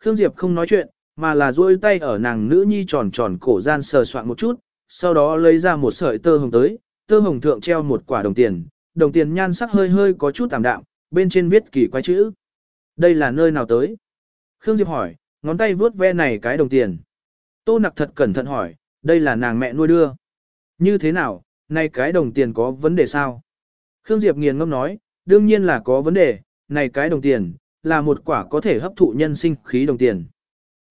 Khương Diệp không nói chuyện, mà là duỗi tay ở nàng nữ nhi tròn tròn cổ gian sờ soạn một chút, sau đó lấy ra một sợi tơ hồng tới, tơ hồng thượng treo một quả đồng tiền, đồng tiền nhan sắc hơi hơi có chút tạm đạm, bên trên viết kỳ quái chữ. Đây là nơi nào tới? Khương Diệp hỏi, ngón tay vướt ve này cái đồng tiền. Tô nặc thật cẩn thận hỏi, đây là nàng mẹ nuôi đưa. Như thế nào, này cái đồng tiền có vấn đề sao? Khương Diệp nghiền ngâm nói, đương nhiên là có vấn đề, này cái đồng tiền, là một quả có thể hấp thụ nhân sinh khí đồng tiền.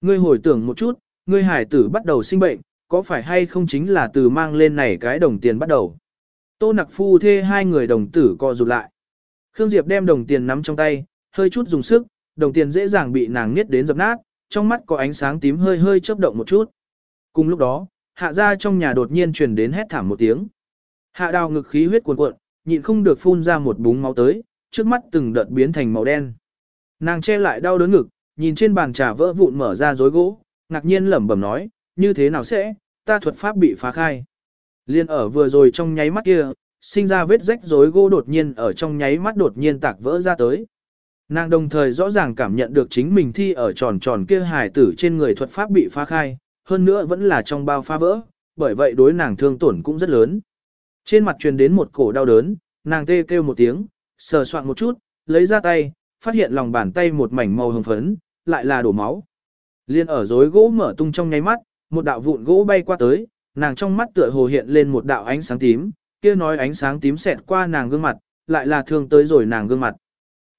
Ngươi hồi tưởng một chút, ngươi hải tử bắt đầu sinh bệnh, có phải hay không chính là từ mang lên này cái đồng tiền bắt đầu? Tô nặc phu thê hai người đồng tử co rụt lại. Khương Diệp đem đồng tiền nắm trong tay, hơi chút dùng sức, đồng tiền dễ dàng bị nàng niết đến dập nát, trong mắt có ánh sáng tím hơi hơi chớp động một chút. Cùng lúc đó, hạ ra trong nhà đột nhiên truyền đến hét thảm một tiếng. Hạ đào ngực khí huyết cuồn cuộn, nhịn không được phun ra một búng máu tới, trước mắt từng đợt biến thành màu đen. Nàng che lại đau đớn ngực, nhìn trên bàn trà vỡ vụn mở ra rối gỗ, ngạc nhiên lẩm bẩm nói, như thế nào sẽ, ta thuật pháp bị phá khai. Liên ở vừa rồi trong nháy mắt kia, sinh ra vết rách rối gỗ đột nhiên ở trong nháy mắt đột nhiên tạc vỡ ra tới. Nàng đồng thời rõ ràng cảm nhận được chính mình thi ở tròn tròn kia hài tử trên người thuật pháp bị phá khai, hơn nữa vẫn là trong bao phá vỡ, bởi vậy đối nàng thương tổn cũng rất lớn. Trên mặt truyền đến một cổ đau đớn, nàng tê kêu một tiếng, sờ soạn một chút, lấy ra tay, phát hiện lòng bàn tay một mảnh màu hồng phấn, lại là đổ máu. Liên ở rối gỗ mở tung trong nháy mắt, một đạo vụn gỗ bay qua tới, nàng trong mắt tựa hồ hiện lên một đạo ánh sáng tím, kia nói ánh sáng tím xẹt qua nàng gương mặt, lại là thương tới rồi nàng gương mặt.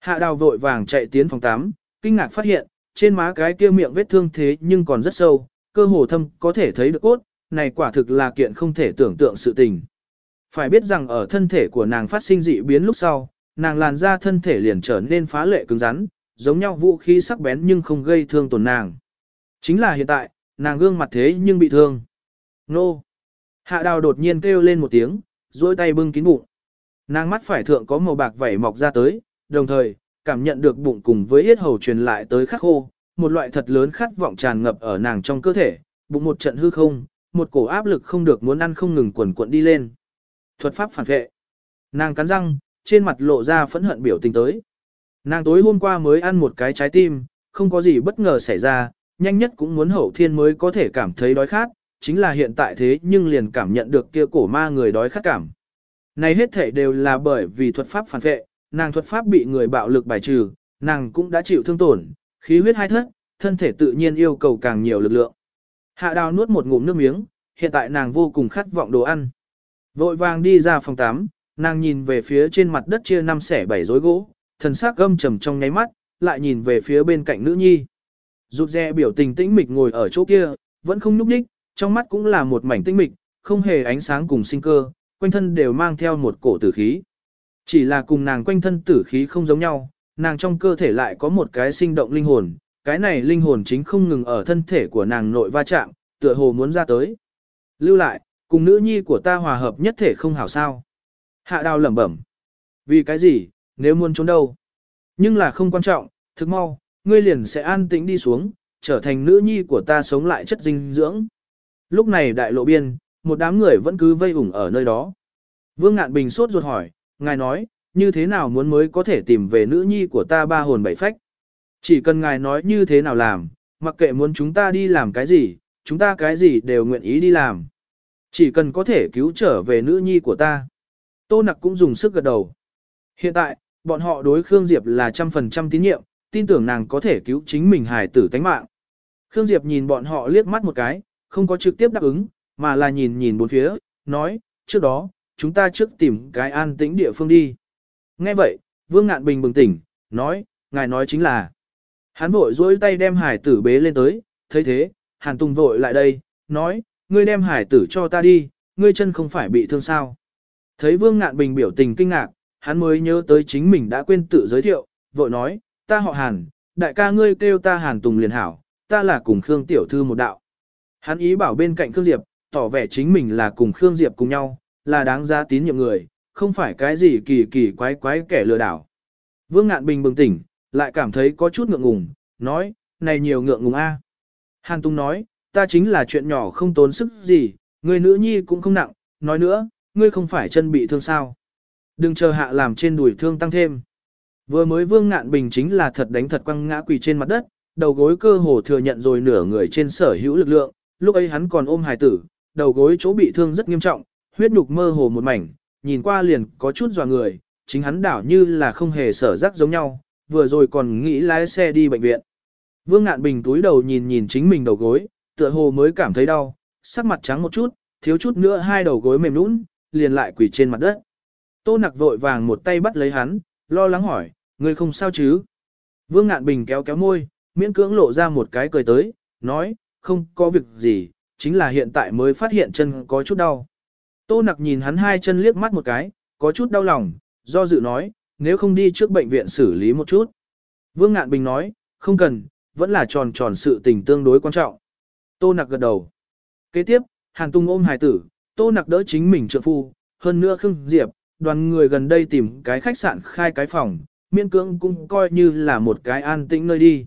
Hạ đào vội vàng chạy tiến phòng 8, kinh ngạc phát hiện, trên má cái kia miệng vết thương thế nhưng còn rất sâu, cơ hồ thâm có thể thấy được cốt, này quả thực là kiện không thể tưởng tượng sự tình. Phải biết rằng ở thân thể của nàng phát sinh dị biến lúc sau, nàng làn da thân thể liền trở nên phá lệ cứng rắn, giống nhau vũ khí sắc bén nhưng không gây thương tổn nàng. Chính là hiện tại, nàng gương mặt thế nhưng bị thương. Nô! Hạ đào đột nhiên kêu lên một tiếng, duỗi tay bưng kín bụng. Nàng mắt phải thượng có màu bạc vảy mọc ra tới, đồng thời, cảm nhận được bụng cùng với yết hầu truyền lại tới khắc khô, một loại thật lớn khát vọng tràn ngập ở nàng trong cơ thể, bụng một trận hư không, một cổ áp lực không được muốn ăn không ngừng quần cuộn đi lên. Thuật pháp phản vệ. Nàng cắn răng, trên mặt lộ ra phẫn hận biểu tình tới. Nàng tối hôm qua mới ăn một cái trái tim, không có gì bất ngờ xảy ra, nhanh nhất cũng muốn hậu thiên mới có thể cảm thấy đói khát, chính là hiện tại thế nhưng liền cảm nhận được kia cổ ma người đói khát cảm. Này hết thể đều là bởi vì thuật pháp phản vệ, nàng thuật pháp bị người bạo lực bài trừ, nàng cũng đã chịu thương tổn, khí huyết hai thất, thân thể tự nhiên yêu cầu càng nhiều lực lượng. Hạ đào nuốt một ngụm nước miếng, hiện tại nàng vô cùng khát vọng đồ ăn. Vội vàng đi ra phòng 8, nàng nhìn về phía trên mặt đất chia năm xẻ bảy rối gỗ, thần sắc gâm trầm trong nháy mắt, lại nhìn về phía bên cạnh nữ nhi. Rụt rè biểu tình tĩnh mịch ngồi ở chỗ kia, vẫn không nhúc nhích, trong mắt cũng là một mảnh tĩnh mịch, không hề ánh sáng cùng sinh cơ, quanh thân đều mang theo một cổ tử khí. Chỉ là cùng nàng quanh thân tử khí không giống nhau, nàng trong cơ thể lại có một cái sinh động linh hồn, cái này linh hồn chính không ngừng ở thân thể của nàng nội va chạm, tựa hồ muốn ra tới. Lưu lại, cùng nữ nhi của ta hòa hợp nhất thể không hảo sao. Hạ đào lẩm bẩm. Vì cái gì, nếu muốn trốn đâu? Nhưng là không quan trọng, thức mau, ngươi liền sẽ an tĩnh đi xuống, trở thành nữ nhi của ta sống lại chất dinh dưỡng. Lúc này đại lộ biên, một đám người vẫn cứ vây ủng ở nơi đó. Vương Ngạn Bình sốt ruột hỏi, ngài nói, như thế nào muốn mới có thể tìm về nữ nhi của ta ba hồn bảy phách? Chỉ cần ngài nói như thế nào làm, mặc kệ muốn chúng ta đi làm cái gì, chúng ta cái gì đều nguyện ý đi làm. Chỉ cần có thể cứu trở về nữ nhi của ta. Tô nặc cũng dùng sức gật đầu. Hiện tại, bọn họ đối Khương Diệp là trăm phần trăm tín nhiệm, tin tưởng nàng có thể cứu chính mình hài tử tánh mạng. Khương Diệp nhìn bọn họ liếc mắt một cái, không có trực tiếp đáp ứng, mà là nhìn nhìn bốn phía, nói, trước đó, chúng ta trước tìm cái an tĩnh địa phương đi. Nghe vậy, Vương Ngạn Bình bừng tỉnh, nói, ngài nói chính là. Hắn vội dối tay đem hải tử bế lên tới, thấy thế, Hàn Tùng vội lại đây, nói, ngươi đem hải tử cho ta đi, ngươi chân không phải bị thương sao. Thấy Vương Ngạn Bình biểu tình kinh ngạc, hắn mới nhớ tới chính mình đã quên tự giới thiệu, vội nói, ta họ Hàn, đại ca ngươi kêu ta Hàn Tùng liền hảo, ta là cùng Khương Tiểu Thư một đạo. Hắn ý bảo bên cạnh Khương Diệp, tỏ vẻ chính mình là cùng Khương Diệp cùng nhau, là đáng giá tín nhiệm người, không phải cái gì kỳ kỳ quái quái kẻ lừa đảo. Vương Ngạn Bình bừng tỉnh, lại cảm thấy có chút ngượng ngùng, nói, này nhiều ngượng ngùng a. Hàn Tùng nói, ta chính là chuyện nhỏ không tốn sức gì, người nữ nhi cũng không nặng, nói nữa, ngươi không phải chân bị thương sao. Đừng chờ hạ làm trên đùi thương tăng thêm. Vừa mới Vương Ngạn Bình chính là thật đánh thật quăng ngã quỳ trên mặt đất, đầu gối cơ hồ thừa nhận rồi nửa người trên sở hữu lực lượng, lúc ấy hắn còn ôm hài tử, đầu gối chỗ bị thương rất nghiêm trọng, huyết nhục mơ hồ một mảnh, nhìn qua liền có chút dò người, chính hắn đảo như là không hề sở rắc giống nhau, vừa rồi còn nghĩ lái xe đi bệnh viện. Vương Ngạn Bình túi đầu nhìn nhìn chính mình đầu gối, tựa hồ mới cảm thấy đau, sắc mặt trắng một chút, thiếu chút nữa hai đầu gối mềm nũng, liền lại quỳ trên mặt đất. Tô nặc vội vàng một tay bắt lấy hắn, lo lắng hỏi, ngươi không sao chứ? Vương Ngạn Bình kéo kéo môi, miễn cưỡng lộ ra một cái cười tới, nói, không có việc gì, chính là hiện tại mới phát hiện chân có chút đau. Tô nặc nhìn hắn hai chân liếc mắt một cái, có chút đau lòng, do dự nói, nếu không đi trước bệnh viện xử lý một chút. Vương Ngạn Bình nói, không cần, vẫn là tròn tròn sự tình tương đối quan trọng. Tô nặc gật đầu. Kế tiếp, Hàn Tung ôm hài tử, Tô nặc đỡ chính mình trợ phu, hơn nữa Khương Diệp, đoàn người gần đây tìm cái khách sạn khai cái phòng, miên cưỡng cũng coi như là một cái an tĩnh nơi đi.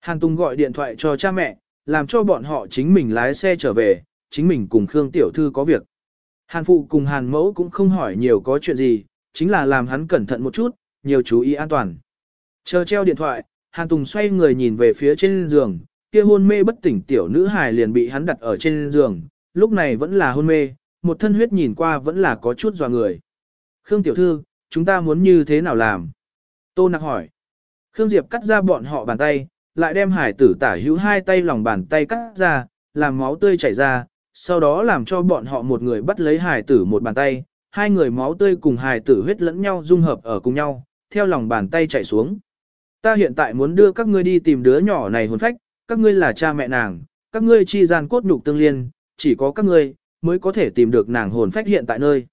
Hàn tùng gọi điện thoại cho cha mẹ, làm cho bọn họ chính mình lái xe trở về, chính mình cùng Khương Tiểu Thư có việc. Hàn Phụ cùng Hàn Mẫu cũng không hỏi nhiều có chuyện gì, chính là làm hắn cẩn thận một chút, nhiều chú ý an toàn. Chờ treo điện thoại, Hàn Tùng xoay người nhìn về phía trên giường, kia hôn mê bất tỉnh tiểu nữ hài liền bị hắn đặt ở trên giường, lúc này vẫn là hôn mê, một thân huyết nhìn qua vẫn là có chút dò người. Khương Tiểu Thư, chúng ta muốn như thế nào làm? Tô Nặc hỏi. Khương Diệp cắt ra bọn họ bàn tay, lại đem hải tử tả hữu hai tay lòng bàn tay cắt ra, làm máu tươi chảy ra, sau đó làm cho bọn họ một người bắt lấy hải tử một bàn tay, hai người máu tươi cùng hải tử huyết lẫn nhau dung hợp ở cùng nhau, theo lòng bàn tay chảy xuống. Ta hiện tại muốn đưa các ngươi đi tìm đứa nhỏ này hồn phách, các ngươi là cha mẹ nàng, các ngươi chi gian cốt nhục tương liên, chỉ có các ngươi mới có thể tìm được nàng hồn phách hiện tại nơi.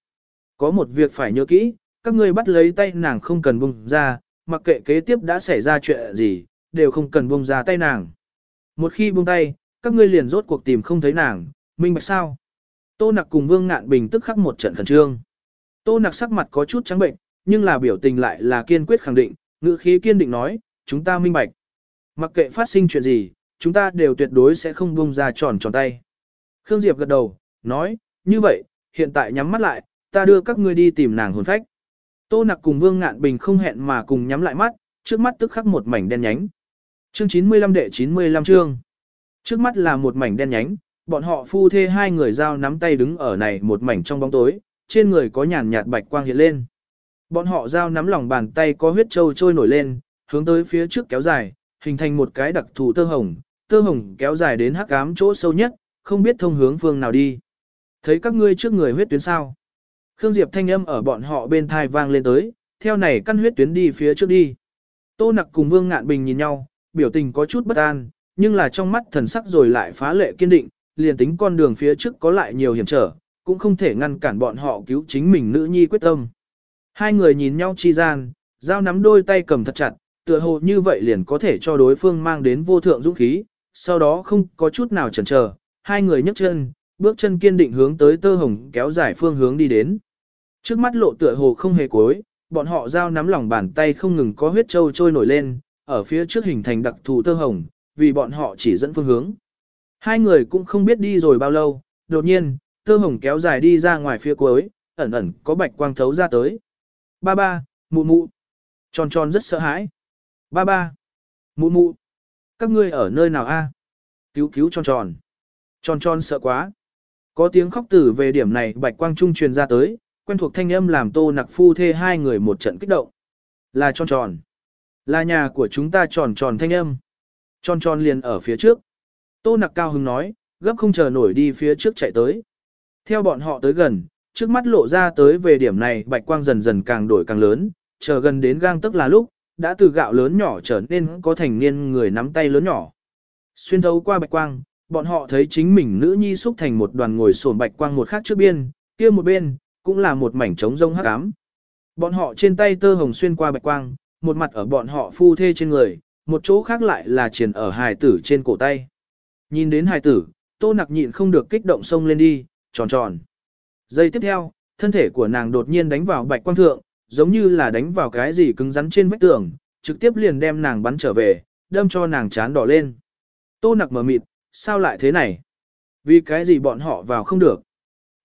Có một việc phải nhớ kỹ, các ngươi bắt lấy tay nàng không cần buông ra, mặc kệ kế tiếp đã xảy ra chuyện gì, đều không cần buông ra tay nàng. Một khi buông tay, các ngươi liền rốt cuộc tìm không thấy nàng, minh bạch sao? Tô nặc cùng Vương Ngạn Bình tức khắc một trận khẩn trương. Tô nặc sắc mặt có chút trắng bệnh, nhưng là biểu tình lại là kiên quyết khẳng định, ngữ khí kiên định nói, chúng ta minh bạch. Mặc kệ phát sinh chuyện gì, chúng ta đều tuyệt đối sẽ không buông ra tròn tròn tay. Khương Diệp gật đầu, nói, như vậy, hiện tại nhắm mắt lại, ta đưa các ngươi đi tìm nàng hồn phách. Tô nặc cùng Vương Ngạn Bình không hẹn mà cùng nhắm lại mắt, trước mắt tức khắc một mảnh đen nhánh. Chương 95 đệ 95 chương. Trước mắt là một mảnh đen nhánh, bọn họ phu thê hai người giao nắm tay đứng ở này một mảnh trong bóng tối, trên người có nhàn nhạt bạch quang hiện lên. Bọn họ giao nắm lòng bàn tay có huyết trâu trôi nổi lên, hướng tới phía trước kéo dài, hình thành một cái đặc thù tơ hồng, tơ hồng kéo dài đến hắc ám chỗ sâu nhất, không biết thông hướng phương nào đi. Thấy các ngươi trước người huyết tuyến sao? Khương Diệp thanh âm ở bọn họ bên thai vang lên tới, theo này căn huyết tuyến đi phía trước đi. Tô Nặc cùng Vương Ngạn Bình nhìn nhau, biểu tình có chút bất an, nhưng là trong mắt thần sắc rồi lại phá lệ kiên định, liền tính con đường phía trước có lại nhiều hiểm trở, cũng không thể ngăn cản bọn họ cứu chính mình nữ nhi quyết tâm. Hai người nhìn nhau chi gian, giao nắm đôi tay cầm thật chặt, tựa hồ như vậy liền có thể cho đối phương mang đến vô thượng dũng khí, sau đó không có chút nào chần chờ, hai người nhấc chân, bước chân kiên định hướng tới tơ hồng kéo dài phương hướng đi đến. Trước mắt lộ tựa hồ không hề cuối, bọn họ giao nắm lòng bàn tay không ngừng có huyết trâu trôi nổi lên, ở phía trước hình thành đặc thù tơ hồng, vì bọn họ chỉ dẫn phương hướng. Hai người cũng không biết đi rồi bao lâu, đột nhiên, tơ hồng kéo dài đi ra ngoài phía cuối, ẩn ẩn có bạch quang thấu ra tới. Ba ba, mụ mụ. Tròn tròn rất sợ hãi. Ba ba, mụ mụ. Các ngươi ở nơi nào a? Cứu cứu tròn tròn. Tròn tròn sợ quá. Có tiếng khóc tử về điểm này bạch quang trung truyền ra tới, quen thuộc thanh âm làm tô nặc phu thê hai người một trận kích động. Là tròn tròn. Là nhà của chúng ta tròn tròn thanh âm. Tròn tròn liền ở phía trước. Tô nặc cao hứng nói, gấp không chờ nổi đi phía trước chạy tới. Theo bọn họ tới gần, trước mắt lộ ra tới về điểm này bạch quang dần dần càng đổi càng lớn, chờ gần đến gang tức là lúc, đã từ gạo lớn nhỏ trở nên có thành niên người nắm tay lớn nhỏ. Xuyên thấu qua bạch quang, bọn họ thấy chính mình nữ nhi xúc thành một đoàn ngồi sồn bạch quang một khác trước biên, kia một bên, cũng là một mảnh trống rông hắc ám. Bọn họ trên tay tơ hồng xuyên qua bạch quang, một mặt ở bọn họ phu thê trên người, một chỗ khác lại là triền ở hài tử trên cổ tay. Nhìn đến hài tử, tô nặc nhịn không được kích động sông lên đi, tròn tròn. Giây tiếp theo, thân thể của nàng đột nhiên đánh vào bạch quang thượng, giống như là đánh vào cái gì cứng rắn trên vách tường, trực tiếp liền đem nàng bắn trở về, đâm cho nàng chán đỏ lên. Tô nặc mở mịt, sao lại thế này? Vì cái gì bọn họ vào không được?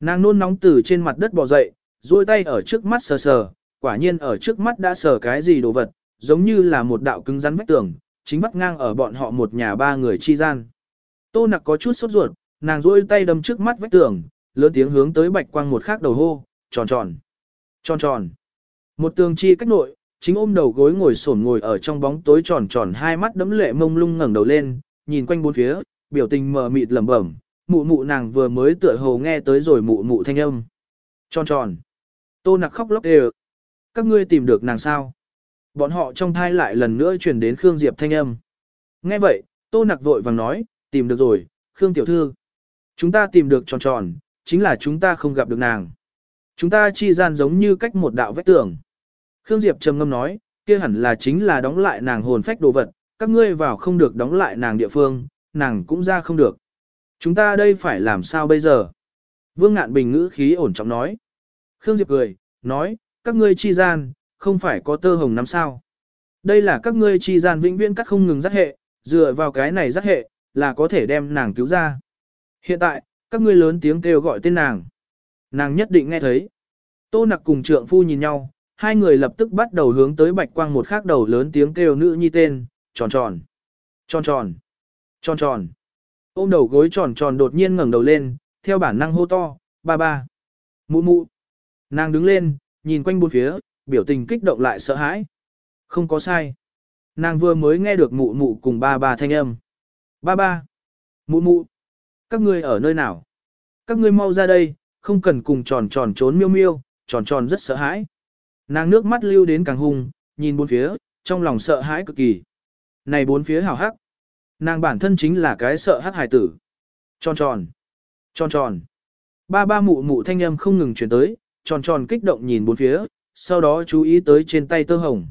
Nàng nôn nóng từ trên mặt đất bò dậy, duỗi tay ở trước mắt sờ sờ, quả nhiên ở trước mắt đã sờ cái gì đồ vật, giống như là một đạo cứng rắn vách tường, chính vắt ngang ở bọn họ một nhà ba người chi gian. Tô nặc có chút sốt ruột, nàng duỗi tay đâm trước mắt vách tường, lớn tiếng hướng tới bạch quang một khắc đầu hô, tròn tròn, tròn tròn. Một tường chi cách nội, chính ôm đầu gối ngồi sổn ngồi ở trong bóng tối tròn tròn hai mắt đấm lệ mông lung ngẩng đầu lên, nhìn quanh bốn phía, biểu tình mờ mịt lẩm bẩm, mụ mụ nàng vừa mới tựa hồ nghe tới rồi mụ mụ thanh âm. Tròn tròn. Tô nặc khóc lóc đều. Các ngươi tìm được nàng sao? Bọn họ trong thai lại lần nữa truyền đến Khương Diệp thanh âm. Nghe vậy, Tô nặc vội vàng nói, tìm được rồi, Khương tiểu thư. Chúng ta tìm được tròn tròn, chính là chúng ta không gặp được nàng. Chúng ta chi gian giống như cách một đạo vách tường. Khương Diệp trầm ngâm nói, kia hẳn là chính là đóng lại nàng hồn phách đồ vật, các ngươi vào không được đóng lại nàng địa phương, nàng cũng ra không được. Chúng ta đây phải làm sao bây giờ? Vương Ngạn Bình ngữ khí ổn trọng nói. Khương Diệp cười, nói, các ngươi chi gian, không phải có tơ hồng năm sao. Đây là các ngươi chi gian vĩnh viễn cắt không ngừng giác hệ, dựa vào cái này giác hệ, là có thể đem nàng cứu ra. Hiện tại, các ngươi lớn tiếng kêu gọi tên nàng. Nàng nhất định nghe thấy. Tô nặc cùng trượng phu nhìn nhau, hai người lập tức bắt đầu hướng tới bạch quang một khác đầu lớn tiếng kêu nữ nhi tên, tròn tròn, tròn tròn, tròn tròn. Ôm đầu gối tròn tròn đột nhiên ngẩng đầu lên, theo bản năng hô to, ba ba, mụ mụ. Nàng đứng lên, nhìn quanh bốn phía, biểu tình kích động lại sợ hãi. Không có sai. Nàng vừa mới nghe được mụ mụ cùng ba ba thanh âm. Ba ba, mụ mụ, các ngươi ở nơi nào? Các ngươi mau ra đây, không cần cùng tròn tròn trốn miêu miêu, tròn tròn rất sợ hãi. Nàng nước mắt lưu đến càng hung, nhìn bốn phía, trong lòng sợ hãi cực kỳ. Này bốn phía hào hắc. Nàng bản thân chính là cái sợ hắc hải tử. Tròn tròn. Tròn tròn. Ba ba mụ mụ thanh âm không ngừng chuyển tới, tròn tròn kích động nhìn bốn phía, sau đó chú ý tới trên tay tơ hồng.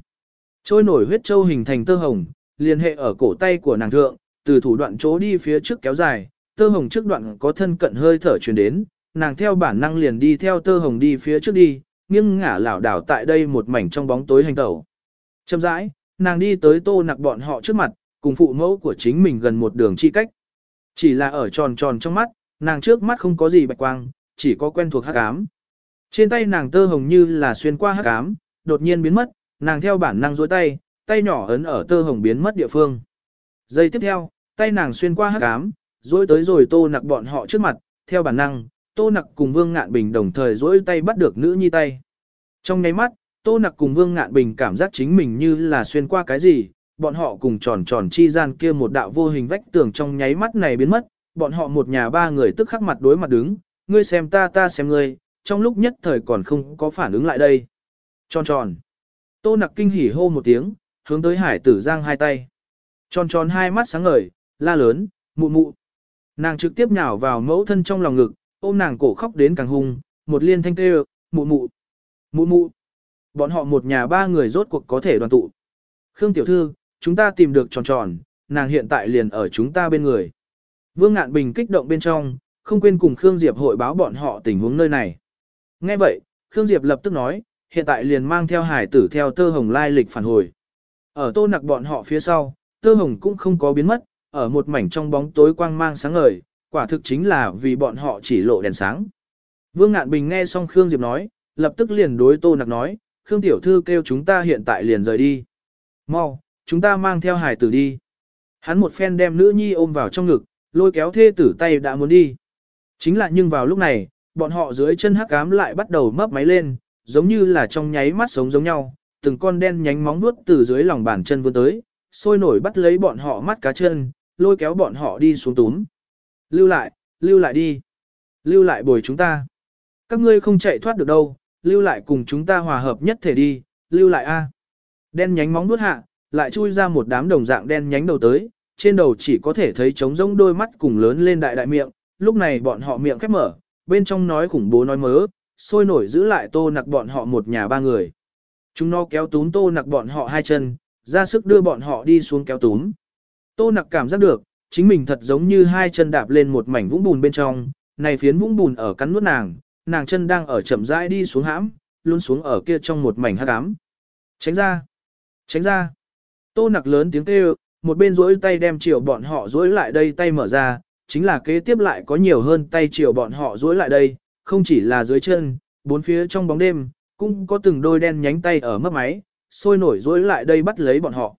Trôi nổi huyết châu hình thành tơ hồng, liên hệ ở cổ tay của nàng thượng, từ thủ đoạn chỗ đi phía trước kéo dài, tơ hồng trước đoạn có thân cận hơi thở truyền đến, nàng theo bản năng liền đi theo tơ hồng đi phía trước đi, nghiêng ngả lảo đảo tại đây một mảnh trong bóng tối hành tẩu. Chậm rãi, nàng đi tới tô nặc bọn họ trước mặt, cùng phụ mẫu của chính mình gần một đường chi cách. Chỉ là ở tròn tròn trong mắt, nàng trước mắt không có gì bạch quang, chỉ có quen thuộc hắc ám. Trên tay nàng tơ hồng như là xuyên qua hắc ám, đột nhiên biến mất, nàng theo bản năng duỗi tay, tay nhỏ ấn ở tơ hồng biến mất địa phương. Giây tiếp theo, tay nàng xuyên qua hắc ám, duỗi tới rồi tô nặc bọn họ trước mặt, theo bản năng, tô nặc cùng vương ngạn bình đồng thời duỗi tay bắt được nữ nhi tay. Trong nháy mắt, tô nặc cùng vương ngạn bình cảm giác chính mình như là xuyên qua cái gì, bọn họ cùng tròn tròn chi gian kia một đạo vô hình vách tường trong nháy mắt này biến mất, bọn họ một nhà ba người tức khắc mặt đối mặt đứng, ngươi xem ta ta xem ngươi, trong lúc nhất thời còn không có phản ứng lại đây. Tròn tròn. Tô nặc kinh hỉ hô một tiếng, hướng tới hải tử giang hai tay. Tròn tròn hai mắt sáng ngời, la lớn, mụ mụ. Nàng trực tiếp nhào vào mẫu thân trong lòng ngực, ôm nàng cổ khóc đến càng hung, một liên thanh kêu, mụ mụ, mụ mụ. Bọn họ một nhà ba người rốt cuộc có thể đoàn tụ. Khương tiểu thư, chúng ta tìm được tròn tròn, nàng hiện tại liền ở chúng ta bên người. Vương Ngạn Bình kích động bên trong, không quên cùng Khương Diệp hội báo bọn họ tình huống nơi này. Nghe vậy, Khương Diệp lập tức nói, hiện tại liền mang theo hải tử theo tơ hồng lai lịch phản hồi. Ở tô nặc bọn họ phía sau, tơ hồng cũng không có biến mất, ở một mảnh trong bóng tối quang mang sáng ngời, quả thực chính là vì bọn họ chỉ lộ đèn sáng. Vương Ngạn Bình nghe xong Khương Diệp nói, lập tức liền đối tô nặc nói, Khương Tiểu Thư kêu chúng ta hiện tại liền rời đi. Mau, chúng ta mang theo hải tử đi. Hắn một phen đem nữ nhi ôm vào trong ngực, lôi kéo thê tử tay đã muốn đi. Chính là nhưng vào lúc này, bọn họ dưới chân hắc ám lại bắt đầu mấp máy lên, giống như là trong nháy mắt sống giống nhau, từng con đen nhánh móng vuốt từ dưới lòng bàn chân vươn tới, sôi nổi bắt lấy bọn họ mắt cá chân, lôi kéo bọn họ đi xuống túm. Lưu lại, lưu lại đi. Lưu lại bồi chúng ta. Các ngươi không chạy thoát được đâu, lưu lại cùng chúng ta hòa hợp nhất thể đi, lưu lại a. Đen nhánh móng vuốt hạ, lại chui ra một đám đồng dạng đen nhánh đầu tới, trên đầu chỉ có thể thấy trống rỗng đôi mắt cùng lớn lên đại đại miệng, lúc này bọn họ miệng khép mở, bên trong nói khủng bố nói mớ, sôi nổi giữ lại tô nặc bọn họ một nhà ba người. Chúng nó kéo túm tô nặc bọn họ hai chân, ra sức đưa bọn họ đi xuống kéo túm. Tô nặc cảm giác được, chính mình thật giống như hai chân đạp lên một mảnh vũng bùn bên trong, này phiến vũng bùn ở cắn nuốt nàng, nàng chân đang ở chậm rãi đi xuống hãm, luôn xuống ở kia trong một mảnh hắc ám. Tránh ra! Tránh ra! Tô nặc lớn tiếng kêu, một bên rỗi tay đem chiều bọn họ rỗi lại đây tay mở ra, chính là kế tiếp lại có nhiều hơn tay chiều bọn họ rỗi lại đây, không chỉ là dưới chân, bốn phía trong bóng đêm, cũng có từng đôi đen nhánh tay ở mấp máy, sôi nổi rỗi lại đây bắt lấy bọn họ.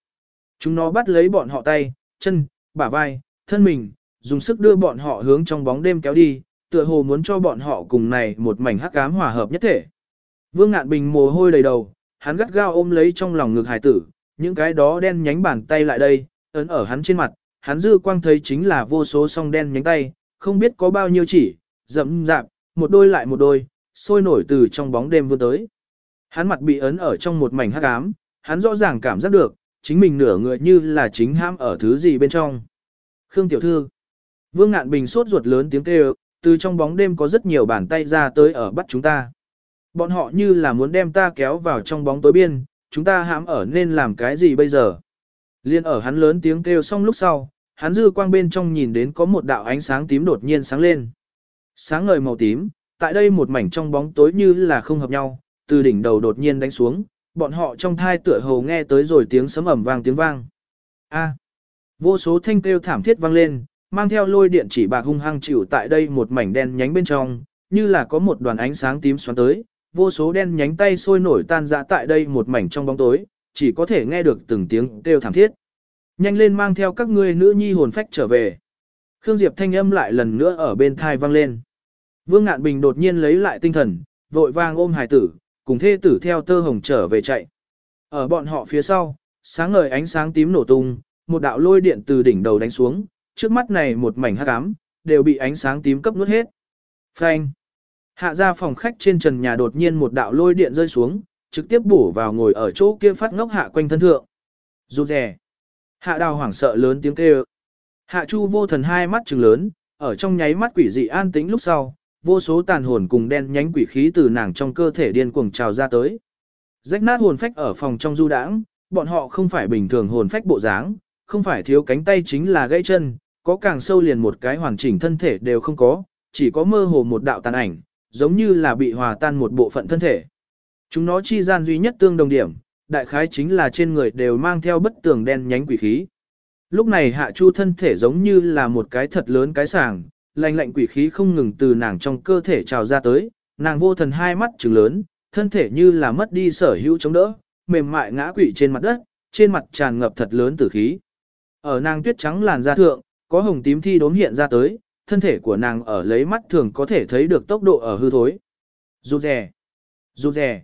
Chúng nó bắt lấy bọn họ tay, chân, bả vai, thân mình, dùng sức đưa bọn họ hướng trong bóng đêm kéo đi, tựa hồ muốn cho bọn họ cùng này một mảnh hắc ám hòa hợp nhất thể. Vương Ngạn Bình mồ hôi đầy đầu, hắn gắt gao ôm lấy trong lòng ngực hải tử, những cái đó đen nhánh bàn tay lại đây, ấn ở hắn trên mặt, hắn dư quang thấy chính là vô số song đen nhánh tay, không biết có bao nhiêu chỉ, rậm rạp, một đôi lại một đôi, sôi nổi từ trong bóng đêm vươn tới. Hắn mặt bị ấn ở trong một mảnh hắc ám, hắn rõ ràng cảm giác được, chính mình nửa người như là chính ham ở thứ gì bên trong. Khương tiểu thư, Vương Ngạn Bình sốt ruột lớn tiếng kêu, từ trong bóng đêm có rất nhiều bàn tay ra tới ở bắt chúng ta. Bọn họ như là muốn đem ta kéo vào trong bóng tối biên, chúng ta hãm ở nên làm cái gì bây giờ. Liên ở hắn lớn tiếng kêu xong lúc sau, hắn dư quang bên trong nhìn đến có một đạo ánh sáng tím đột nhiên sáng lên. Sáng ngời màu tím, tại đây một mảnh trong bóng tối như là không hợp nhau, từ đỉnh đầu đột nhiên đánh xuống, bọn họ trong thai tựa hồ nghe tới rồi tiếng sấm ẩm vang tiếng vang. A. vô số thanh kêu thảm thiết vang lên, mang theo lôi điện chỉ bạc hung hăng chịu tại đây một mảnh đen nhánh bên trong, như là có một đoàn ánh sáng tím xoắn tới, vô số đen nhánh tay sôi nổi tan rã tại đây một mảnh trong bóng tối, chỉ có thể nghe được từng tiếng kêu thảm thiết. Nhanh lên mang theo các ngươi nữ nhi hồn phách trở về. Khương Diệp thanh âm lại lần nữa ở bên thai vang lên. Vương Ngạn Bình đột nhiên lấy lại tinh thần, vội vàng ôm hải tử, cùng thê tử theo tơ hồng trở về chạy. Ở bọn họ phía sau, sáng ngời ánh sáng tím nổ tung, một đạo lôi điện từ đỉnh đầu đánh xuống, trước mắt này một mảnh hắc ám, đều bị ánh sáng tím cấp nuốt hết. Phanh. Hạ ra phòng khách trên trần nhà đột nhiên một đạo lôi điện rơi xuống, trực tiếp bổ vào ngồi ở chỗ kia phát ngốc hạ quanh thân thượng. Rụt rè. Hạ đào hoảng sợ lớn tiếng kêu. Hạ chu vô thần hai mắt trừng lớn, ở trong nháy mắt quỷ dị an tĩnh lúc sau, vô số tàn hồn cùng đen nhánh quỷ khí từ nàng trong cơ thể điên cuồng trào ra tới. Rách nát hồn phách ở phòng trong du đãng, bọn họ không phải bình thường hồn phách bộ dáng, không phải thiếu cánh tay chính là gãy chân, có càng sâu liền một cái hoàn chỉnh thân thể đều không có, chỉ có mơ hồ một đạo tàn ảnh, giống như là bị hòa tan một bộ phận thân thể. Chúng nó chi gian duy nhất tương đồng điểm, đại khái chính là trên người đều mang theo bất tường đen nhánh quỷ khí. Lúc này hạ chu thân thể giống như là một cái thật lớn cái sàng, lạnh lạnh quỷ khí không ngừng từ nàng trong cơ thể trào ra tới, nàng vô thần hai mắt trừng lớn, thân thể như là mất đi sở hữu chống đỡ, mềm mại ngã quỷ trên mặt đất, trên mặt tràn ngập thật lớn tử khí. Ở nàng tuyết trắng làn da thượng, có hồng tím thi đốm hiện ra tới, thân thể của nàng ở lấy mắt thường có thể thấy được tốc độ ở hư thối. Rụt rè, rụt rè.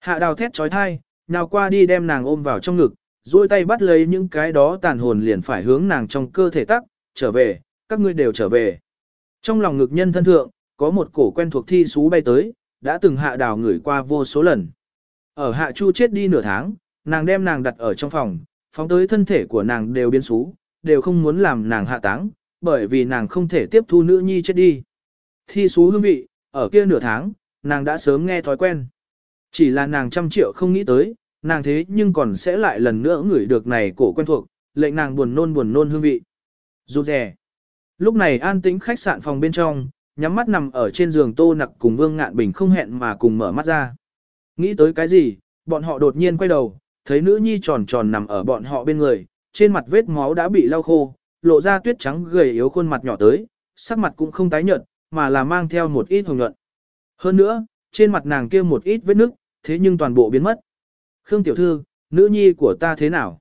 Hạ đào thét trói thai, nào qua đi đem nàng ôm vào trong ngực, duỗi tay bắt lấy những cái đó tàn hồn liền phải hướng nàng trong cơ thể tắc, trở về, các ngươi đều trở về. Trong lòng ngực nhân thân thượng, có một cổ quen thuộc thi xú bay tới, đã từng hạ đào ngửi qua vô số lần. Ở hạ chu chết đi nửa tháng, nàng đem nàng đặt ở trong phòng, phóng tới thân thể của nàng đều biến xú, đều không muốn làm nàng hạ táng, bởi vì nàng không thể tiếp thu nữ nhi chết đi. Thi xú hương vị, ở kia nửa tháng, nàng đã sớm nghe thói quen. Chỉ là nàng trăm triệu không nghĩ tới, nàng thế nhưng còn sẽ lại lần nữa ngửi được này cổ quen thuộc, lệnh nàng buồn nôn buồn nôn hương vị. Rụt rè. Lúc này an tĩnh khách sạn phòng bên trong, nhắm mắt nằm ở trên giường tô nặc cùng Vương Ngạn Bình không hẹn mà cùng mở mắt ra. Nghĩ tới cái gì, bọn họ đột nhiên quay đầu, thấy nữ nhi tròn tròn nằm ở bọn họ bên người, trên mặt vết máu đã bị lau khô, lộ ra tuyết trắng gầy yếu khuôn mặt nhỏ tới, sắc mặt cũng không tái nhợt, mà là mang theo một ít hồng nhuận. Hơn nữa, trên mặt nàng kia một ít vết nứt, thế nhưng toàn bộ biến mất. Khương tiểu thư, nữ nhi của ta thế nào?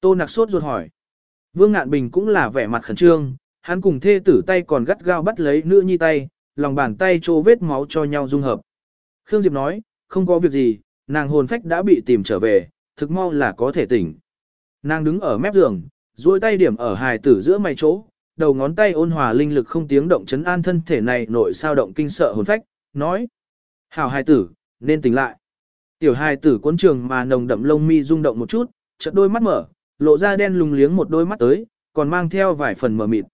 Tô nặc sốt ruột hỏi. Vương Ngạn Bình cũng là vẻ mặt khẩn trương, hắn cùng thê tử tay còn gắt gao bắt lấy nữ nhi tay, lòng bàn tay trô vết máu cho nhau dung hợp. Khương Diệp nói, không có việc gì, nàng hồn phách đã bị tìm trở về, thực mau là có thể tỉnh. Nàng đứng ở mép giường, duỗi tay điểm ở hài tử giữa mày chỗ, đầu ngón tay ôn hòa linh lực không tiếng động chấn an thân thể này nội sao động kinh sợ hồn phách, nói. Hảo hài tử, nên tỉnh lại. Tiểu hài tử cuốn trường mà nồng đậm lông mi rung động một chút, chợt đôi mắt mở, lộ ra đen lùng liếng một đôi mắt tới, còn mang theo vài phần mờ mịt.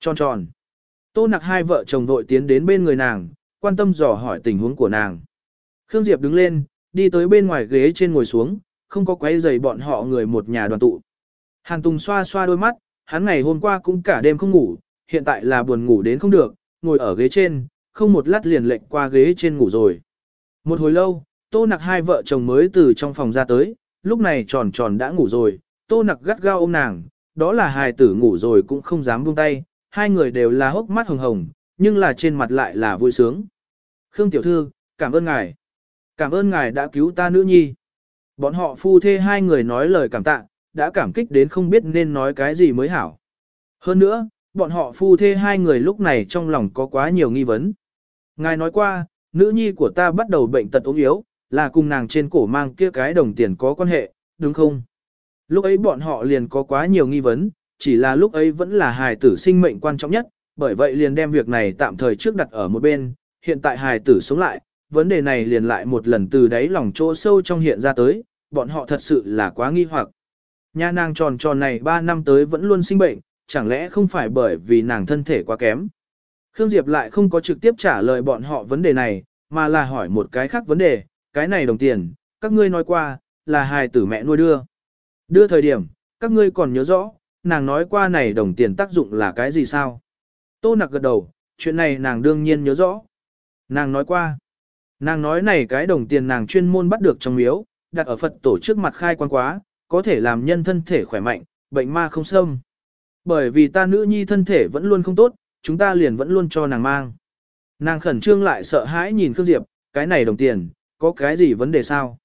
Tròn tròn. Tô nặc hai vợ chồng vội tiến đến bên người nàng, quan tâm dò hỏi tình huống của nàng. Khương Diệp đứng lên, đi tới bên ngoài ghế trên ngồi xuống, không có quấy giày bọn họ người một nhà đoàn tụ. Hàn Tùng xoa xoa đôi mắt, hắn ngày hôm qua cũng cả đêm không ngủ, hiện tại là buồn ngủ đến không được, ngồi ở ghế trên, không một lát liền lệnh qua ghế trên ngủ rồi. Một hồi lâu, Tô Nặc hai vợ chồng mới từ trong phòng ra tới, lúc này tròn tròn đã ngủ rồi, Tô Nặc gắt gao ôm nàng, đó là hài tử ngủ rồi cũng không dám buông tay, hai người đều là hốc mắt hồng hồng, nhưng là trên mặt lại là vui sướng. Khương Tiểu Thư, cảm ơn ngài. Cảm ơn ngài đã cứu ta nữ nhi. Bọn họ phu thê hai người nói lời cảm tạ, đã cảm kích đến không biết nên nói cái gì mới hảo. Hơn nữa, bọn họ phu thê hai người lúc này trong lòng có quá nhiều nghi vấn. Ngài nói qua, nữ nhi của ta bắt đầu bệnh tật ốm yếu, là cùng nàng trên cổ mang kia cái đồng tiền có quan hệ, đúng không? Lúc ấy bọn họ liền có quá nhiều nghi vấn, chỉ là lúc ấy vẫn là hài tử sinh mệnh quan trọng nhất, bởi vậy liền đem việc này tạm thời trước đặt ở một bên, hiện tại hài tử sống lại, vấn đề này liền lại một lần từ đáy lòng chỗ sâu trong hiện ra tới, bọn họ thật sự là quá nghi hoặc. Nhà nàng tròn tròn này 3 năm tới vẫn luôn sinh bệnh, chẳng lẽ không phải bởi vì nàng thân thể quá kém. Khương Diệp lại không có trực tiếp trả lời bọn họ vấn đề này, mà là hỏi một cái khác vấn đề, cái này đồng tiền, các ngươi nói qua, là hài tử mẹ nuôi đưa. Đưa thời điểm, các ngươi còn nhớ rõ, nàng nói qua này đồng tiền tác dụng là cái gì sao? Tô nặc gật đầu, chuyện này nàng đương nhiên nhớ rõ. Nàng nói qua, nàng nói này cái đồng tiền nàng chuyên môn bắt được trong miếu, đặt ở Phật tổ trước mặt khai quan quá, có thể làm nhân thân thể khỏe mạnh, bệnh ma không xâm. Bởi vì ta nữ nhi thân thể vẫn luôn không tốt, chúng ta liền vẫn luôn cho nàng mang. Nàng khẩn trương lại sợ hãi nhìn Khương Diệp, cái này đồng tiền, có cái gì vấn đề sao?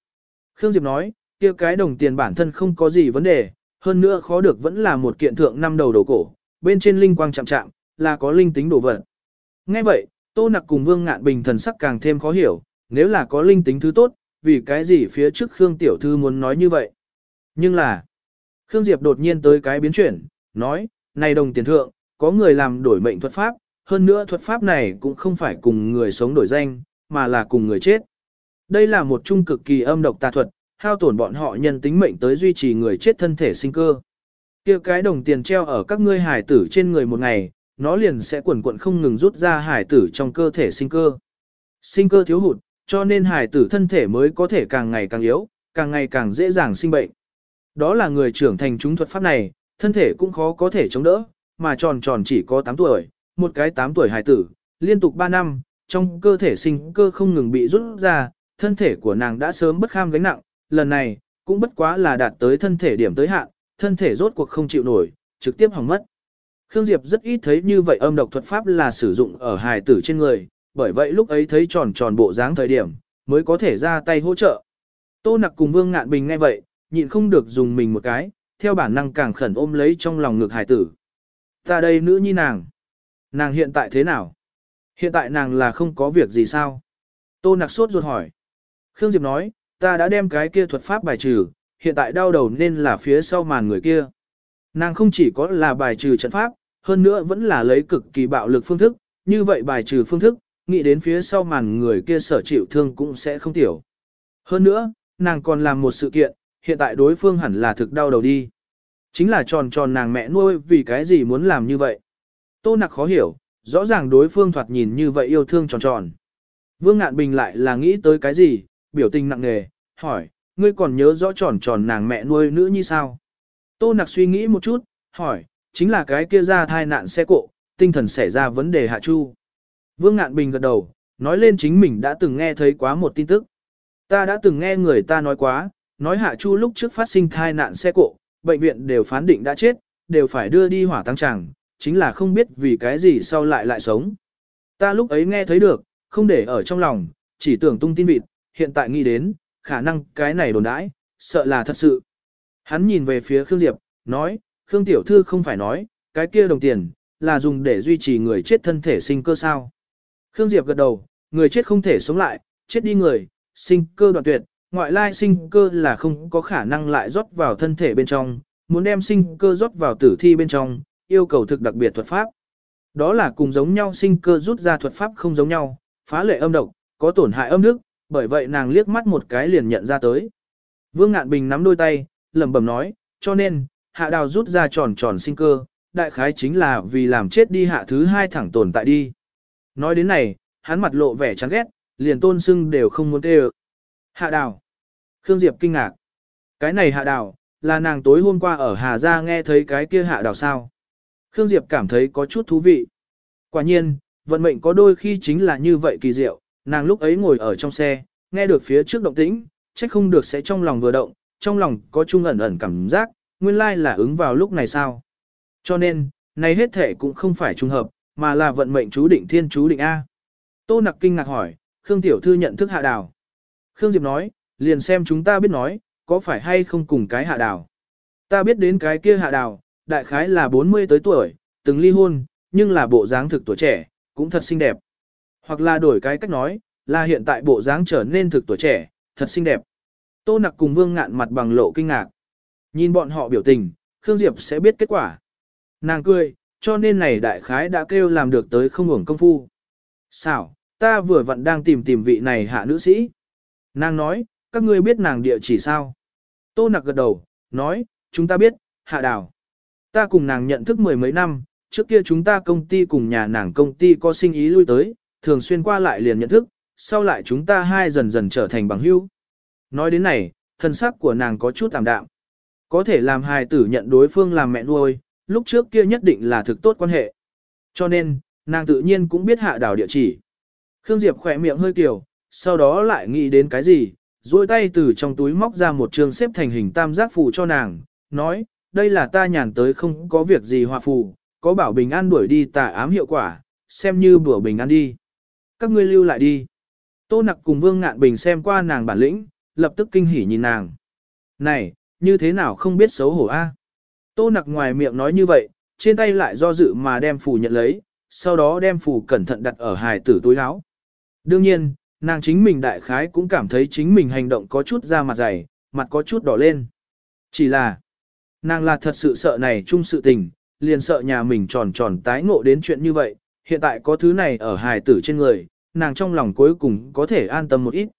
Khương Diệp nói, kia cái đồng tiền bản thân không có gì vấn đề, hơn nữa khó được vẫn là một kiện thượng năm đầu đầu cổ, bên trên linh quang chạm chạm, là có linh tính đồ vật. Nghe vậy, Tô Nặc cùng Vương Ngạn Bình thần sắc càng thêm khó hiểu, nếu là có linh tính thứ tốt, vì cái gì phía trước Khương Tiểu Thư muốn nói như vậy. Nhưng là, Khương Diệp đột nhiên tới cái biến chuyển, nói, này đồng tiền thượng, có người làm đổi mệnh thuật pháp, hơn nữa thuật pháp này cũng không phải cùng người sống đổi danh, mà là cùng người chết. Đây là một trung cực kỳ âm độc tà thuật, hao tổn bọn họ nhân tính mệnh tới duy trì người chết thân thể sinh cơ. kia cái đồng tiền treo ở các ngươi hải tử trên người một ngày, nó liền sẽ quần quận không ngừng rút ra hải tử trong cơ thể sinh cơ. Sinh cơ thiếu hụt, cho nên hải tử thân thể mới có thể càng ngày càng yếu, càng ngày càng dễ dàng sinh bệnh. Đó là người trưởng thành chúng thuật pháp này, thân thể cũng khó có thể chống đỡ, mà tròn tròn chỉ có 8 tuổi, một cái 8 tuổi hài tử, liên tục 3 năm, trong cơ thể sinh cơ không ngừng bị rút ra, thân thể của nàng đã sớm bất kham gánh nặng, lần này, cũng bất quá là đạt tới thân thể điểm tới hạn, thân thể rốt cuộc không chịu nổi, trực tiếp hỏng mất. Khương Diệp rất ít thấy như vậy âm độc thuật pháp là sử dụng ở hài tử trên người, bởi vậy lúc ấy thấy tròn tròn bộ dáng thời điểm, mới có thể ra tay hỗ trợ. Tô nặc cùng Vương Ngạn Bình nghe vậy, nhịn không được dùng mình một cái, theo bản năng càng khẩn ôm lấy trong lòng ngực hải tử. Ta đây nữ nhi nàng. Nàng hiện tại thế nào? Hiện tại nàng là không có việc gì sao? Tô nặc sốt ruột hỏi. Khương Diệp nói, ta đã đem cái kia thuật pháp bài trừ, hiện tại đau đầu nên là phía sau màn người kia. Nàng không chỉ có là bài trừ trận pháp, hơn nữa vẫn là lấy cực kỳ bạo lực phương thức, như vậy bài trừ phương thức, nghĩ đến phía sau màn người kia sở chịu thương cũng sẽ không tiểu. Hơn nữa, nàng còn làm một sự kiện, hiện tại đối phương hẳn là thực đau đầu đi. Chính là tròn tròn nàng mẹ nuôi vì cái gì muốn làm như vậy. Tô nặc khó hiểu, rõ ràng đối phương thoạt nhìn như vậy yêu thương tròn tròn. Vương Ngạn Bình lại là nghĩ tới cái gì, biểu tình nặng nề, hỏi, ngươi còn nhớ rõ tròn tròn nàng mẹ nuôi nữ như sao? Tô nặc suy nghĩ một chút, hỏi, chính là cái kia ra thai nạn xe cộ, tinh thần xảy ra vấn đề hạ chu. Vương Ngạn Bình gật đầu, nói lên chính mình đã từng nghe thấy quá một tin tức. Ta đã từng nghe người ta nói quá, nói hạ chu lúc trước phát sinh thai nạn xe cộ, bệnh viện đều phán định đã chết, đều phải đưa đi hỏa tăng tràng, chính là không biết vì cái gì sau lại lại sống. Ta lúc ấy nghe thấy được, không để ở trong lòng, chỉ tưởng tung tin vịt, hiện tại nghĩ đến, khả năng cái này đồn đãi, sợ là thật sự. Hắn nhìn về phía Khương Diệp, nói, Khương Tiểu Thư không phải nói, cái kia đồng tiền, là dùng để duy trì người chết thân thể sinh cơ sao. Khương Diệp gật đầu, người chết không thể sống lại, chết đi người, sinh cơ đoạn tuyệt, ngoại lai sinh cơ là không có khả năng lại rót vào thân thể bên trong, muốn đem sinh cơ rót vào tử thi bên trong, yêu cầu thực đặc biệt thuật pháp. Đó là cùng giống nhau sinh cơ rút ra thuật pháp không giống nhau, phá lệ âm độc, có tổn hại âm đức, bởi vậy nàng liếc mắt một cái liền nhận ra tới. Vương Ngạn Bình nắm đôi tay, lẩm bẩm nói, cho nên, hạ đào rút ra tròn tròn sinh cơ, đại khái chính là vì làm chết đi hạ thứ hai thẳng tồn tại đi. Nói đến này, hắn mặt lộ vẻ chán ghét, liền tôn sưng đều không muốn kêu. Hạ đào. Khương Diệp kinh ngạc. Cái này hạ đào, là nàng tối hôm qua ở Hà Gia nghe thấy cái kia hạ đào sao. Khương Diệp cảm thấy có chút thú vị. Quả nhiên, vận mệnh có đôi khi chính là như vậy kỳ diệu, nàng lúc ấy ngồi ở trong xe, nghe được phía trước động tĩnh, trách không được sẽ trong lòng vừa động, trong lòng có chung ẩn ẩn cảm giác, nguyên lai là ứng vào lúc này sao. Cho nên, này hết thể cũng không phải trùng hợp, mà là vận mệnh chú định thiên chú định A. Tô nặc kinh ngạc hỏi, Khương Tiểu Thư nhận thức hạ đào. Khương Diệp nói, liền xem chúng ta biết nói, có phải hay không cùng cái hạ đào. Ta biết đến cái kia hạ đào, đại khái là 40 tới tuổi, từng ly hôn, nhưng là bộ dáng thực tuổi trẻ, cũng thật xinh đẹp. Hoặc là đổi cái cách nói, là hiện tại bộ dáng trở nên thực tuổi trẻ, thật xinh đẹp. Tô nặc cùng vương ngạn mặt bằng lộ kinh ngạc. Nhìn bọn họ biểu tình, Khương Diệp sẽ biết kết quả. Nàng cười, cho nên này đại khái đã kêu làm được tới không ngủng công phu. Sao, ta vừa vặn đang tìm tìm vị này hạ nữ sĩ. Nàng nói, các ngươi biết nàng địa chỉ sao? Tô nặc gật đầu, nói, chúng ta biết, hạ đào. Ta cùng nàng nhận thức mười mấy năm, trước kia chúng ta công ty cùng nhà nàng công ty có sinh ý lui tới, thường xuyên qua lại liền nhận thức, sau lại chúng ta hai dần dần trở thành bằng hữu. Nói đến này, thân sắc của nàng có chút tạm đạm. Có thể làm hài tử nhận đối phương làm mẹ nuôi, lúc trước kia nhất định là thực tốt quan hệ. Cho nên, nàng tự nhiên cũng biết hạ đảo địa chỉ. Khương Diệp khỏe miệng hơi kiểu, sau đó lại nghĩ đến cái gì, duỗi tay từ trong túi móc ra một trường xếp thành hình tam giác phù cho nàng, nói, đây là ta nhàn tới không có việc gì hòa phù, có bảo bình an đuổi đi tà ám hiệu quả, xem như bữa bình an đi. Các ngươi lưu lại đi. Tô nặc cùng Vương Ngạn Bình xem qua nàng bản lĩnh, lập tức kinh hỉ nhìn nàng. Này, như thế nào không biết xấu hổ a? Tô nặc ngoài miệng nói như vậy, trên tay lại do dự mà đem phù nhận lấy, sau đó đem phù cẩn thận đặt ở hài tử túi áo. Đương nhiên, nàng chính mình đại khái cũng cảm thấy chính mình hành động có chút ra mặt dày, mặt có chút đỏ lên. Chỉ là, nàng là thật sự sợ này chung sự tình, liền sợ nhà mình tròn tròn tái ngộ đến chuyện như vậy, hiện tại có thứ này ở hài tử trên người, nàng trong lòng cuối cùng có thể an tâm một ít.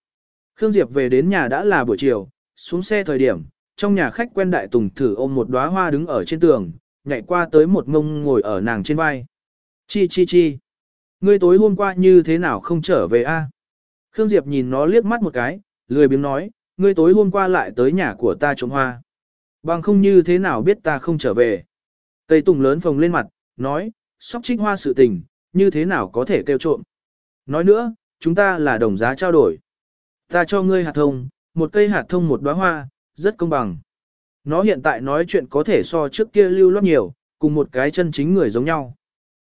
Khương Diệp về đến nhà đã là buổi chiều, xuống xe thời điểm, trong nhà khách quen đại tùng thử ôm một đóa hoa đứng ở trên tường, nhảy qua tới một ngông ngồi ở nàng trên vai. Chi chi chi. Ngươi tối hôm qua như thế nào không trở về a? Khương Diệp nhìn nó liếc mắt một cái, lười biếng nói, ngươi tối hôm qua lại tới nhà của ta trộm hoa. Bằng không như thế nào biết ta không trở về. Cây tùng lớn phồng lên mặt, nói, sóc trích hoa sự tình, như thế nào có thể kêu trộm. Nói nữa, chúng ta là đồng giá trao đổi. Ta cho ngươi hạt thông, một cây hạt thông một đóa hoa, rất công bằng. Nó hiện tại nói chuyện có thể so trước kia lưu loát nhiều, cùng một cái chân chính người giống nhau.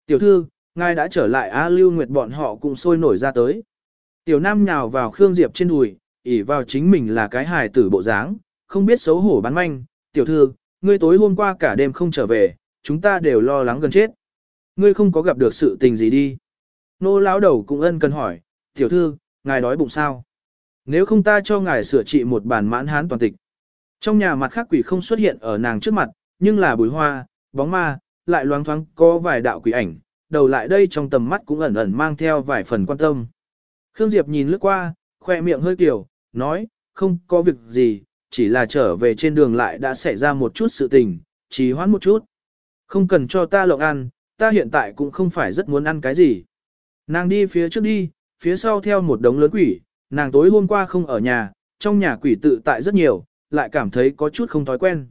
Tiểu thư, ngài đã trở lại A Lưu Nguyệt bọn họ cũng sôi nổi ra tới. Tiểu Nam nhào vào Khương Diệp trên đùi, ỉ vào chính mình là cái hài tử bộ dáng, không biết xấu hổ bán manh. Tiểu thư, ngươi tối hôm qua cả đêm không trở về, chúng ta đều lo lắng gần chết. Ngươi không có gặp được sự tình gì đi. Nô lão đầu cũng ân cần hỏi, tiểu thư, ngài đói bụng sao? Nếu không ta cho ngài sửa trị một bản mãn hán toàn tịch. Trong nhà mặt khác quỷ không xuất hiện ở nàng trước mặt, nhưng là bùi hoa, bóng ma, lại loáng thoáng có vài đạo quỷ ảnh, đầu lại đây trong tầm mắt cũng ẩn ẩn mang theo vài phần quan tâm. Khương Diệp nhìn lướt qua, khoe miệng hơi kiểu, nói, không có việc gì, chỉ là trở về trên đường lại đã xảy ra một chút sự tình, trì hoãn một chút. Không cần cho ta lộng ăn, ta hiện tại cũng không phải rất muốn ăn cái gì. Nàng đi phía trước đi, phía sau theo một đống lớn quỷ, nàng tối hôm qua không ở nhà, trong nhà quỷ tự tại rất nhiều, lại cảm thấy có chút không thói quen.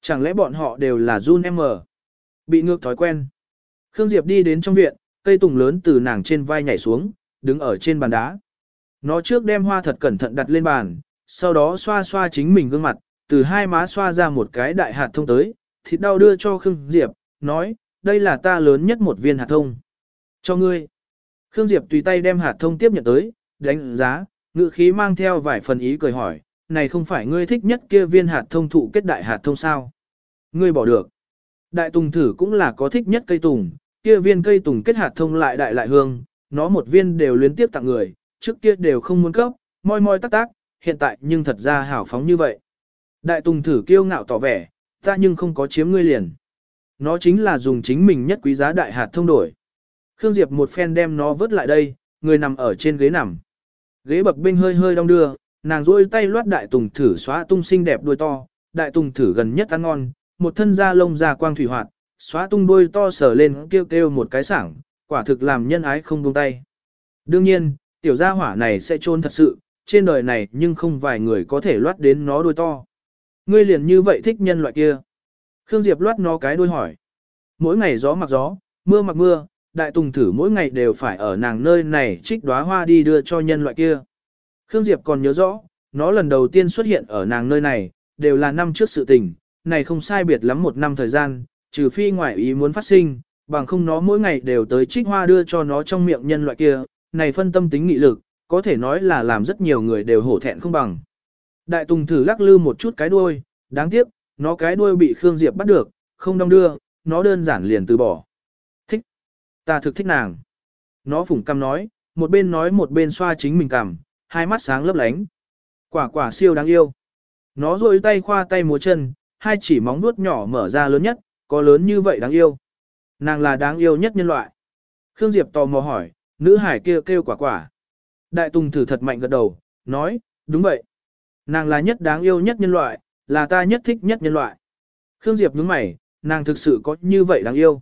Chẳng lẽ bọn họ đều là Jun em mờ? Bị ngược thói quen. Khương Diệp đi đến trong viện, cây tùng lớn từ nàng trên vai nhảy xuống, đứng ở trên bàn đá. Nó trước đem hoa thật cẩn thận đặt lên bàn, sau đó xoa xoa chính mình gương mặt, từ hai má xoa ra một cái đại hạt thông tới, thịt đau đưa cho Khương Diệp, nói, đây là ta lớn nhất một viên hạt thông. Cho ngươi. Khương Diệp tùy tay đem hạt thông tiếp nhận tới, đánh giá, ngự khí mang theo vài phần ý cười hỏi, này không phải ngươi thích nhất kia viên hạt thông thụ kết đại hạt thông sao? Ngươi bỏ được. Đại tùng thử cũng là có thích nhất cây tùng, kia viên cây tùng kết hạt thông lại đại lại hương, nó một viên đều luyến tiếp tặng người, trước kia đều không muốn cấp, moi moi tác tác, hiện tại nhưng thật ra hảo phóng như vậy. Đại tùng thử kiêu ngạo tỏ vẻ, ta nhưng không có chiếm ngươi liền. Nó chính là dùng chính mình nhất quý giá đại hạt thông đổi. Khương Diệp một phen đem nó vớt lại đây, người nằm ở trên ghế nằm. Ghế bập bênh hơi hơi đong đưa, nàng duỗi tay loát đại tùng thử xóa tung xinh đẹp đuôi to, đại tùng thử gần nhất ăn ngon, một thân da lông da quang thủy hoạt, xóa tung đuôi to sờ lên kêu kêu một cái sảng, quả thực làm nhân ái không buông tay. Đương nhiên, tiểu gia hỏa này sẽ trôn thật sự, trên đời này nhưng không vài người có thể loát đến nó đuôi to. Ngươi liền như vậy thích nhân loại kia. Khương Diệp loát nó cái đuôi hỏi. Mỗi ngày gió mặc gió, mưa mặc mưa, đại tùng thử mỗi ngày đều phải ở nàng nơi này trích đóa hoa đi đưa cho nhân loại kia. Khương Diệp còn nhớ rõ, nó lần đầu tiên xuất hiện ở nàng nơi này, đều là năm trước sự tình, này không sai biệt lắm một năm thời gian, trừ phi ngoại ý muốn phát sinh, bằng không nó mỗi ngày đều tới trích hoa đưa cho nó trong miệng nhân loại kia, này phân tâm tính nghị lực, có thể nói là làm rất nhiều người đều hổ thẹn không bằng. Đại Tùng thử lắc lư một chút cái đuôi, đáng tiếc, Nó cái đuôi bị Khương Diệp bắt được, không đong đưa, nó đơn giản liền từ bỏ. Thích. Ta thực thích nàng. Nó phủng cằm nói, một bên nói một bên xoa chính mình cằm, hai mắt sáng lấp lánh. Quả quả siêu đáng yêu. Nó rôi tay khoa tay múa chân, hai chỉ móng vuốt nhỏ mở ra lớn nhất, có lớn như vậy đáng yêu. Nàng là đáng yêu nhất nhân loại. Khương Diệp tò mò hỏi, nữ hải kia kêu, kêu quả quả. Đại Tùng thử thật mạnh gật đầu, nói, đúng vậy. Nàng là nhất đáng yêu nhất nhân loại, là ta nhất thích nhất nhân loại. Khương Diệp nhướng mày, nàng thực sự có như vậy đáng yêu.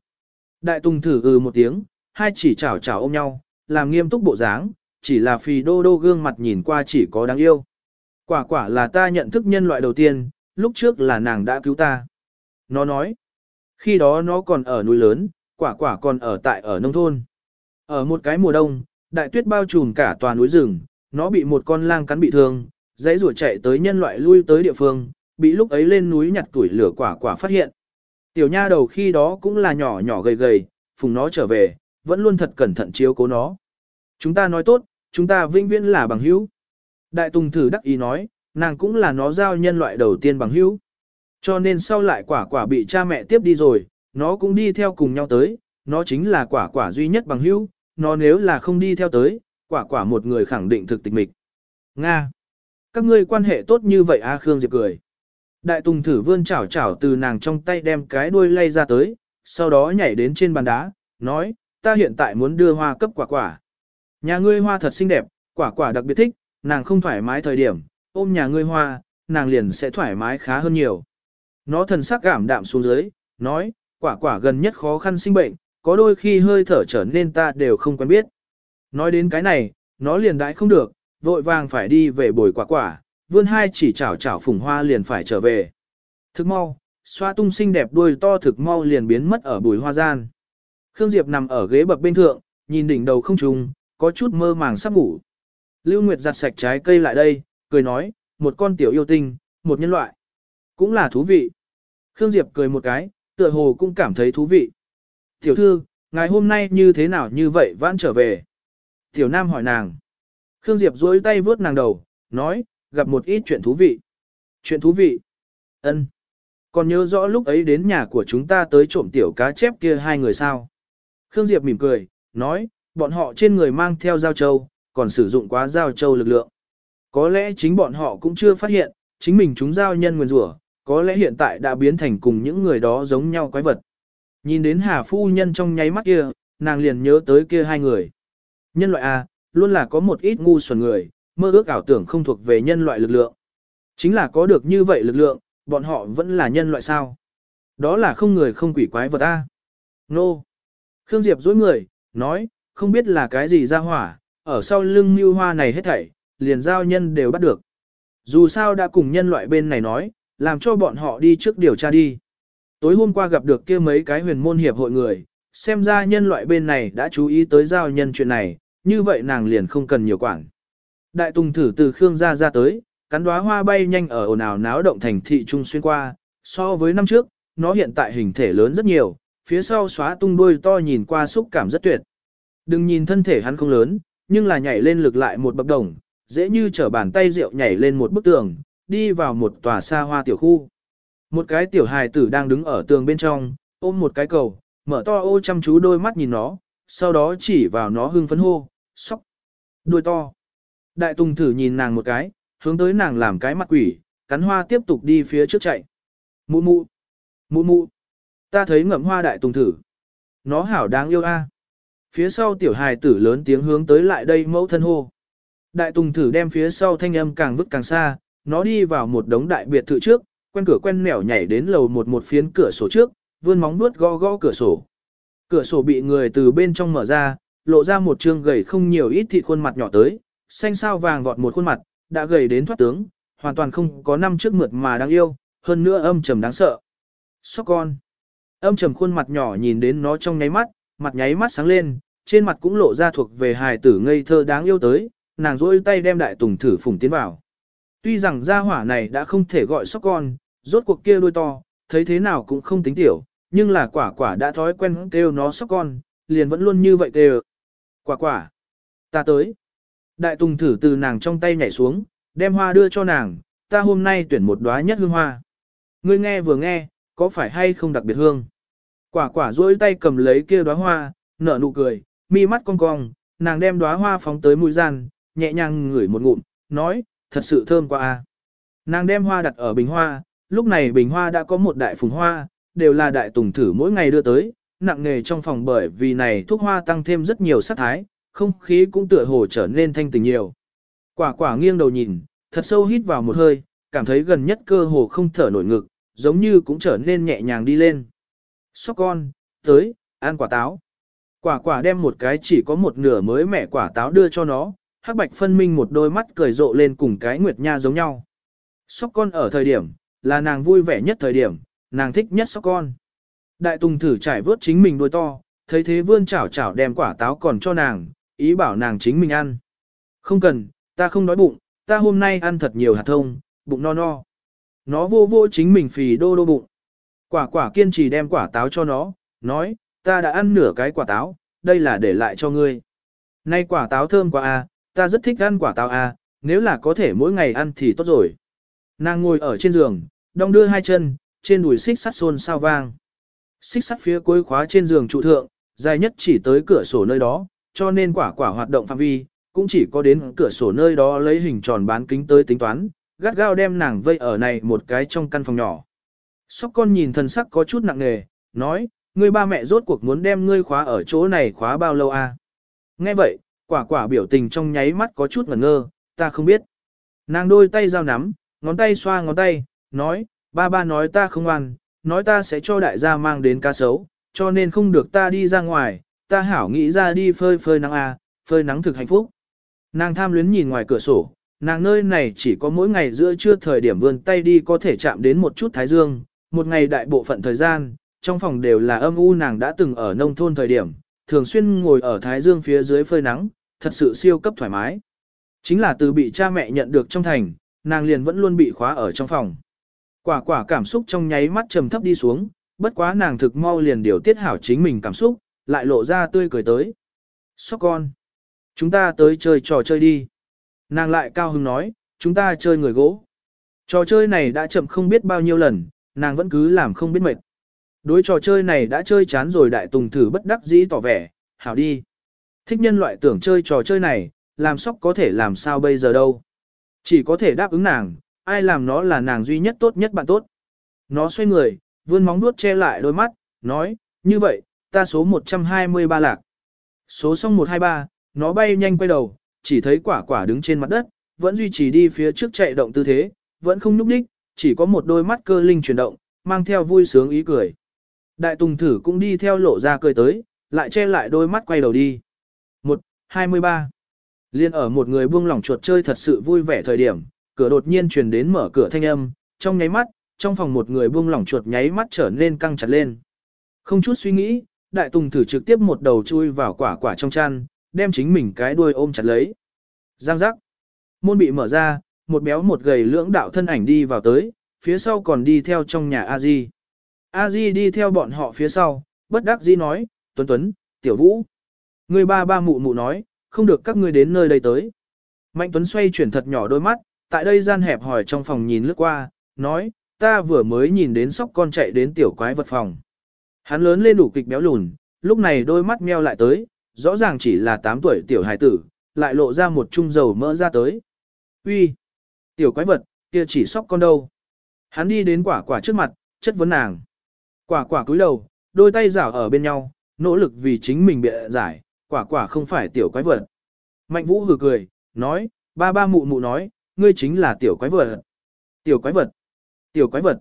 Đại Tùng thử ừ một tiếng, hai chỉ chảo chảo ôm nhau, làm nghiêm túc bộ dáng, chỉ là phì đô đô gương mặt nhìn qua chỉ có đáng yêu. Quả quả là ta nhận thức nhân loại đầu tiên, lúc trước là nàng đã cứu ta. Nó nói, khi đó nó còn ở núi lớn, quả quả còn ở tại ở nông thôn. Ở một cái mùa đông, đại tuyết bao trùm cả tòa núi rừng, nó bị một con lang cắn bị thương, dãy rủa chạy tới nhân loại lui tới địa phương, bị lúc ấy lên núi nhặt tuổi lửa quả quả phát hiện. Tiểu nha đầu khi đó cũng là nhỏ nhỏ gầy gầy, phùng nó trở về, vẫn luôn thật cẩn thận chiếu cố nó. Chúng ta nói tốt, chúng ta vinh viễn là bằng hữu. Đại Tùng thử đắc ý nói, nàng cũng là nó giao nhân loại đầu tiên bằng hữu. Cho nên sau lại quả quả bị cha mẹ tiếp đi rồi, nó cũng đi theo cùng nhau tới, nó chính là quả quả duy nhất bằng hữu, nó nếu là không đi theo tới, quả quả một người khẳng định thực tịch mịch. Nga! Các ngươi quan hệ tốt như vậy A Khương Diệp cười. Đại Tùng thử vươn chảo chảo từ nàng trong tay đem cái đuôi lay ra tới, sau đó nhảy đến trên bàn đá, nói, ta hiện tại muốn đưa hoa cấp quả quả. Nhà ngươi hoa thật xinh đẹp, quả quả đặc biệt thích, nàng không thoải mái thời điểm, ôm nhà ngươi hoa, nàng liền sẽ thoải mái khá hơn nhiều. Nó thần sắc cảm đạm xuống dưới, nói, quả quả gần nhất khó khăn sinh bệnh, có đôi khi hơi thở trở nên ta đều không quen biết. Nói đến cái này, nó liền đãi không được, vội vàng phải đi về bồi quả quả, vươn hai chỉ chảo chảo phùng hoa liền phải trở về. Thức mau, xoa tung xinh đẹp đuôi to thực mau liền biến mất ở bùi hoa gian. Khương Diệp nằm ở ghế bập bên thượng, nhìn đỉnh đầu không trùng, có chút mơ màng sắp ngủ. Lưu Nguyệt giặt sạch trái cây lại đây, cười nói, một con tiểu yêu tinh, một nhân loại. Cũng là thú vị. Khương Diệp cười một cái, tựa hồ cũng cảm thấy thú vị. Tiểu thư, ngày hôm nay như thế nào như vậy vãn trở về? Tiểu Nam hỏi nàng. Khương Diệp duỗi tay vướt nàng đầu, nói, gặp một ít chuyện thú vị. Chuyện thú vị? Ân. Còn nhớ rõ lúc ấy đến nhà của chúng ta tới trộm tiểu cá chép kia hai người sao? Khương Diệp mỉm cười, nói, bọn họ trên người mang theo dao châu, còn sử dụng quá dao châu lực lượng. Có lẽ chính bọn họ cũng chưa phát hiện, chính mình chúng giao nhân nguyên rủa, có lẽ hiện tại đã biến thành cùng những người đó giống nhau quái vật. Nhìn đến Hà Phu Nhân trong nháy mắt kia, nàng liền nhớ tới kia hai người. Nhân loại A, luôn là có một ít ngu xuẩn người, mơ ước ảo tưởng không thuộc về nhân loại lực lượng. Chính là có được như vậy lực lượng, bọn họ vẫn là nhân loại sao. Đó là không người không quỷ quái vật A. Nô. Khương Diệp dối người, nói, không biết là cái gì ra hỏa, ở sau lưng mưu hoa này hết thảy, liền giao nhân đều bắt được. Dù sao đã cùng nhân loại bên này nói, làm cho bọn họ đi trước điều tra đi. Tối hôm qua gặp được kia mấy cái huyền môn hiệp hội người, xem ra nhân loại bên này đã chú ý tới giao nhân chuyện này, như vậy nàng liền không cần nhiều quản. Đại tùng thử từ Khương gia ra tới, cắn đóa hoa bay nhanh ở ồn ào náo động thành thị trung xuyên qua, so với năm trước, nó hiện tại hình thể lớn rất nhiều, phía sau xóa tung đuôi to nhìn qua xúc cảm rất tuyệt. Đừng nhìn thân thể hắn không lớn, nhưng là nhảy lên lực lại một bậc đồng, dễ như trở bàn tay rượu nhảy lên một bức tường, đi vào một tòa xa hoa tiểu khu. Một cái tiểu hài tử đang đứng ở tường bên trong, ôm một cái cầu, mở to ô chăm chú đôi mắt nhìn nó, sau đó chỉ vào nó hưng phấn hô, sóc, đuôi to. Đại Tùng thử nhìn nàng một cái, hướng tới nàng làm cái mặt quỷ, cắn hoa tiếp tục đi phía trước chạy. Mụ mụ, mụ mụ, ta thấy ngậm hoa đại Tùng thử. Nó hảo đáng yêu a. Phía sau tiểu hài tử lớn tiếng hướng tới lại đây mẫu thân hô. Đại Tùng thử đem phía sau thanh âm càng vứt càng xa, nó đi vào một đống đại biệt thự trước, quen cửa quen nẻo nhảy đến lầu một một phiến cửa sổ trước, vươn móng vuốt gõ gõ cửa sổ. Cửa sổ bị người từ bên trong mở ra, lộ ra một trương gầy không nhiều ít thịt khuôn mặt nhỏ tới, xanh sao vàng vọt một khuôn mặt, đã gầy đến thoát tướng, hoàn toàn không có năm trước mượt mà đáng yêu, hơn nữa âm trầm đáng sợ. Sóc con. Âm trầm khuôn mặt nhỏ nhìn đến nó trong nháy mắt, mặt nháy mắt sáng lên, trên mặt cũng lộ ra thuộc về hài tử ngây thơ đáng yêu tới, nàng rỗi tay đem đại tùng thử phùng tiến vào. Tuy rằng gia hỏa này đã không thể gọi sóc con, rốt cuộc kia đôi to, thấy thế nào cũng không tính tiểu, nhưng là quả quả đã thói quen kêu nó sóc con, liền vẫn luôn như vậy kêu. Quả quả, ta tới. Đại tùng thử từ nàng trong tay nhảy xuống, đem hoa đưa cho nàng, ta hôm nay tuyển một đóa nhất hương hoa. Ngươi nghe vừa nghe, có phải hay không đặc biệt hương? Quả quả duỗi tay cầm lấy kia đóa hoa, nở nụ cười, mi mắt cong cong, nàng đem đóa hoa phóng tới mũi gian, nhẹ nhàng ngửi một ngụm, nói, thật sự thơm quá a. Nàng đem hoa đặt ở bình hoa, lúc này bình hoa đã có một đại phùng hoa, đều là đại tùng thử mỗi ngày đưa tới, nặng nghề trong phòng bởi vì này thuốc hoa tăng thêm rất nhiều sắc thái, không khí cũng tựa hồ trở nên thanh tình nhiều. Quả quả nghiêng đầu nhìn, thật sâu hít vào một hơi, cảm thấy gần nhất cơ hồ không thở nổi ngực, giống như cũng trở nên nhẹ nhàng đi lên. Sóc con, tới, ăn quả táo. Quả quả đem một cái chỉ có một nửa mới mẻ quả táo đưa cho nó, hắc bạch phân minh một đôi mắt cười rộ lên cùng cái nguyệt nha giống nhau. Sóc con ở thời điểm, là nàng vui vẻ nhất thời điểm, nàng thích nhất sóc con. Đại tùng thử trải vớt chính mình đôi to, thấy thế vươn chảo chảo đem quả táo còn cho nàng, ý bảo nàng chính mình ăn. Không cần, ta không đói bụng, ta hôm nay ăn thật nhiều hạt thông, bụng no no. Nó vô vô chính mình phì đô đô bụng. Quả quả kiên trì đem quả táo cho nó, nói, ta đã ăn nửa cái quả táo, đây là để lại cho ngươi. Nay quả táo thơm quá à, ta rất thích ăn quả táo à, nếu là có thể mỗi ngày ăn thì tốt rồi. Nàng ngồi ở trên giường, đong đưa hai chân, trên đùi xích sắt xôn sao vang. Xích sắt phía cuối khóa trên giường trụ thượng, dài nhất chỉ tới cửa sổ nơi đó, cho nên quả quả hoạt động phạm vi, cũng chỉ có đến cửa sổ nơi đó lấy hình tròn bán kính tới tính toán, gắt gao đem nàng vây ở này một cái trong căn phòng nhỏ. Sóc con nhìn thần sắc có chút nặng nề, nói, ngươi ba mẹ rốt cuộc muốn đem ngươi khóa ở chỗ này khóa bao lâu à? Nghe vậy, quả quả biểu tình trong nháy mắt có chút ngẩn ngơ, ta không biết. Nàng đôi tay giao nắm, ngón tay xoa ngón tay, nói, ba ba nói ta không ăn, nói ta sẽ cho đại gia mang đến cá sấu, cho nên không được ta đi ra ngoài, ta hảo nghĩ ra đi phơi phơi nắng à, phơi nắng thực hạnh phúc. Nàng tham luyến nhìn ngoài cửa sổ, nàng nơi này chỉ có mỗi ngày giữa trưa thời điểm vươn tay đi có thể chạm đến một chút thái dương, một ngày đại bộ phận thời gian, trong phòng đều là âm u nàng đã từng ở nông thôn thời điểm, thường xuyên ngồi ở thái dương phía dưới phơi nắng, thật sự siêu cấp thoải mái. Chính là từ bị cha mẹ nhận được trong thành, nàng liền vẫn luôn bị khóa ở trong phòng. Quả quả cảm xúc trong nháy mắt trầm thấp đi xuống, bất quá nàng thực mau liền điều tiết hảo chính mình cảm xúc, lại lộ ra tươi cười tới. Sóc con, chúng ta tới chơi trò chơi đi. Nàng lại cao hứng nói, chúng ta chơi người gỗ. Trò chơi này đã chậm không biết bao nhiêu lần, nàng vẫn cứ làm không biết mệt. Đối trò chơi này đã chơi chán rồi đại tùng thử bất đắc dĩ tỏ vẻ, hảo đi. Thích nhân loại tưởng chơi trò chơi này, làm sóc có thể làm sao bây giờ đâu. Chỉ có thể đáp ứng nàng, ai làm nó là nàng duy nhất tốt nhất bạn tốt. Nó xoay người, vươn móng nuốt che lại đôi mắt, nói, như vậy, ta số 123 lạc. Số xong 123, nó bay nhanh quay đầu, chỉ thấy quả quả đứng trên mặt đất, vẫn duy trì đi phía trước chạy động tư thế, vẫn không núp đích, chỉ có một đôi mắt cơ linh chuyển động, mang theo vui sướng ý cười. Đại tùng thử cũng đi theo lộ ra cười tới, lại che lại đôi mắt quay đầu đi. 23. Liên ở một người buông lỏng chuột chơi thật sự vui vẻ thời điểm, cửa đột nhiên truyền đến mở cửa thanh âm, trong nháy mắt, trong phòng một người buông lỏng chuột nháy mắt trở nên căng chặt lên. Không chút suy nghĩ, đại tùng thử trực tiếp một đầu chui vào quả quả trong chăn, đem chính mình cái đuôi ôm chặt lấy. Giang giác. Môn bị mở ra, một béo một gầy lưỡng đạo thân ảnh đi vào tới, phía sau còn đi theo trong nhà a di a di đi theo bọn họ phía sau, bất đắc dĩ nói, Tuấn Tuấn, Tiểu Vũ. Người ba ba mụ mụ nói, không được các ngươi đến nơi đây tới. Mạnh Tuấn xoay chuyển thật nhỏ đôi mắt, tại đây gian hẹp hỏi trong phòng nhìn lướt qua, nói, ta vừa mới nhìn đến sóc con chạy đến tiểu quái vật phòng. Hắn lớn lên đủ kịch béo lùn, lúc này đôi mắt meo lại tới, rõ ràng chỉ là 8 tuổi tiểu hài tử, lại lộ ra một trung dầu mỡ ra tới. Uy, Tiểu quái vật, kia chỉ sóc con đâu? Hắn đi đến quả quả trước mặt, chất vấn nàng. Quả quả cúi đầu, đôi tay rảo ở bên nhau, nỗ lực vì chính mình bịa giải, quả quả không phải tiểu quái vật. Mạnh vũ hừ cười, nói, ba ba mụ mụ nói, ngươi chính là tiểu quái vật. Tiểu quái vật. Tiểu quái vật.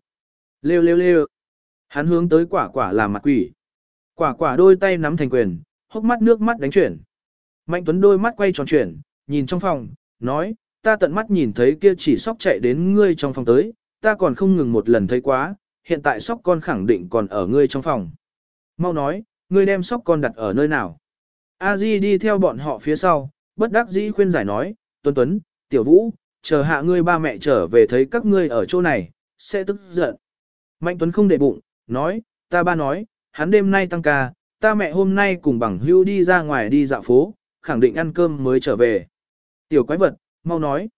Lêu lêu lêu. Hắn hướng tới quả quả làm mặt quỷ. Quả quả đôi tay nắm thành quyền, hốc mắt nước mắt đánh chuyển. Mạnh Tuấn đôi mắt quay tròn chuyển, nhìn trong phòng, nói, ta tận mắt nhìn thấy kia chỉ sóc chạy đến ngươi trong phòng tới, ta còn không ngừng một lần thấy quá, hiện tại sóc con khẳng định còn ở ngươi trong phòng. Mau nói, ngươi đem sóc con đặt ở nơi nào? A Di đi theo bọn họ phía sau, bất đắc dĩ khuyên giải nói, Tuấn Tuấn, Tiểu Vũ, chờ hạ ngươi ba mẹ trở về thấy các ngươi ở chỗ này, sẽ tức giận. Mạnh Tuấn không để bụng, nói, ta ba nói, hắn đêm nay tăng ca, ta mẹ hôm nay cùng bằng hưu đi ra ngoài đi dạo phố, khẳng định ăn cơm mới trở về. Tiểu quái vật, mau nói,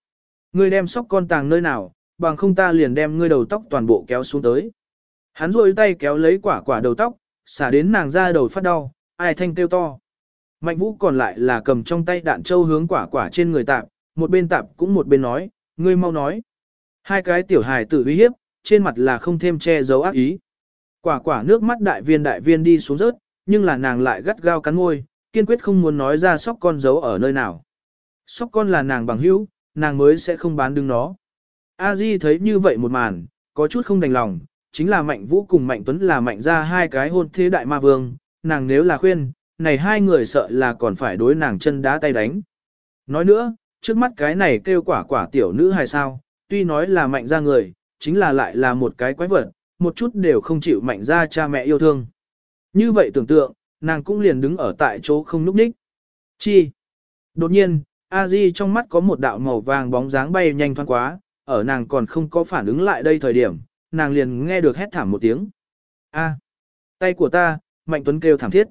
ngươi đem sóc con tàng nơi nào, bằng không ta liền đem ngươi đầu tóc toàn bộ kéo xuống tới. Hắn rôi tay kéo lấy quả quả đầu tóc, xả đến nàng ra đầu phát đau, ai thanh kêu to. Mạnh vũ còn lại là cầm trong tay đạn châu hướng quả quả trên người tạp, một bên tạp cũng một bên nói, ngươi mau nói. Hai cái tiểu hài tử uy hiếp, trên mặt là không thêm che giấu ác ý. Quả quả nước mắt đại viên đại viên đi xuống rớt, nhưng là nàng lại gắt gao cắn môi, kiên quyết không muốn nói ra sóc con giấu ở nơi nào. Sóc con là nàng bằng hữu, nàng mới sẽ không bán đứng nó. A Di thấy như vậy một màn, có chút không đành lòng, chính là Mạnh Vũ cùng Mạnh Tuấn là Mạnh ra hai cái hôn thế đại ma vương, nàng nếu là khuyên, này hai người sợ là còn phải đối nàng chân đá tay đánh. Nói nữa, trước mắt cái này kêu quả quả tiểu nữ hay sao, tuy nói là Mạnh ra người, chính là lại là một cái quái vật, một chút đều không chịu Mạnh ra cha mẹ yêu thương. Như vậy tưởng tượng, nàng cũng liền đứng ở tại chỗ không núp đích. Chi? Đột nhiên, A Di trong mắt có một đạo màu vàng bóng dáng bay nhanh thoáng quá, ở nàng còn không có phản ứng lại đây thời điểm, nàng liền nghe được hét thảm một tiếng. A, tay của ta, Mạnh Tuấn kêu thảm thiết.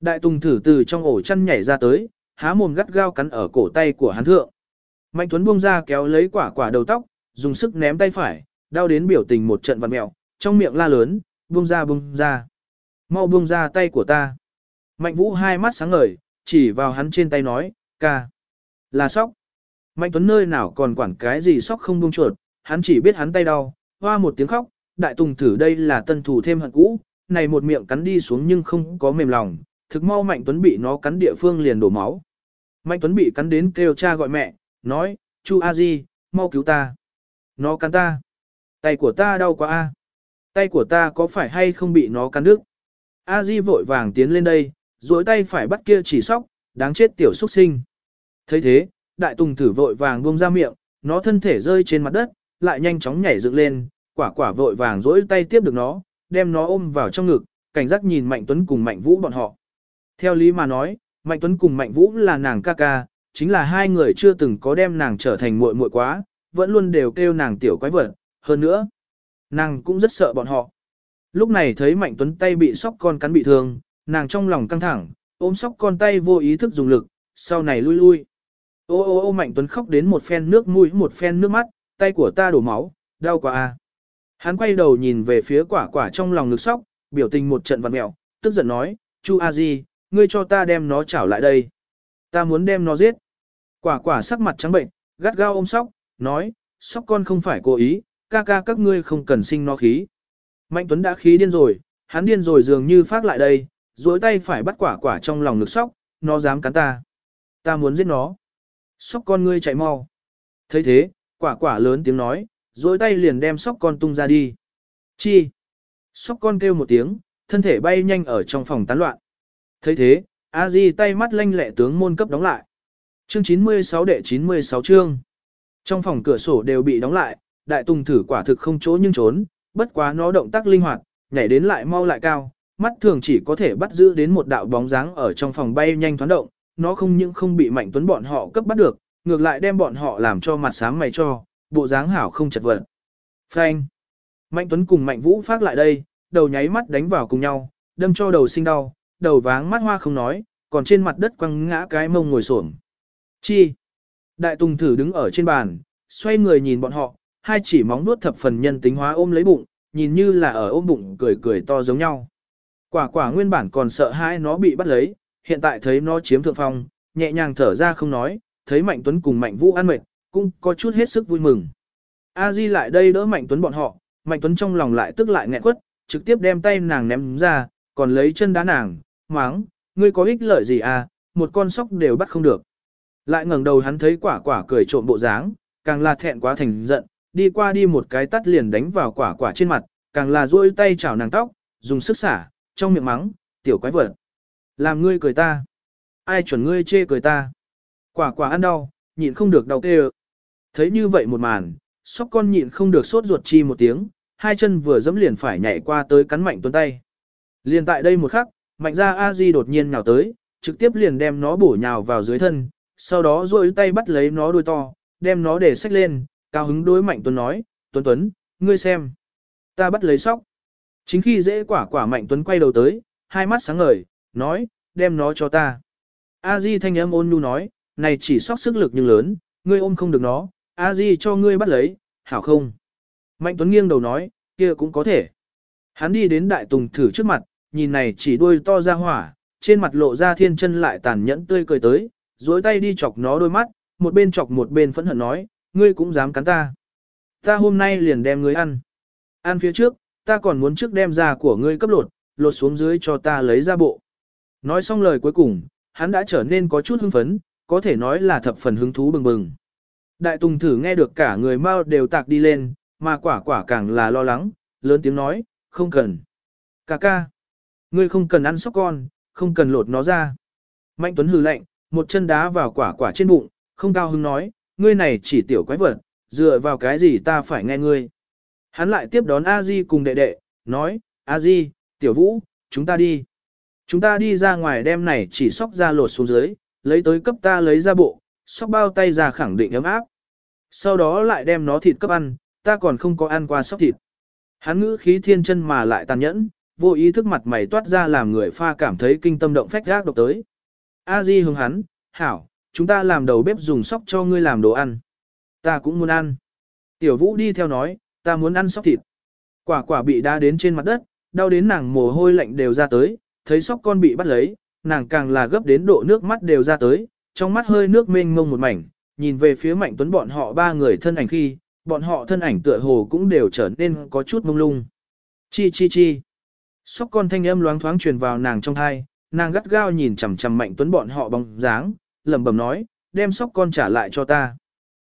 Đại Tùng thử từ trong ổ chăn nhảy ra tới, há mồm gắt gao cắn ở cổ tay của hắn thượng. Mạnh Tuấn buông ra kéo lấy quả quả đầu tóc, dùng sức ném tay phải, đau đến biểu tình một trận vặn mẹo, trong miệng la lớn, buông ra buông ra. Mau buông ra tay của ta. Mạnh Vũ hai mắt sáng ngời, chỉ vào hắn trên tay nói, ca. Là sóc. Mạnh Tuấn nơi nào còn quản cái gì sóc không buông chuột, hắn chỉ biết hắn tay đau, hoa một tiếng khóc, đại tùng thử đây là tân thủ thêm hận cũ, này một miệng cắn đi xuống nhưng không có mềm lòng, thực mau Mạnh Tuấn bị nó cắn địa phương liền đổ máu. Mạnh Tuấn bị cắn đến kêu cha gọi mẹ, nói, Chu A Di, mau cứu ta. Nó cắn ta. Tay của ta đau quá a. Tay của ta có phải hay không bị nó cắn đứt? A Di vội vàng tiến lên đây, duỗi tay phải bắt kia chỉ sóc, đáng chết tiểu xuất sinh. thấy thế, đại tùng thử vội vàng buông ra miệng, nó thân thể rơi trên mặt đất, lại nhanh chóng nhảy dựng lên, quả quả vội vàng duỗi tay tiếp được nó, đem nó ôm vào trong ngực, cảnh giác nhìn Mạnh Tuấn cùng Mạnh Vũ bọn họ. Theo lý mà nói, Mạnh Tuấn cùng Mạnh Vũ là nàng ca ca, chính là hai người chưa từng có đem nàng trở thành muội muội quá, vẫn luôn đều kêu nàng tiểu quái vật, hơn nữa, nàng cũng rất sợ bọn họ. Lúc này thấy Mạnh Tuấn tay bị sóc con cắn bị thương, nàng trong lòng căng thẳng, ôm sóc con tay vô ý thức dùng lực, sau này lui lui. Ô ô ô Mạnh Tuấn khóc đến một phen nước mũi một phen nước mắt, tay của ta đổ máu, đau quá a. Hắn quay đầu nhìn về phía quả quả trong lòng ngực sóc, biểu tình một trận vặn mẹo, tức giận nói, Chu A Di, ngươi cho ta đem nó chảo lại đây. Ta muốn đem nó giết. Quả quả sắc mặt trắng bệnh, gắt gao ôm sóc, nói, sóc con không phải cố ý, ca ca các ngươi không cần sinh nó khí. Mạnh Tuấn đã khí điên rồi, hắn điên rồi dường như phát lại đây, duỗi tay phải bắt quả quả trong lòng ngực sóc, nó dám cắn ta. Ta muốn giết nó. Sóc con ngươi chạy mau. thấy thế, quả quả lớn tiếng nói, duỗi tay liền đem sóc con tung ra đi. Chi? Sóc con kêu một tiếng, thân thể bay nhanh ở trong phòng tán loạn thấy thế, a di tay mắt lanh lẹ tướng môn cấp đóng lại. Chương 96 đệ 96 chương. Trong phòng cửa sổ đều bị đóng lại, đại tùng thử quả thực không chỗ nhưng trốn, bất quá nó động tác linh hoạt, nhảy đến lại mau lại cao, mắt thường chỉ có thể bắt giữ đến một đạo bóng dáng ở trong phòng bay nhanh thoáng động, nó không những không bị Mạnh Tuấn bọn họ cấp bắt được, ngược lại đem bọn họ làm cho mặt sáng mày cho, bộ dáng hảo không chật vật. Phanh. Mạnh Tuấn cùng Mạnh Vũ phát lại đây, đầu nháy mắt đánh vào cùng nhau, đâm cho đầu sinh đau, đầu váng mắt hoa không nói, còn trên mặt đất quăng ngã cái mông ngồi xổm. Chi. Đại Tùng thử đứng ở trên bàn, xoay người nhìn bọn họ, hai chỉ móng nuốt thập phần nhân tính hóa ôm lấy bụng, nhìn như là ở ôm bụng cười cười to giống nhau. Quả quả nguyên bản còn sợ hãi nó bị bắt lấy, hiện tại thấy nó chiếm thượng phong, nhẹ nhàng thở ra không nói, thấy Mạnh Tuấn cùng Mạnh Vũ ăn mệt, cũng có chút hết sức vui mừng. A Di lại đây đỡ Mạnh Tuấn bọn họ, Mạnh Tuấn trong lòng lại tức lại nghẹn quất, trực tiếp đem tay nàng ném ra, còn lấy chân đá nàng, máng, ngươi có ích lợi gì à, một con sóc đều bắt không được. Lại ngẩng đầu hắn thấy quả quả cười trộm bộ dáng, càng là thẹn quá thành giận, đi qua đi một cái tắt liền đánh vào quả quả trên mặt, càng là duỗi tay chảo nàng tóc, dùng sức xả, trong miệng mắng, tiểu quái vật. Làm ngươi cười ta. Ai chuẩn ngươi chê cười ta. Quả quả ăn đau, nhịn không được đau tê. Thấy như vậy một màn, sóc con nhịn không được sốt ruột chi một tiếng, hai chân vừa dẫm liền phải nhảy qua tới cắn mạnh tuấn tay. Liền tại đây một khắc, mạnh ra a di đột nhiên nhào tới, trực tiếp liền đem nó bổ nhào vào dưới thân, sau đó duỗi tay bắt lấy nó đuôi to, đem nó để xách lên, cao hứng đối mạnh tuấn nói, tuấn tuấn, ngươi xem. Ta bắt lấy sóc. Chính khi dễ quả quả mạnh tuấn quay đầu tới, hai mắt sáng ngời, nói, đem nó cho ta. A Di thanh âm ôn nhu nói, này chỉ sóc sức lực nhưng lớn, ngươi ôm không được nó, A Di cho ngươi bắt lấy, hảo không? Mạnh Tuấn nghiêng đầu nói, kia cũng có thể. Hắn đi đến đại tùng thử trước mặt, nhìn này chỉ đuôi to ra hỏa, trên mặt lộ ra thiên chân lại tàn nhẫn tươi cười tới, duỗi tay đi chọc nó đôi mắt, một bên chọc một bên phẫn hận nói, ngươi cũng dám cắn ta. Ta hôm nay liền đem ngươi ăn. Ăn phía trước, ta còn muốn trước đem da của ngươi cấp lột, lột xuống dưới cho ta lấy ra bộ. Nói xong lời cuối cùng, hắn đã trở nên có chút hưng phấn, có thể nói là thập phần hứng thú bừng bừng. Đại Tùng thử nghe được cả người mau đều tạc đi lên, mà quả quả càng là lo lắng, lớn tiếng nói, không cần. Cà ca, ngươi không cần ăn sóc con, không cần lột nó ra. Mạnh Tuấn hừ lạnh, một chân đá vào quả quả trên bụng, không cao hứng nói, ngươi này chỉ tiểu quái vật, dựa vào cái gì ta phải nghe ngươi. Hắn lại tiếp đón A Di cùng đệ đệ, nói, A Di, tiểu vũ, chúng ta đi. Chúng ta đi ra ngoài đem này chỉ sóc ra lột xuống dưới, lấy tới cấp ta lấy ra bộ, sóc bao tay ra khẳng định ấm áp. Sau đó lại đem nó thịt cấp ăn, ta còn không có ăn qua sóc thịt. Hắn ngữ khí thiên chân mà lại tàn nhẫn, vô ý thức mặt mày toát ra làm người pha cảm thấy kinh tâm động phách gác độc tới. A Di hướng hắn, hảo, chúng ta làm đầu bếp dùng sóc cho ngươi làm đồ ăn. Ta cũng muốn ăn. Tiểu vũ đi theo nói, ta muốn ăn sóc thịt. Quả quả bị đá đến trên mặt đất, đau đến nàng mồ hôi lạnh đều ra tới, thấy sóc con bị bắt lấy, nàng càng là gấp đến độ nước mắt đều ra tới, trong mắt hơi nước mênh mông một mảnh, nhìn về phía mạnh tuấn bọn họ ba người thân ảnh khi, bọn họ thân ảnh tựa hồ cũng đều trở nên có chút mông lung. Chi chi chi. Sóc con thanh âm loáng thoáng truyền vào nàng trong thai, nàng gắt gao nhìn chằm chằm mạnh tuấn bọn họ bóng dáng, lẩm bẩm nói, đem sóc con trả lại cho ta.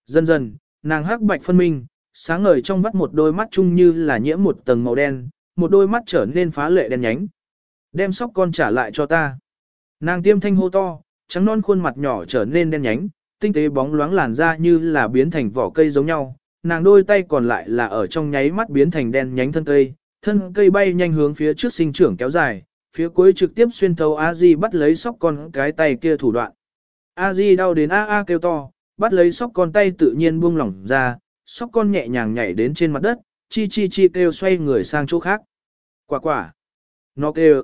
Dần dần, nàng hắc bạch phân minh, sáng ngời trong vắt một đôi mắt chung như là nhiễm một tầng màu đen, một đôi mắt trở nên phá lệ đen nhánh. Đem sóc con trả lại cho ta. Nàng tiêm thanh hô to, trắng non khuôn mặt nhỏ trở nên đen nhánh, tinh tế bóng loáng làn da như là biến thành vỏ cây giống nhau. Nàng đôi tay còn lại là ở trong nháy mắt biến thành đen nhánh thân cây, thân cây bay nhanh hướng phía trước sinh trưởng kéo dài, phía cuối trực tiếp xuyên thấu A Di bắt lấy sóc con cái tay kia thủ đoạn. A Di đau đến a a kêu to, bắt lấy sóc con tay tự nhiên buông lỏng ra, sóc con nhẹ nhàng nhảy đến trên mặt đất, chi chi chi kêu xoay người sang chỗ khác. Quả quả. Nó kêu.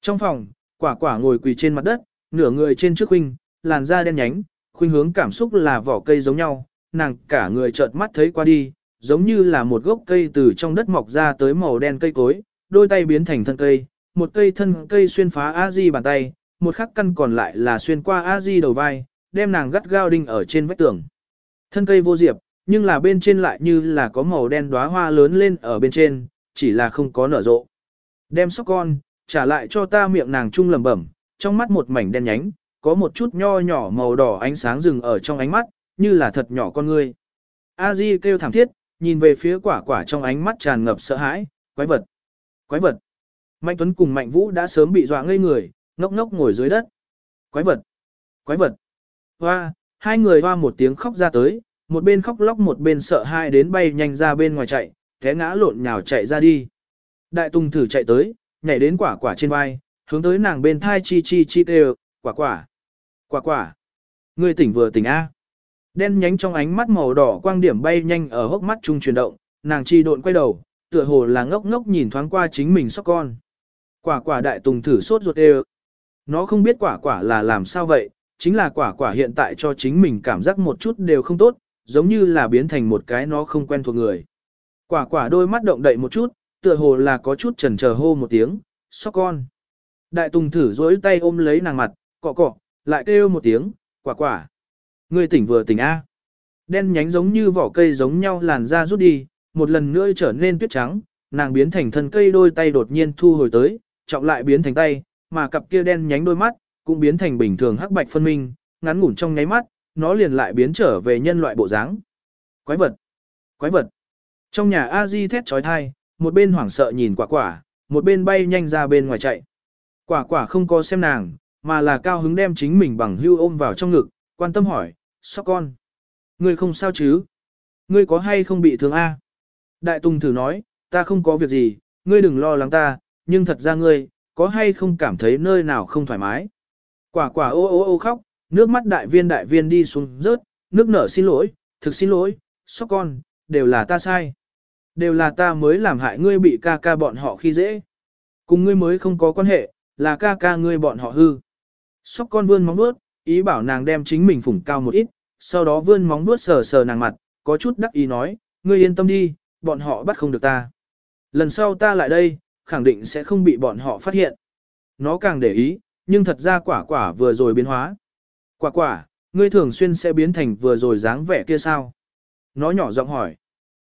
Trong phòng, quả quả ngồi quỳ trên mặt đất, nửa người trên trước huynh, làn da đen nhánh, khuynh hướng cảm xúc là vỏ cây giống nhau, nàng cả người chợt mắt thấy qua đi, giống như là một gốc cây từ trong đất mọc ra tới màu đen cây cối, đôi tay biến thành thân cây, một cây thân cây xuyên phá a di bàn tay, một khắc căn còn lại là xuyên qua a di đầu vai, đem nàng gắt gao đinh ở trên vách tường. Thân cây vô diệp, nhưng là bên trên lại như là có màu đen đóa hoa lớn lên ở bên trên, chỉ là không có nở rộ. Đem sóc con, trả lại cho ta miệng nàng trung lẩm bẩm, trong mắt một mảnh đen nhánh, có một chút nho nhỏ màu đỏ ánh sáng rừng ở trong ánh mắt, như là thật nhỏ con ngươi. A Di kêu thảm thiết, nhìn về phía quả quả trong ánh mắt tràn ngập sợ hãi, quái vật, quái vật. Mạnh Tuấn cùng Mạnh Vũ đã sớm bị dọa ngây người, ngốc ngốc ngồi dưới đất. Quái vật, quái vật. Hoa, hai người hoa một tiếng khóc ra tới, một bên khóc lóc một bên sợ hai đến bay nhanh ra bên ngoài chạy, té ngã lộn nhào chạy ra đi. Đại Tùng thử chạy tới, nhảy đến quả quả trên vai, hướng tới nàng bên thai chi chi chi đều, quả quả, quả quả. Ngươi tỉnh vừa tỉnh A. Đen nhánh trong ánh mắt màu đỏ quang điểm bay nhanh ở hốc mắt trung chuyển động, nàng chi độn quay đầu, tựa hồ là ngốc ngốc nhìn thoáng qua chính mình sóc con. Quả quả đại tùng thử sốt ruột đều. Nó không biết quả quả là làm sao vậy, chính là quả quả hiện tại cho chính mình cảm giác một chút đều không tốt, giống như là biến thành một cái nó không quen thuộc người. Quả quả đôi mắt động đậy một chút, tựa hồ là có chút chần chờ hô một tiếng, sóc con. Đại tùng thử dối tay ôm lấy nàng mặt, cọ cọ, lại kêu một tiếng, quả quả. Ngươi tỉnh vừa tỉnh A. Đen nhánh giống như vỏ cây giống nhau làn da rút đi, một lần nữa trở nên tuyết trắng, nàng biến thành thân cây đôi tay đột nhiên thu hồi tới, trọng lại biến thành tay, mà cặp kia đen nhánh đôi mắt, cũng biến thành bình thường hắc bạch phân minh, ngắn ngủn trong nháy mắt, nó liền lại biến trở về nhân loại bộ dáng. Quái vật! Quái vật! Trong nhà A Di thét trói thai, một bên hoảng sợ nhìn quả quả, một bên bay nhanh ra bên ngoài chạy. Quả quả không có xem nàng, mà là cao hứng đem chính mình bằng hưu ôm vào trong ngực, quan tâm hỏi, sóc con? Ngươi không sao chứ? Ngươi có hay không bị thương A? Đại Tùng thử nói, ta không có việc gì, ngươi đừng lo lắng ta, nhưng thật ra ngươi, có hay không cảm thấy nơi nào không thoải mái? Quả quả ô ô ô khóc, nước mắt đại viên đại viên đi xuống rớt, nước nở xin lỗi, thực xin lỗi, sóc con, đều là ta sai. Đều là ta mới làm hại ngươi bị ca ca bọn họ khi dễ. Cùng ngươi mới không có quan hệ, là ca ca ngươi bọn họ hư. Sóc con vươn móng vuốt, ý bảo nàng đem chính mình phủng cao một ít, sau đó vươn móng vuốt sờ sờ nàng mặt, có chút đắc ý nói, ngươi yên tâm đi, bọn họ bắt không được ta. Lần sau ta lại đây, khẳng định sẽ không bị bọn họ phát hiện. Nó càng để ý, nhưng thật ra quả quả vừa rồi biến hóa. Quả quả, ngươi thường xuyên sẽ biến thành vừa rồi dáng vẻ kia sao? Nó nhỏ giọng hỏi.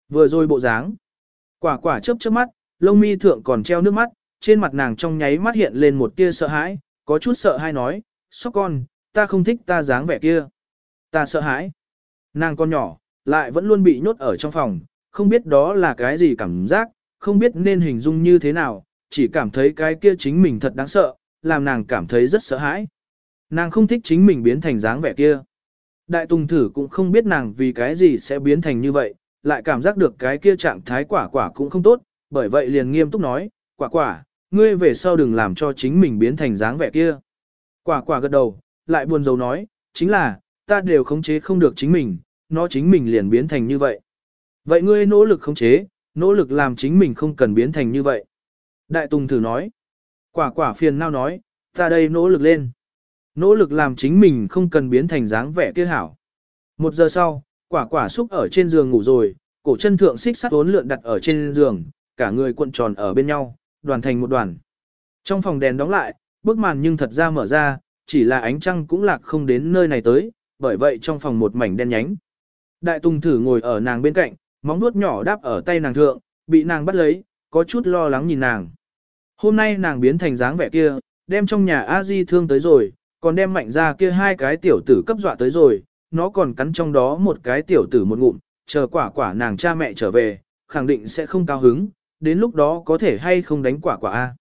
Vừa rồi bộ dáng. Quả quả chớp chớp mắt, lông mi thượng còn treo nước mắt, trên mặt nàng trong nháy mắt hiện lên một tia sợ hãi, có chút sợ hay nói, sóc con, ta không thích ta dáng vẻ kia. Ta sợ hãi. Nàng con nhỏ, lại vẫn luôn bị nhốt ở trong phòng, không biết đó là cái gì cảm giác, không biết nên hình dung như thế nào, chỉ cảm thấy cái kia chính mình thật đáng sợ, làm nàng cảm thấy rất sợ hãi. Nàng không thích chính mình biến thành dáng vẻ kia. Đại Tùng Thử cũng không biết nàng vì cái gì sẽ biến thành như vậy, lại cảm giác được cái kia trạng thái quả quả cũng không tốt, bởi vậy liền nghiêm túc nói, quả quả, ngươi về sau đừng làm cho chính mình biến thành dáng vẻ kia. Quả quả gật đầu, lại buồn rầu nói, chính là, ta đều khống chế không được chính mình, nó chính mình liền biến thành như vậy. Vậy ngươi nỗ lực khống chế, nỗ lực làm chính mình không cần biến thành như vậy. Đại Tùng thử nói, quả quả phiền nao nói, ta đây nỗ lực lên. Nỗ lực làm chính mình không cần biến thành dáng vẻ kia hảo. Một giờ sau, quả quả xúc ở trên giường ngủ rồi, cổ chân thượng xích sắt ốn lượn đặt ở trên giường, cả người cuộn tròn ở bên nhau, đoàn thành một đoàn. Trong phòng đèn đóng lại, bức màn nhưng thật ra mở ra, chỉ là ánh trăng cũng lạc không đến nơi này tới, bởi vậy trong phòng một mảnh đen nhánh. Đại Tùng thử ngồi ở nàng bên cạnh, móng nuốt nhỏ đáp ở tay nàng thượng, bị nàng bắt lấy, có chút lo lắng nhìn nàng. Hôm nay nàng biến thành dáng vẻ kia, đem trong nhà a di thương tới rồi, còn đem mạnh ra kia hai cái tiểu tử cấp dọa tới rồi, nó còn cắn trong đó một cái tiểu tử một ngụm, chờ quả quả nàng cha mẹ trở về, khẳng định sẽ không cao hứng, đến lúc đó có thể hay không đánh quả quả A.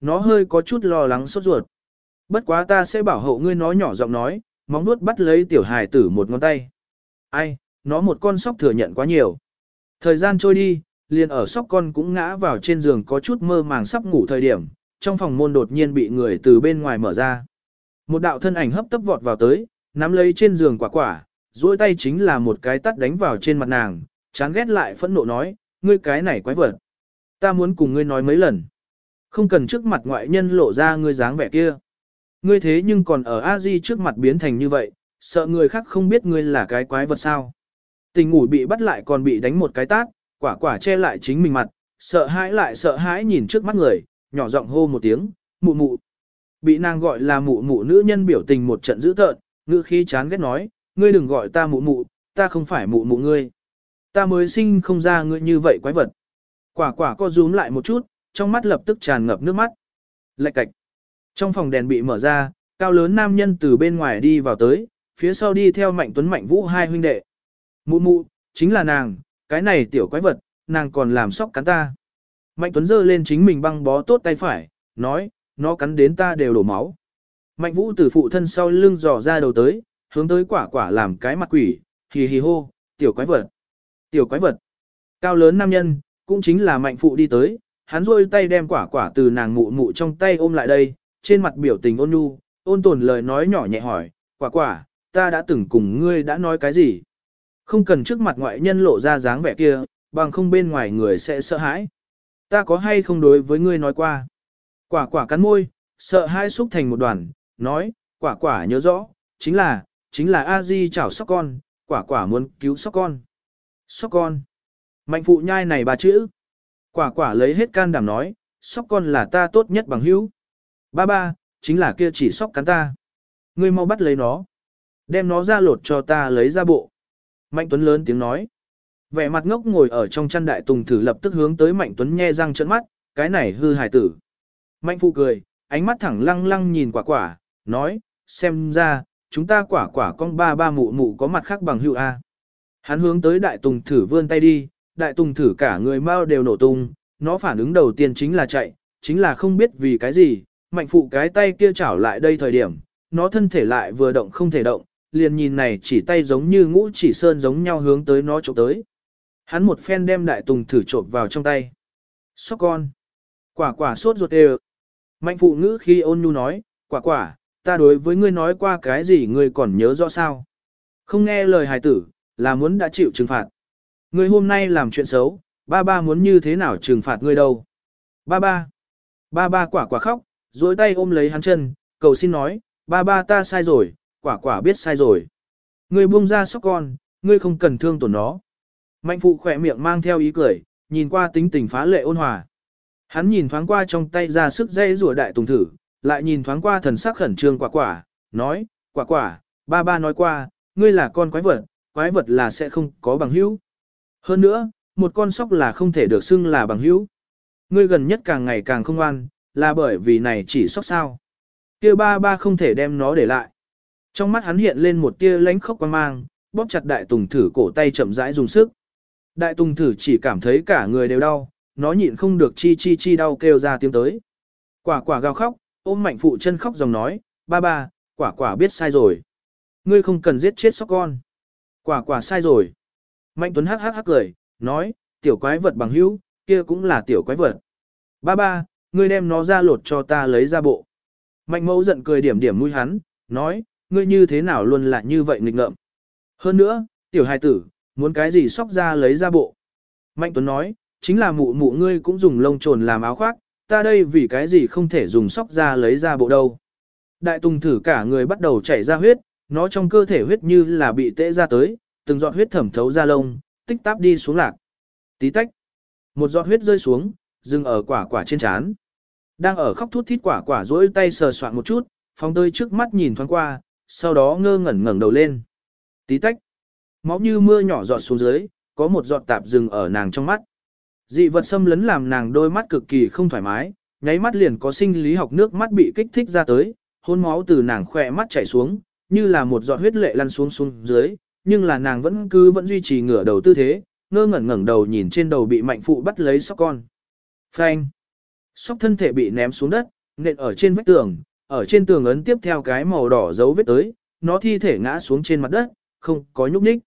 Nó hơi có chút lo lắng sốt ruột. Bất quá ta sẽ bảo hộ ngươi nói nhỏ giọng nói, móng nuốt bắt lấy tiểu hài tử một ngón tay. Ai, nó một con sóc thừa nhận quá nhiều. Thời gian trôi đi, liền ở sóc con cũng ngã vào trên giường có chút mơ màng sắp ngủ thời điểm, trong phòng môn đột nhiên bị người từ bên ngoài mở ra. Một đạo thân ảnh hấp tấp vọt vào tới, nắm lấy trên giường quả quả, duỗi tay chính là một cái tắt đánh vào trên mặt nàng, chán ghét lại phẫn nộ nói, ngươi cái này quái vật. Ta muốn cùng ngươi nói mấy lần. Không cần trước mặt ngoại nhân lộ ra ngươi dáng vẻ kia. Ngươi thế nhưng còn ở a di trước mặt biến thành như vậy, sợ người khác không biết ngươi là cái quái vật sao. Tình ngủ bị bắt lại còn bị đánh một cái tát, quả quả che lại chính mình mặt, sợ hãi lại sợ hãi nhìn trước mắt người, nhỏ giọng hô một tiếng, mụ mụ. Bị nàng gọi là mụ mụ nữ nhân biểu tình một trận dữ tợn, ngữ khí chán ghét nói, ngươi đừng gọi ta mụ mụ, ta không phải mụ mụ ngươi. Ta mới sinh không ra ngươi như vậy quái vật. Quả quả co rúm lại một chút, trong mắt lập tức tràn ngập nước mắt. Lạch cạch. Trong phòng đèn bị mở ra, cao lớn nam nhân từ bên ngoài đi vào tới, phía sau đi theo mạnh tuấn mạnh vũ hai huynh đệ. Mụ mụ, chính là nàng, cái này tiểu quái vật, nàng còn làm sóc cắn ta. Mạnh tuấn giơ lên chính mình băng bó tốt tay phải, nói, nó cắn đến ta đều đổ máu. Mạnh vũ từ phụ thân sau lưng dò ra đầu tới, hướng tới quả quả làm cái mặt quỷ, hì hì hô, tiểu quái vật, tiểu quái vật. Cao lớn nam nhân, cũng chính là mạnh phụ đi tới, hắn rôi tay đem quả quả từ nàng mụ mụ trong tay ôm lại đây, trên mặt biểu tình ôn nhu, ôn tồn lời nói nhỏ nhẹ hỏi, quả quả, ta đã từng cùng ngươi đã nói cái gì? Không cần trước mặt ngoại nhân lộ ra dáng vẻ kia, bằng không bên ngoài người sẽ sợ hãi. Ta có hay không đối với ngươi nói qua? Quả quả cắn môi, sợ hai xúc thành một đoàn, nói, quả quả nhớ rõ, chính là, chính là a di chảo sóc con, quả quả muốn cứu sóc con. Sóc con. Mạnh phụ nhai này bà chữ. Quả quả lấy hết can đảm nói, sóc con là ta tốt nhất bằng hữu. Ba ba, chính là kia chỉ sóc cắn ta. Ngươi mau bắt lấy nó. Đem nó ra lột cho ta lấy ra bộ. Mạnh Tuấn lớn tiếng nói. Vẻ mặt ngốc ngồi ở trong chăn đại tùng thử lập tức hướng tới Mạnh Tuấn nhe răng trợn mắt, cái này hư hài tử. Mạnh phụ cười, ánh mắt thẳng lăng lăng nhìn quả quả, nói, xem ra, chúng ta quả quả con ba ba mụ mụ có mặt khác bằng hữu A. Hắn hướng tới đại tùng thử vươn tay đi, đại tùng thử cả người mau đều nổ tung, nó phản ứng đầu tiên chính là chạy, chính là không biết vì cái gì, mạnh phụ cái tay kia chảo lại đây thời điểm, nó thân thể lại vừa động không thể động, liền nhìn này chỉ tay giống như ngũ chỉ sơn giống nhau hướng tới nó trộm tới. Hắn một phen đem đại tùng thử trộm vào trong tay. Sóc con. Quả quả sốt ruột đều. Mạnh phụ ngữ khi ôn nhu nói, quả quả, ta đối với ngươi nói qua cái gì ngươi còn nhớ rõ sao? Không nghe lời hài tử, là muốn đã chịu trừng phạt. Ngươi hôm nay làm chuyện xấu, ba ba muốn như thế nào trừng phạt ngươi đâu? Ba ba. Ba ba quả quả khóc, duỗi tay ôm lấy hắn chân, cầu xin nói, ba ba ta sai rồi, quả quả biết sai rồi. Ngươi buông ra sóc con, ngươi không cần thương tổn nó. Mạnh phụ khỏe miệng mang theo ý cười, nhìn qua tính tình phá lệ ôn hòa. Hắn nhìn thoáng qua trong tay ra sức dây rùa đại tùng thử, lại nhìn thoáng qua thần sắc khẩn trương quả quả, nói, quả quả, ba ba nói qua, ngươi là con quái vật, quái vật là sẽ không có bằng hữu. Hơn nữa, một con sóc là không thể được xưng là bằng hữu. Ngươi gần nhất càng ngày càng không ngoan, là bởi vì này chỉ sóc sao. kia ba ba không thể đem nó để lại. Trong mắt hắn hiện lên một tia lánh khốc quan mang, bóp chặt đại tùng thử cổ tay chậm rãi dùng sức. Đại tùng thử chỉ cảm thấy cả người đều đau, nó nhịn không được chi chi chi đau kêu ra tiếng tới. Quả quả gào khóc, ôm mạnh phụ chân khóc dòng nói, ba ba, quả quả biết sai rồi. Ngươi không cần giết chết sóc con. Quả quả sai rồi. Mạnh Tuấn hắc hắc hắc cười, nói, tiểu quái vật bằng hữu, kia cũng là tiểu quái vật. Ba ba, ngươi đem nó ra lột cho ta lấy ra bộ. Mạnh mẫu giận cười điểm điểm mũi hắn, nói, ngươi như thế nào luôn là như vậy nghịch ngợm. Hơn nữa, tiểu hài tử, muốn cái gì sóc ra lấy ra bộ. Mạnh Tuấn nói, chính là mụ mụ ngươi cũng dùng lông trồn làm áo khoác, ta đây vì cái gì không thể dùng sóc ra lấy ra bộ đâu. Đại tùng thử cả người bắt đầu chảy ra huyết, nó trong cơ thể huyết như là bị tễ ra tới, từng giọt huyết thẩm thấu ra lông, tích táp đi xuống lạc. Tí tách. Một giọt huyết rơi xuống, dừng ở quả quả trên trán. Đang ở khóc thút thít quả quả rỗi tay sờ soạn một chút, phong tơi trước mắt nhìn thoáng qua, sau đó ngơ ngẩn ngẩng đầu lên. Tí tách. Máu như mưa nhỏ giọt xuống dưới, có một giọt tạp dừng ở nàng trong mắt. Dị vật xâm lấn làm nàng đôi mắt cực kỳ không thoải mái, nháy mắt liền có sinh lý học nước mắt bị kích thích ra tới, hôn máu từ nàng khỏe mắt chảy xuống, như là một giọt huyết lệ lăn xuống xuống dưới, nhưng là nàng vẫn cứ vẫn duy trì ngửa đầu tư thế, ngơ ngẩn ngẩng đầu nhìn trên đầu bị mạnh phụ bắt lấy sóc con. Phanh! Sóc thân thể bị ném xuống đất, nện ở trên vách tường, ở trên tường ấn tiếp theo cái màu đỏ dấu vết tới, nó thi thể ngã xuống trên mặt đất, không có nhúc nhích.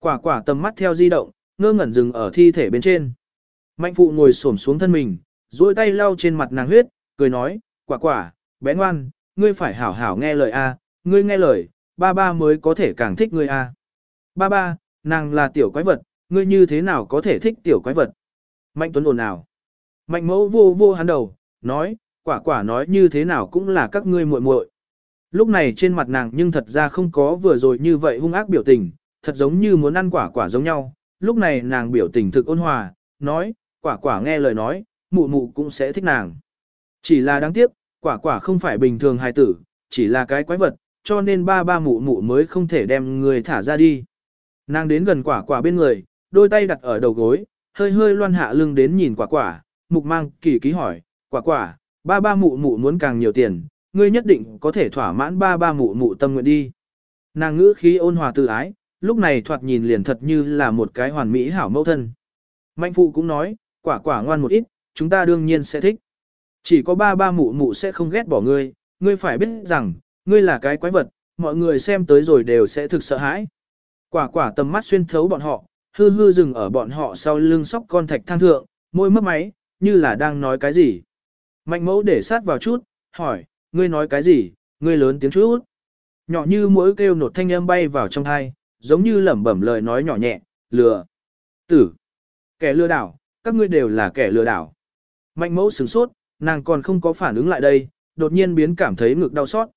Quả quả tầm mắt theo di động, ngơ ngẩn dừng ở thi thể bên trên. Mạnh phụ ngồi xổm xuống thân mình, duỗi tay lau trên mặt nàng huyết, cười nói, quả quả, bé ngoan, ngươi phải hảo hảo nghe lời a, ngươi nghe lời, ba ba mới có thể càng thích ngươi a. Ba ba, nàng là tiểu quái vật, ngươi như thế nào có thể thích tiểu quái vật? Mạnh Tuấn ồn ào. Mạnh mẫu vô vô hắn đầu, nói, quả quả nói như thế nào cũng là các ngươi muội muội. Lúc này trên mặt nàng nhưng thật ra không có vừa rồi như vậy hung ác biểu tình, thật giống như muốn ăn quả quả giống nhau. Lúc này nàng biểu tình thực ôn hòa, nói, quả quả nghe lời nói, mụ mụ cũng sẽ thích nàng. Chỉ là đáng tiếc, quả quả không phải bình thường hài tử, chỉ là cái quái vật, cho nên ba ba mụ mụ mới không thể đem người thả ra đi. Nàng đến gần quả quả bên người, đôi tay đặt ở đầu gối, hơi hơi loan hạ lưng đến nhìn quả quả, mục mang kỳ ký hỏi, quả quả, ba ba mụ mụ muốn càng nhiều tiền, ngươi nhất định có thể thỏa mãn ba ba mụ mụ tâm nguyện đi. Nàng ngữ khí ôn hòa tự ái, lúc này thoạt nhìn liền thật như là một cái hoàn mỹ hảo mẫu thân. Mạnh phụ cũng nói, quả quả ngoan một ít, chúng ta đương nhiên sẽ thích. Chỉ có ba ba mụ mụ sẽ không ghét bỏ ngươi, ngươi phải biết rằng, ngươi là cái quái vật, mọi người xem tới rồi đều sẽ thực sợ hãi. Quả quả tầm mắt xuyên thấu bọn họ, hư hư dừng ở bọn họ sau lưng sóc con thạch thang thượng, môi mấp máy, như là đang nói cái gì. Mạnh mẫu để sát vào chút, hỏi, ngươi nói cái gì, ngươi lớn tiếng chút. Nhỏ như mỗi kêu nột thanh âm bay vào trong thai, giống như lẩm bẩm lời nói nhỏ nhẹ, lừa, tử, kẻ lừa đảo, các ngươi đều là kẻ lừa đảo. Mạnh mẫu sửng sốt, nàng còn không có phản ứng lại đây, đột nhiên biến cảm thấy ngực đau xót.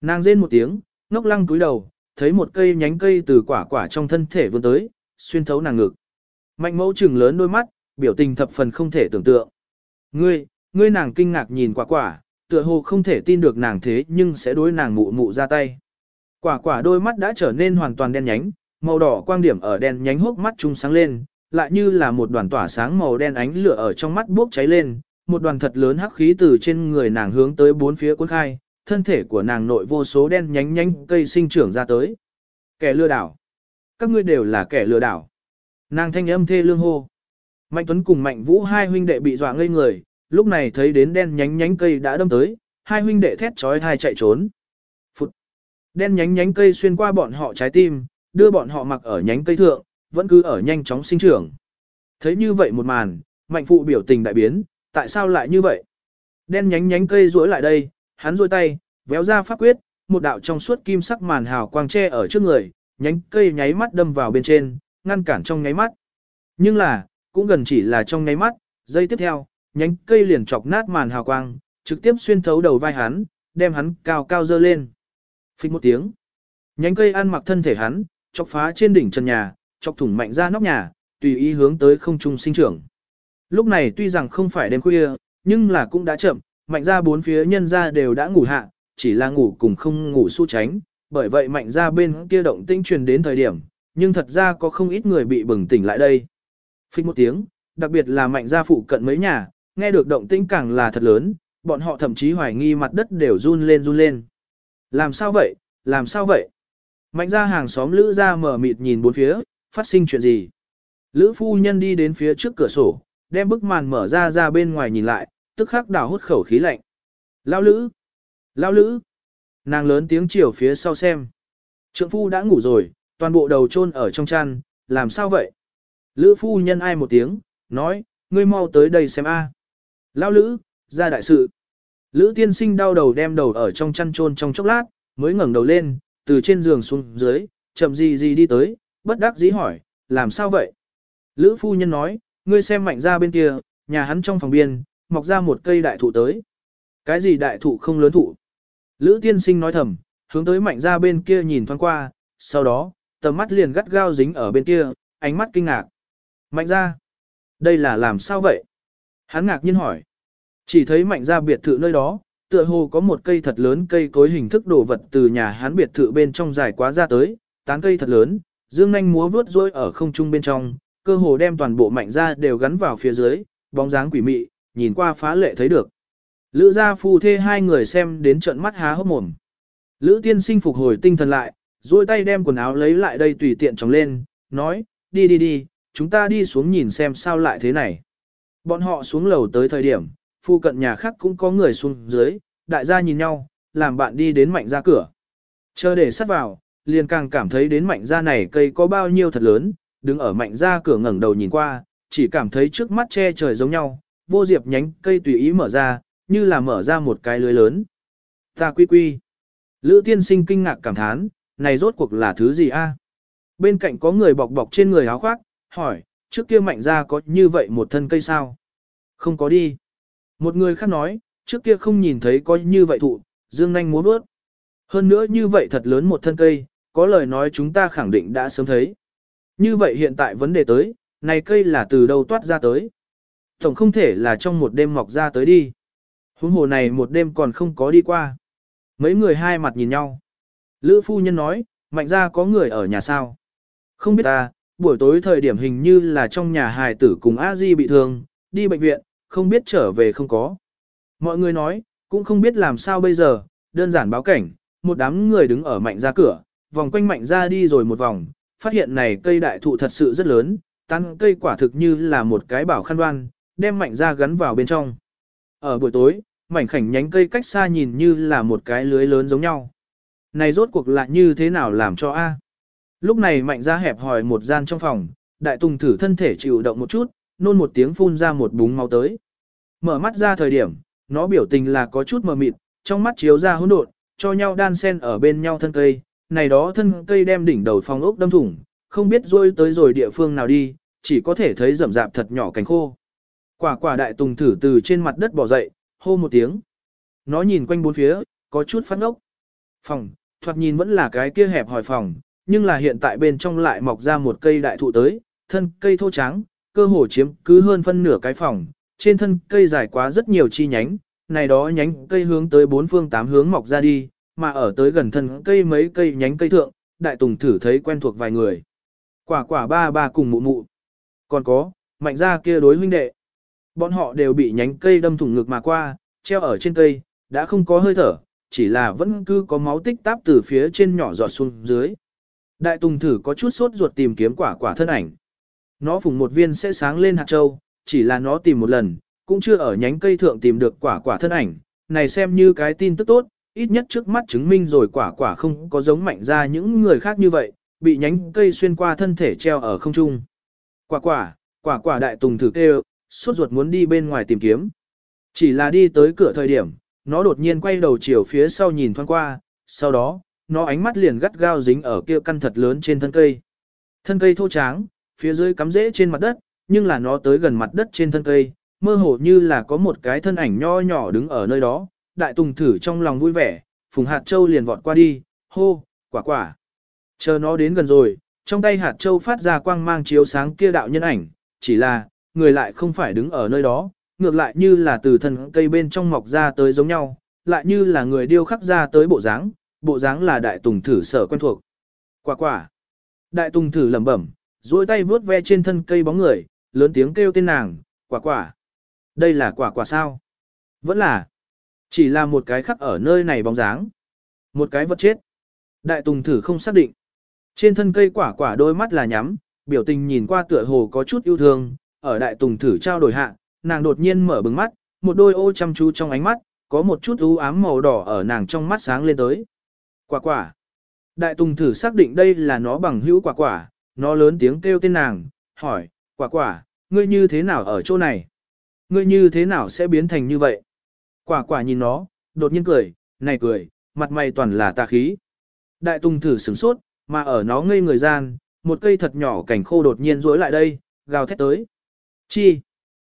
Nàng rên một tiếng, ngốc lăng túi đầu, thấy một cây nhánh cây từ quả quả trong thân thể vươn tới, xuyên thấu nàng ngực. Mạnh mẫu trừng lớn đôi mắt, biểu tình thập phần không thể tưởng tượng. Ngươi, ngươi nàng kinh ngạc nhìn quả quả, tựa hồ không thể tin được nàng thế nhưng sẽ đối nàng mụ mụ ra tay. Quả quả đôi mắt đã trở nên hoàn toàn đen nhánh, màu đỏ quang điểm ở đen nhánh hốc mắt trung sáng lên, lại như là một đoàn tỏa sáng màu đen ánh lửa ở trong mắt bốc cháy lên, một đoàn thật lớn hắc khí từ trên người nàng hướng tới bốn phía cuốn khai, thân thể của nàng nội vô số đen nhánh nhánh cây sinh trưởng ra tới. Kẻ lừa đảo. Các ngươi đều là kẻ lừa đảo. Nàng thanh âm thê lương hô. Mạnh Tuấn cùng Mạnh Vũ hai huynh đệ bị dọa ngây người, lúc này thấy đến đen nhánh nhánh cây đã đâm tới, hai huynh đệ thét chói tai chạy trốn. Phụt. Đen nhánh nhánh cây xuyên qua bọn họ trái tim, đưa bọn họ mặc ở nhánh cây thượng, vẫn cứ ở nhanh chóng sinh trưởng. Thấy như vậy một màn, Mạnh Phụ biểu tình đại biến, tại sao lại như vậy? Đen nhánh nhánh cây duỗi lại đây, hắn duỗi tay, véo ra pháp quyết, một đạo trong suốt kim sắc màn hào quang che ở trước người, nhánh cây nháy mắt đâm vào bên trên, ngăn cản trong nháy mắt. Nhưng là, cũng gần chỉ là trong nháy mắt, giây tiếp theo, nhánh cây liền chọc nát màn hào quang, trực tiếp xuyên thấu đầu vai hắn, đem hắn cao cao dơ lên. Phích một tiếng. Nhánh cây ăn mặc thân thể hắn, chọc phá trên đỉnh trần nhà, chọc thủng mạnh ra nóc nhà, tùy ý hướng tới không trung sinh trưởng. Lúc này tuy rằng không phải đêm khuya, nhưng là cũng đã chậm, mạnh ra bốn phía nhân ra đều đã ngủ hạ, chỉ là ngủ cùng không ngủ su tránh, bởi vậy mạnh ra bên kia động tĩnh truyền đến thời điểm, nhưng thật ra có không ít người bị bừng tỉnh lại đây. Phích một tiếng, đặc biệt là mạnh gia phụ cận mấy nhà, nghe được động tĩnh càng là thật lớn, bọn họ thậm chí hoài nghi mặt đất đều run lên run lên. Làm sao vậy, làm sao vậy? Mạnh gia hàng xóm lữ gia mở mịt nhìn bốn phía, phát sinh chuyện gì? Lữ phu nhân đi đến phía trước cửa sổ, đem bức màn mở ra ra bên ngoài nhìn lại, tức khắc đảo hút khẩu khí lạnh. Lao lữ! Lao lữ! Nàng lớn tiếng chiều phía sau xem. Trượng phu đã ngủ rồi, toàn bộ đầu chôn ở trong chăn, làm sao vậy? Lữ phu nhân ai một tiếng, nói, ngươi mau tới đây xem a. Lao lữ, ra đại sự. Lữ tiên sinh đau đầu đem đầu ở trong chăn trôn trong chốc lát, mới ngẩng đầu lên, từ trên giường xuống dưới, chậm gì gì đi tới, bất đắc dĩ hỏi, làm sao vậy? Lữ phu nhân nói, ngươi xem mạnh ra bên kia, nhà hắn trong phòng biên, mọc ra một cây đại thụ tới. Cái gì đại thụ không lớn thụ? Lữ tiên sinh nói thầm, hướng tới mạnh ra bên kia nhìn thoáng qua, sau đó, tầm mắt liền gắt gao dính ở bên kia, ánh mắt kinh ngạc. Mạnh ra, đây là làm sao vậy? Hắn ngạc nhiên hỏi. Chỉ thấy mạnh ra biệt thự nơi đó, tựa hồ có một cây thật lớn cây cối hình thức đồ vật từ nhà hắn biệt thự bên trong dài quá ra tới, tán cây thật lớn, dương nanh múa vướt rối ở không trung bên trong, cơ hồ đem toàn bộ mạnh ra đều gắn vào phía dưới, bóng dáng quỷ mị, nhìn qua phá lệ thấy được. Lữ gia phu thê hai người xem đến trận mắt há hốc mồm. Lữ tiên sinh phục hồi tinh thần lại, duỗi tay đem quần áo lấy lại đây tùy tiện trồng lên, nói, đi đi đi, chúng ta đi xuống nhìn xem sao lại thế này. Bọn họ xuống lầu tới thời điểm, phu cận nhà khác cũng có người xuống dưới, đại gia nhìn nhau, làm bạn đi đến mạnh ra cửa. Chờ để sắt vào, liền càng cảm thấy đến mạnh ra này cây có bao nhiêu thật lớn, đứng ở mạnh ra cửa ngẩng đầu nhìn qua, chỉ cảm thấy trước mắt che trời giống nhau, vô diệp nhánh cây tùy ý mở ra, như là mở ra một cái lưới lớn. Ta quy quy. Lữ tiên sinh kinh ngạc cảm thán, này rốt cuộc là thứ gì a? Bên cạnh có người bọc bọc trên người áo khoác, hỏi, trước kia mạnh ra có như vậy một thân cây sao? Không có đi. Một người khác nói, trước kia không nhìn thấy có như vậy thụ, dương nanh múa bước. Hơn nữa như vậy thật lớn một thân cây, có lời nói chúng ta khẳng định đã sớm thấy. Như vậy hiện tại vấn đề tới, này cây là từ đâu toát ra tới. Tổng không thể là trong một đêm mọc ra tới đi. Huống hồ này một đêm còn không có đi qua. Mấy người hai mặt nhìn nhau. Lữ phu nhân nói, mạnh ra có người ở nhà sao? Không biết ta, buổi tối thời điểm hình như là trong nhà hài tử cùng a di bị thương, đi bệnh viện, không biết trở về không có. Mọi người nói, cũng không biết làm sao bây giờ, đơn giản báo cảnh, một đám người đứng ở mạnh ra cửa, vòng quanh mạnh ra đi rồi một vòng, phát hiện này cây đại thụ thật sự rất lớn, tán cây quả thực như là một cái bảo khăn đoan, đem mạnh ra gắn vào bên trong. Ở buổi tối, mảnh khảnh nhánh cây cách xa nhìn như là một cái lưới lớn giống nhau. Này rốt cuộc lại như thế nào làm cho A? Lúc này mạnh ra hẹp hỏi một gian trong phòng, đại tùng thử thân thể chịu động một chút, nôn một tiếng phun ra một búng máu tới. Mở mắt ra thời điểm, nó biểu tình là có chút mờ mịt, trong mắt chiếu ra hỗn độn, cho nhau đan sen ở bên nhau thân cây, này đó thân cây đem đỉnh đầu phòng ốc đâm thủng, không biết rôi tới rồi địa phương nào đi, chỉ có thể thấy rậm rạp thật nhỏ cánh khô. Quả quả đại tùng thử từ trên mặt đất bỏ dậy, hô một tiếng. Nó nhìn quanh bốn phía, có chút phát ốc. Phòng, thoạt nhìn vẫn là cái kia hẹp hỏi phòng, nhưng là hiện tại bên trong lại mọc ra một cây đại thụ tới, thân cây thô trắng, cơ hồ chiếm cứ hơn phân nửa cái phòng, trên thân cây dài quá rất nhiều chi nhánh, này đó nhánh cây hướng tới bốn phương tám hướng mọc ra đi, mà ở tới gần thân cây mấy cây nhánh cây thượng, đại tùng thử thấy quen thuộc vài người. Quả quả ba ba cùng mụ mụ. Còn có, mạnh ra kia đối huynh đệ. Bọn họ đều bị nhánh cây đâm thủng ngực mà qua, treo ở trên cây, đã không có hơi thở, chỉ là vẫn cứ có máu tích táp từ phía trên nhỏ giọt xuống dưới. Đại tùng thử có chút sốt ruột tìm kiếm quả quả thân ảnh. Nó phùng một viên sẽ sáng lên hạt châu, chỉ là nó tìm một lần, cũng chưa ở nhánh cây thượng tìm được quả quả thân ảnh, này xem như cái tin tức tốt, ít nhất trước mắt chứng minh rồi quả quả không có giống mạnh ra những người khác như vậy, bị nhánh cây xuyên qua thân thể treo ở không trung. Quả quả, quả quả đại tùng thử kêu, suốt ruột muốn đi bên ngoài tìm kiếm. Chỉ là đi tới cửa thời điểm, nó đột nhiên quay đầu chiều phía sau nhìn thoáng qua, sau đó, nó ánh mắt liền gắt gao dính ở kia căn thật lớn trên thân cây. Thân cây thô tráng, phía dưới cắm rễ trên mặt đất, nhưng là nó tới gần mặt đất trên thân cây, mơ hồ như là có một cái thân ảnh nho nhỏ đứng ở nơi đó, đại tùng thử trong lòng vui vẻ, phùng hạt châu liền vọt qua đi, hô, quả quả. Chờ nó đến gần rồi, trong tay hạt châu phát ra quang mang chiếu sáng kia đạo nhân ảnh, chỉ là, người lại không phải đứng ở nơi đó, ngược lại như là từ thân cây bên trong mọc ra tới giống nhau, lại như là người điêu khắc ra tới bộ dáng, bộ dáng là đại tùng thử sở quen thuộc. Quả quả. Đại tùng thử lẩm bẩm, duỗi tay vuốt ve trên thân cây bóng người, lớn tiếng kêu tên nàng, quả quả. Đây là quả quả sao? Vẫn là. Chỉ là một cái khắc ở nơi này bóng dáng. Một cái vật chết. Đại tùng thử không xác định. Trên thân cây quả quả đôi mắt là nhắm, biểu tình nhìn qua tựa hồ có chút yêu thương, ở đại tùng thử trao đổi hạ, nàng đột nhiên mở bừng mắt, một đôi ô chăm chú trong ánh mắt, có một chút u ám màu đỏ ở nàng trong mắt sáng lên tới. Quả quả. Đại tùng thử xác định đây là nó bằng hữu quả quả, nó lớn tiếng kêu tên nàng, hỏi, quả quả, ngươi như thế nào ở chỗ này? Ngươi như thế nào sẽ biến thành như vậy? Quả quả nhìn nó, đột nhiên cười, này cười, mặt mày toàn là tà khí. Đại tùng thử sửng sốt, mà ở nó ngây người gian, một cây thật nhỏ cảnh khô đột nhiên rối lại đây, gào thét tới. Chi?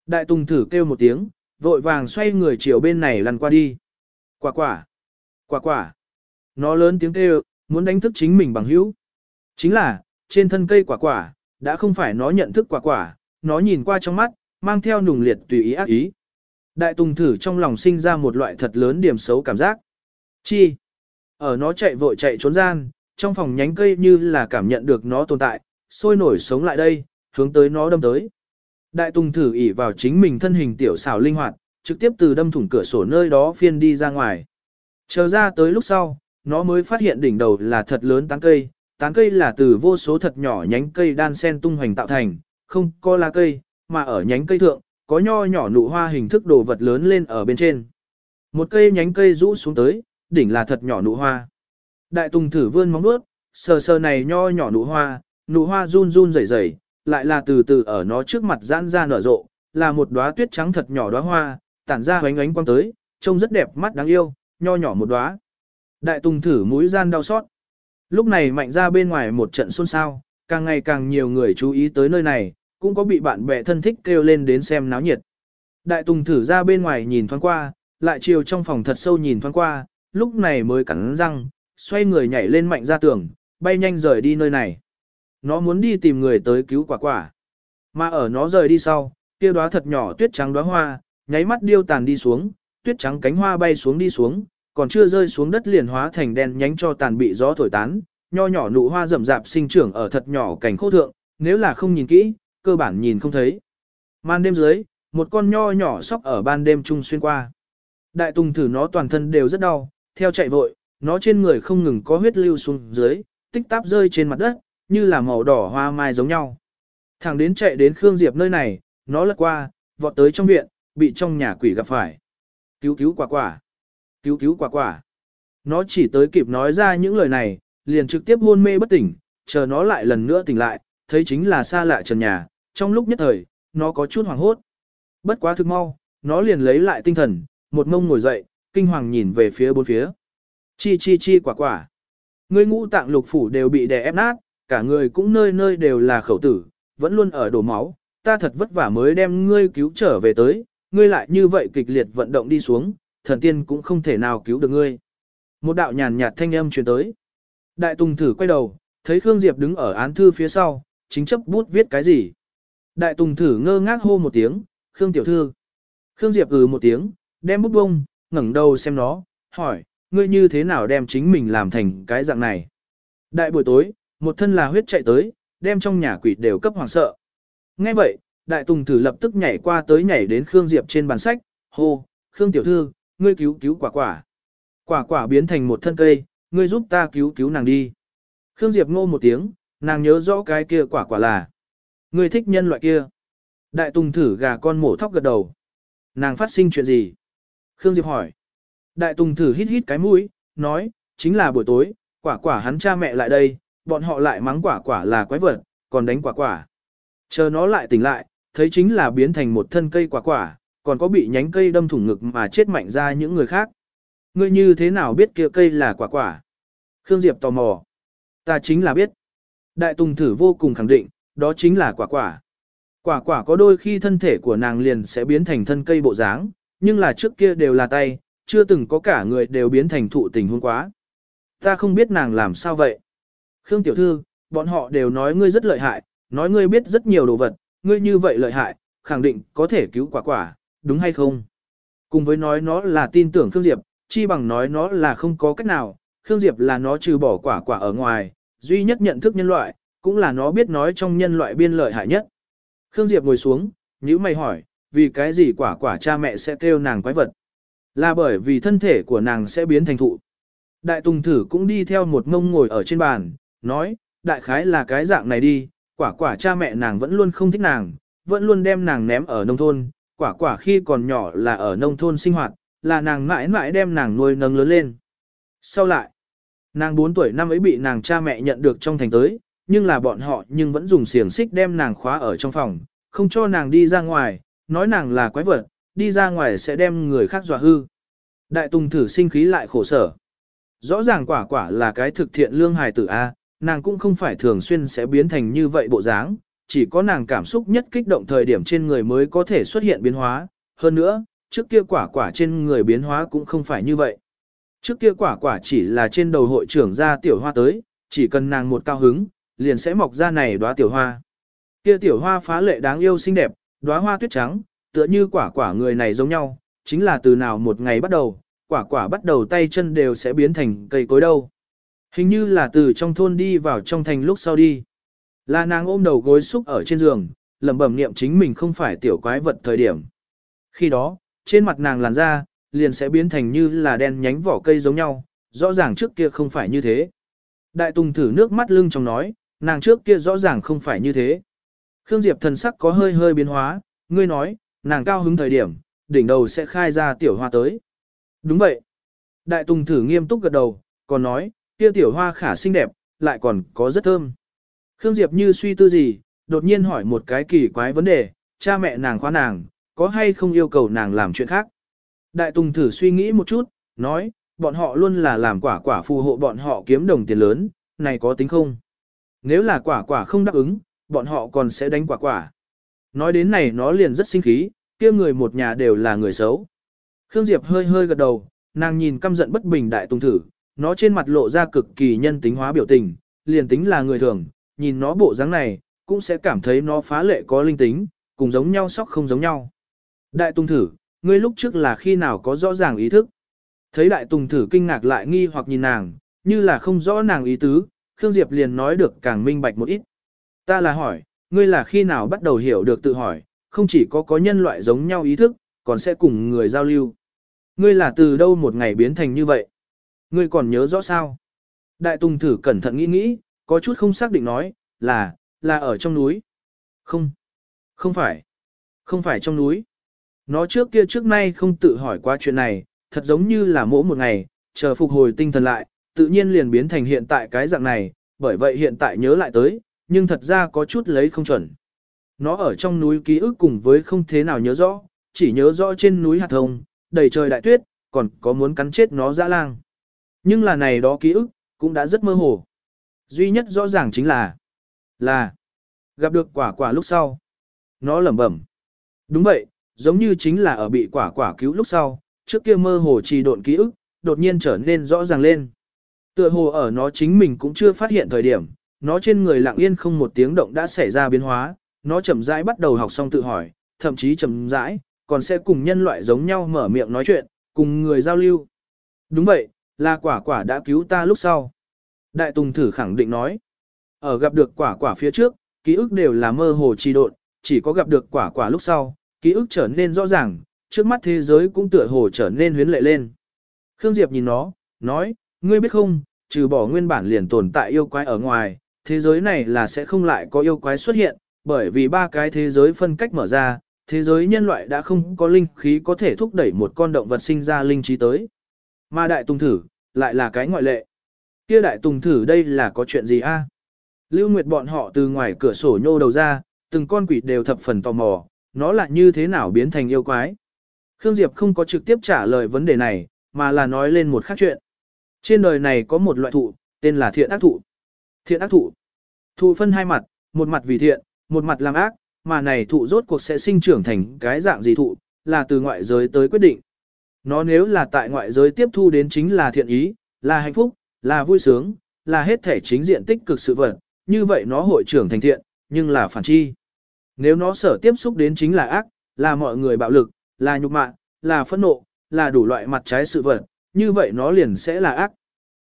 Đại tùng thử kêu một tiếng, vội vàng xoay người chiều bên này lăn qua đi. Quả quả! Quả quả! Nó lớn tiếng kêu, muốn đánh thức chính mình bằng hữu. Chính là, trên thân cây quả quả, đã không phải nó nhận thức quả quả, nó nhìn qua trong mắt, mang theo nùng liệt tùy ý ác ý. Đại tùng thử trong lòng sinh ra một loại thật lớn điểm xấu cảm giác. Chi? Ở nó chạy vội chạy trốn gian, trong phòng nhánh cây như là cảm nhận được nó tồn tại, sôi nổi sống lại đây, hướng tới nó đâm tới. Đại tùng thử ỉ vào chính mình thân hình tiểu xảo linh hoạt, trực tiếp từ đâm thủng cửa sổ nơi đó phiên đi ra ngoài. Chờ ra tới lúc sau, nó mới phát hiện đỉnh đầu là thật lớn tán cây, tán cây là từ vô số thật nhỏ nhánh cây đan sen tung hoành tạo thành, không có lá cây, mà ở nhánh cây thượng, có nho nhỏ nụ hoa hình thức đồ vật lớn lên ở bên trên. Một cây nhánh cây rũ xuống tới, đỉnh là thật nhỏ nụ hoa. Đại tùng thử vươn móng vuốt, sờ sờ này nho nhỏ nụ hoa, nụ hoa run run rẩy rẩy, lại là từ từ ở nó trước mặt giãn ra nở rộ, là một đóa tuyết trắng thật nhỏ đóa hoa, tản ra ánh ánh quang tới, trông rất đẹp mắt đáng yêu, nho nhỏ một đóa. Đại tùng thử mũi gian đau xót. Lúc này mạnh ra bên ngoài một trận xôn xao, càng ngày càng nhiều người chú ý tới nơi này, cũng có bị bạn bè thân thích kêu lên đến xem náo nhiệt. Đại tùng thử ra bên ngoài nhìn thoáng qua, lại chiều trong phòng thật sâu nhìn thoáng qua, lúc này mới cắn răng, xoay người nhảy lên mạnh ra tường, bay nhanh rời đi nơi này. Nó muốn đi tìm người tới cứu quả quả. Mà ở nó rời đi sau, kia đóa thật nhỏ tuyết trắng đóa hoa, nháy mắt điêu tàn đi xuống, tuyết trắng cánh hoa bay xuống đi xuống, còn chưa rơi xuống đất liền hóa thành đen nhánh cho tàn bị gió thổi tán, nho nhỏ nụ hoa rậm rạp sinh trưởng ở thật nhỏ cảnh khô thượng, nếu là không nhìn kỹ, cơ bản nhìn không thấy. Màn đêm dưới, một con nho nhỏ sóc ở ban đêm trung xuyên qua. Đại tùng thử nó toàn thân đều rất đau, theo chạy vội, nó trên người không ngừng có huyết lưu xuống dưới, tích táp rơi trên mặt đất, như là màu đỏ hoa mai giống nhau. thằng đến chạy đến Khương Diệp nơi này, nó lật qua, vọt tới trong viện, bị trong nhà quỷ gặp phải. Cứu cứu quả quả. Cứu cứu quả quả. Nó chỉ tới kịp nói ra những lời này, liền trực tiếp hôn mê bất tỉnh, chờ nó lại lần nữa tỉnh lại, thấy chính là xa lạ trần nhà, trong lúc nhất thời, nó có chút hoảng hốt. Bất quá thực mau, nó liền lấy lại tinh thần, một mông ngồi dậy, kinh hoàng nhìn về phía bốn phía. Chi chi chi quả quả. người ngũ tạng lục phủ đều bị đè ép nát, cả người cũng nơi nơi đều là khẩu tử, vẫn luôn ở đổ máu, ta thật vất vả mới đem ngươi cứu trở về tới, ngươi lại như vậy kịch liệt vận động đi xuống, thần tiên cũng không thể nào cứu được ngươi. Một đạo nhàn nhạt thanh âm truyền tới. Đại Tùng thử quay đầu, thấy Khương Diệp đứng ở án thư phía sau, chính chấp bút viết cái gì. Đại Tùng thử ngơ ngác hô một tiếng, Khương tiểu thư. Khương Diệp ừ một tiếng, đem bút bông, ngẩng đầu xem nó, hỏi, ngươi như thế nào đem chính mình làm thành cái dạng này. Đại buổi tối, một thân là huyết chạy tới, đem trong nhà quỷ đều cấp hoàng sợ. Nghe vậy, đại tùng thử lập tức nhảy qua tới nhảy đến Khương Diệp trên bàn sách, hô, Khương tiểu thư, ngươi cứu cứu quả quả. Quả quả biến thành một thân cây, ngươi giúp ta cứu cứu nàng đi. Khương Diệp ngô một tiếng, nàng nhớ rõ cái kia quả quả là. Ngươi thích nhân loại kia. Đại tùng thử gà con mổ thóc gật đầu. Nàng phát sinh chuyện gì? Khương Diệp hỏi. Đại tùng thử hít hít cái mũi, nói, chính là buổi tối, quả quả hắn cha mẹ lại đây, bọn họ lại mắng quả quả là quái vật, còn đánh quả quả. Chờ nó lại tỉnh lại, thấy chính là biến thành một thân cây quả quả, còn có bị nhánh cây đâm thủng ngực mà chết mạnh ra những người khác. Ngươi như thế nào biết kia cây là quả quả? Khương Diệp tò mò. Ta chính là biết. Đại Tùng thử vô cùng khẳng định, đó chính là quả quả. Quả quả có đôi khi thân thể của nàng liền sẽ biến thành thân cây bộ dáng, nhưng là trước kia đều là tay, chưa từng có cả người đều biến thành thụ tình huống quá. Ta không biết nàng làm sao vậy. Khương Tiểu Thư, bọn họ đều nói ngươi rất lợi hại, nói ngươi biết rất nhiều đồ vật, ngươi như vậy lợi hại, khẳng định có thể cứu quả quả, đúng hay không? Cùng với nói nó là tin tưởng Khương Diệp, chi bằng nói nó là không có cách nào, Khương Diệp là nó trừ bỏ quả quả ở ngoài, duy nhất nhận thức nhân loại, cũng là nó biết nói trong nhân loại biên lợi hại nhất. Khương Diệp ngồi xuống, nhữ mày hỏi, vì cái gì quả quả cha mẹ sẽ kêu nàng quái vật? Là bởi vì thân thể của nàng sẽ biến thành thụ. Đại Tùng Thử cũng đi theo một ngông ngồi ở trên bàn, nói, đại khái là cái dạng này đi, quả quả cha mẹ nàng vẫn luôn không thích nàng, vẫn luôn đem nàng ném ở nông thôn, quả quả khi còn nhỏ là ở nông thôn sinh hoạt, là nàng mãi mãi đem nàng nuôi nâng lớn lên. Sau lại, nàng 4 tuổi năm ấy bị nàng cha mẹ nhận được trong thành tới, nhưng là bọn họ nhưng vẫn dùng xiềng xích đem nàng khóa ở trong phòng, không cho nàng đi ra ngoài, nói nàng là quái vật, đi ra ngoài sẽ đem người khác dọa hư. Đại Tùng thử sinh khí lại khổ sở. Rõ ràng quả quả là cái thực thiện lương hài tử A, nàng cũng không phải thường xuyên sẽ biến thành như vậy bộ dáng, chỉ có nàng cảm xúc nhất kích động thời điểm trên người mới có thể xuất hiện biến hóa. Hơn nữa, trước kia quả quả trên người biến hóa cũng không phải như vậy. Trước kia quả quả chỉ là trên đầu hội trưởng ra tiểu hoa tới, chỉ cần nàng một cao hứng, liền sẽ mọc ra này đóa tiểu hoa. Kia tiểu hoa phá lệ đáng yêu xinh đẹp, đóa hoa tuyết trắng, tựa như quả quả người này giống nhau, chính là từ nào một ngày bắt đầu, quả quả bắt đầu tay chân đều sẽ biến thành cây cối đâu. Hình như là từ trong thôn đi vào trong thành lúc sau đi. Là nàng ôm đầu gối xúc ở trên giường, lẩm bẩm niệm chính mình không phải tiểu quái vật thời điểm. Khi đó, trên mặt nàng làn da, liền sẽ biến thành như là đen nhánh vỏ cây giống nhau, rõ ràng trước kia không phải như thế. Đại Tùng thử nước mắt lưng trong nói, nàng trước kia rõ ràng không phải như thế. Khương Diệp thần sắc có hơi hơi biến hóa, ngươi nói, nàng cao hứng thời điểm, đỉnh đầu sẽ khai ra tiểu hoa tới. Đúng vậy. Đại Tùng thử nghiêm túc gật đầu, còn nói, kia tiểu hoa khả xinh đẹp, lại còn có rất thơm. Khương Diệp như suy tư gì, đột nhiên hỏi một cái kỳ quái vấn đề, cha mẹ nàng khóa nàng, có hay không yêu cầu nàng làm chuyện khác. Đại Tùng thử suy nghĩ một chút, nói, bọn họ luôn là làm quả quả phù hộ bọn họ kiếm đồng tiền lớn, này có tính không? Nếu là quả quả không đáp ứng, bọn họ còn sẽ đánh quả quả. Nói đến này nó liền rất sinh khí, kia người một nhà đều là người xấu. Khương Diệp hơi hơi gật đầu, nàng nhìn căm giận bất bình đại tùng thử, nó trên mặt lộ ra cực kỳ nhân tính hóa biểu tình, liền tính là người thường, nhìn nó bộ dáng này, cũng sẽ cảm thấy nó phá lệ có linh tính, cùng giống nhau sóc không giống nhau. Đại tùng thử, ngươi lúc trước là khi nào có rõ ràng ý thức? Thấy đại tùng thử kinh ngạc lại nghi hoặc nhìn nàng, như là không rõ nàng ý tứ, Khương Diệp liền nói được càng minh bạch một ít. Ta là hỏi, ngươi là khi nào bắt đầu hiểu được tự hỏi, không chỉ có có nhân loại giống nhau ý thức, còn sẽ cùng người giao lưu. Ngươi là từ đâu một ngày biến thành như vậy? Ngươi còn nhớ rõ sao? Đại Tùng thử cẩn thận nghĩ nghĩ, có chút không xác định nói, là, là ở trong núi. Không, không phải, không phải trong núi. Nó trước kia trước nay không tự hỏi qua chuyện này, thật giống như là mỗi một ngày, chờ phục hồi tinh thần lại, tự nhiên liền biến thành hiện tại cái dạng này, bởi vậy hiện tại nhớ lại tới, nhưng thật ra có chút lấy không chuẩn. Nó ở trong núi ký ức cùng với không thế nào nhớ rõ, chỉ nhớ rõ trên núi hạt thông, đầy trời đại tuyết, còn có muốn cắn chết nó dã lang. Nhưng là này đó ký ức, cũng đã rất mơ hồ. Duy nhất rõ ràng chính là, là, gặp được quả quả lúc sau. Nó lẩm bẩm. Đúng vậy, giống như chính là ở bị quả quả cứu lúc sau, trước kia mơ hồ trì độn ký ức, đột nhiên trở nên rõ ràng lên. Tựa hồ ở nó chính mình cũng chưa phát hiện thời điểm, nó trên người lặng yên không một tiếng động đã xảy ra biến hóa, nó chậm rãi bắt đầu học xong tự hỏi, thậm chí chậm rãi, còn sẽ cùng nhân loại giống nhau mở miệng nói chuyện, cùng người giao lưu. Đúng vậy, là quả quả đã cứu ta lúc sau. Đại Tùng thử khẳng định nói, ở gặp được quả quả phía trước, ký ức đều là mơ hồ trì độn, chỉ có gặp được quả quả lúc sau, ký ức trở nên rõ ràng, trước mắt thế giới cũng tựa hồ trở nên huyến lệ lên. Khương Diệp nhìn nó, nói, ngươi biết không, trừ bỏ nguyên bản liền tồn tại yêu quái ở ngoài, thế giới này là sẽ không lại có yêu quái xuất hiện, bởi vì ba cái thế giới phân cách mở ra, thế giới nhân loại đã không có linh khí có thể thúc đẩy một con động vật sinh ra linh trí tới. Mà đại tùng thử, lại là cái ngoại lệ. Kia đại tùng thử đây là có chuyện gì a? Lưu Nguyệt bọn họ từ ngoài cửa sổ nhô đầu ra, từng con quỷ đều thập phần tò mò, nó là như thế nào biến thành yêu quái. Khương Diệp không có trực tiếp trả lời vấn đề này, mà là nói lên một khác chuyện. Trên đời này có một loại thụ, tên là thiện ác thụ. Thiện ác thụ. Thụ phân hai mặt, một mặt vì thiện, một mặt làm ác, mà này thụ rốt cuộc sẽ sinh trưởng thành cái dạng gì thụ, là từ ngoại giới tới quyết định. Nó nếu là tại ngoại giới tiếp thu đến chính là thiện ý, là hạnh phúc, là vui sướng, là hết thể chính diện tích cực sự vật, như vậy nó hội trưởng thành thiện, nhưng là phản chi. Nếu nó sở tiếp xúc đến chính là ác, là mọi người bạo lực, là nhục mạ, là phẫn nộ, là đủ loại mặt trái sự vật, như vậy nó liền sẽ là ác.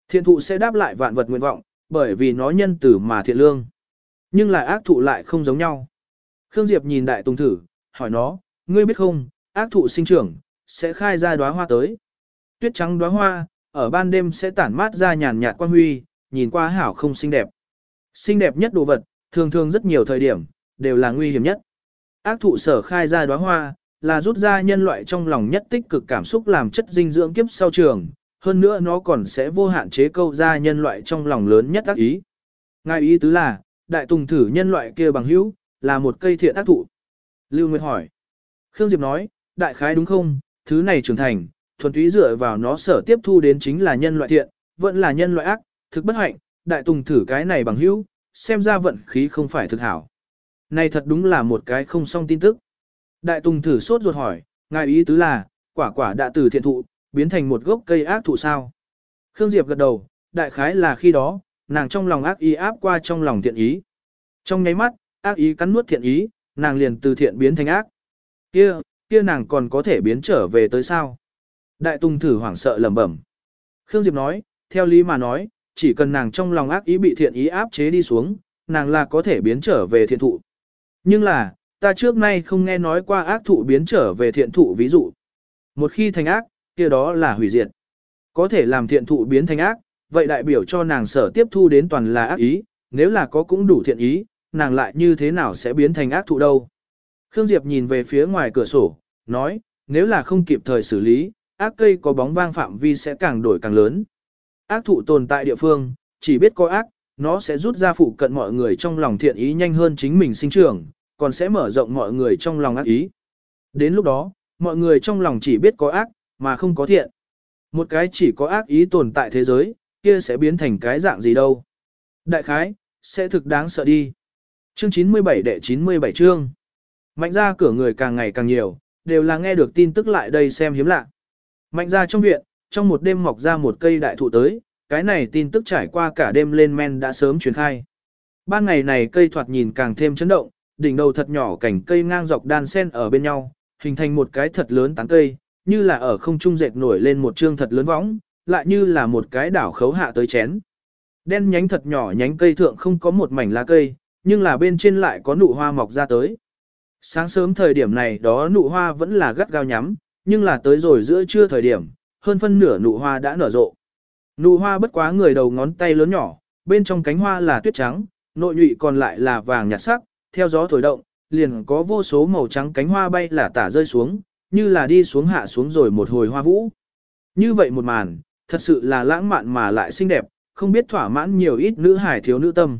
Thiện thụ sẽ đáp lại vạn vật nguyện vọng, bởi vì nó nhân tử mà thiện lương. Nhưng là ác thụ lại không giống nhau. Khương Diệp nhìn đại tùng thử, hỏi nó, ngươi biết không, ác thụ sinh trưởng, sẽ khai ra đóa hoa tới. Tuyết trắng đóa hoa, ở ban đêm sẽ tản mát ra nhàn nhạt quan huy, nhìn qua hảo không xinh đẹp. Xinh đẹp nhất đồ vật, thường thường rất nhiều thời điểm, đều là nguy hiểm nhất. Ác thụ sở khai ra đóa hoa, là rút ra nhân loại trong lòng nhất tích cực cảm xúc làm chất dinh dưỡng kiếp sau trường, hơn nữa nó còn sẽ vô hạn chế câu ra nhân loại trong lòng lớn nhất ác ý. Ngài ý tứ là, đại tùng thử nhân loại kia bằng hữu, là một cây thiện ác thụ. Lưu Nguyệt hỏi. Khương Diệp nói, đại khái đúng không, thứ này trưởng thành, thuần túy dựa vào nó sở tiếp thu đến chính là nhân loại thiện, vẫn là nhân loại ác, thực bất hạnh, đại tùng thử cái này bằng hữu, xem ra vận khí không phải thực hảo. Này thật đúng là một cái không song tin tức. Đại tùng thử sốt ruột hỏi, ngài ý tứ là, quả quả đã từ thiện thụ, biến thành một gốc cây ác thụ sao. Khương Diệp gật đầu, đại khái là khi đó, nàng trong lòng ác ý áp qua trong lòng thiện ý. Trong nháy mắt, ác ý cắn nuốt thiện ý, nàng liền từ thiện biến thành ác. Kia, kia nàng còn có thể biến trở về tới sao? Đại Tùng thử hoảng sợ lẩm bẩm. Khương Diệp nói, theo lý mà nói, chỉ cần nàng trong lòng ác ý bị thiện ý áp chế đi xuống, nàng là có thể biến trở về thiện thụ. Nhưng là, ta trước nay không nghe nói qua ác thụ biến trở về thiện thụ ví dụ. Một khi thành ác, kia đó là hủy diệt. Có thể làm thiện thụ biến thành ác, vậy đại biểu cho nàng sở tiếp thu đến toàn là ác ý, nếu là có cũng đủ thiện ý, nàng lại như thế nào sẽ biến thành ác thụ đâu. Khương Diệp nhìn về phía ngoài cửa sổ, nói, nếu là không kịp thời xử lý, ác cây có bóng vang phạm vi sẽ càng đổi càng lớn. Ác thụ tồn tại địa phương, chỉ biết có ác, nó sẽ rút ra phụ cận mọi người trong lòng thiện ý nhanh hơn chính mình sinh trưởng, còn sẽ mở rộng mọi người trong lòng ác ý. Đến lúc đó, mọi người trong lòng chỉ biết có ác, mà không có thiện. Một cái chỉ có ác ý tồn tại thế giới, kia sẽ biến thành cái dạng gì đâu. Đại khái, sẽ thực đáng sợ đi. Chương 97 đệ 97 chương. Mạnh ra cửa người càng ngày càng nhiều, đều là nghe được tin tức lại đây xem hiếm lạ. Mạnh ra trong viện, trong một đêm mọc ra một cây đại thụ tới, cái này tin tức trải qua cả đêm lên men đã sớm truyền khai. Ban ngày này cây thoạt nhìn càng thêm chấn động, đỉnh đầu thật nhỏ cảnh cây ngang dọc đan sen ở bên nhau, hình thành một cái thật lớn tán cây, như là ở không trung dệt nổi lên một trương thật lớn võng, lại như là một cái đảo khấu hạ tới chén. Đen nhánh thật nhỏ nhánh cây thượng không có một mảnh lá cây, nhưng là bên trên lại có nụ hoa mọc ra tới. Sáng sớm thời điểm này đó nụ hoa vẫn là gắt gao nhắm, nhưng là tới rồi giữa trưa thời điểm, hơn phân nửa nụ hoa đã nở rộ. Nụ hoa bất quá người đầu ngón tay lớn nhỏ, bên trong cánh hoa là tuyết trắng, nội nhụy còn lại là vàng nhạt sắc, theo gió thổi động, liền có vô số màu trắng cánh hoa bay là tả rơi xuống, như là đi xuống hạ xuống rồi một hồi hoa vũ. Như vậy một màn, thật sự là lãng mạn mà lại xinh đẹp, không biết thỏa mãn nhiều ít nữ hải thiếu nữ tâm.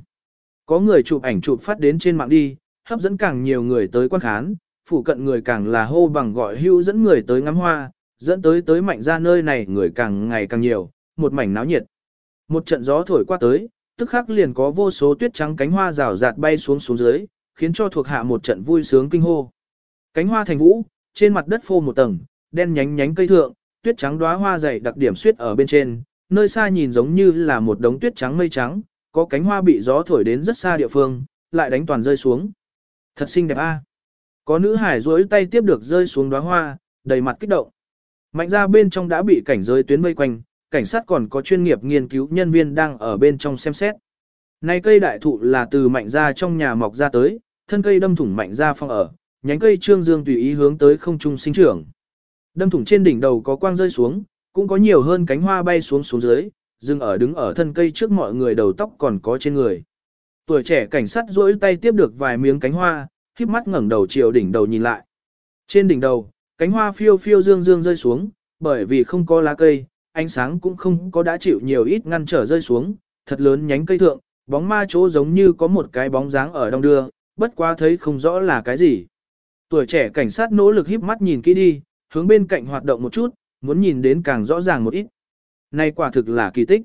Có người chụp ảnh chụp phát đến trên mạng đi, hấp dẫn càng nhiều người tới quan khán, phụ cận người càng là hô bằng gọi hưu dẫn người tới ngắm hoa, dẫn tới tới mạnh ra nơi này người càng ngày càng nhiều, một mảnh náo nhiệt. Một trận gió thổi qua tới, tức khắc liền có vô số tuyết trắng cánh hoa rào rạt bay xuống xuống dưới, khiến cho thuộc hạ một trận vui sướng kinh hô. Cánh hoa thành vũ, trên mặt đất phô một tầng, đen nhánh nhánh cây thượng, tuyết trắng đóa hoa dày đặc điểm suyết ở bên trên, nơi xa nhìn giống như là một đống tuyết trắng mây trắng, có cánh hoa bị gió thổi đến rất xa địa phương, lại đánh toàn rơi xuống. Thật xinh đẹp a. Có nữ hải duỗi tay tiếp được rơi xuống đóa hoa, đầy mặt kích động. Mạnh ra bên trong đã bị cảnh giới tuyến vây quanh, cảnh sát còn có chuyên nghiệp nghiên cứu nhân viên đang ở bên trong xem xét. Này cây đại thụ là từ mạnh ra trong nhà mọc ra tới, thân cây đâm thủng mạnh ra phong ở, nhánh cây trương dương tùy ý hướng tới không trung sinh trưởng. Đâm thủng trên đỉnh đầu có quang rơi xuống, cũng có nhiều hơn cánh hoa bay xuống xuống dưới, dừng ở đứng ở thân cây trước mọi người đầu tóc còn có trên người. Tuổi trẻ cảnh sát duỗi tay tiếp được vài miếng cánh hoa, híp mắt ngẩng đầu chiều đỉnh đầu nhìn lại. Trên đỉnh đầu, cánh hoa phiêu phiêu dương dương rơi xuống, bởi vì không có lá cây, ánh sáng cũng không có đã chịu nhiều ít ngăn trở rơi xuống, thật lớn nhánh cây thượng, bóng ma chỗ giống như có một cái bóng dáng ở đông đưa, bất quá thấy không rõ là cái gì. Tuổi trẻ cảnh sát nỗ lực híp mắt nhìn kỹ đi, hướng bên cạnh hoạt động một chút, muốn nhìn đến càng rõ ràng một ít. Này quả thực là kỳ tích.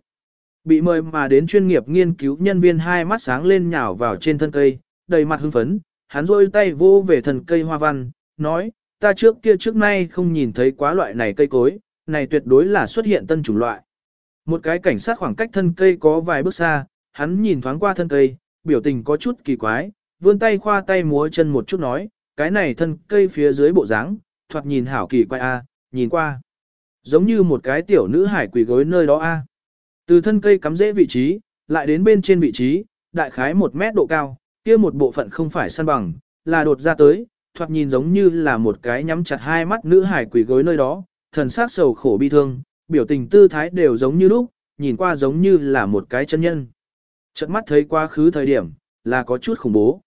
Bị mời mà đến chuyên nghiệp nghiên cứu nhân viên hai mắt sáng lên nhào vào trên thân cây, đầy mặt hưng phấn, hắn rôi tay vô về thần cây hoa văn, nói, ta trước kia trước nay không nhìn thấy quá loại này cây cối, này tuyệt đối là xuất hiện tân chủng loại. Một cái cảnh sát khoảng cách thân cây có vài bước xa, hắn nhìn thoáng qua thân cây, biểu tình có chút kỳ quái, vươn tay khoa tay múa chân một chút nói, cái này thân cây phía dưới bộ dáng, thoạt nhìn hảo kỳ quái a, nhìn qua. Giống như một cái tiểu nữ hải quỳ gối nơi đó a. Từ thân cây cắm rễ vị trí, lại đến bên trên vị trí, đại khái một mét độ cao, kia một bộ phận không phải săn bằng, là đột ra tới, thoạt nhìn giống như là một cái nhắm chặt hai mắt nữ hải quỳ gối nơi đó, thần sắc sầu khổ bi thương, biểu tình tư thái đều giống như lúc, nhìn qua giống như là một cái chân nhân. chợt mắt thấy quá khứ thời điểm, là có chút khủng bố.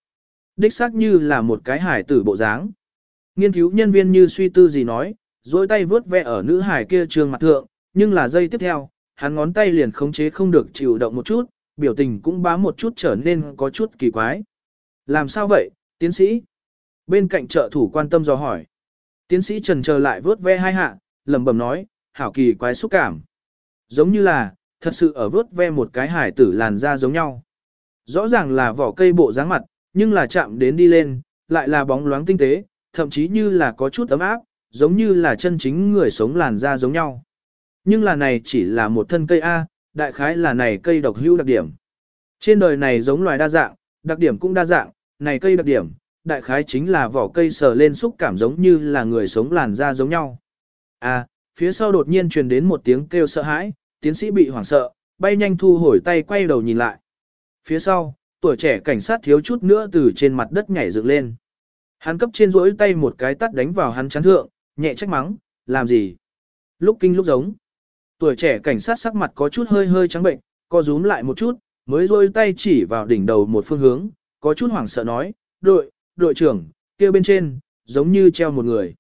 Đích xác như là một cái hải tử bộ dáng. Nghiên cứu nhân viên như suy tư gì nói, dối tay vướt vẽ ở nữ hải kia trường mặt thượng, nhưng là giây tiếp theo, hắn ngón tay liền khống chế không được chịu động một chút, biểu tình cũng bám một chút trở nên có chút kỳ quái. Làm sao vậy, tiến sĩ? Bên cạnh trợ thủ quan tâm dò hỏi. Tiến sĩ trần chờ lại vớt ve hai hạ, lẩm bẩm nói, hảo kỳ quái xúc cảm. Giống như là, thật sự ở vớt ve một cái hải tử làn da giống nhau. Rõ ràng là vỏ cây bộ dáng mặt, nhưng là chạm đến đi lên, lại là bóng loáng tinh tế, thậm chí như là có chút ấm áp, giống như là chân chính người sống làn da giống nhau. Nhưng là này chỉ là một thân cây A, đại khái là này cây độc hữu đặc điểm. Trên đời này giống loài đa dạng, đặc điểm cũng đa dạng, này cây đặc điểm, đại khái chính là vỏ cây sờ lên xúc cảm giống như là người sống làn da giống nhau. À, phía sau đột nhiên truyền đến một tiếng kêu sợ hãi, tiến sĩ bị hoảng sợ, bay nhanh thu hồi tay quay đầu nhìn lại. Phía sau, tuổi trẻ cảnh sát thiếu chút nữa từ trên mặt đất nhảy dựng lên. Hắn cấp trên rỗi tay một cái tắt đánh vào hắn chán thượng, nhẹ trách mắng, làm gì? Lúc kinh lúc giống. Tuổi trẻ cảnh sát sắc mặt có chút hơi hơi trắng bệnh, co rúm lại một chút, mới rôi tay chỉ vào đỉnh đầu một phương hướng, có chút hoảng sợ nói, đội, đội trưởng, kia bên trên, giống như treo một người.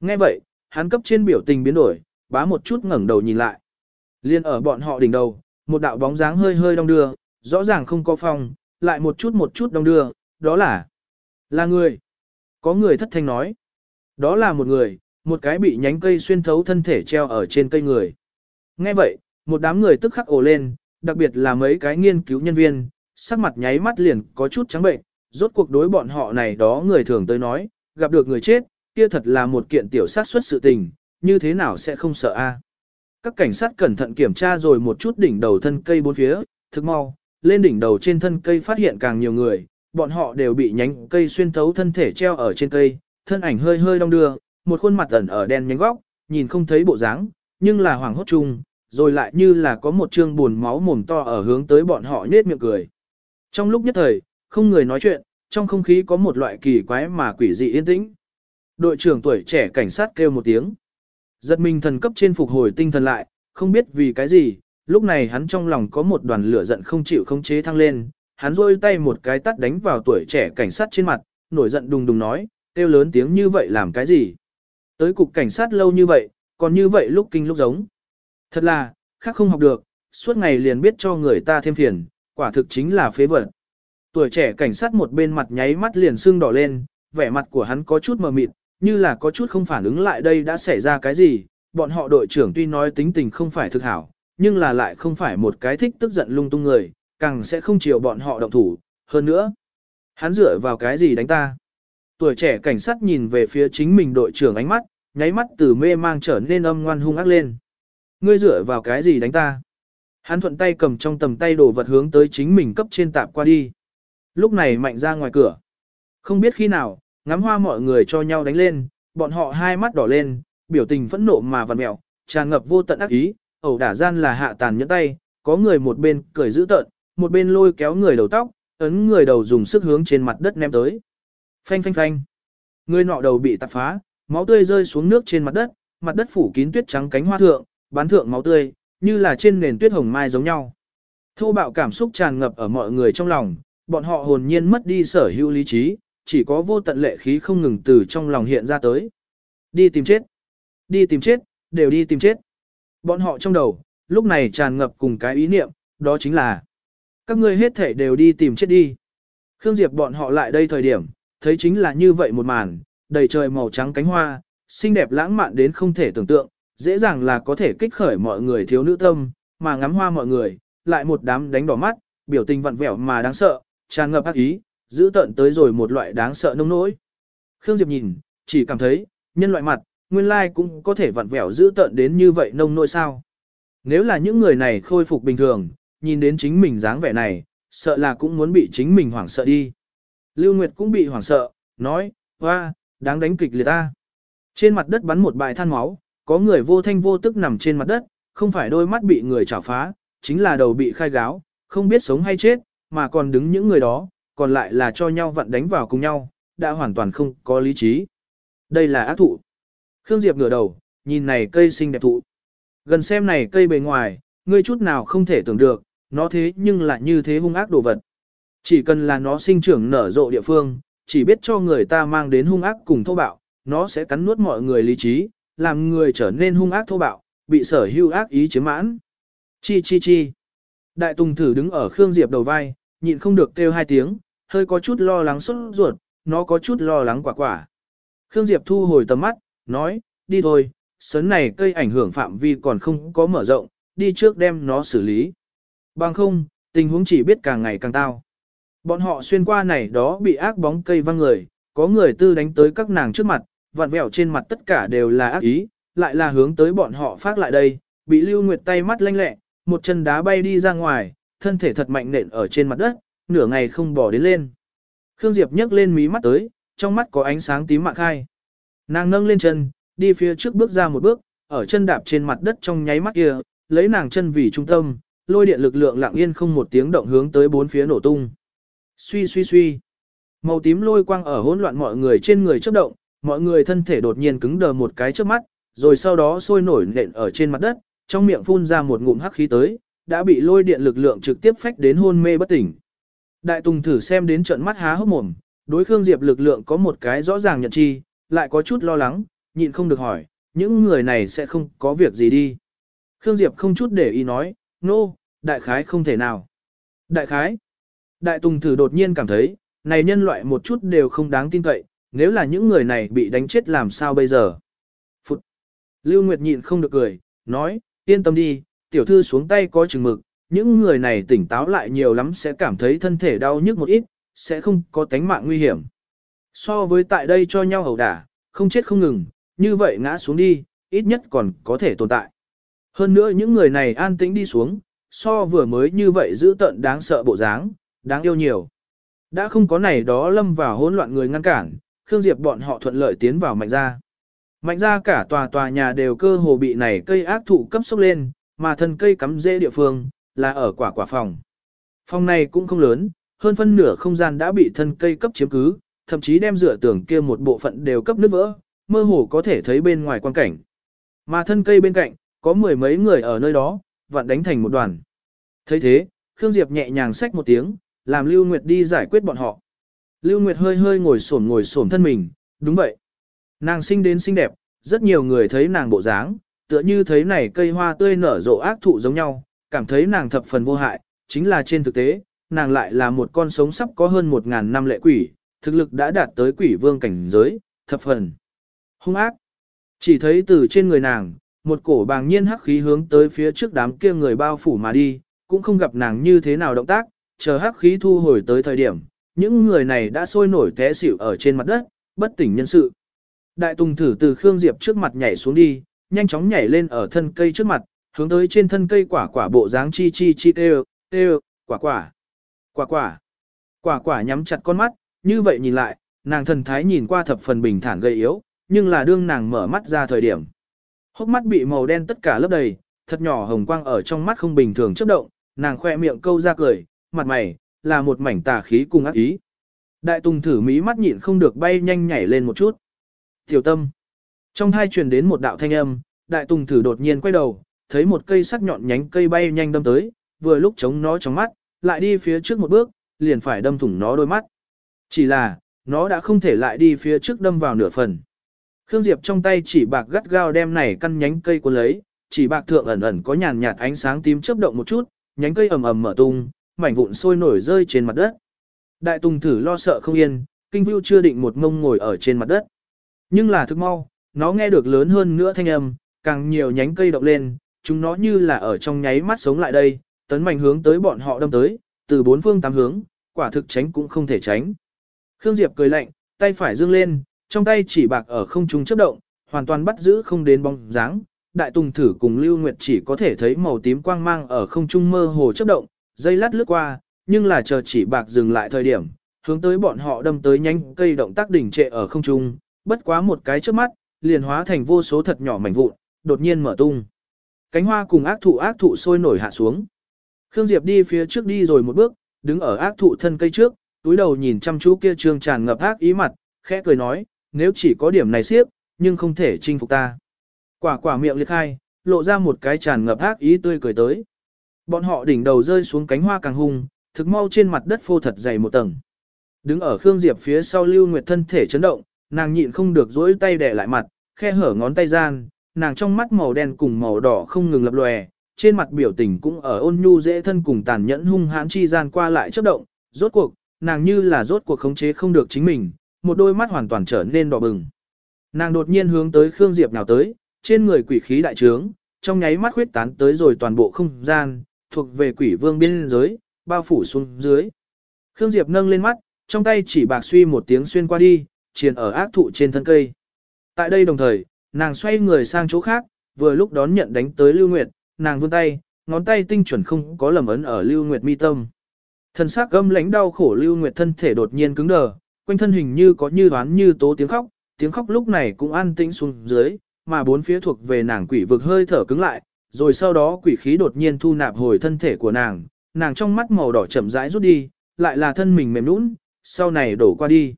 Nghe vậy, hắn cấp trên biểu tình biến đổi, bá một chút ngẩng đầu nhìn lại. Liên ở bọn họ đỉnh đầu, một đạo bóng dáng hơi hơi đong đưa, rõ ràng không có phong, lại một chút một chút đong đưa, đó là, là người. Có người thất thanh nói, đó là một người, một cái bị nhánh cây xuyên thấu thân thể treo ở trên cây người. Nghe vậy, một đám người tức khắc ồ lên, đặc biệt là mấy cái nghiên cứu nhân viên, sắc mặt nháy mắt liền có chút trắng bệnh, rốt cuộc đối bọn họ này đó người thường tới nói, gặp được người chết, kia thật là một kiện tiểu sát xuất sự tình, như thế nào sẽ không sợ a? Các cảnh sát cẩn thận kiểm tra rồi một chút đỉnh đầu thân cây bốn phía, thực mau, lên đỉnh đầu trên thân cây phát hiện càng nhiều người, bọn họ đều bị nhánh cây xuyên thấu thân thể treo ở trên cây, thân ảnh hơi hơi đong đưa, một khuôn mặt ẩn ở đen nhánh góc, nhìn không thấy bộ dáng, nhưng là hoàng hốt chung, rồi lại như là có một chương buồn máu mồm to ở hướng tới bọn họ nết miệng cười. Trong lúc nhất thời, không người nói chuyện, trong không khí có một loại kỳ quái mà quỷ dị yên tĩnh. Đội trưởng tuổi trẻ cảnh sát kêu một tiếng. Giật mình thần cấp trên phục hồi tinh thần lại, không biết vì cái gì, lúc này hắn trong lòng có một đoàn lửa giận không chịu không chế thăng lên, hắn rôi tay một cái tắt đánh vào tuổi trẻ cảnh sát trên mặt, nổi giận đùng đùng nói, kêu lớn tiếng như vậy làm cái gì? Tới cục cảnh sát lâu như vậy, còn như vậy lúc kinh lúc giống. Thật là, khác không học được, suốt ngày liền biết cho người ta thêm phiền, quả thực chính là phế vật. Tuổi trẻ cảnh sát một bên mặt nháy mắt liền sưng đỏ lên, vẻ mặt của hắn có chút mờ mịt, như là có chút không phản ứng lại đây đã xảy ra cái gì. Bọn họ đội trưởng tuy nói tính tình không phải thực hảo, nhưng là lại không phải một cái thích tức giận lung tung người, càng sẽ không chiều bọn họ động thủ. Hơn nữa, hắn dựa vào cái gì đánh ta? Tuổi trẻ cảnh sát nhìn về phía chính mình đội trưởng ánh mắt, nháy mắt từ mê mang trở nên âm ngoan hung ác lên. Ngươi dựa vào cái gì đánh ta? Hắn thuận tay cầm trong tầm tay đồ vật hướng tới chính mình cấp trên tạp qua đi. Lúc này mạnh ra ngoài cửa. Không biết khi nào, ngắm hoa mọi người cho nhau đánh lên, bọn họ hai mắt đỏ lên, biểu tình phẫn nộ mà vằn mẹo, tràn ngập vô tận ác ý, ẩu đả gian là hạ tàn nhẫn tay, có người một bên cười giữ tợn, một bên lôi kéo người đầu tóc, ấn người đầu dùng sức hướng trên mặt đất ném tới. Phanh phanh phanh. Người nọ đầu bị tạp phá, máu tươi rơi xuống nước trên mặt đất, mặt đất phủ kín tuyết trắng cánh hoa thượng, bán thượng máu tươi, như là trên nền tuyết hồng mai giống nhau. Thô bạo cảm xúc tràn ngập ở mọi người trong lòng, bọn họ hồn nhiên mất đi sở hữu lý trí, chỉ có vô tận lệ khí không ngừng từ trong lòng hiện ra tới. Đi tìm chết, đi tìm chết, đều đi tìm chết. Bọn họ trong đầu, lúc này tràn ngập cùng cái ý niệm, đó chính là các ngươi hết thể đều đi tìm chết đi. Khương Diệp bọn họ lại đây thời điểm, thấy chính là như vậy một màn, đầy trời màu trắng cánh hoa, xinh đẹp lãng mạn đến không thể tưởng tượng, dễ dàng là có thể kích khởi mọi người thiếu nữ tâm, mà ngắm hoa mọi người, lại một đám đánh đỏ mắt, biểu tình vặn vẹo mà đáng sợ, tràn ngập ác ý, giữ tận tới rồi một loại đáng sợ nông nỗi. Khương Diệp nhìn, chỉ cảm thấy, nhân loại mặt, nguyên lai cũng có thể vặn vẹo giữ tận đến như vậy nông nỗi sao. Nếu là những người này khôi phục bình thường, nhìn đến chính mình dáng vẻ này, sợ là cũng muốn bị chính mình hoảng sợ đi. Lưu Nguyệt cũng bị hoảng sợ, nói, hoa, đáng đánh kịch liệt ta. Trên mặt đất bắn một bài than máu, có người vô thanh vô tức nằm trên mặt đất, không phải đôi mắt bị người chảo phá, chính là đầu bị khai gáo, không biết sống hay chết, mà còn đứng những người đó, còn lại là cho nhau vặn đánh vào cùng nhau, đã hoàn toàn không có lý trí. Đây là ác thụ. Khương Diệp ngửa đầu, nhìn này cây xinh đẹp thụ. Gần xem này cây bề ngoài, ngươi chút nào không thể tưởng được, nó thế nhưng lại như thế hung ác đồ vật. Chỉ cần là nó sinh trưởng nở rộ địa phương, chỉ biết cho người ta mang đến hung ác cùng thô bạo, nó sẽ cắn nuốt mọi người lý trí, làm người trở nên hung ác thô bạo, bị sở hưu ác ý chiếm mãn. Chi chi chi. Đại Tùng thử đứng ở Khương Diệp đầu vai, nhịn không được kêu hai tiếng, hơi có chút lo lắng sốt ruột, nó có chút lo lắng quả quả. Khương Diệp thu hồi tầm mắt, nói, đi thôi, sấn này cây ảnh hưởng phạm vi còn không có mở rộng, đi trước đem nó xử lý. Bằng không, tình huống chỉ biết càng ngày càng tao. Bọn họ xuyên qua này đó bị ác bóng cây văng người, có người tư đánh tới các nàng trước mặt, vặn vẹo trên mặt tất cả đều là ác ý, lại là hướng tới bọn họ phát lại đây, bị Lưu Nguyệt tay mắt lanh lẹ, một chân đá bay đi ra ngoài, thân thể thật mạnh nện ở trên mặt đất, nửa ngày không bỏ đến lên. Khương Diệp nhấc lên mí mắt tới, trong mắt có ánh sáng tím mạng khai. Nàng nâng lên chân, đi phía trước bước ra một bước, ở chân đạp trên mặt đất trong nháy mắt kia, lấy nàng chân vì trung tâm, lôi điện lực lượng lặng yên không một tiếng động hướng tới bốn phía nổ tung. Suy suy suy. Màu tím lôi quang ở hỗn loạn mọi người trên người chớp động, mọi người thân thể đột nhiên cứng đờ một cái trước mắt, rồi sau đó sôi nổi nện ở trên mặt đất, trong miệng phun ra một ngụm hắc khí tới, đã bị lôi điện lực lượng trực tiếp phách đến hôn mê bất tỉnh. Đại Tùng thử xem đến trận mắt há hốc mồm, đối Khương Diệp lực lượng có một cái rõ ràng nhận chi, lại có chút lo lắng, nhịn không được hỏi, những người này sẽ không có việc gì đi. Khương Diệp không chút để ý nói, nô, no, đại khái không thể nào. Đại khái, đại tùng thử đột nhiên cảm thấy, này nhân loại một chút đều không đáng tin cậy, nếu là những người này bị đánh chết làm sao bây giờ. Phụt. Lưu Nguyệt nhịn không được cười, nói, yên tâm đi, tiểu thư xuống tay có chừng mực, những người này tỉnh táo lại nhiều lắm sẽ cảm thấy thân thể đau nhức một ít, sẽ không có tánh mạng nguy hiểm. So với tại đây cho nhau hầu đả, không chết không ngừng, như vậy ngã xuống đi, ít nhất còn có thể tồn tại. Hơn nữa những người này an tĩnh đi xuống, so vừa mới như vậy giữ tận đáng sợ bộ dáng, đáng yêu nhiều. Đã không có này đó lâm vào hỗn loạn người ngăn cản, Khương Diệp bọn họ thuận lợi tiến vào mạnh gia. Mạnh gia cả tòa tòa nhà đều cơ hồ bị này cây ác thụ cấp sốc lên, mà thân cây cắm rễ địa phương, là ở quả quả phòng. Phòng này cũng không lớn, hơn phân nửa không gian đã bị thân cây cấp chiếm cứ, thậm chí đem dựa tường kia một bộ phận đều cấp nứt vỡ, mơ hồ có thể thấy bên ngoài quan cảnh. Mà thân cây bên cạnh, có mười mấy người ở nơi đó, vặn đánh thành một đoàn. thấy thế, Khương Diệp nhẹ nhàng xách một tiếng, làm Lưu Nguyệt đi giải quyết bọn họ. Lưu Nguyệt hơi hơi ngồi xổm ngồi xổm thân mình, đúng vậy. Nàng sinh đến xinh đẹp, rất nhiều người thấy nàng bộ dáng, tựa như thấy này cây hoa tươi nở rộ ác thụ giống nhau, cảm thấy nàng thập phần vô hại, chính là trên thực tế, nàng lại là một con sống sắp có hơn một ngàn năm lệ quỷ, thực lực đã đạt tới quỷ vương cảnh giới, thập phần hung ác. Chỉ thấy từ trên người nàng, một cổ bàng nhiên hắc khí hướng tới phía trước đám kia người bao phủ mà đi, cũng không gặp nàng như thế nào động tác, chờ hắc khí thu hồi tới thời điểm, những người này đã sôi nổi té xỉu ở trên mặt đất, bất tỉnh nhân sự. Đại Tùng thử từ Khương Diệp trước mặt nhảy xuống đi, nhanh chóng nhảy lên ở thân cây trước mặt, hướng tới trên thân cây quả quả bộ dáng chi chi chi tê tê quả quả, quả quả. Quả quả nhắm chặt con mắt, như vậy nhìn lại, nàng thần thái nhìn qua thập phần bình thản gầy yếu, nhưng là đương nàng mở mắt ra thời điểm. Hốc mắt bị màu đen tất cả lấp đầy, thật nhỏ hồng quang ở trong mắt không bình thường chớp động, nàng khoe miệng câu ra cười, mặt mày, là một mảnh tà khí cùng ác ý. Đại Tùng thử mí mắt nhịn không được bay nhanh nhảy lên một chút. Tiểu tâm. Trong hai truyền đến một đạo thanh âm, Đại Tùng thử đột nhiên quay đầu, thấy một cây sắc nhọn nhánh cây bay nhanh đâm tới, vừa lúc chống nó trong mắt, lại đi phía trước một bước, liền phải đâm thủng nó đôi mắt. Chỉ là, nó đã không thể lại đi phía trước đâm vào nửa phần. Khương Diệp trong tay chỉ bạc gắt gao đem này căn nhánh cây cuốn lấy, chỉ bạc thượng ẩn ẩn có nhàn nhạt ánh sáng tím chớp động một chút, nhánh cây ầm ầm mở tung, mảnh vụn sôi nổi rơi trên mặt đất. Đại Tùng thử lo sợ không yên, kinh view chưa định một ngông ngồi ở trên mặt đất. Nhưng là thức mau, nó nghe được lớn hơn nữa thanh âm, càng nhiều nhánh cây động lên, chúng nó như là ở trong nháy mắt sống lại đây, tấn mạnh hướng tới bọn họ đâm tới, từ bốn phương tám hướng, quả thực tránh cũng không thể tránh. Khương Diệp cười lạnh, tay phải dương lên, trong tay chỉ bạc ở không trung chớp động, hoàn toàn bắt giữ không đến bóng dáng. Đại Tùng thử cùng Lưu Nguyệt chỉ có thể thấy màu tím quang mang ở không trung mơ hồ chớp động, dây lát lướt qua, nhưng là chờ chỉ bạc dừng lại thời điểm, hướng tới bọn họ đâm tới nhanh cây động tác đỉnh trệ ở không trung, bất quá một cái trước mắt, liền hóa thành vô số thật nhỏ mảnh vụn, đột nhiên mở tung. Cánh hoa cùng ác thụ ác thụ sôi nổi hạ xuống. Khương Diệp đi phía trước đi rồi một bước, đứng ở ác thụ thân cây trước, túi đầu nhìn chăm chú kia trương tràn ngập ác ý mặt, khẽ cười nói, nếu chỉ có điểm này siếp, nhưng không thể chinh phục ta. Quả quả miệng liệt khai, lộ ra một cái tràn ngập ác ý tươi cười tới. Bọn họ đỉnh đầu rơi xuống cánh hoa càng hung, thực mau trên mặt đất phô thật dày một tầng. Đứng ở Khương Diệp phía sau Lưu Nguyệt thân thể chấn động, nàng nhịn không được dỗi tay đè lại mặt, khe hở ngón tay gian, nàng trong mắt màu đen cùng màu đỏ không ngừng lập lòe, trên mặt biểu tình cũng ở ôn nhu dễ thân cùng tàn nhẫn hung hãn chi gian qua lại chớp động, rốt cuộc, nàng như là rốt cuộc khống chế không được chính mình, một đôi mắt hoàn toàn trở nên đỏ bừng. Nàng đột nhiên hướng tới Khương Diệp nào tới, trên người quỷ khí đại trướng, trong nháy mắt huyết tán tới rồi toàn bộ không gian, thuộc về quỷ vương biên giới, bao phủ xuống dưới. Khương Diệp nâng lên mắt, trong tay chỉ bạc suy một tiếng xuyên qua đi, triền ở ác thụ trên thân cây. Tại đây đồng thời, nàng xoay người sang chỗ khác, vừa lúc đón nhận đánh tới Lưu Nguyệt, nàng vươn tay, ngón tay tinh chuẩn không có lầm ấn ở Lưu Nguyệt mi tâm. Thân xác gâm lãnh đau khổ Lưu Nguyệt thân thể đột nhiên cứng đờ, quanh thân hình như có như đoán như tố tiếng khóc, tiếng khóc lúc này cũng an tĩnh xuống dưới, mà bốn phía thuộc về nàng quỷ vực hơi thở cứng lại, rồi sau đó quỷ khí đột nhiên thu nạp hồi thân thể của nàng, nàng trong mắt màu đỏ chậm rãi rút đi, lại là thân mình mềm nũng, sau này đổ qua đi.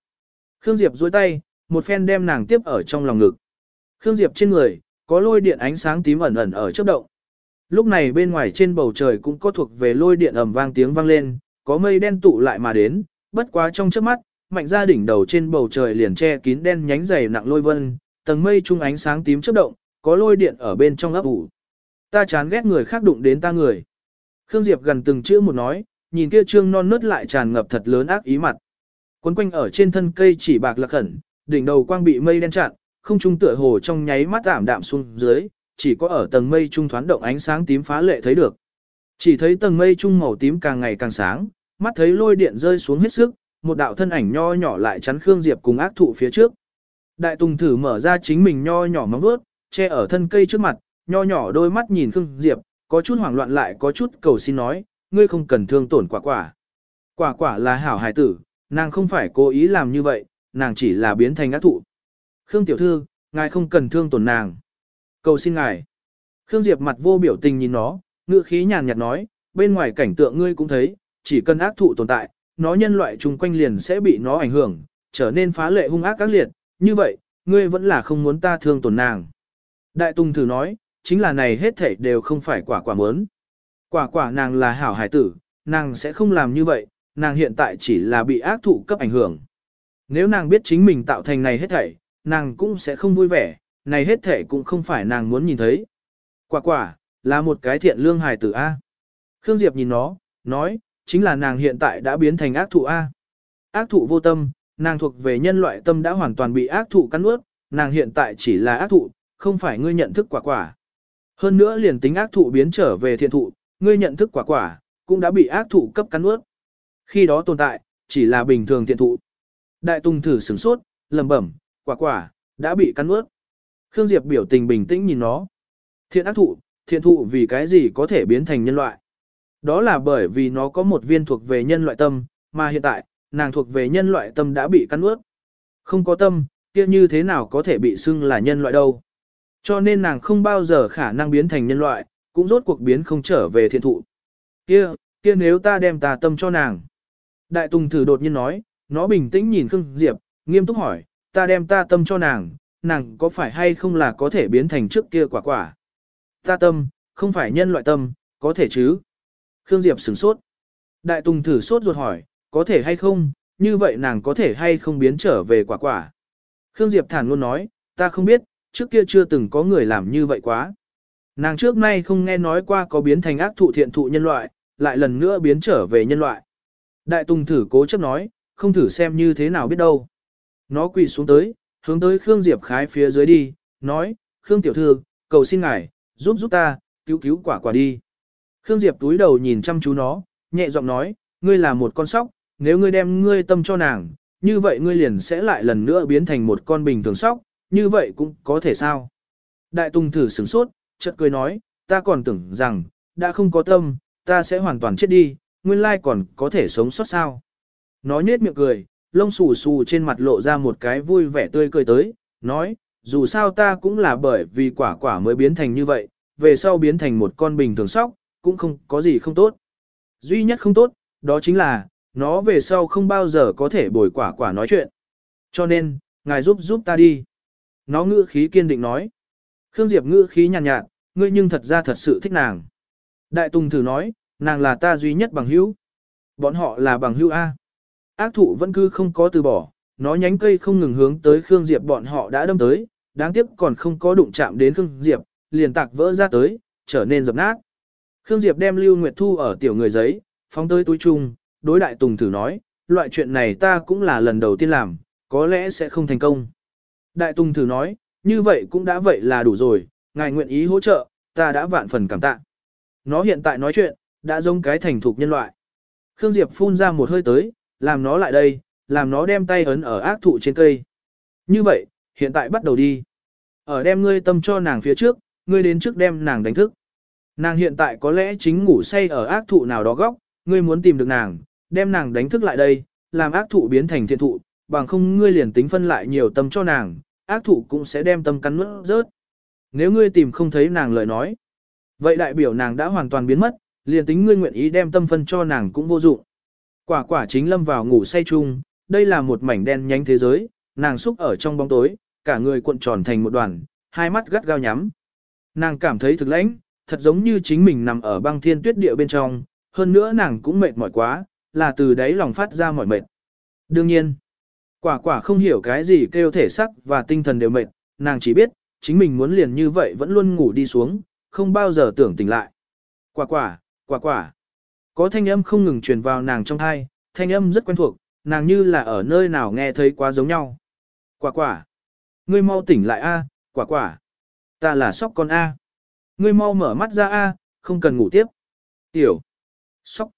Khương Diệp duỗi tay, một phen đem nàng tiếp ở trong lòng ngực. Khương Diệp trên người, có lôi điện ánh sáng tím ẩn ẩn ở chớp động. Lúc này bên ngoài trên bầu trời cũng có thuộc về lôi điện ầm vang tiếng vang lên, có mây đen tụ lại mà đến, bất quá trong chớp mắt, mạnh ra đỉnh đầu trên bầu trời liền che kín đen nhánh dày nặng lôi vân, tầng mây trung ánh sáng tím chớp động, có lôi điện ở bên trong ấp ủ. Ta chán ghét người khác đụng đến ta người. Khương Diệp gần từng chữ một nói, nhìn kia trương non nớt lại tràn ngập thật lớn ác ý mặt. Quấn quanh ở trên thân cây chỉ bạc lạc khẩn, đỉnh đầu quang bị mây đen chặn, không trung tựa hồ trong nháy mắt ảm đạm xuống dưới, chỉ có ở tầng mây trung thoáng động ánh sáng tím phá lệ thấy được. Chỉ thấy tầng mây trung màu tím càng ngày càng sáng, mắt thấy lôi điện rơi xuống hết sức, một đạo thân ảnh nho nhỏ lại chắn Khương Diệp cùng ác thụ phía trước. Đại Tùng thử mở ra chính mình nho nhỏ móng vuốt, che ở thân cây trước mặt, nho nhỏ đôi mắt nhìn Khương Diệp, có chút hoảng loạn lại có chút cầu xin nói, ngươi không cần thương tổn quả quả. Quả quả là hảo hài tử, nàng không phải cố ý làm như vậy, nàng chỉ là biến thành ác thụ. Khương tiểu thư, ngài không cần thương tổn nàng. Cầu xin ngài. Khương Diệp mặt vô biểu tình nhìn nó, ngựa khí nhàn nhạt nói, bên ngoài cảnh tượng ngươi cũng thấy, chỉ cần ác thụ tồn tại, nó nhân loại chung quanh liền sẽ bị nó ảnh hưởng, trở nên phá lệ hung ác các liệt, như vậy, ngươi vẫn là không muốn ta thương tổn nàng. Đại Tùng thử nói, chính là này hết thảy đều không phải quả quả muốn. Quả quả nàng là hảo hải tử, nàng sẽ không làm như vậy, nàng hiện tại chỉ là bị ác thụ cấp ảnh hưởng. Nếu nàng biết chính mình tạo thành này hết thảy, nàng cũng sẽ không vui vẻ, này hết thảy cũng không phải nàng muốn nhìn thấy. Quả quả, là một cái thiện lương hài tử A. Khương Diệp nhìn nó, nói, chính là nàng hiện tại đã biến thành ác thụ A. Ác thụ vô tâm, nàng thuộc về nhân loại tâm đã hoàn toàn bị ác thụ cắn ướt, nàng hiện tại chỉ là ác thụ, không phải ngươi nhận thức quả quả. Hơn nữa liền tính ác thụ biến trở về thiện thụ, ngươi nhận thức quả quả, cũng đã bị ác thụ cấp cắn ướt. Khi đó tồn tại, chỉ là bình thường thiện thụ. Đại Tùng thử sửng sốt, lầm bẩm, quả quả, đã bị cắn ướt. Khương Diệp biểu tình bình tĩnh nhìn nó. Thiện ác thụ, thiện thụ vì cái gì có thể biến thành nhân loại? Đó là bởi vì nó có một viên thuộc về nhân loại tâm, mà hiện tại, nàng thuộc về nhân loại tâm đã bị cắn ướt. Không có tâm, kia như thế nào có thể bị xưng là nhân loại đâu? Cho nên nàng không bao giờ khả năng biến thành nhân loại, cũng rốt cuộc biến không trở về thiện thụ. Kia, kia nếu ta đem tà tâm cho nàng. Đại Tùng thử đột nhiên nói, nó bình tĩnh nhìn Khương Diệp, nghiêm túc hỏi, ta đem ta tâm cho nàng, nàng có phải hay không là có thể biến thành trước kia quả quả. Ta tâm, không phải nhân loại tâm, có thể chứ. Khương Diệp sửng sốt. Đại Tùng thử sốt ruột hỏi, có thể hay không, như vậy nàng có thể hay không biến trở về quả quả. Khương Diệp thản luôn nói, ta không biết, trước kia chưa từng có người làm như vậy quá. Nàng trước nay không nghe nói qua có biến thành ác thụ thiện thụ nhân loại, lại lần nữa biến trở về nhân loại. Đại Tùng thử cố chấp nói, không thử xem như thế nào biết đâu. Nó quỳ xuống tới, hướng tới Khương Diệp khái phía dưới đi, nói, Khương tiểu thư, cầu xin ngài, giúp giúp ta, cứu cứu quả quả đi. Khương Diệp túi đầu nhìn chăm chú nó, nhẹ giọng nói, ngươi là một con sóc, nếu ngươi đem ngươi tâm cho nàng, như vậy ngươi liền sẽ lại lần nữa biến thành một con bình thường sóc, như vậy cũng có thể sao. Đại Tùng thử sửng sốt, chợt cười nói, ta còn tưởng rằng, đã không có tâm, ta sẽ hoàn toàn chết đi, nguyên lai còn có thể sống sót sao. Nó nhết miệng cười, lông xù xù trên mặt lộ ra một cái vui vẻ tươi cười tới, nói, dù sao ta cũng là bởi vì quả quả mới biến thành như vậy, về sau biến thành một con bình thường sóc, cũng không có gì không tốt. Duy nhất không tốt, đó chính là, nó về sau không bao giờ có thể bồi quả quả nói chuyện. Cho nên, ngài giúp giúp ta đi. Nó ngữ khí kiên định nói. Khương Diệp ngữ khí nhàn nhạt, nhạt, ngươi nhưng thật ra thật sự thích nàng. Đại Tùng thử nói, nàng là ta duy nhất bằng hữu. Bọn họ là bằng hữu A. Ác thụ vẫn cứ không có từ bỏ, nó nhánh cây không ngừng hướng tới Khương Diệp bọn họ đã đâm tới, đáng tiếc còn không có đụng chạm đến Khương Diệp, liền tạc vỡ ra tới, trở nên dập nát. Khương Diệp đem Lưu Nguyệt Thu ở tiểu người giấy, phóng tới túi chung, đối đại Tùng thử nói, loại chuyện này ta cũng là lần đầu tiên làm, có lẽ sẽ không thành công. Đại Tùng thử nói, như vậy cũng đã vậy là đủ rồi, ngài nguyện ý hỗ trợ, ta đã vạn phần cảm tạ. Nó hiện tại nói chuyện, đã giống cái thành thục nhân loại. Khương Diệp phun ra một hơi tới, làm nó lại đây, làm nó đem tay ấn ở ác thụ trên cây. Như vậy, hiện tại bắt đầu đi. Ở đem ngươi tâm cho nàng phía trước, ngươi đến trước đem nàng đánh thức. Nàng hiện tại có lẽ chính ngủ say ở ác thụ nào đó góc, ngươi muốn tìm được nàng, đem nàng đánh thức lại đây, làm ác thụ biến thành thiện thụ, bằng không ngươi liền tính phân lại nhiều tâm cho nàng, ác thủ cũng sẽ đem tâm cắn nuốt rớt. Nếu ngươi tìm không thấy nàng lời nói, vậy đại biểu nàng đã hoàn toàn biến mất, liền tính ngươi nguyện ý đem tâm phân cho nàng cũng vô dụng. Quả quả chính lâm vào ngủ say chung, đây là một mảnh đen nhánh thế giới, nàng xúc ở trong bóng tối, cả người cuộn tròn thành một đoàn, hai mắt gắt gao nhắm. Nàng cảm thấy thực lãnh, thật giống như chính mình nằm ở băng thiên tuyết địa bên trong, hơn nữa nàng cũng mệt mỏi quá, là từ đấy lòng phát ra mỏi mệt. Đương nhiên, quả quả không hiểu cái gì kêu thể sắc và tinh thần đều mệt, nàng chỉ biết, chính mình muốn liền như vậy vẫn luôn ngủ đi xuống, không bao giờ tưởng tỉnh lại. Quả quả, quả quả. Có thanh âm không ngừng truyền vào nàng trong thai, thanh âm rất quen thuộc, nàng như là ở nơi nào nghe thấy quá giống nhau. Quả quả. Ngươi mau tỉnh lại a, quả quả. Ta là sóc con a. Ngươi mau mở mắt ra a, không cần ngủ tiếp. Tiểu. Sóc.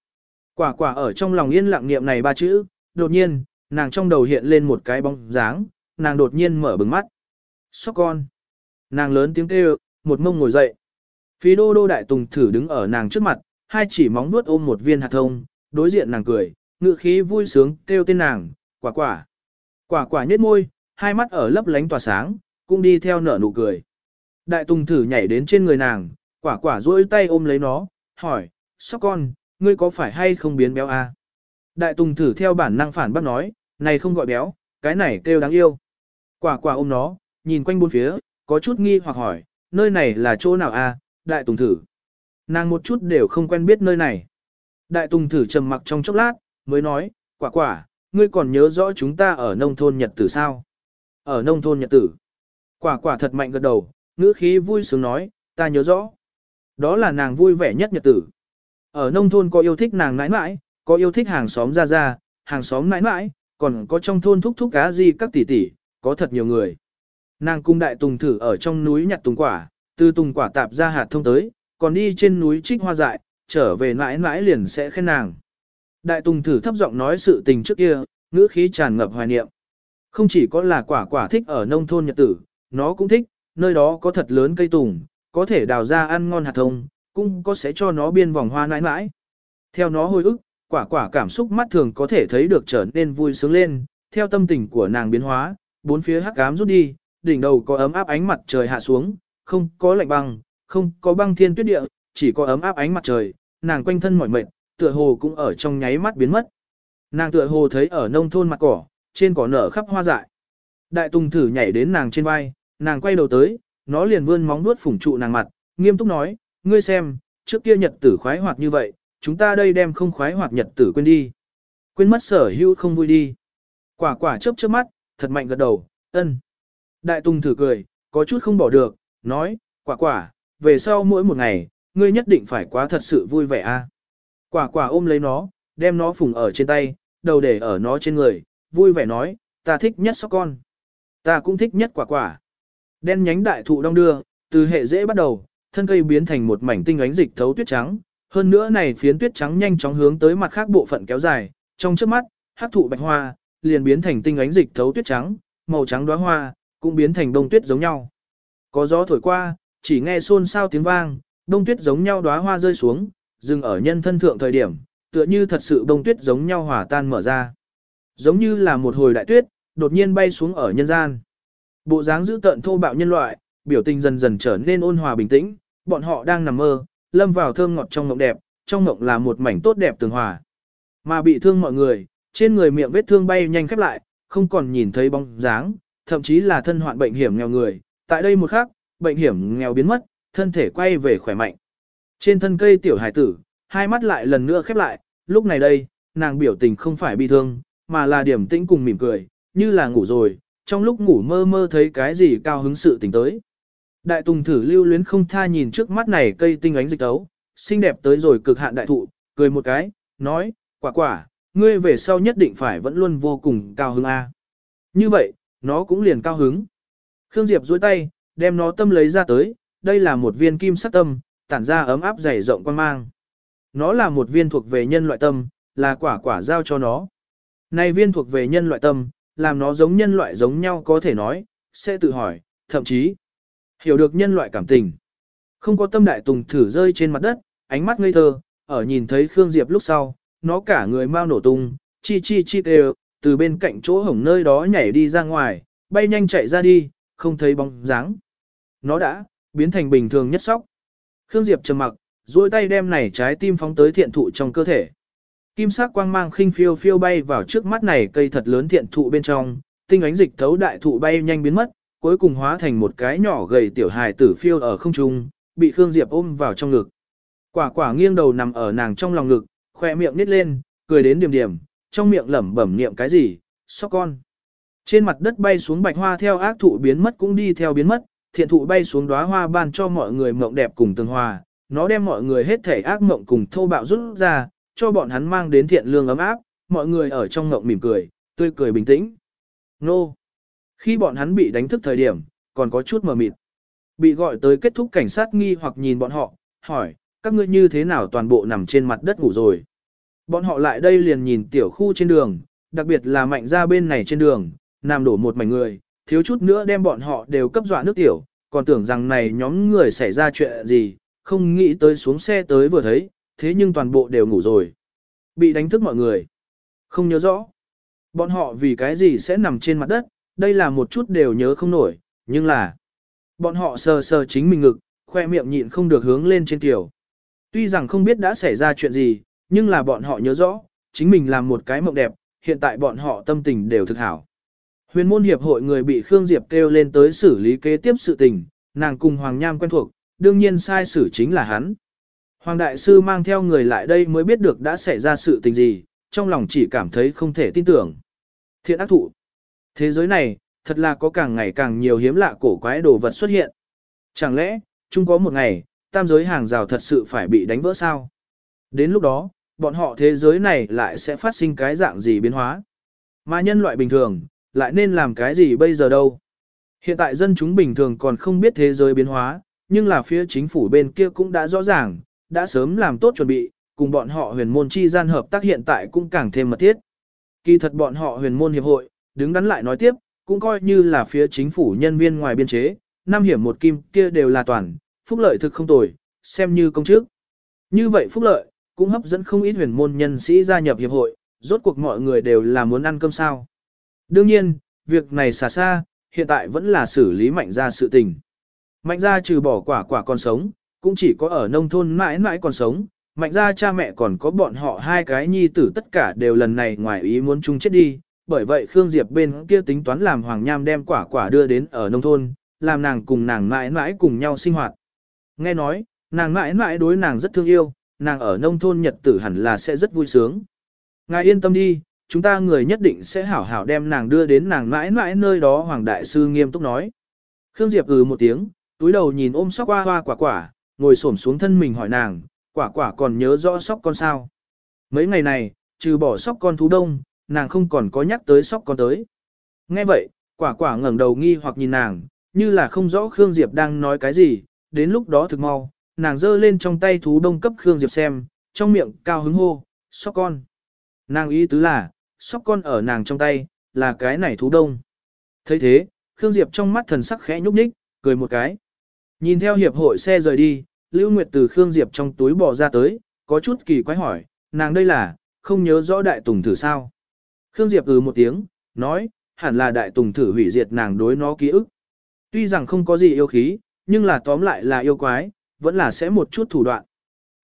Quả quả ở trong lòng yên lặng niệm này ba chữ, đột nhiên, nàng trong đầu hiện lên một cái bóng dáng, nàng đột nhiên mở bừng mắt. Sóc con. Nàng lớn tiếng kêu, một mông ngồi dậy. Phí đô đô đại tùng thử đứng ở nàng trước mặt, hai chỉ móng vuốt ôm một viên hạt thông, đối diện nàng cười, ngựa khí vui sướng kêu tên nàng, quả quả. Quả quả nhếch môi, hai mắt ở lấp lánh tỏa sáng, cũng đi theo nở nụ cười. Đại tùng thử nhảy đến trên người nàng, quả quả duỗi tay ôm lấy nó, hỏi, sóc con, ngươi có phải hay không biến béo à? Đại tùng thử theo bản năng phản bác nói, này không gọi béo, cái này kêu đáng yêu. Quả quả ôm nó, nhìn quanh bốn phía, có chút nghi hoặc hỏi, nơi này là chỗ nào à, đại tùng thử. Nàng một chút đều không quen biết nơi này. Đại tùng thử trầm mặc trong chốc lát, mới nói, quả quả, ngươi còn nhớ rõ chúng ta ở nông thôn Nhật tử sao? Ở nông thôn Nhật tử. Quả quả thật mạnh gật đầu, ngữ khí vui sướng nói, ta nhớ rõ. Đó là nàng vui vẻ nhất Nhật tử. Ở nông thôn có yêu thích nàng nãi nãi, có yêu thích hàng xóm ra ra, hàng xóm nãi nãi, còn có trong thôn thúc thúc cá gì các tỷ tỷ, có thật nhiều người. Nàng cung đại tùng thử ở trong núi nhặt tùng quả, từ tùng quả tạp ra hạt thông tới, còn đi trên núi trích hoa dại, trở về mãi mãi liền sẽ khen nàng. Đại tùng thử thấp giọng nói sự tình trước kia, ngữ khí tràn ngập hoài niệm. Không chỉ có là quả quả thích ở nông thôn nhật tử, nó cũng thích, nơi đó có thật lớn cây tùng, có thể đào ra ăn ngon hạt thông, cũng có sẽ cho nó biên vòng hoa nãi nãi. Theo nó hồi ức, quả quả cảm xúc mắt thường có thể thấy được trở nên vui sướng lên, theo tâm tình của nàng biến hóa, bốn phía hắc ám rút đi, đỉnh đầu có ấm áp ánh mặt trời hạ xuống, không có lạnh băng, không có băng thiên tuyết địa, chỉ có ấm áp ánh mặt trời, nàng quanh thân mỏi mệt, tựa hồ cũng ở trong nháy mắt biến mất. Nàng tựa hồ thấy ở nông thôn mặt cỏ, trên cỏ nở khắp hoa dại. Đại Tùng thử nhảy đến nàng trên vai, nàng quay đầu tới, nó liền vươn móng vuốt phủng trụ nàng mặt, nghiêm túc nói, ngươi xem, trước kia nhật tử khoái hoạt như vậy, chúng ta đây đem không khoái hoạt nhật tử quên đi. Quên mất sở hữu không vui đi. Quả quả chớp chớp mắt, thật mạnh gật đầu, ân. Đại Tùng thử cười, có chút không bỏ được, nói, quả quả, về sau mỗi một ngày, ngươi nhất định phải quá thật sự vui vẻ a. Quả quả ôm lấy nó, đem nó phùng ở trên tay, đầu để ở nó trên người, vui vẻ nói, ta thích nhất sóc con. Ta cũng thích nhất quả quả. Đen nhánh đại thụ đong đưa, từ hệ dễ bắt đầu, thân cây biến thành một mảnh tinh ánh dịch thấu tuyết trắng. Hơn nữa này phiến tuyết trắng nhanh chóng hướng tới mặt khác bộ phận kéo dài, trong trước mắt, hắc thụ bạch hoa, liền biến thành tinh ánh dịch thấu tuyết trắng, màu trắng đóa hoa, cũng biến thành đông tuyết giống nhau. Có gió thổi qua, chỉ nghe xôn xao tiếng vang, đông tuyết giống nhau đóa hoa rơi xuống, dừng ở nhân thân thượng thời điểm, tựa như thật sự đông tuyết giống nhau hòa tan mở ra. Giống như là một hồi đại tuyết, đột nhiên bay xuống ở nhân gian. Bộ dáng giữ tận thô bạo nhân loại, biểu tình dần dần trở nên ôn hòa bình tĩnh, bọn họ đang nằm mơ, lâm vào thơm ngọt trong mộng đẹp, trong mộng là một mảnh tốt đẹp tường hòa. Mà bị thương mọi người, trên người miệng vết thương bay nhanh khép lại, không còn nhìn thấy bóng dáng, thậm chí là thân hoạn bệnh hiểm nghèo người. Tại đây một khắc, bệnh hiểm nghèo biến mất, thân thể quay về khỏe mạnh. Trên thân cây tiểu hải tử, hai mắt lại lần nữa khép lại, lúc này đây, nàng biểu tình không phải bi thương, mà là điểm tĩnh cùng mỉm cười, như là ngủ rồi, trong lúc ngủ mơ mơ thấy cái gì cao hứng sự tình tới. Đại tùng thử lưu luyến không tha nhìn trước mắt này cây tinh ánh dịch tấu, xinh đẹp tới rồi cực hạn đại thụ, cười một cái, nói, quả quả, ngươi về sau nhất định phải vẫn luôn vô cùng cao hứng a. Như vậy, nó cũng liền cao hứng. Khương Diệp duỗi tay, đem nó tâm lấy ra tới, đây là một viên kim sắc tâm, tản ra ấm áp dày rộng quan mang. Nó là một viên thuộc về nhân loại tâm, là quả quả giao cho nó. Này viên thuộc về nhân loại tâm, làm nó giống nhân loại giống nhau có thể nói, sẽ tự hỏi, thậm chí hiểu được nhân loại cảm tình. Không có tâm đại tùng thử rơi trên mặt đất, ánh mắt ngây thơ, ở nhìn thấy Khương Diệp lúc sau, nó cả người mau nổ tung, chi chi chi đều, từ bên cạnh chỗ hổng nơi đó nhảy đi ra ngoài, bay nhanh chạy ra đi, không thấy bóng dáng. Nó đã biến thành bình thường nhất sóc. Khương Diệp trầm mặc, duỗi tay đem này trái tim phóng tới thiện thụ trong cơ thể. Kim sắc quang mang khinh phiêu phiêu bay vào trước mắt này cây thật lớn thiện thụ bên trong, tinh ánh dịch thấu đại thụ bay nhanh biến mất, cuối cùng hóa thành một cái nhỏ gầy tiểu hài tử phiêu ở không trung, bị Khương Diệp ôm vào trong ngực. Quả quả nghiêng đầu nằm ở nàng trong lòng ngực, khỏe miệng nít lên, cười đến điểm điểm, trong miệng lẩm bẩm niệm cái gì, sóc con. Trên mặt đất bay xuống bạch hoa theo ác thụ biến mất cũng đi theo biến mất, thiện thụ bay xuống đóa hoa ban cho mọi người mộng đẹp cùng tương hòa, nó đem mọi người hết thể ác mộng cùng thô bạo rút ra, cho bọn hắn mang đến thiện lương ấm áp, mọi người ở trong mộng mỉm cười, tươi cười bình tĩnh. Nô! Khi bọn hắn bị đánh thức thời điểm, còn có chút mờ mịt. Bị gọi tới kết thúc cảnh sát nghi hoặc nhìn bọn họ, hỏi, các ngươi như thế nào toàn bộ nằm trên mặt đất ngủ rồi. Bọn họ lại đây liền nhìn tiểu khu trên đường, đặc biệt là mạnh ra bên này trên đường, nằm đổ một mảnh người, thiếu chút nữa đem bọn họ đều cấp dọa nước tiểu, còn tưởng rằng này nhóm người xảy ra chuyện gì, không nghĩ tới xuống xe tới vừa thấy, thế nhưng toàn bộ đều ngủ rồi. Bị đánh thức mọi người. Không nhớ rõ. Bọn họ vì cái gì sẽ nằm trên mặt đất, đây là một chút đều nhớ không nổi, nhưng là... Bọn họ sờ sờ chính mình ngực, khoe miệng nhịn không được hướng lên trên tiểu. Tuy rằng không biết đã xảy ra chuyện gì, nhưng là bọn họ nhớ rõ, chính mình làm một cái mộng đẹp, hiện tại bọn họ tâm tình đều thực hảo. Huyền môn hiệp hội người bị Khương Diệp kêu lên tới xử lý kế tiếp sự tình, nàng cùng Hoàng Nham quen thuộc, đương nhiên sai xử chính là hắn. Hoàng Đại Sư mang theo người lại đây mới biết được đã xảy ra sự tình gì, trong lòng chỉ cảm thấy không thể tin tưởng. Thiện ác thụ. Thế giới này, thật là có càng ngày càng nhiều hiếm lạ cổ quái đồ vật xuất hiện. Chẳng lẽ, chung có một ngày, tam giới hàng rào thật sự phải bị đánh vỡ sao? Đến lúc đó, bọn họ thế giới này lại sẽ phát sinh cái dạng gì biến hóa? Mà nhân loại bình thường, lại nên làm cái gì bây giờ đâu? Hiện tại dân chúng bình thường còn không biết thế giới biến hóa, nhưng là phía chính phủ bên kia cũng đã rõ ràng, đã sớm làm tốt chuẩn bị, cùng bọn họ huyền môn chi gian hợp tác hiện tại cũng càng thêm mật thiết. Kỳ thật bọn họ huyền môn hiệp hội, đứng đắn lại nói tiếp, cũng coi như là phía chính phủ nhân viên ngoài biên chế, năm hiểm một kim kia đều là toàn, phúc lợi thực không tồi, xem như công chức. Như vậy phúc lợi, cũng hấp dẫn không ít huyền môn nhân sĩ gia nhập hiệp hội, rốt cuộc mọi người đều là muốn ăn cơm sao. Đương nhiên, việc này xa xa, hiện tại vẫn là xử lý mạnh ra sự tình. Mạnh ra trừ bỏ quả quả còn sống, cũng chỉ có ở nông thôn mãi mãi còn sống, mạnh ra cha mẹ còn có bọn họ hai cái nhi tử tất cả đều lần này ngoài ý muốn chung chết đi, bởi vậy Khương Diệp bên kia tính toán làm Hoàng Nham đem quả quả đưa đến ở nông thôn, làm nàng cùng nàng mãi mãi cùng nhau sinh hoạt. Nghe nói, nàng mãi mãi đối nàng rất thương yêu, nàng ở nông thôn nhật tử hẳn là sẽ rất vui sướng. Ngài yên tâm đi, chúng ta người nhất định sẽ hảo hảo đem nàng đưa đến nàng mãi mãi nơi đó Hoàng Đại Sư nghiêm túc nói. Khương Diệp ừ một tiếng, túi đầu nhìn ôm sóc hoa hoa quả quả, ngồi xổm xuống thân mình hỏi nàng, quả quả còn nhớ rõ sóc con sao. Mấy ngày này, trừ bỏ sóc con thú đông, nàng không còn có nhắc tới sóc con tới. Nghe vậy, quả quả ngẩng đầu nghi hoặc nhìn nàng, như là không rõ Khương Diệp đang nói cái gì, đến lúc đó thực mau, nàng giơ lên trong tay thú đông cấp Khương Diệp xem, trong miệng cao hứng hô, sóc con. Nàng ý tứ là, sóc con ở nàng trong tay, là cái này thú đông. thấy thế, Khương Diệp trong mắt thần sắc khẽ nhúc nhích, cười một cái. Nhìn theo hiệp hội xe rời đi, Lưu Nguyệt từ Khương Diệp trong túi bỏ ra tới, có chút kỳ quái hỏi, nàng đây là, không nhớ rõ đại tùng thử sao. Khương Diệp ừ một tiếng, nói, hẳn là đại tùng thử hủy diệt nàng đối nó ký ức. Tuy rằng không có gì yêu khí, nhưng là tóm lại là yêu quái, vẫn là sẽ một chút thủ đoạn.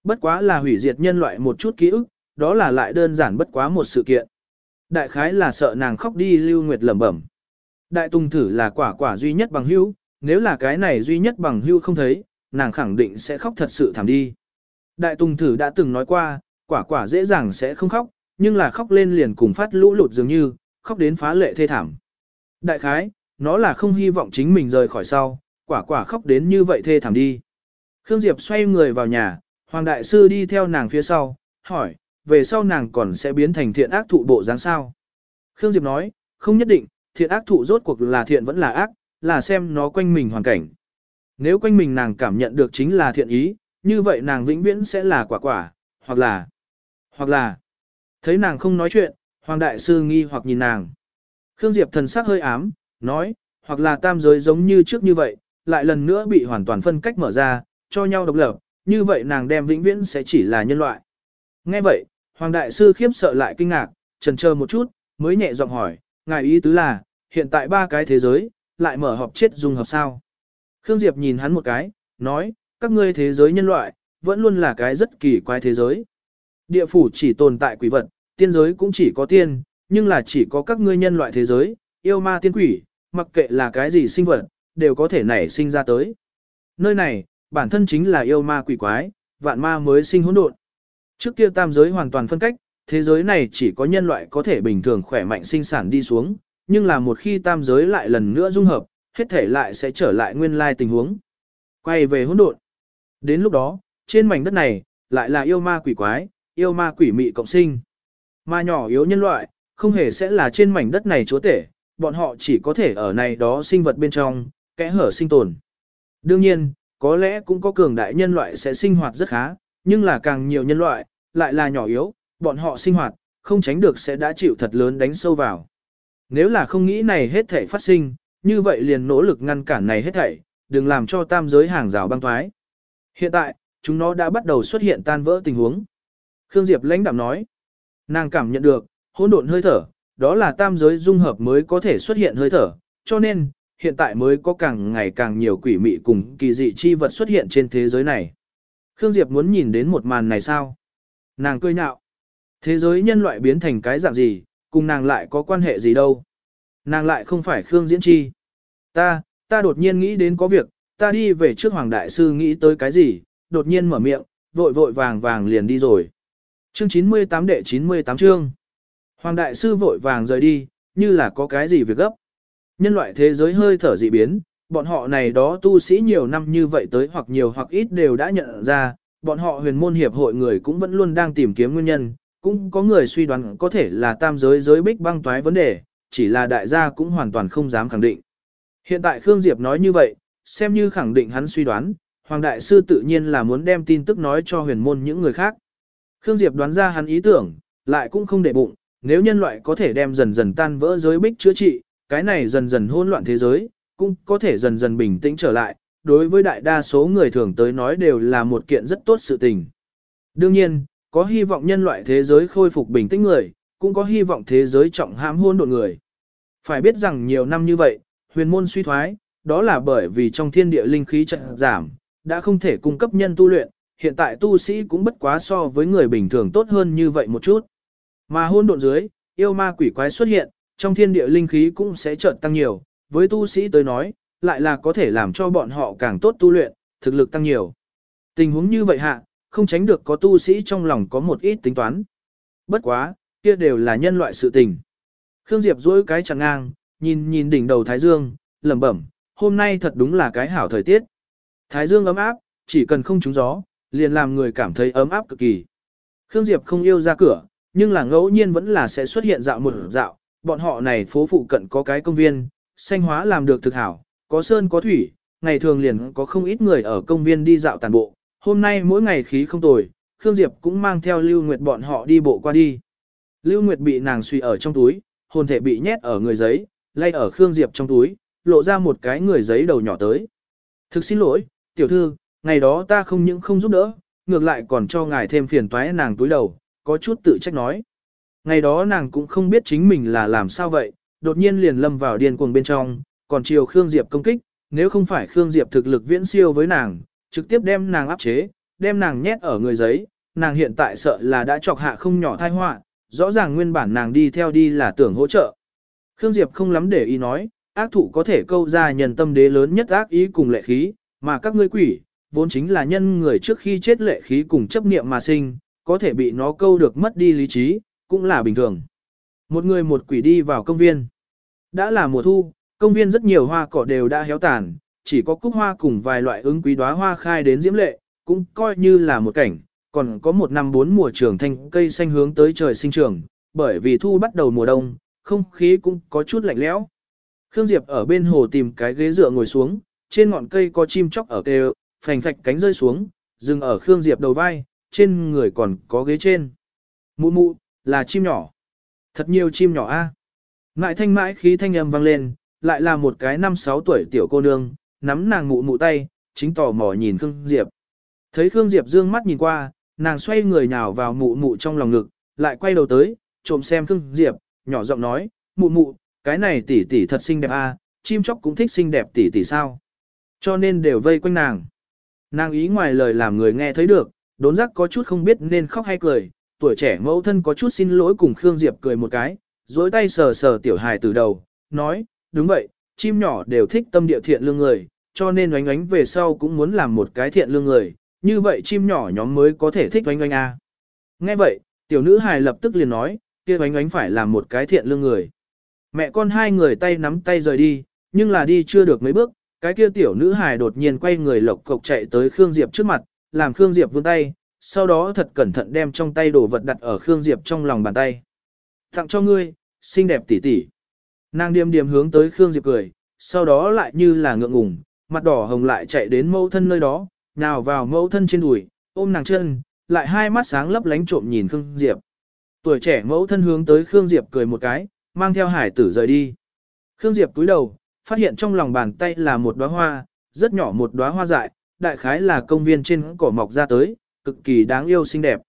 Bất quá là hủy diệt nhân loại một chút ký ức, đó là lại đơn giản bất quá một sự kiện. Đại khái là sợ nàng khóc đi lưu nguyệt lẩm bẩm. Đại tùng thử là quả quả duy nhất bằng hữu, nếu là cái này duy nhất bằng hữu không thấy, nàng khẳng định sẽ khóc thật sự thảm đi. Đại tùng thử đã từng nói qua, quả quả dễ dàng sẽ không khóc, nhưng là khóc lên liền cùng phát lũ lụt dường như, khóc đến phá lệ thê thảm. Đại khái, nó là không hy vọng chính mình rời khỏi sau, quả quả khóc đến như vậy thê thảm đi. Khương Diệp xoay người vào nhà, Hoàng Đại Sư đi theo nàng phía sau, hỏi, về sau nàng còn sẽ biến thành thiện ác thụ bộ dáng sao? Khương Diệp nói, không nhất định, thiện ác thụ rốt cuộc là thiện vẫn là ác, là xem nó quanh mình hoàn cảnh. Nếu quanh mình nàng cảm nhận được chính là thiện ý, như vậy nàng vĩnh viễn sẽ là quả quả, hoặc là, hoặc là, thấy nàng không nói chuyện, Hoàng Đại Sư nghi hoặc nhìn nàng. Khương Diệp thần sắc hơi ám, nói, hoặc là tam giới giống như trước như vậy, lại lần nữa bị hoàn toàn phân cách mở ra, cho nhau độc lập, như vậy nàng đem vĩnh viễn sẽ chỉ là nhân loại. Nghe vậy, Hoàng Đại Sư khiếp sợ lại kinh ngạc, trần chờ một chút, mới nhẹ giọng hỏi, ngài ý tứ là, hiện tại ba cái thế giới, lại mở họp chết dùng hợp sao. Khương Diệp nhìn hắn một cái, nói, các ngươi thế giới nhân loại, vẫn luôn là cái rất kỳ quái thế giới. Địa phủ chỉ tồn tại quỷ vật, tiên giới cũng chỉ có tiên, nhưng là chỉ có các ngươi nhân loại thế giới, yêu ma tiên quỷ, mặc kệ là cái gì sinh vật, đều có thể nảy sinh ra tới. Nơi này, bản thân chính là yêu ma quỷ quái, vạn ma mới sinh hỗn độn. Trước kia tam giới hoàn toàn phân cách, thế giới này chỉ có nhân loại có thể bình thường khỏe mạnh sinh sản đi xuống, nhưng là một khi tam giới lại lần nữa dung hợp, hết thể lại sẽ trở lại nguyên lai tình huống. Quay về hỗn độn. Đến lúc đó, trên mảnh đất này, lại là yêu ma quỷ quái, yêu ma quỷ mị cộng sinh. Ma nhỏ yếu nhân loại, không hề sẽ là trên mảnh đất này chúa tể, bọn họ chỉ có thể ở này đó sinh vật bên trong, kẽ hở sinh tồn. Đương nhiên, có lẽ cũng có cường đại nhân loại sẽ sinh hoạt rất khá, nhưng là càng nhiều nhân loại, lại là nhỏ yếu, bọn họ sinh hoạt, không tránh được sẽ đã chịu thật lớn đánh sâu vào. Nếu là không nghĩ này hết thảy phát sinh, như vậy liền nỗ lực ngăn cản này hết thảy, đừng làm cho tam giới hàng rào băng thoái. Hiện tại, chúng nó đã bắt đầu xuất hiện tan vỡ tình huống. Khương Diệp lãnh đạm nói, nàng cảm nhận được, hỗn độn hơi thở, đó là tam giới dung hợp mới có thể xuất hiện hơi thở, cho nên, hiện tại mới có càng ngày càng nhiều quỷ mị cùng kỳ dị chi vật xuất hiện trên thế giới này. Khương Diệp muốn nhìn đến một màn này sao? Nàng cười nhạo. Thế giới nhân loại biến thành cái dạng gì, cùng nàng lại có quan hệ gì đâu. Nàng lại không phải Khương Diễn Chi. Ta, ta đột nhiên nghĩ đến có việc, ta đi về trước Hoàng Đại Sư nghĩ tới cái gì, đột nhiên mở miệng, vội vội vàng vàng liền đi rồi. Chương 98 đệ 98 chương. Hoàng Đại Sư vội vàng rời đi, như là có cái gì việc gấp. Nhân loại thế giới hơi thở dị biến, bọn họ này đó tu sĩ nhiều năm như vậy tới hoặc nhiều hoặc ít đều đã nhận ra, bọn họ huyền môn hiệp hội người cũng vẫn luôn đang tìm kiếm nguyên nhân, cũng có người suy đoán có thể là tam giới giới bích băng toái vấn đề, chỉ là đại gia cũng hoàn toàn không dám khẳng định. Hiện tại Khương Diệp nói như vậy, xem như khẳng định hắn suy đoán, Hoàng Đại Sư tự nhiên là muốn đem tin tức nói cho huyền môn những người khác. Khương Diệp đoán ra hắn ý tưởng, lại cũng không để bụng, nếu nhân loại có thể đem dần dần tan vỡ giới bích chữa trị, cái này dần dần hỗn loạn thế giới, cũng có thể dần dần bình tĩnh trở lại, đối với đại đa số người thường tới nói đều là một kiện rất tốt sự tình. Đương nhiên, có hy vọng nhân loại thế giới khôi phục bình tĩnh người, cũng có hy vọng thế giới trọng hãm hôn độn người. Phải biết rằng nhiều năm như vậy, huyền môn suy thoái, đó là bởi vì trong thiên địa linh khí trận giảm, đã không thể cung cấp nhân tu luyện, hiện tại tu sĩ cũng bất quá so với người bình thường tốt hơn như vậy một chút. Mà hôn độn dưới, yêu ma quỷ quái xuất hiện, trong thiên địa linh khí cũng sẽ chợt tăng nhiều, với tu sĩ tới nói, lại là có thể làm cho bọn họ càng tốt tu luyện, thực lực tăng nhiều. Tình huống như vậy hạ, không tránh được có tu sĩ trong lòng có một ít tính toán. Bất quá, kia đều là nhân loại sự tình. Khương Diệp duỗi cái chẳng ngang, nhìn nhìn đỉnh đầu Thái Dương, lẩm bẩm, hôm nay thật đúng là cái hảo thời tiết. Thái Dương ấm áp, chỉ cần không trúng gió, liền làm người cảm thấy ấm áp cực kỳ. Khương Diệp không yêu ra cửa, nhưng là ngẫu nhiên vẫn là sẽ xuất hiện dạo một dạo, bọn họ này phố phụ cận có cái công viên, xanh hóa làm được thực hảo, có sơn có thủy, ngày thường liền có không ít người ở công viên đi dạo tàn bộ, hôm nay mỗi ngày khí không tồi, Khương Diệp cũng mang theo Lưu Nguyệt bọn họ đi bộ qua đi. Lưu Nguyệt bị nàng suy ở trong túi, hồn thể bị nhét ở người giấy, lay ở Khương Diệp trong túi, lộ ra một cái người giấy đầu nhỏ tới. Thực xin lỗi, tiểu thư, ngày đó ta không những không giúp đỡ, ngược lại còn cho ngài thêm phiền toái nàng túi đầu, có chút tự trách nói. Ngày đó nàng cũng không biết chính mình là làm sao vậy, đột nhiên liền lâm vào điên cuồng bên trong, còn chiều Khương Diệp công kích, nếu không phải Khương Diệp thực lực viễn siêu với nàng, trực tiếp đem nàng áp chế, đem nàng nhét ở người giấy, nàng hiện tại sợ là đã chọc hạ không nhỏ thai họa, rõ ràng nguyên bản nàng đi theo đi là tưởng hỗ trợ. Khương Diệp không lắm để ý nói, ác thủ có thể câu ra nhân tâm đế lớn nhất ác ý cùng lệ khí, mà các ngươi quỷ, vốn chính là nhân người trước khi chết lệ khí cùng chấp niệm mà sinh, có thể bị nó câu được mất đi lý trí, cũng là bình thường. Một người một quỷ đi vào công viên. Đã là mùa thu, công viên rất nhiều hoa cỏ đều đã héo tàn, chỉ có cúc hoa cùng vài loại ứng quý đóa hoa khai đến diễm lệ, cũng coi như là một cảnh, còn có một năm bốn mùa trường thanh cây xanh hướng tới trời sinh trưởng, bởi vì thu bắt đầu mùa đông, không khí cũng có chút lạnh lẽo. Khương Diệp ở bên hồ tìm cái ghế dựa ngồi xuống, trên ngọn cây có chim chóc ở kêu, phành phạch cánh rơi xuống, dừng ở Khương Diệp đầu vai, trên người còn có ghế trên. Mụ mụ, là chim nhỏ. Thật nhiều chim nhỏ a. À. Ngại thanh mãi khí thanh âm vang lên, lại là một cái năm sáu tuổi tiểu cô nương, nắm nàng mụ mụ tay, chính tò mò nhìn Khương Diệp. Thấy Khương Diệp dương mắt nhìn qua, nàng xoay người nhào vào mụ mụ trong lòng ngực, lại quay đầu tới, trộm xem Khương Diệp, nhỏ giọng nói, mụ mụ, cái này tỷ tỷ thật xinh đẹp a, chim chóc cũng thích xinh đẹp tỷ tỷ sao. Cho nên đều vây quanh nàng. Nàng ý ngoài lời làm người nghe thấy được, đốn giác có chút không biết nên khóc hay cười, tuổi trẻ mẫu thân có chút xin lỗi cùng Khương Diệp cười một cái, dối tay sờ sờ tiểu hài từ đầu, nói, đúng vậy, chim nhỏ đều thích tâm địa thiện lương người, cho nên oánh oánh về sau cũng muốn làm một cái thiện lương người, như vậy chim nhỏ nhóm mới có thể thích oánh oánh a. Nghe vậy, tiểu nữ hài lập tức liền nói, kia oánh oánh phải làm một cái thiện lương người. Mẹ con hai người tay nắm tay rời đi, nhưng là đi chưa được mấy bước, cái kia tiểu nữ hài đột nhiên quay người lộc cộc chạy tới Khương Diệp trước mặt, làm Khương Diệp vươn tay, sau đó thật cẩn thận đem trong tay đồ vật đặt ở Khương Diệp trong lòng bàn tay. Tặng cho ngươi, xinh đẹp tỉ tỉ. Nàng điềm điềm hướng tới Khương Diệp cười, sau đó lại như là ngượng ngùng, mặt đỏ hồng lại chạy đến mẫu thân nơi đó, nào vào mẫu thân trên đùi, ôm nàng chân, lại hai mắt sáng lấp lánh trộm nhìn Khương Diệp. Tuổi trẻ mẫu thân hướng tới Khương Diệp cười một cái, mang theo hải tử rời đi. Khương Diệp cúi đầu, phát hiện trong lòng bàn tay là một đóa hoa, rất nhỏ một đóa hoa dại, đại khái là công viên trên cỏ mọc ra tới, cực kỳ đáng yêu xinh đẹp.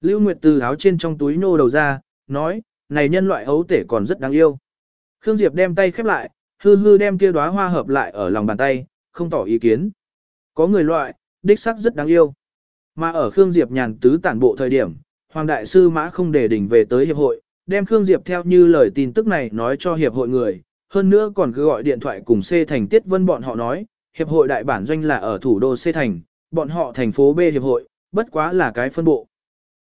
Lưu Nguyệt từ áo trên trong túi nô đầu ra, nói, này nhân loại ấu tể còn rất đáng yêu. Khương Diệp đem tay khép lại, hư hư đem kia đóa hoa hợp lại ở lòng bàn tay, không tỏ ý kiến. Có người loại, đích sắc rất đáng yêu. Mà ở Khương Diệp nhàn tứ tản bộ thời điểm, Hoàng Đại Sư Mã không để đỉnh về tới hiệp hội, đem Khương Diệp theo như lời tin tức này nói cho hiệp hội người, hơn nữa còn cứ gọi điện thoại cùng C thành Tiết Vân bọn họ nói, hiệp hội đại bản doanh là ở thủ đô C thành, bọn họ thành phố B hiệp hội, bất quá là cái phân bộ.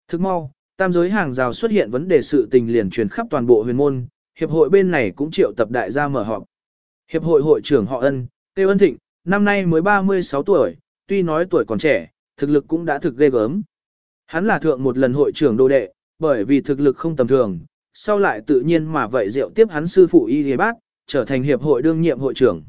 Thức mau, tam giới hàng rào xuất hiện vấn đề sự tình liền truyền khắp toàn bộ huyền môn, hiệp hội bên này cũng triệu tập đại gia mở họp. Hiệp hội hội trưởng họ ân, Tiêu Ân Thịnh, năm nay mới 36 tuổi, tuy nói tuổi còn trẻ, thực lực cũng đã thực ghê gớm. Hắn là thượng một lần hội trưởng đô đệ, bởi vì thực lực không tầm thường, sau lại tự nhiên mà vậy rượu tiếp hắn sư phụ Y Thế Bác, trở thành hiệp hội đương nhiệm hội trưởng.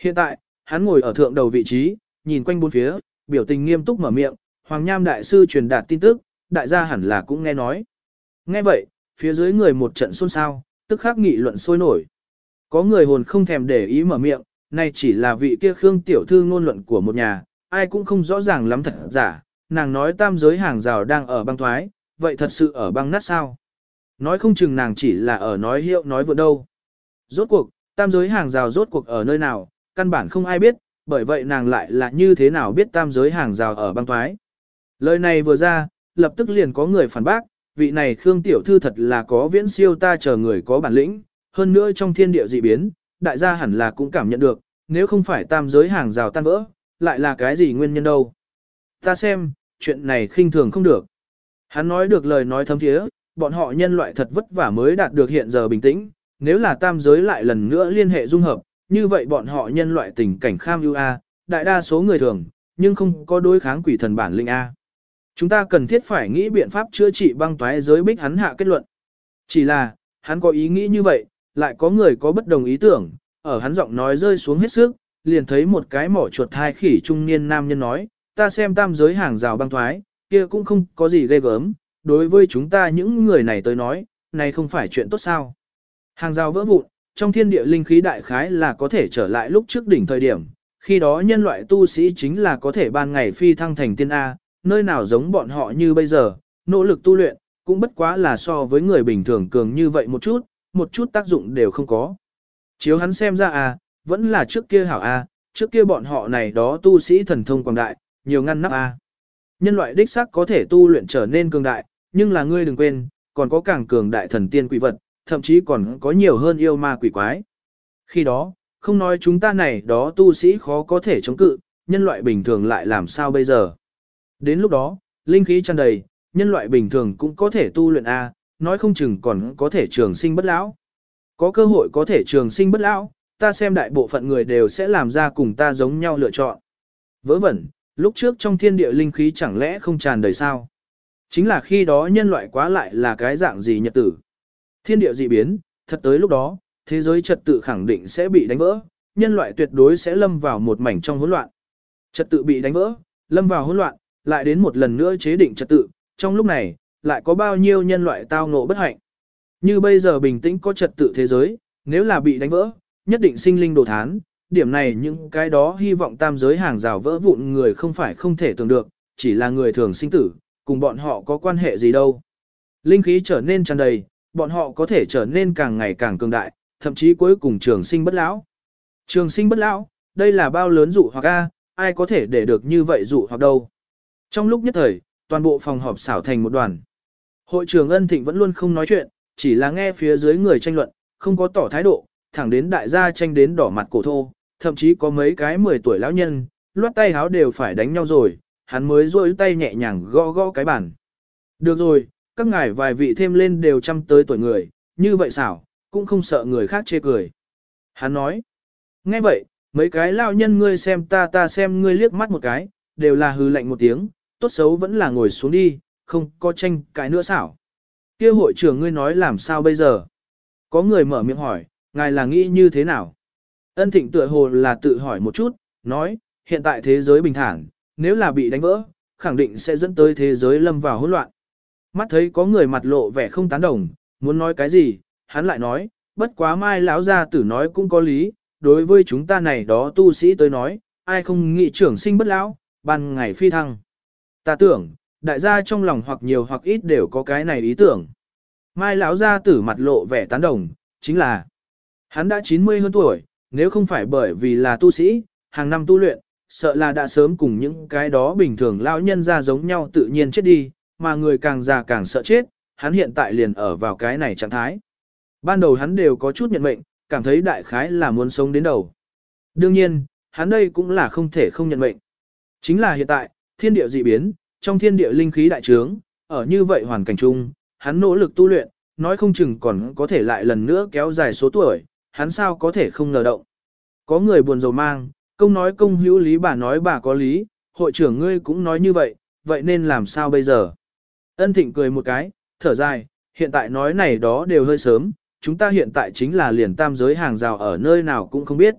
Hiện tại, hắn ngồi ở thượng đầu vị trí, nhìn quanh bốn phía, biểu tình nghiêm túc mở miệng, Hoàng Nham đại sư truyền đạt tin tức, đại gia hẳn là cũng nghe nói. Nghe vậy, phía dưới người một trận xôn xao, tức khắc nghị luận sôi nổi. Có người hồn không thèm để ý mở miệng, nay chỉ là vị kia Khương tiểu thư ngôn luận của một nhà, ai cũng không rõ ràng lắm thật giả, nàng nói tam giới hàng rào đang ở băng thoái, vậy thật sự ở băng nát sao? Nói không chừng nàng chỉ là ở nói hiệu nói vừa đâu. Rốt cuộc, tam giới hàng rào rốt cuộc ở nơi nào, căn bản không ai biết, bởi vậy nàng lại là như thế nào biết tam giới hàng rào ở băng thoái. Lời này vừa ra, lập tức liền có người phản bác, vị này Khương Tiểu Thư thật là có viễn siêu ta chờ người có bản lĩnh, hơn nữa trong thiên địa dị biến, đại gia hẳn là cũng cảm nhận được, nếu không phải tam giới hàng rào tan vỡ, lại là cái gì nguyên nhân đâu. Ta xem, chuyện này khinh thường không được. Hắn nói được lời nói thấm thiế, bọn họ nhân loại thật vất vả mới đạt được hiện giờ bình tĩnh, nếu là tam giới lại lần nữa liên hệ dung hợp, như vậy bọn họ nhân loại tình cảnh kham ưu A, đại đa số người thường, nhưng không có đối kháng quỷ thần bản linh A. Chúng ta cần thiết phải nghĩ biện pháp chữa trị băng toái giới bích hắn hạ kết luận. Chỉ là, hắn có ý nghĩ như vậy, lại có người có bất đồng ý tưởng, ở hắn giọng nói rơi xuống hết sức, liền thấy một cái mỏ chuột hai khỉ trung niên nam nhân nói, ta xem tam giới hàng rào băng thoái, kia cũng không có gì ghê gớm, đối với chúng ta những người này tới nói, này không phải chuyện tốt sao. Hàng rào vỡ vụn, trong thiên địa linh khí đại khái là có thể trở lại lúc trước đỉnh thời điểm, khi đó nhân loại tu sĩ chính là có thể ban ngày phi thăng thành tiên A, nơi nào giống bọn họ như bây giờ, nỗ lực tu luyện, cũng bất quá là so với người bình thường cường như vậy một chút, một chút tác dụng đều không có. Chiếu hắn xem ra à, vẫn là trước kia hảo à, trước kia bọn họ này đó tu sĩ thần thông quảng đại, nhiều ngăn nắp à. Nhân loại đích xác có thể tu luyện trở nên cường đại, nhưng là ngươi đừng quên, còn có càng cường đại thần tiên quỷ vật, thậm chí còn có nhiều hơn yêu ma quỷ quái. Khi đó, không nói chúng ta này đó tu sĩ khó có thể chống cự, nhân loại bình thường lại làm sao bây giờ. Đến lúc đó, linh khí tràn đầy, nhân loại bình thường cũng có thể tu luyện A, nói không chừng còn có thể trường sinh bất lão. Có cơ hội có thể trường sinh bất lão, ta xem đại bộ phận người đều sẽ làm ra cùng ta giống nhau lựa chọn. Vớ vẩn, lúc trước trong thiên địa linh khí chẳng lẽ không tràn đầy sao? Chính là khi đó nhân loại quá lại là cái dạng gì nhật tử. Thiên địa dị biến, thật tới lúc đó, thế giới trật tự khẳng định sẽ bị đánh vỡ, nhân loại tuyệt đối sẽ lâm vào một mảnh trong hỗn loạn. Trật tự bị đánh vỡ, lâm vào hỗn loạn, lại đến một lần nữa chế định trật tự, trong lúc này, lại có bao nhiêu nhân loại tao ngộ bất hạnh. Như bây giờ bình tĩnh có trật tự thế giới, nếu là bị đánh vỡ, nhất định sinh linh đồ thán, điểm này những cái đó hy vọng tam giới hàng rào vỡ vụn người không phải không thể tưởng được, chỉ là người thường sinh tử, cùng bọn họ có quan hệ gì đâu. Linh khí trở nên tràn đầy, bọn họ có thể trở nên càng ngày càng cường đại, thậm chí cuối cùng trường sinh bất lão. Trường sinh bất lão, đây là bao lớn dụ hoặc a, ai có thể để được như vậy dụ hoặc đâu. Trong lúc nhất thời, toàn bộ phòng họp xảo thành một đoàn. Hội trưởng ân thịnh vẫn luôn không nói chuyện, chỉ là nghe phía dưới người tranh luận, không có tỏ thái độ, thẳng đến đại gia tranh đến đỏ mặt cổ thô, thậm chí có mấy cái 10 tuổi lão nhân, loát tay háo đều phải đánh nhau rồi, hắn mới rôi tay nhẹ nhàng gõ gõ cái bàn. Được rồi, các ngài vài vị thêm lên đều chăm tới tuổi người, như vậy xảo, cũng không sợ người khác chê cười. Hắn nói, nghe vậy, mấy cái lao nhân ngươi xem ta ta xem ngươi liếc mắt một cái, đều là hư lạnh một tiếng, tốt xấu vẫn là ngồi xuống đi, không có tranh cái nữa xảo. kia hội trưởng ngươi nói làm sao bây giờ? Có người mở miệng hỏi, ngài là nghĩ như thế nào? Ân thịnh tựa hồ là tự hỏi một chút, nói, hiện tại thế giới bình thản, nếu là bị đánh vỡ, khẳng định sẽ dẫn tới thế giới lâm vào hỗn loạn. Mắt thấy có người mặt lộ vẻ không tán đồng, muốn nói cái gì, hắn lại nói, bất quá mai lão gia tử nói cũng có lý, đối với chúng ta này đó tu sĩ tới nói, ai không nghĩ trưởng sinh bất lão, ban ngày phi thăng. Ta tưởng, đại gia trong lòng hoặc nhiều hoặc ít đều có cái này ý tưởng. Mai lão gia tử mặt lộ vẻ tán đồng, chính là hắn đã 90 hơn tuổi, nếu không phải bởi vì là tu sĩ, hàng năm tu luyện, sợ là đã sớm cùng những cái đó bình thường lão nhân ra giống nhau tự nhiên chết đi, mà người càng già càng sợ chết, hắn hiện tại liền ở vào cái này trạng thái. Ban đầu hắn đều có chút nhận mệnh, cảm thấy đại khái là muốn sống đến đầu. Đương nhiên, hắn đây cũng là không thể không nhận mệnh. Chính là hiện tại, thiên địa dị biến, trong thiên địa linh khí đại trướng, ở như vậy hoàn cảnh chung, hắn nỗ lực tu luyện, nói không chừng còn có thể lại lần nữa kéo dài số tuổi, hắn sao có thể không ngờ động. Có người buồn rầu mang, công nói công hữu lý bà nói bà có lý, hội trưởng ngươi cũng nói như vậy, vậy nên làm sao bây giờ? Ân thịnh cười một cái, thở dài, hiện tại nói này đó đều hơi sớm, chúng ta hiện tại chính là liền tam giới hàng rào ở nơi nào cũng không biết.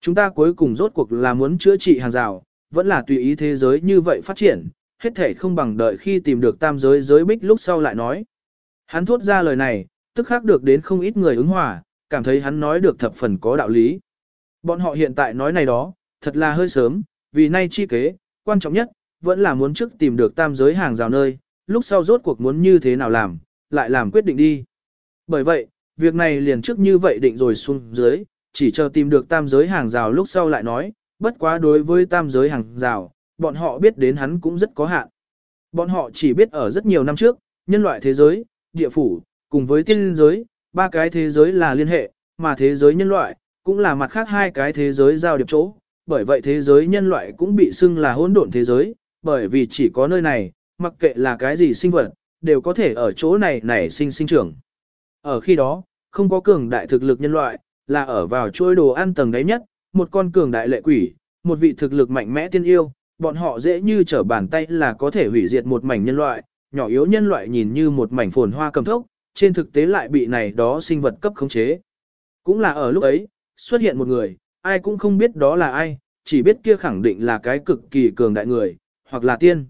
Chúng ta cuối cùng rốt cuộc là muốn chữa trị hàng rào, vẫn là tùy ý thế giới như vậy phát triển, hết thể không bằng đợi khi tìm được tam giới giới bích lúc sau lại nói. Hắn thốt ra lời này, tức khắc được đến không ít người ứng hòa, cảm thấy hắn nói được thập phần có đạo lý. Bọn họ hiện tại nói này đó, thật là hơi sớm, vì nay chi kế, quan trọng nhất, vẫn là muốn trước tìm được tam giới hàng rào nơi, lúc sau rốt cuộc muốn như thế nào làm, lại làm quyết định đi. Bởi vậy, việc này liền trước như vậy định rồi xuống dưới, chỉ chờ tìm được tam giới hàng rào lúc sau lại nói, bất quá đối với tam giới hàng rào, bọn họ biết đến hắn cũng rất có hạn. Bọn họ chỉ biết ở rất nhiều năm trước, nhân loại thế giới, địa phủ, cùng với tiên giới, ba cái thế giới là liên hệ, mà thế giới nhân loại, cũng là mặt khác hai cái thế giới giao điệp chỗ. Bởi vậy thế giới nhân loại cũng bị xưng là hỗn độn thế giới, bởi vì chỉ có nơi này, mặc kệ là cái gì sinh vật, đều có thể ở chỗ này nảy sinh sinh trưởng. Ở khi đó, không có cường đại thực lực nhân loại, là ở vào chuỗi đồ ăn tầng đáy nhất, một con cường đại lệ quỷ, một vị thực lực mạnh mẽ tiên yêu, bọn họ dễ như trở bàn tay là có thể hủy diệt một mảnh nhân loại, nhỏ yếu nhân loại nhìn như một mảnh phồn hoa cầm thốc, trên thực tế lại bị này đó sinh vật cấp khống chế. Cũng là ở lúc ấy, xuất hiện một người, ai cũng không biết đó là ai, chỉ biết kia khẳng định là cái cực kỳ cường đại người, hoặc là tiên.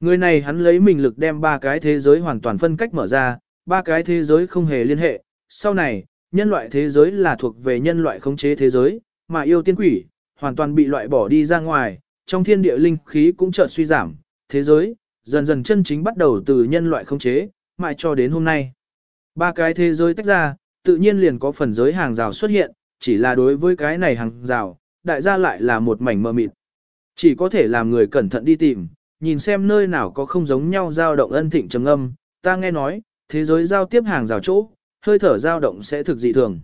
Người này hắn lấy mình lực đem ba cái thế giới hoàn toàn phân cách mở ra, ba cái thế giới không hề liên hệ. Sau này, nhân loại thế giới là thuộc về nhân loại khống chế thế giới, mà yêu tiên quỷ, hoàn toàn bị loại bỏ đi ra ngoài, trong thiên địa linh khí cũng chợt suy giảm, thế giới, dần dần chân chính bắt đầu từ nhân loại khống chế, mãi cho đến hôm nay. Ba cái thế giới tách ra, tự nhiên liền có phần giới hàng rào xuất hiện, chỉ là đối với cái này hàng rào, đại gia lại là một mảnh mờ mịt. Chỉ có thể làm người cẩn thận đi tìm, nhìn xem nơi nào có không giống nhau dao động ân thịnh trầm âm, ta nghe nói, thế giới giao tiếp hàng rào chỗ, hơi thở dao động sẽ thực dị thường.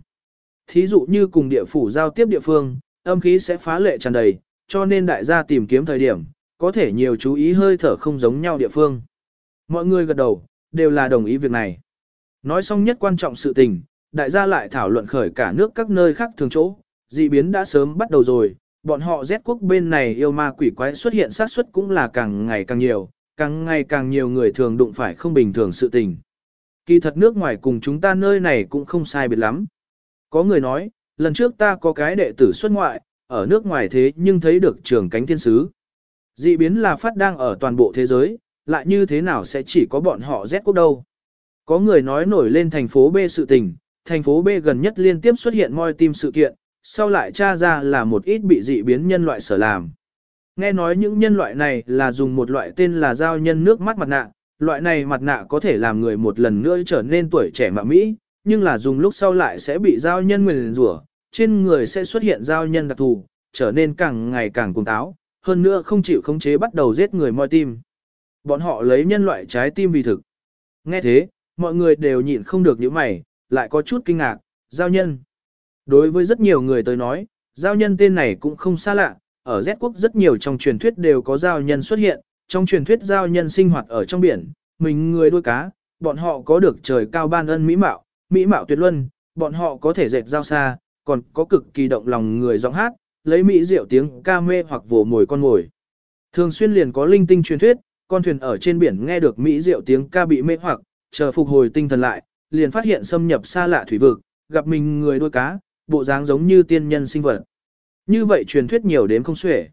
Thí dụ như cùng địa phủ giao tiếp địa phương, âm khí sẽ phá lệ tràn đầy, cho nên đại gia tìm kiếm thời điểm, có thể nhiều chú ý hơi thở không giống nhau địa phương. Mọi người gật đầu, đều là đồng ý việc này. Nói xong nhất quan trọng sự tình, đại gia lại thảo luận khởi cả nước các nơi khác thường chỗ, dị biến đã sớm bắt đầu rồi, bọn họ Z quốc bên này yêu ma quỷ quái xuất hiện sát suất cũng là càng ngày càng nhiều, càng ngày càng nhiều người thường đụng phải không bình thường sự tình. Kỳ thật nước ngoài cùng chúng ta nơi này cũng không sai biệt lắm. Có người nói, lần trước ta có cái đệ tử xuất ngoại, ở nước ngoài thế nhưng thấy được trường cánh thiên sứ. Dị biến là phát đang ở toàn bộ thế giới, lại như thế nào sẽ chỉ có bọn họ Z quốc đâu. Có người nói nổi lên thành phố B sự tình, thành phố B gần nhất liên tiếp xuất hiện moi tim sự kiện, sau lại tra ra là một ít bị dị biến nhân loại sở làm. Nghe nói những nhân loại này là dùng một loại tên là giao nhân nước mắt mặt nạ, loại này mặt nạ có thể làm người một lần nữa trở nên tuổi trẻ mạ Mỹ, nhưng là dùng lúc sau lại sẽ bị giao nhân nguyền rủa, trên người sẽ xuất hiện giao nhân đặc thù, trở nên càng ngày càng cuồng táo, hơn nữa không chịu khống chế bắt đầu giết người moi tim. Bọn họ lấy nhân loại trái tim vì thực. Nghe thế, mọi người đều nhịn không được những mày, lại có chút kinh ngạc, giao nhân. Đối với rất nhiều người tới nói, giao nhân tên này cũng không xa lạ, ở Z quốc rất nhiều trong truyền thuyết đều có giao nhân xuất hiện, trong truyền thuyết giao nhân sinh hoạt ở trong biển, mình người đuôi cá, bọn họ có được trời cao ban ân mỹ mạo, mỹ mạo tuyệt luân, bọn họ có thể dệt giao xa, còn có cực kỳ động lòng người giọng hát, lấy mỹ diệu tiếng ca mê hoặc vồ mồi con mồi. Thường xuyên liền có linh tinh truyền thuyết, con thuyền ở trên biển nghe được mỹ diệu tiếng ca bị mê hoặc, chờ phục hồi tinh thần lại, liền phát hiện xâm nhập xa lạ thủy vực, gặp mình người đuôi cá, bộ dáng giống như tiên nhân sinh vật. Như vậy truyền thuyết nhiều đến không xuể.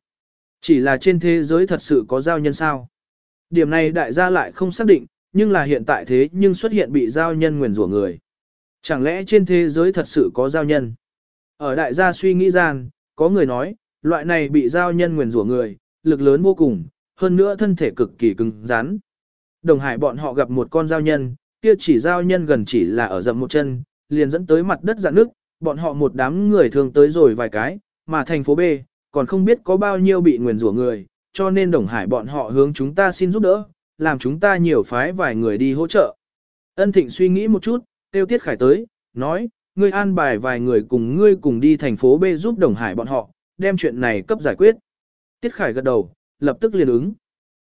Chỉ là trên thế giới thật sự có giao nhân sao. Điểm này đại gia lại không xác định, nhưng là hiện tại thế nhưng xuất hiện bị giao nhân nguyền rủa người. Chẳng lẽ trên thế giới thật sự có giao nhân? Ở đại gia suy nghĩ rằng, có người nói, loại này bị giao nhân nguyền rủa người, lực lớn vô cùng, hơn nữa thân thể cực kỳ cứng rắn. Đồng hải bọn họ gặp một con giao nhân, kia chỉ giao nhân gần chỉ là ở dậm một chân, liền dẫn tới mặt đất dạn nước, bọn họ một đám người thường tới rồi vài cái, mà thành phố B, còn không biết có bao nhiêu bị nguyền rủa người, cho nên Đồng Hải bọn họ hướng chúng ta xin giúp đỡ, làm chúng ta nhiều phái vài người đi hỗ trợ. Ân Thịnh suy nghĩ một chút, tiêu tiết khải tới, nói, ngươi an bài vài người cùng ngươi cùng đi thành phố B giúp Đồng Hải bọn họ, đem chuyện này cấp giải quyết. Tiết khải gật đầu, lập tức liền ứng.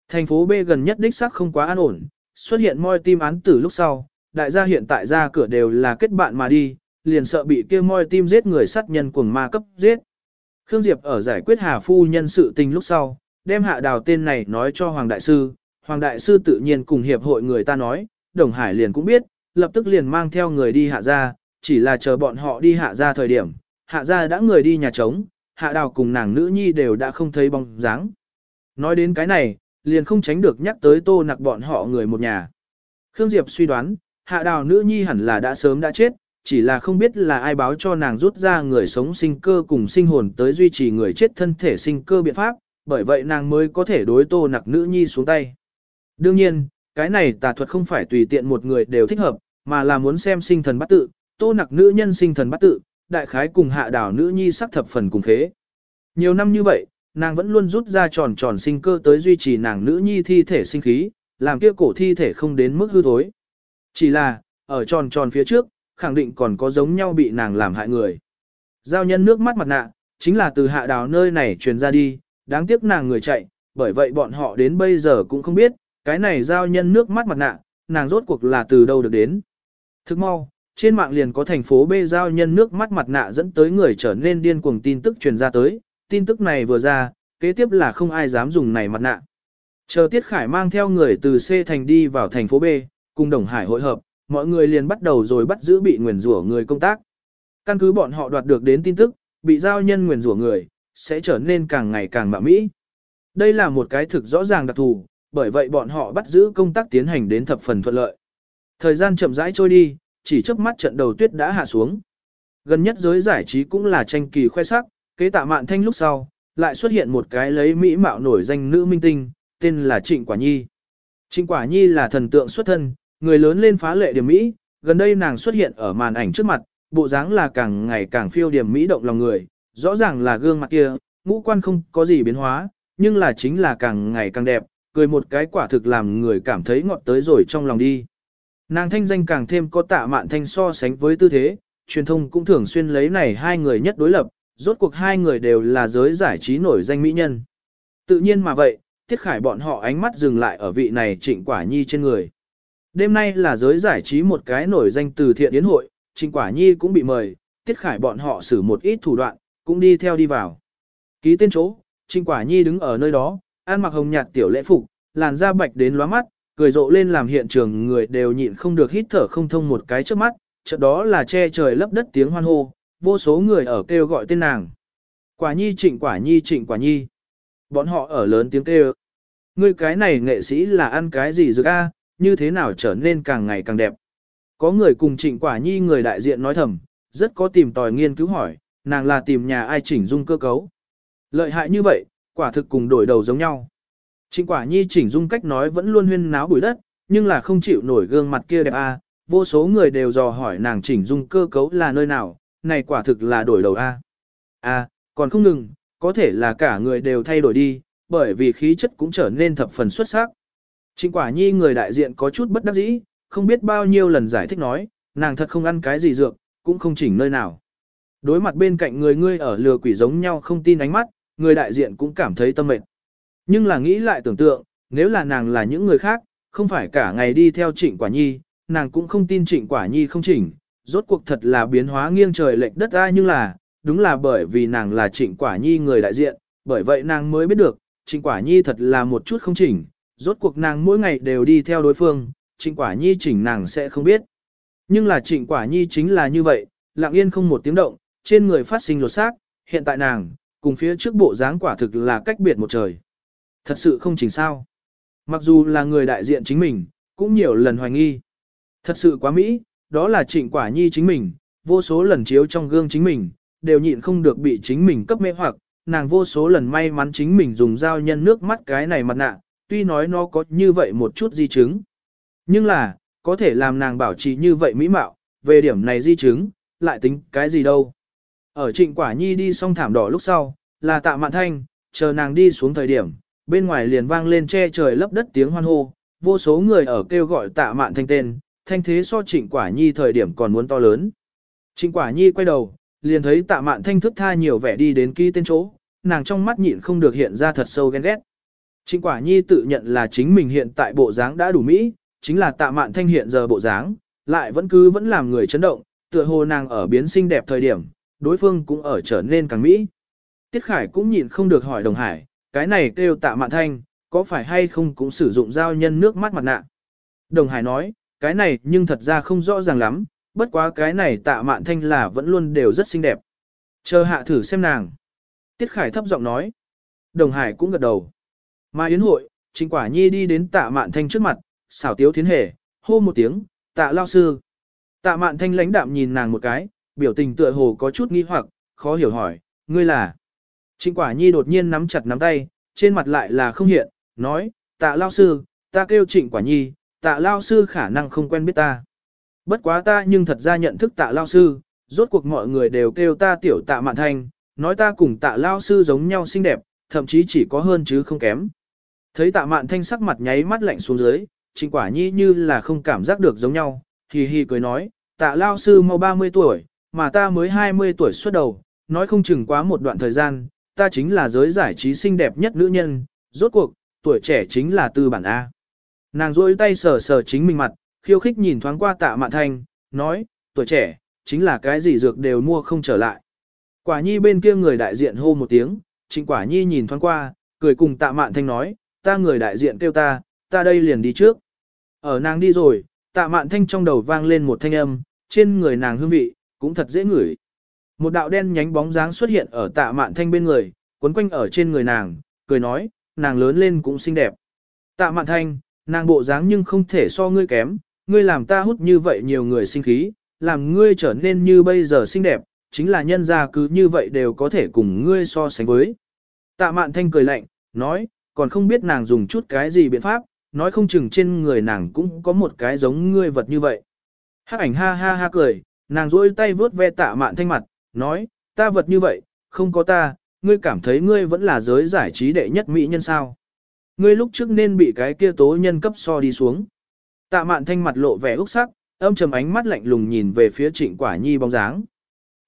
Thành phố B gần nhất đích xác không quá an ổn, xuất hiện moi tim án tử lúc sau, đại gia hiện tại ra cửa đều là kết bạn mà đi, liền sợ bị kia moi tim giết người sát nhân cuồng ma cấp giết. Khương Diệp ở giải quyết Hà Phu nhân sự tình lúc sau, đem hạ đào tên này nói cho Hoàng Đại Sư, Hoàng Đại Sư tự nhiên cùng hiệp hội người ta nói, Đồng Hải liền cũng biết, lập tức liền mang theo người đi hạ ra, chỉ là chờ bọn họ đi hạ ra thời điểm, hạ ra đã người đi nhà trống, hạ đào cùng nàng nữ nhi đều đã không thấy bóng dáng. Nói đến cái này, liền không tránh được nhắc tới tô nặc bọn họ người một nhà. Khương Diệp suy đoán, hạ đào nữ nhi hẳn là đã sớm đã chết, chỉ là không biết là ai báo cho nàng rút ra người sống sinh cơ cùng sinh hồn tới duy trì người chết thân thể sinh cơ biện pháp, bởi vậy nàng mới có thể đối tô nặc nữ nhi xuống tay. Đương nhiên, cái này tà thuật không phải tùy tiện một người đều thích hợp, mà là muốn xem sinh thần bắt tự, tô nặc nữ nhân sinh thần bắt tự, đại khái cùng hạ đảo nữ nhi sắc thập phần cùng khế. Nhiều năm như vậy, nàng vẫn luôn rút ra tròn tròn sinh cơ tới duy trì nàng nữ nhi thi thể sinh khí, làm kia cổ thi thể không đến mức hư thối. Chỉ là, ở tròn tròn phía trước, khẳng định còn có giống nhau bị nàng làm hại người. Giao nhân nước mắt mặt nạ, chính là từ hạ đào nơi này truyền ra đi, đáng tiếc nàng người chạy, bởi vậy bọn họ đến bây giờ cũng không biết, cái này giao nhân nước mắt mặt nạ, nàng rốt cuộc là từ đâu được đến. Thức mau, trên mạng liền có thành phố B giao nhân nước mắt mặt nạ dẫn tới người trở nên điên cuồng tin tức truyền ra tới, tin tức này vừa ra, kế tiếp là không ai dám dùng này mặt nạ. Chờ Tiết Khải mang theo người từ C thành đi vào thành phố B, cùng Đồng Hải hội hợp, mọi người liền bắt đầu rồi bắt giữ bị nguyền rủa người công tác. Căn cứ bọn họ đoạt được đến tin tức, bị giao nhân nguyền rủa người, sẽ trở nên càng ngày càng mạ mỹ. Đây là một cái thực rõ ràng đặc thù, bởi vậy bọn họ bắt giữ công tác tiến hành đến thập phần thuận lợi. Thời gian chậm rãi trôi đi, chỉ trước mắt trận đầu tuyết đã hạ xuống. Gần nhất giới giải trí cũng là tranh kỳ khoe sắc, kế tạ mạn thanh lúc sau, lại xuất hiện một cái lấy mỹ mạo nổi danh nữ minh tinh, tên là Trịnh Quả Nhi. Trịnh Quả Nhi là thần tượng xuất thân, Người lớn lên phá lệ điểm mỹ, gần đây nàng xuất hiện ở màn ảnh trước mặt, bộ dáng là càng ngày càng phiêu điểm mỹ động lòng người, rõ ràng là gương mặt kia, ngũ quan không có gì biến hóa, nhưng là chính là càng ngày càng đẹp, cười một cái quả thực làm người cảm thấy ngọt tới rồi trong lòng đi. Nàng thanh danh càng thêm có tạ mạn thanh so sánh với tư thế, truyền thông cũng thường xuyên lấy này hai người nhất đối lập, rốt cuộc hai người đều là giới giải trí nổi danh mỹ nhân. Tự nhiên mà vậy, Tiết Khải bọn họ ánh mắt dừng lại ở vị này Trịnh Quả Nhi trên người. Đêm nay là giới giải trí một cái nổi danh từ thiện yến hội, Trình Quả Nhi cũng bị mời, Tiết Khải bọn họ xử một ít thủ đoạn, cũng đi theo đi vào. Ký tên chỗ, Trình Quả Nhi đứng ở nơi đó, ăn mặc hồng nhạt tiểu lễ phục, làn da bạch đến lóa mắt, cười rộ lên làm hiện trường người đều nhịn không được hít thở không thông một cái trước mắt, chợt đó là che trời lấp đất tiếng hoan hô, vô số người ở kêu gọi tên nàng. Quả Nhi Trịnh Quả Nhi Trịnh Quả Nhi. Bọn họ ở lớn tiếng kêu. Ngươi cái này nghệ sĩ là ăn cái gì dược a, như thế nào trở nên càng ngày càng đẹp. Có người cùng Trịnh Quả Nhi người đại diện nói thầm, rất có tìm tòi nghiên cứu hỏi, nàng là tìm nhà ai chỉnh dung cơ cấu. Lợi hại như vậy, quả thực cùng đổi đầu giống nhau. Trịnh quả nhi chỉnh dung cách nói vẫn luôn huyên náo bụi đất, nhưng là không chịu nổi gương mặt kia đẹp a. vô số người đều dò hỏi nàng chỉnh dung cơ cấu là nơi nào, này quả thực là đổi đầu a. A, còn không ngừng, có thể là cả người đều thay đổi đi, bởi vì khí chất cũng trở nên thập phần xuất sắc. Trịnh quả nhi người đại diện có chút bất đắc dĩ, không biết bao nhiêu lần giải thích nói, nàng thật không ăn cái gì dược, cũng không chỉnh nơi nào. Đối mặt bên cạnh người ngươi ở lừa quỷ giống nhau không tin ánh mắt, người đại diện cũng cảm thấy tâm mệt. Nhưng là nghĩ lại tưởng tượng, nếu là nàng là những người khác, không phải cả ngày đi theo trịnh quả nhi, nàng cũng không tin trịnh quả nhi không chỉnh, rốt cuộc thật là biến hóa nghiêng trời lệch đất ra nhưng là, đúng là bởi vì nàng là trịnh quả nhi người đại diện, bởi vậy nàng mới biết được, trịnh quả nhi thật là một chút không chỉnh, rốt cuộc nàng mỗi ngày đều đi theo đối phương, trịnh quả nhi chỉnh nàng sẽ không biết. Nhưng là trịnh quả nhi chính là như vậy, lặng yên không một tiếng động, trên người phát sinh lột xác, hiện tại nàng, cùng phía trước bộ dáng quả thực là cách biệt một trời. Thật sự không chỉnh sao. Mặc dù là người đại diện chính mình, cũng nhiều lần hoài nghi. Thật sự quá mỹ, đó là trịnh quả nhi chính mình, vô số lần chiếu trong gương chính mình, đều nhịn không được bị chính mình cấp mê hoặc, nàng vô số lần may mắn chính mình dùng dao nhân nước mắt cái này mặt nạ, tuy nói nó có như vậy một chút di chứng. Nhưng là, có thể làm nàng bảo trì như vậy mỹ mạo, về điểm này di chứng, lại tính cái gì đâu. Ở trịnh quả nhi đi xong thảm đỏ lúc sau, là tạ mạn thanh, chờ nàng đi xuống thời điểm, bên ngoài liền vang lên che trời lấp đất tiếng hoan hô, vô số người ở kêu gọi tạ mạn thanh tên, thanh thế so trịnh quả nhi thời điểm còn muốn to lớn. Trịnh quả nhi quay đầu, liền thấy tạ mạn thanh thức tha nhiều vẻ đi đến ký tên chỗ, nàng trong mắt nhịn không được hiện ra thật sâu ghen ghét. Trịnh quả nhi tự nhận là chính mình hiện tại bộ dáng đã đủ mỹ, chính là tạ mạn thanh hiện giờ bộ dáng, lại vẫn cứ vẫn làm người chấn động, tựa hồ nàng ở biến xinh đẹp thời điểm, đối phương cũng ở trở nên càng mỹ. Tiết Khải cũng nhịn không được hỏi Đồng Hải, cái này kêu tạ mạn thanh, có phải hay không cũng sử dụng dao nhân nước mắt mặt nạ. Đồng Hải nói, cái này nhưng thật ra không rõ ràng lắm, bất quá cái này tạ mạn thanh là vẫn luôn đều rất xinh đẹp. Chờ hạ thử xem nàng. Tiết Khải thấp giọng nói. Đồng Hải cũng gật đầu. Mà yến hội, Trình Quả Nhi đi đến tạ mạn thanh trước mặt, xảo tiếu thiến hề, hô một tiếng, tạ lao sư. Tạ mạn thanh lãnh đạm nhìn nàng một cái, biểu tình tựa hồ có chút nghi hoặc, khó hiểu hỏi, ngươi là. Trịnh quả nhi đột nhiên nắm chặt nắm tay, trên mặt lại là không hiện, nói, tạ lao sư, ta kêu trịnh quả nhi, tạ lao sư khả năng không quen biết ta. Bất quá ta nhưng thật ra nhận thức tạ lao sư, rốt cuộc mọi người đều kêu ta tiểu tạ mạn thanh, nói ta cùng tạ lao sư giống nhau xinh đẹp, thậm chí chỉ có hơn chứ không kém. Thấy tạ mạn thanh sắc mặt nháy mắt lạnh xuống dưới, trịnh quả nhi như là không cảm giác được giống nhau, hì hì cười nói, tạ lao sư mau 30 tuổi, mà ta mới 20 tuổi xuất đầu, nói không chừng quá một đoạn thời gian, ta chính là giới giải trí xinh đẹp nhất nữ nhân, rốt cuộc, tuổi trẻ chính là tư bản A. Nàng rôi tay sờ sờ chính mình mặt, khiêu khích nhìn thoáng qua tạ mạn thanh, nói, tuổi trẻ, chính là cái gì dược đều mua không trở lại. Quả nhi bên kia người đại diện hô một tiếng, trịnh quả nhi nhìn thoáng qua, cười cùng tạ mạn thanh nói, ta người đại diện kêu ta, ta đây liền đi trước. Ở nàng đi rồi, tạ mạn thanh trong đầu vang lên một thanh âm, trên người nàng hương vị, cũng thật dễ ngửi. Một đạo đen nhánh bóng dáng xuất hiện ở tạ mạn thanh bên người, quấn quanh ở trên người nàng, cười nói, nàng lớn lên cũng xinh đẹp. Tạ mạn thanh, nàng bộ dáng nhưng không thể so ngươi kém, ngươi làm ta hút như vậy nhiều người sinh khí, làm ngươi trở nên như bây giờ xinh đẹp, chính là nhân gia cứ như vậy đều có thể cùng ngươi so sánh với. Tạ mạn thanh cười lạnh, nói, còn không biết nàng dùng chút cái gì biện pháp, nói không chừng trên người nàng cũng có một cái giống ngươi vật như vậy. Hắc ảnh ha ha ha cười, nàng rỗi tay vướt ve tạ mạn thanh mặt, nói, ta vật như vậy, không có ta, ngươi cảm thấy ngươi vẫn là giới giải trí đệ nhất mỹ nhân sao. Ngươi lúc trước nên bị cái kia tố nhân cấp so đi xuống. Tạ mạn thanh mặt lộ vẻ úc sắc, âm trầm ánh mắt lạnh lùng nhìn về phía trịnh quả nhi bóng dáng.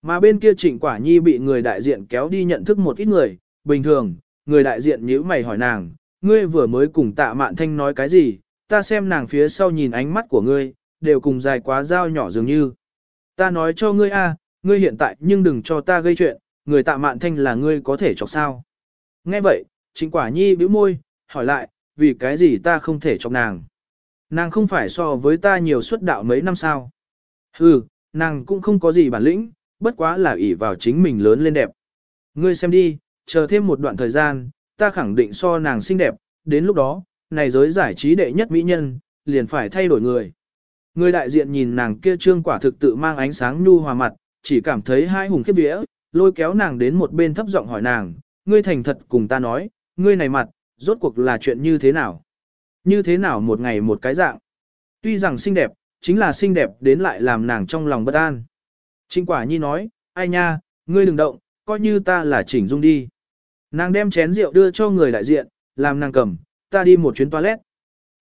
Mà bên kia trịnh quả nhi bị người đại diện kéo đi nhận thức một ít người, bình thường, người đại diện nhíu mày hỏi nàng, ngươi vừa mới cùng tạ mạn thanh nói cái gì, ta xem nàng phía sau nhìn ánh mắt của ngươi, đều cùng dài quá dao nhỏ dường như. Ta nói cho ngươi a, ngươi hiện tại nhưng đừng cho ta gây chuyện, người tạ mạn thanh là ngươi có thể chọc sao. Nghe vậy, chính quả nhi bĩu môi, hỏi lại, vì cái gì ta không thể chọc nàng. Nàng không phải so với ta nhiều xuất đạo mấy năm sao. Hừ, nàng cũng không có gì bản lĩnh, bất quá là ỷ vào chính mình lớn lên đẹp. Ngươi xem đi, chờ thêm một đoạn thời gian, ta khẳng định so nàng xinh đẹp, đến lúc đó, này giới giải trí đệ nhất mỹ nhân, liền phải thay đổi người. Người đại diện nhìn nàng kia trương quả thực tự mang ánh sáng nhu hòa mặt, chỉ cảm thấy hai hùng khiếp vía, lôi kéo nàng đến một bên thấp giọng hỏi nàng, ngươi thành thật cùng ta nói, ngươi này mặt, rốt cuộc là chuyện như thế nào? Như thế nào một ngày một cái dạng? Tuy rằng xinh đẹp, chính là xinh đẹp đến lại làm nàng trong lòng bất an. Trinh quả nhi nói, ai nha, ngươi đừng động, coi như ta là chỉnh dung đi. Nàng đem chén rượu đưa cho người đại diện, làm nàng cầm, ta đi một chuyến toilet.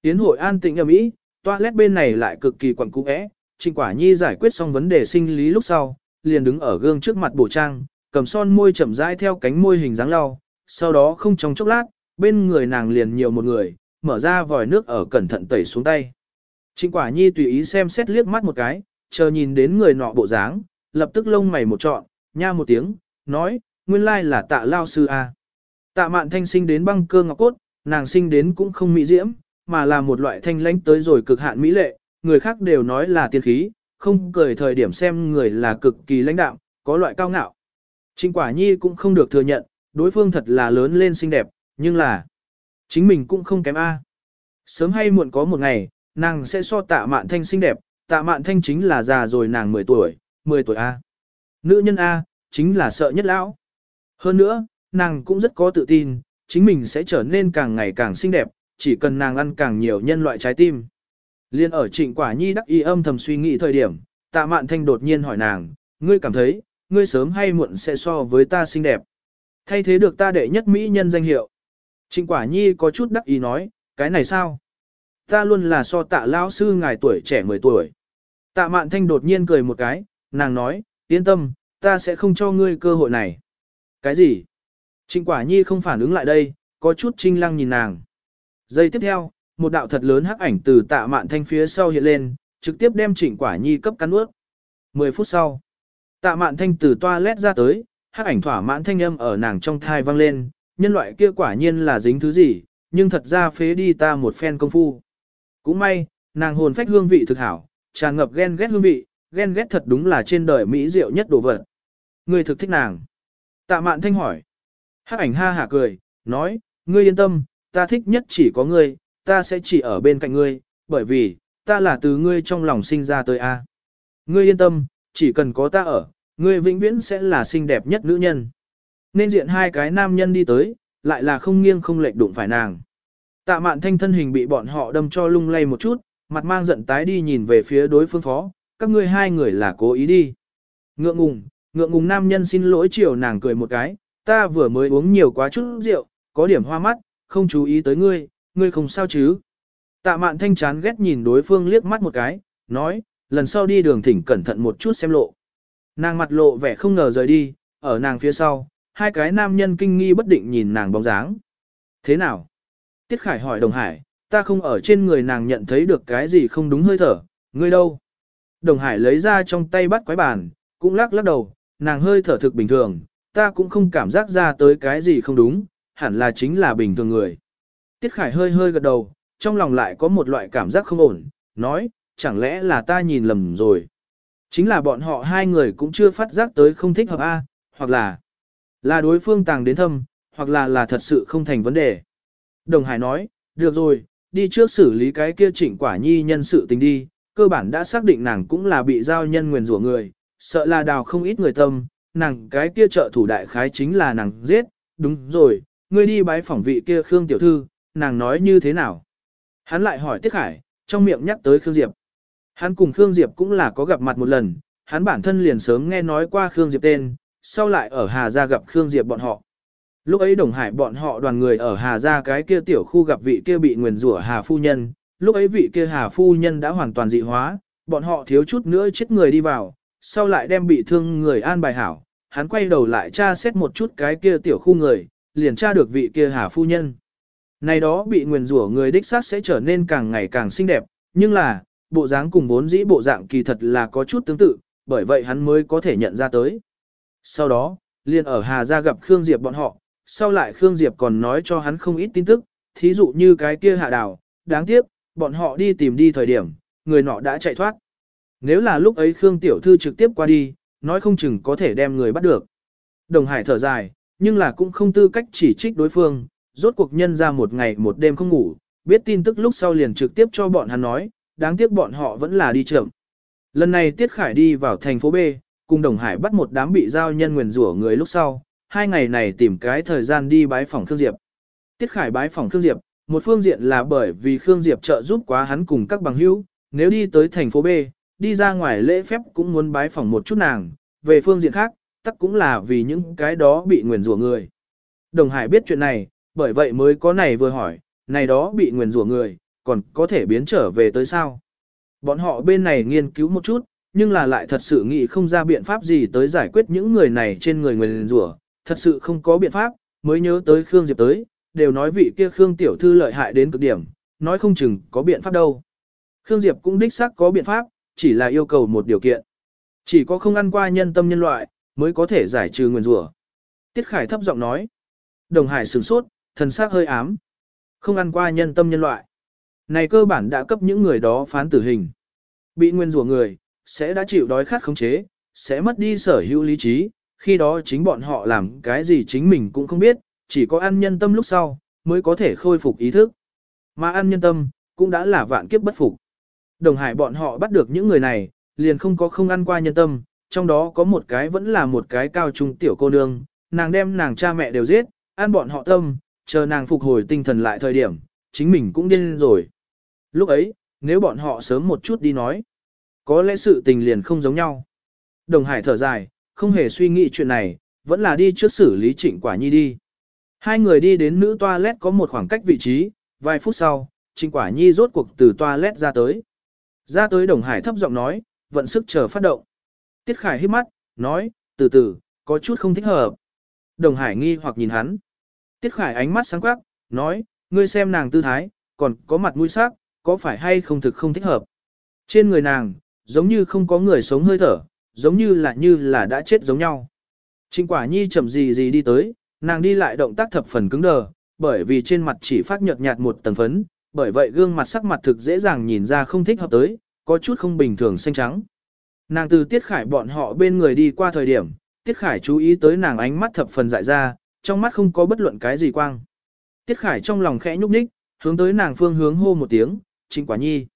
Tiến hội an tĩnh ầm ĩ, toilet bên này lại cực kỳ quẩn cũ é. Trình quả nhi giải quyết xong vấn đề sinh lý lúc sau, liền đứng ở gương trước mặt bổ trang, cầm son môi chậm rãi theo cánh môi hình dáng lau, sau đó không trong chốc lát, bên người nàng liền nhiều một người, mở ra vòi nước ở cẩn thận tẩy xuống tay. Trình quả nhi tùy ý xem xét liếc mắt một cái, chờ nhìn đến người nọ bộ dáng, lập tức lông mày một trọn, nha một tiếng, nói, nguyên lai là tạ lao sư A. Tạ mạn thanh sinh đến băng cơ ngọc cốt, nàng sinh đến cũng không mỹ diễm, mà là một loại thanh lãnh tới rồi cực hạn mỹ lệ, người khác đều nói là tiên khí, không cười thời điểm xem người là cực kỳ lãnh đạo, có loại cao ngạo. Trình quả nhi cũng không được thừa nhận, đối phương thật là lớn lên xinh đẹp, nhưng là chính mình cũng không kém A. Sớm hay muộn có một ngày, nàng sẽ so tạ mạn thanh xinh đẹp, tạ mạn thanh chính là già rồi nàng 10 tuổi, 10 tuổi A. Nữ nhân A, chính là sợ nhất lão. Hơn nữa, nàng cũng rất có tự tin, chính mình sẽ trở nên càng ngày càng xinh đẹp, chỉ cần nàng ăn càng nhiều nhân loại trái tim. Liên ở trịnh quả nhi đắc y âm thầm suy nghĩ thời điểm, tạ mạn thanh đột nhiên hỏi nàng, ngươi cảm thấy, ngươi sớm hay muộn sẽ so với ta xinh đẹp. Thay thế được ta đệ nhất mỹ nhân danh hiệu. Trịnh quả nhi có chút đắc ý nói, cái này sao? Ta luôn là so tạ lão sư ngài tuổi trẻ 10 tuổi. Tạ mạn thanh đột nhiên cười một cái, nàng nói, yên tâm, ta sẽ không cho ngươi cơ hội này. Cái gì? Trịnh quả nhi không phản ứng lại đây, có chút trinh lăng nhìn nàng. Giây tiếp theo, một đạo thật lớn hắc ảnh từ tạ mạn thanh phía sau hiện lên, trực tiếp đem trịnh quả nhi cấp cắn ướt. 10 phút sau, tạ mạn thanh từ toilet ra tới, hắc ảnh thỏa mãn thanh âm ở nàng trong thai vang lên, nhân loại kia quả nhiên là dính thứ gì, nhưng thật ra phế đi ta một phen công phu. Cũng may, nàng hồn phách hương vị thực hảo, tràn ngập ghen ghét hương vị, ghen ghét thật đúng là trên đời mỹ diệu nhất đồ vật. Người thực thích nàng. Tạ mạn thanh hỏi. Hắc ảnh ha hả cười, nói, ngươi yên tâm, ta thích nhất chỉ có ngươi, ta sẽ chỉ ở bên cạnh ngươi, bởi vì, ta là từ ngươi trong lòng sinh ra tới a. Ngươi yên tâm, chỉ cần có ta ở, ngươi vĩnh viễn sẽ là xinh đẹp nhất nữ nhân. Nên diện hai cái nam nhân đi tới, lại là không nghiêng không lệch đụng phải nàng. Tạ mạn thanh thân hình bị bọn họ đâm cho lung lay một chút, mặt mang giận tái đi nhìn về phía đối phương phó, các ngươi hai người là cố ý đi. Ngượng ngùng, ngượng ngùng nam nhân xin lỗi chiều nàng cười một cái, ta vừa mới uống nhiều quá chút rượu, có điểm hoa mắt, không chú ý tới ngươi, ngươi không sao chứ. Tạ mạn thanh chán ghét nhìn đối phương liếc mắt một cái, nói, lần sau đi đường thỉnh cẩn thận một chút xem lộ. Nàng mặt lộ vẻ không ngờ rời đi, ở nàng phía sau, hai cái nam nhân kinh nghi bất định nhìn nàng bóng dáng. Thế nào? Tiết Khải hỏi Đồng Hải, ta không ở trên người nàng nhận thấy được cái gì không đúng hơi thở, ngươi đâu? Đồng Hải lấy ra trong tay bắt quái bàn, cũng lắc lắc đầu, nàng hơi thở thực bình thường, ta cũng không cảm giác ra tới cái gì không đúng, hẳn là chính là bình thường người. Tiết Khải hơi hơi gật đầu, trong lòng lại có một loại cảm giác không ổn, nói, chẳng lẽ là ta nhìn lầm rồi. Chính là bọn họ hai người cũng chưa phát giác tới không thích hợp A, hoặc là là đối phương tàng đến thâm, hoặc là là thật sự không thành vấn đề. Đồng Hải nói, được rồi, đi trước xử lý cái kia trịnh quả nhi nhân sự tình đi, cơ bản đã xác định nàng cũng là bị giao nhân nguyền rủa người, sợ là đào không ít người tâm, nàng cái kia trợ thủ đại khái chính là nàng giết, đúng rồi, ngươi đi bái phỏng vị kia Khương tiểu thư, nàng nói như thế nào? Hắn lại hỏi Tiết Khải, trong miệng nhắc tới Khương Diệp. Hắn cùng Khương Diệp cũng là có gặp mặt một lần, hắn bản thân liền sớm nghe nói qua Khương Diệp tên, sau lại ở Hà Gia gặp Khương Diệp bọn họ. Lúc ấy Đồng Hải bọn họ đoàn người ở Hà Gia cái kia tiểu khu gặp vị kia bị nguyền rủa Hà Phu Nhân, lúc ấy vị kia Hà Phu Nhân đã hoàn toàn dị hóa, bọn họ thiếu chút nữa chết người đi vào, sau lại đem bị thương người an bài hảo, hắn quay đầu lại tra xét một chút cái kia tiểu khu người, liền tra được vị kia Hà Phu Nhân. Này đó bị nguyền rủa người đích xác sẽ trở nên càng ngày càng xinh đẹp, nhưng là, bộ dáng cùng vốn dĩ bộ dạng kỳ thật là có chút tương tự, bởi vậy hắn mới có thể nhận ra tới. Sau đó, liền ở Hà Gia gặp Khương Diệp bọn họ, sau lại Khương Diệp còn nói cho hắn không ít tin tức, thí dụ như cái kia hạ đào, đáng tiếc, bọn họ đi tìm đi thời điểm, người nọ đã chạy thoát. Nếu là lúc ấy Khương Tiểu Thư trực tiếp qua đi, nói không chừng có thể đem người bắt được. Đồng Hải thở dài, nhưng là cũng không tư cách chỉ trích đối phương, rốt cuộc nhân ra một ngày một đêm không ngủ, biết tin tức lúc sau liền trực tiếp cho bọn hắn nói, đáng tiếc bọn họ vẫn là đi chậm. Lần này Tiết Khải đi vào thành phố B, cùng Đồng Hải bắt một đám bị giao nhân nguyền rủa người lúc sau, hai ngày này tìm cái thời gian đi bái phòng Khương Diệp. Tiết Khải bái phòng Khương Diệp, một phương diện là bởi vì Khương Diệp trợ giúp quá hắn cùng các bằng hữu, nếu đi tới thành phố B, đi ra ngoài lễ phép cũng muốn bái phỏng một chút nàng, về phương diện khác, tắc cũng là vì những cái đó bị nguyền rủa người. Đồng Hải biết chuyện này, bởi vậy mới có này vừa hỏi, này đó bị nguyền rủa người, còn có thể biến trở về tới sao? Bọn họ bên này nghiên cứu một chút, nhưng là lại thật sự nghĩ không ra biện pháp gì tới giải quyết những người này trên người nguyền rủa, thật sự không có biện pháp, mới nhớ tới Khương Diệp tới, đều nói vị kia Khương tiểu thư lợi hại đến cực điểm, nói không chừng có biện pháp đâu. Khương Diệp cũng đích xác có biện pháp, chỉ là yêu cầu một điều kiện. Chỉ có không ăn qua nhân tâm nhân loại, mới có thể giải trừ nguyền rủa. Tiết Khải thấp giọng nói. Đồng Hải sửng sốt, thần sắc hơi ám. Không ăn qua nhân tâm nhân loại. Này cơ bản đã cấp những người đó phán tử hình. Bị nguyên rủa người, sẽ đã chịu đói khát khống chế, sẽ mất đi sở hữu lý trí, khi đó chính bọn họ làm cái gì chính mình cũng không biết, chỉ có ăn nhân tâm lúc sau, mới có thể khôi phục ý thức. Mà ăn nhân tâm, cũng đã là vạn kiếp bất phục. Đồng hải bọn họ bắt được những người này, liền không có không ăn qua nhân tâm, trong đó có một cái vẫn là một cái cao trung tiểu cô nương, nàng đem nàng cha mẹ đều giết, ăn bọn họ tâm, chờ nàng phục hồi tinh thần lại thời điểm, chính mình cũng điên rồi. Lúc ấy, nếu bọn họ sớm một chút đi nói, có lẽ sự tình liền không giống nhau. Đồng Hải thở dài, không hề suy nghĩ chuyện này, vẫn là đi trước xử lý trịnh quả nhi đi. Hai người đi đến nữ toilet có một khoảng cách vị trí, vài phút sau, trịnh quả nhi rốt cuộc từ toilet ra tới. Ra tới Đồng Hải thấp giọng nói, vận sức chờ phát động. Tiết Khải hít mắt, nói, từ từ, có chút không thích hợp. Đồng Hải nghi hoặc nhìn hắn. Tiết Khải ánh mắt sáng quắc, nói, ngươi xem nàng tư thái, còn có mặt mũi sắc, có phải hay không thực không thích hợp. Trên người nàng, giống như không có người sống hơi thở, giống như là như là đã chết giống nhau. Trịnh quả nhi chậm gì gì đi tới, nàng đi lại động tác thập phần cứng đờ, bởi vì trên mặt chỉ phát nhợt nhạt một tầng phấn, bởi vậy gương mặt sắc mặt thực dễ dàng nhìn ra không thích hợp tới, có chút không bình thường xanh trắng. Nàng từ Tiết Khải bọn họ bên người đi qua thời điểm, Tiết Khải chú ý tới nàng ánh mắt thập phần dại ra, trong mắt không có bất luận cái gì quang. Tiết Khải trong lòng khẽ nhúc nhích, hướng tới nàng phương hướng hô một tiếng, Trịnh Quả Nhi.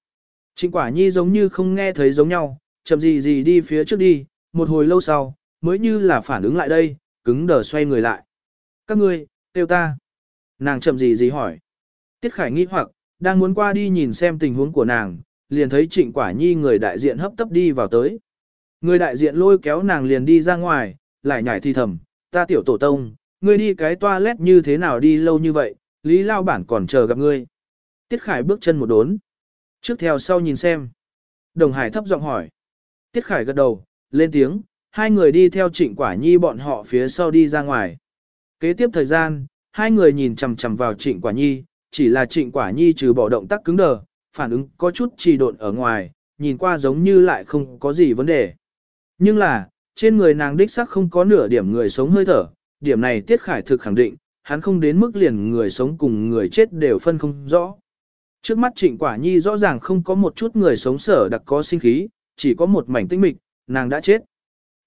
Trịnh Quả Nhi giống như không nghe thấy giống nhau, chậm gì gì đi phía trước đi, một hồi lâu sau, mới như là phản ứng lại đây, cứng đờ xoay người lại. Các ngươi, tiêu ta. Nàng chậm gì gì hỏi. Tiết Khải nghi hoặc, đang muốn qua đi nhìn xem tình huống của nàng, liền thấy Trịnh Quả Nhi người đại diện hấp tấp đi vào tới. Người đại diện lôi kéo nàng liền đi ra ngoài, lại nhảy thi thầm, ta tiểu tổ tông, ngươi đi cái toilet như thế nào đi lâu như vậy, Lý Lao Bản còn chờ gặp ngươi. Tiết Khải bước chân một đốn. Trước theo sau nhìn xem. Đồng Hải thấp giọng hỏi. Tiết Khải gật đầu, lên tiếng, hai người đi theo trịnh quả nhi bọn họ phía sau đi ra ngoài. Kế tiếp thời gian, hai người nhìn chằm chằm vào trịnh quả nhi, chỉ là trịnh quả nhi trừ bỏ động tác cứng đờ, phản ứng có chút trì độn ở ngoài, nhìn qua giống như lại không có gì vấn đề. Nhưng là, trên người nàng đích sắc không có nửa điểm người sống hơi thở, điểm này Tiết Khải thực khẳng định, hắn không đến mức liền người sống cùng người chết đều phân không rõ. Trước mắt Trịnh Quả Nhi rõ ràng không có một chút người sống sở đặc có sinh khí, chỉ có một mảnh tinh mịch, nàng đã chết.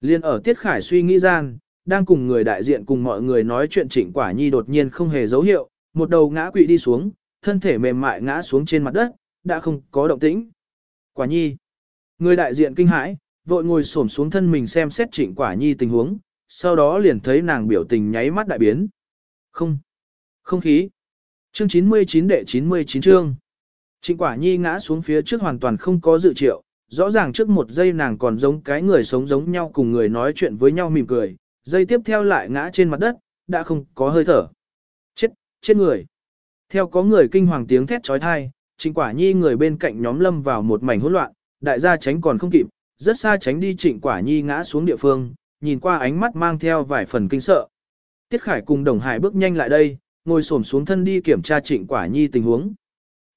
Liên ở Tiết Khải suy nghĩ gian, đang cùng người đại diện cùng mọi người nói chuyện Trịnh Quả Nhi đột nhiên không hề dấu hiệu, một đầu ngã quỵ đi xuống, thân thể mềm mại ngã xuống trên mặt đất, đã không có động tĩnh. Quả Nhi. Người đại diện kinh hãi, vội ngồi xổm xuống thân mình xem xét Trịnh Quả Nhi tình huống, sau đó liền thấy nàng biểu tình nháy mắt đại biến. Không. Không khí. Chương 99 đệ 99 chương. Trịnh quả nhi ngã xuống phía trước hoàn toàn không có dự triệu, rõ ràng trước một giây nàng còn giống cái người sống giống nhau cùng người nói chuyện với nhau mỉm cười, giây tiếp theo lại ngã trên mặt đất, đã không có hơi thở. Chết, người. Theo có người kinh hoàng tiếng thét trói thai, trịnh quả nhi người bên cạnh nhóm lâm vào một mảnh hỗn loạn, đại gia tránh còn không kịp, rất xa tránh đi trịnh quả nhi ngã xuống địa phương, nhìn qua ánh mắt mang theo vài phần kinh sợ. Tiết Khải cùng Đồng Hải bước nhanh lại đây, ngồi xổm xuống thân đi kiểm tra trịnh quả nhi tình huống.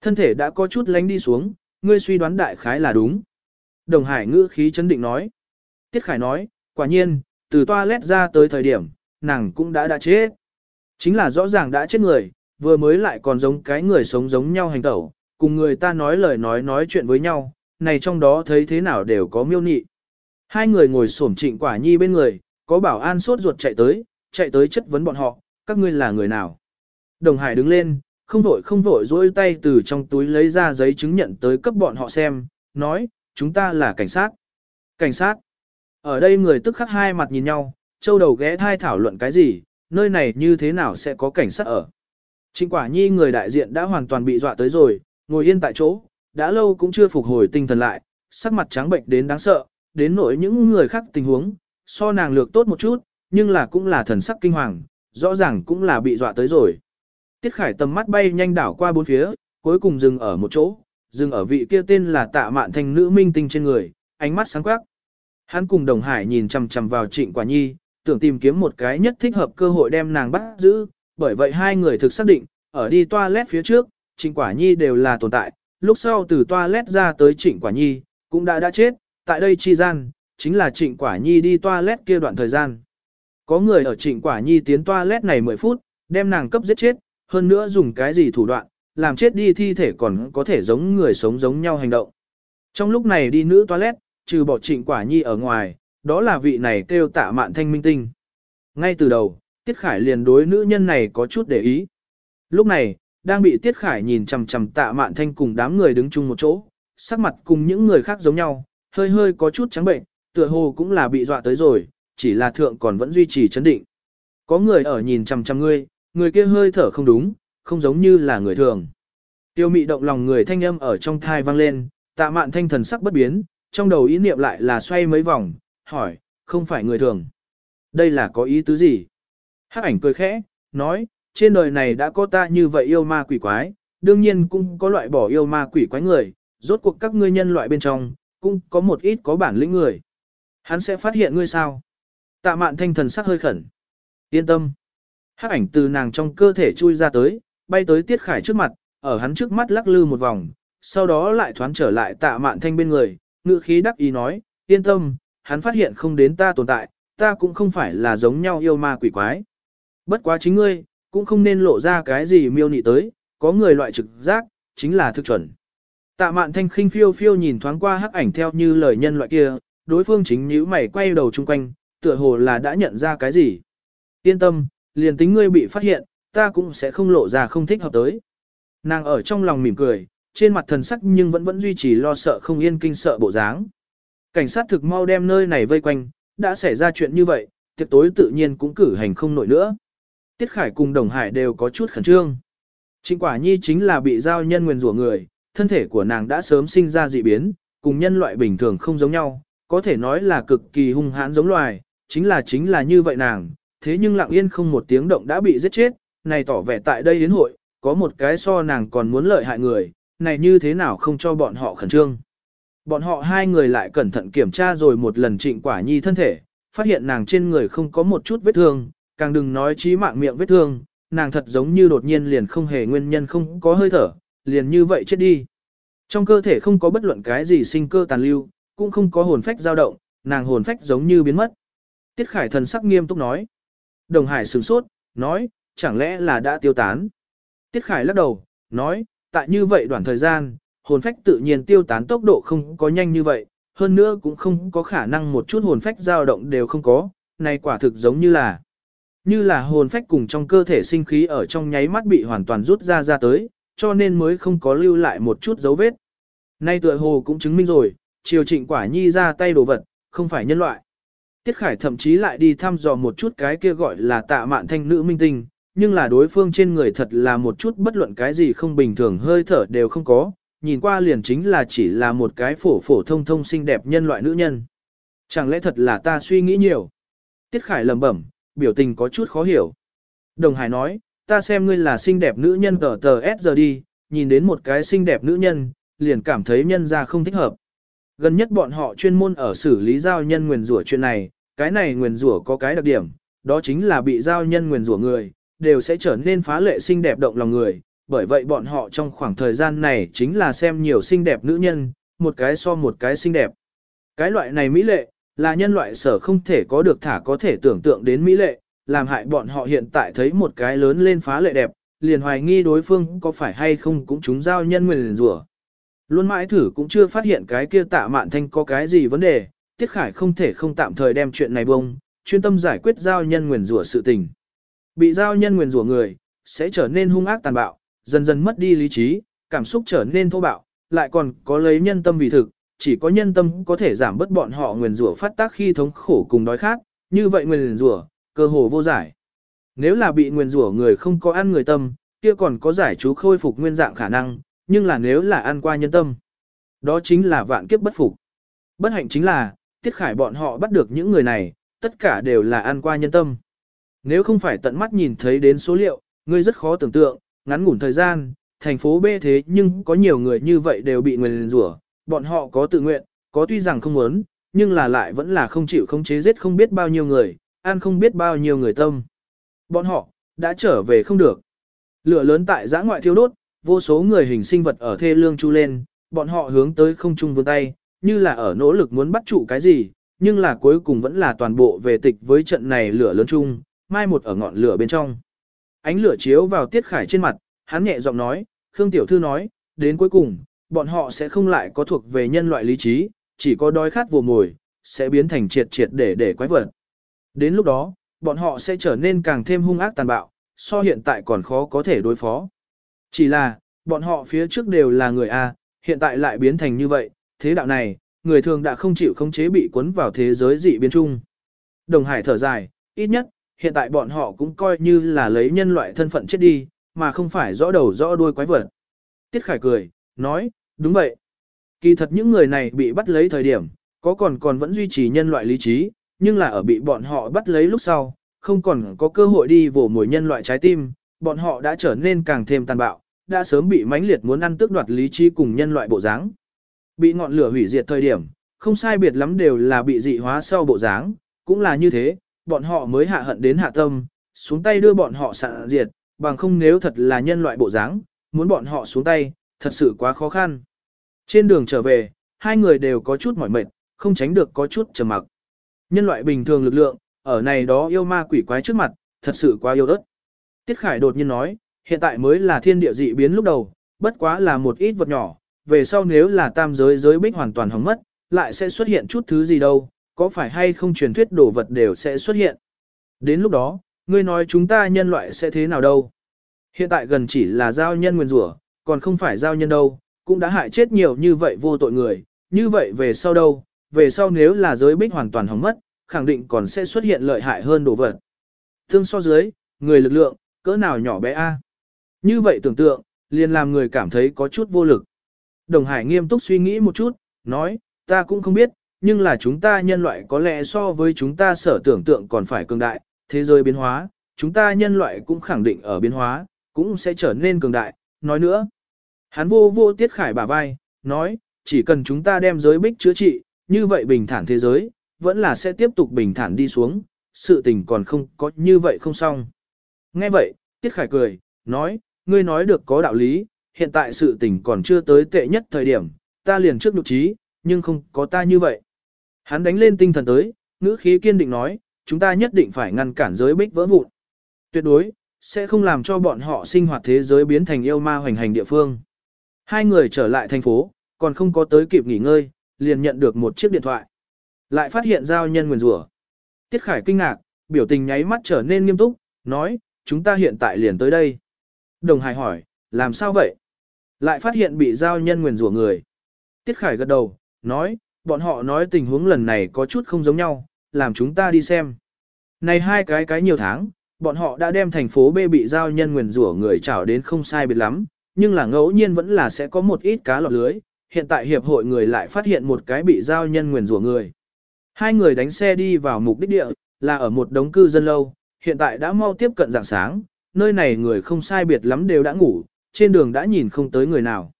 Thân thể đã có chút lánh đi xuống, ngươi suy đoán đại khái là đúng. Đồng Hải ngữ khí chấn định nói. Tiết Khải nói, quả nhiên, từ toilet ra tới thời điểm, nàng cũng đã đã chết. Chính là rõ ràng đã chết người, vừa mới lại còn giống cái người sống giống nhau hành tẩu, cùng người ta nói lời nói nói chuyện với nhau, này trong đó thấy thế nào đều có miêu nị. Hai người ngồi xổm trịnh quả nhi bên người, có bảo an sốt ruột chạy tới, chạy tới chất vấn bọn họ, các ngươi là người nào. Đồng Hải đứng lên, không vội không vội dỗi tay từ trong túi lấy ra giấy chứng nhận tới cấp bọn họ xem, nói, chúng ta là cảnh sát. Cảnh sát. Ở đây người tức khắc hai mặt nhìn nhau, châu đầu ghé thai thảo luận cái gì, nơi này như thế nào sẽ có cảnh sát ở. Trịnh quả nhi người đại diện đã hoàn toàn bị dọa tới rồi, ngồi yên tại chỗ, đã lâu cũng chưa phục hồi tinh thần lại, sắc mặt trắng bệnh đến đáng sợ, đến nỗi những người khác tình huống, so nàng lược tốt một chút, nhưng là cũng là thần sắc kinh hoàng, rõ ràng cũng là bị dọa tới rồi. Tiết Khải tầm mắt bay nhanh đảo qua bốn phía, cuối cùng dừng ở một chỗ, dừng ở vị kia tên là tạ mạn thanh nữ minh tinh trên người, ánh mắt sáng quắc. Hắn cùng Đồng Hải nhìn chằm chằm vào Trịnh Quả Nhi, tưởng tìm kiếm một cái nhất thích hợp cơ hội đem nàng bắt giữ, bởi vậy hai người thực xác định, ở đi toilet phía trước, Trịnh Quả Nhi đều là tồn tại, lúc sau từ toilet ra tới Trịnh Quả Nhi, cũng đã đã chết, tại đây chi gian, chính là Trịnh Quả Nhi đi toilet kia đoạn thời gian. Có người ở Trịnh Quả Nhi tiến toilet này 10 phút, đem nàng cấp giết chết, hơn nữa dùng cái gì thủ đoạn, làm chết đi thi thể còn có thể giống người sống giống nhau hành động. Trong lúc này đi nữ toilet, trừ bỏ Trịnh Quả Nhi ở ngoài, đó là vị này kêu tạ mạn thanh minh tinh. Ngay từ đầu, Tiết Khải liền đối nữ nhân này có chút để ý. Lúc này, đang bị Tiết Khải nhìn chằm chằm tạ mạn thanh cùng đám người đứng chung một chỗ, sắc mặt cùng những người khác giống nhau, hơi hơi có chút trắng bệnh, tựa hồ cũng là bị dọa tới rồi, chỉ là thượng còn vẫn duy trì chấn định. Có người ở nhìn chằm chằm ngươi, người kia hơi thở không đúng, không giống như là người thường. Tiêu mị động lòng người thanh âm ở trong thai vang lên, tạ mạn thanh thần sắc bất biến, trong đầu ý niệm lại là xoay mấy vòng, hỏi, không phải người thường. Đây là có ý tứ gì? Hắc ảnh cười khẽ, nói, trên đời này đã có ta như vậy yêu ma quỷ quái, đương nhiên cũng có loại bỏ yêu ma quỷ quái người, rốt cuộc các ngươi nhân loại bên trong, cũng có một ít có bản lĩnh người. Hắn sẽ phát hiện ngươi sao? Tạ mạn thanh thần sắc hơi khẩn. Yên tâm. Hắc ảnh từ nàng trong cơ thể chui ra tới, bay tới Tiết Khải trước mặt, ở hắn trước mắt lắc lư một vòng, sau đó lại thoáng trở lại tạ mạn thanh bên người, ngự khí đắc ý nói, yên tâm, hắn phát hiện không đến ta tồn tại, ta cũng không phải là giống nhau yêu ma quỷ quái. Bất quá chính ngươi, cũng không nên lộ ra cái gì miêu nị tới, có người loại trực giác, chính là thực chuẩn. Tạ mạn thanh khinh phiêu phiêu nhìn thoáng qua hắc ảnh theo như lời nhân loại kia, đối phương chính nhíu mày quay đầu chung quanh, tựa hồ là đã nhận ra cái gì. Yên tâm, liền tính ngươi bị phát hiện, ta cũng sẽ không lộ ra không thích hợp tới. Nàng ở trong lòng mỉm cười, trên mặt thần sắc nhưng vẫn vẫn duy trì lo sợ không yên kinh sợ bộ dáng. Cảnh sát thực mau đem nơi này vây quanh, đã xảy ra chuyện như vậy, tiệc tối tự nhiên cũng cử hành không nổi nữa. Tiết Khải cùng Đồng Hải đều có chút khẩn trương. Trịnh Quả Nhi chính là bị giao nhân nguyền rủa người, thân thể của nàng đã sớm sinh ra dị biến, cùng nhân loại bình thường không giống nhau, có thể nói là cực kỳ hung hãn giống loài, chính là chính là như vậy nàng, thế nhưng lặng yên không một tiếng động đã bị giết chết, này tỏ vẻ tại đây đến hội, có một cái so nàng còn muốn lợi hại người, này như thế nào không cho bọn họ khẩn trương. Bọn họ hai người lại cẩn thận kiểm tra rồi một lần trịnh quả nhi thân thể, phát hiện nàng trên người không có một chút vết thương, càng đừng nói chí mạng miệng vết thương, nàng thật giống như đột nhiên liền không hề nguyên nhân không có hơi thở, liền như vậy chết đi. Trong cơ thể không có bất luận cái gì sinh cơ tàn lưu, cũng không có hồn phách dao động, nàng hồn phách giống như biến mất. Tiết Khải thần sắc nghiêm túc nói. Đồng Hải sửng sốt, nói, chẳng lẽ là đã tiêu tán. Tiết Khải lắc đầu, nói, tại như vậy đoạn thời gian, hồn phách tự nhiên tiêu tán tốc độ không có nhanh như vậy, hơn nữa cũng không có khả năng một chút hồn phách dao động đều không có, này quả thực giống như là như là hồn phách cùng trong cơ thể sinh khí ở trong nháy mắt bị hoàn toàn rút ra ra tới, cho nên mới không có lưu lại một chút dấu vết. Nay tựa hồ cũng chứng minh rồi, triều trịnh quả nhi ra tay đồ vật, không phải nhân loại. Tiết Khải thậm chí lại đi thăm dò một chút cái kia gọi là tạ mạn thanh nữ minh tinh, nhưng là đối phương trên người thật là một chút bất luận cái gì không bình thường hơi thở đều không có, nhìn qua liền chính là chỉ là một cái phổ phổ thông thông xinh đẹp nhân loại nữ nhân. Chẳng lẽ thật là ta suy nghĩ nhiều? Tiết Khải lẩm bẩm, biểu tình có chút khó hiểu. Đồng Hải nói, ta xem ngươi là xinh đẹp nữ nhân tờ tờ S giờ đi, nhìn đến một cái xinh đẹp nữ nhân, liền cảm thấy nhân ra không thích hợp. Gần nhất bọn họ chuyên môn ở xử lý giao nhân nguyền rủa chuyện này, cái này nguyền rủa có cái đặc điểm, đó chính là bị giao nhân nguyền rủa người, đều sẽ trở nên phá lệ xinh đẹp động lòng người, bởi vậy bọn họ trong khoảng thời gian này chính là xem nhiều xinh đẹp nữ nhân, một cái so một cái xinh đẹp. Cái loại này mỹ lệ, là nhân loại sở không thể có được thả có thể tưởng tượng đến mỹ lệ, làm hại bọn họ hiện tại thấy một cái lớn lên phá lệ đẹp, liền hoài nghi đối phương có phải hay không cũng chúng giao nhân nguyền rủa. Luôn mãi thử cũng chưa phát hiện cái kia tạ mạn thanh có cái gì vấn đề, Tiết Khải không thể không tạm thời đem chuyện này bông, chuyên tâm giải quyết giao nhân nguyền rủa sự tình. Bị giao nhân nguyền rủa người, sẽ trở nên hung ác tàn bạo, dần dần mất đi lý trí, cảm xúc trở nên thô bạo, lại còn có lấy nhân tâm vì thực, chỉ có nhân tâm có thể giảm bớt bọn họ nguyền rủa phát tác khi thống khổ cùng đói khát, như vậy nguyền rủa, cơ hồ vô giải. Nếu là bị nguyền rủa người không có ăn người tâm, kia còn có giải chú khôi phục nguyên dạng khả năng, nhưng là nếu là ăn qua nhân tâm, đó chính là vạn kiếp bất phục. Bất hạnh chính là, tiết khải bọn họ bắt được những người này, tất cả đều là ăn qua nhân tâm. Nếu không phải tận mắt nhìn thấy đến số liệu, ngươi rất khó tưởng tượng, ngắn ngủn thời gian, thành phố B thế nhưng có nhiều người như vậy đều bị nguyền rủa, bọn họ có tự nguyện, có tuy rằng không muốn, nhưng là lại vẫn là không chịu không chế giết không biết bao nhiêu người, ăn không biết bao nhiêu người tâm. Bọn họ, đã trở về không được. Lửa lớn tại giã ngoại thiêu đốt, vô số người hình sinh vật ở thê lương chu lên, bọn họ hướng tới không trung vươn tay, như là ở nỗ lực muốn bắt trụ cái gì, nhưng là cuối cùng vẫn là toàn bộ về tịch với trận này lửa lớn chung, mai một ở ngọn lửa bên trong. Ánh lửa chiếu vào Tiết Khải trên mặt, hắn nhẹ giọng nói, Khương Tiểu Thư nói, đến cuối cùng, bọn họ sẽ không lại có thuộc về nhân loại lý trí, chỉ có đói khát vô mồi, sẽ biến thành triệt triệt để để quái vật. Đến lúc đó, bọn họ sẽ trở nên càng thêm hung ác tàn bạo, so hiện tại còn khó có thể đối phó. Chỉ là, bọn họ phía trước đều là người A, hiện tại lại biến thành như vậy, thế đạo này, người thường đã không chịu khống chế bị cuốn vào thế giới dị biến chung. Đồng Hải thở dài, ít nhất, hiện tại bọn họ cũng coi như là lấy nhân loại thân phận chết đi, mà không phải rõ đầu rõ đuôi quái vật. Tiết Khải cười, nói, đúng vậy. Kỳ thật những người này bị bắt lấy thời điểm, có còn còn vẫn duy trì nhân loại lý trí, nhưng là ở bị bọn họ bắt lấy lúc sau, không còn có cơ hội đi vồ mồi nhân loại trái tim, bọn họ đã trở nên càng thêm tàn bạo, đã sớm bị mãnh liệt muốn ăn tước đoạt lý trí cùng nhân loại bộ dáng. Bị ngọn lửa hủy diệt thời điểm, không sai biệt lắm đều là bị dị hóa sau bộ dáng, cũng là như thế, bọn họ mới hạ hận đến hạ tâm, xuống tay đưa bọn họ sạn diệt, bằng không nếu thật là nhân loại bộ dáng, muốn bọn họ xuống tay, thật sự quá khó khăn. Trên đường trở về, hai người đều có chút mỏi mệt, không tránh được có chút trầm mặc. Nhân loại bình thường lực lượng, ở này đó yêu ma quỷ quái trước mặt, thật sự quá yêu ớt. Tiết Khải đột nhiên nói, hiện tại mới là thiên địa dị biến lúc đầu, bất quá là một ít vật nhỏ, về sau nếu là tam giới giới bích hoàn toàn hỏng mất, lại sẽ xuất hiện chút thứ gì đâu, có phải hay không truyền thuyết đồ vật đều sẽ xuất hiện. Đến lúc đó, ngươi nói chúng ta nhân loại sẽ thế nào đâu. Hiện tại gần chỉ là giao nhân nguyên rủa, còn không phải giao nhân đâu, cũng đã hại chết nhiều như vậy vô tội người, như vậy về sau đâu, về sau nếu là giới bích hoàn toàn hỏng mất, khẳng định còn sẽ xuất hiện lợi hại hơn đồ vật. Thương so dưới, người lực lượng, cỡ nào nhỏ bé a. Như vậy tưởng tượng, liền làm người cảm thấy có chút vô lực. Đồng Hải nghiêm túc suy nghĩ một chút, nói, ta cũng không biết, nhưng là chúng ta nhân loại có lẽ so với chúng ta sở tưởng tượng còn phải cường đại, thế giới biến hóa, chúng ta nhân loại cũng khẳng định ở biến hóa, cũng sẽ trở nên cường đại, nói nữa. Hắn vô vô tiết khải bả vai, nói, chỉ cần chúng ta đem giới bích chữa trị, như vậy bình thản thế giới, vẫn là sẽ tiếp tục bình thản đi xuống, sự tình còn không có như vậy không xong. Nghe vậy, tiết khải cười, nói, ngươi nói được có đạo lý, hiện tại sự tình còn chưa tới tệ nhất thời điểm, ta liền trước nhục trí, nhưng không có ta như vậy. Hắn đánh lên tinh thần tới, ngữ khí kiên định nói, chúng ta nhất định phải ngăn cản giới bích vỡ vụn. Tuyệt đối, sẽ không làm cho bọn họ sinh hoạt thế giới biến thành yêu ma hoành hành địa phương. Hai người trở lại thành phố, còn không có tới kịp nghỉ ngơi, liền nhận được một chiếc điện thoại. Lại phát hiện giao nhân nguyền rủa. Tiết Khải kinh ngạc, biểu tình nháy mắt trở nên nghiêm túc, nói, chúng ta hiện tại liền tới đây. Đồng Hải hỏi, làm sao vậy? Lại phát hiện bị giao nhân nguyền rủa người. Tiết Khải gật đầu, nói, bọn họ nói tình huống lần này có chút không giống nhau, làm chúng ta đi xem. Này hai cái cái nhiều tháng, bọn họ đã đem thành phố B bị giao nhân nguyền rủa người trảo đến không sai biệt lắm, nhưng là ngẫu nhiên vẫn là sẽ có một ít cá lọt lưới, hiện tại hiệp hội người lại phát hiện một cái bị giao nhân nguyền rủa người. Hai người đánh xe đi vào mục đích địa, là ở một đống cư dân lâu, hiện tại đã mau tiếp cận dạng sáng, nơi này người không sai biệt lắm đều đã ngủ, trên đường đã nhìn không tới người nào.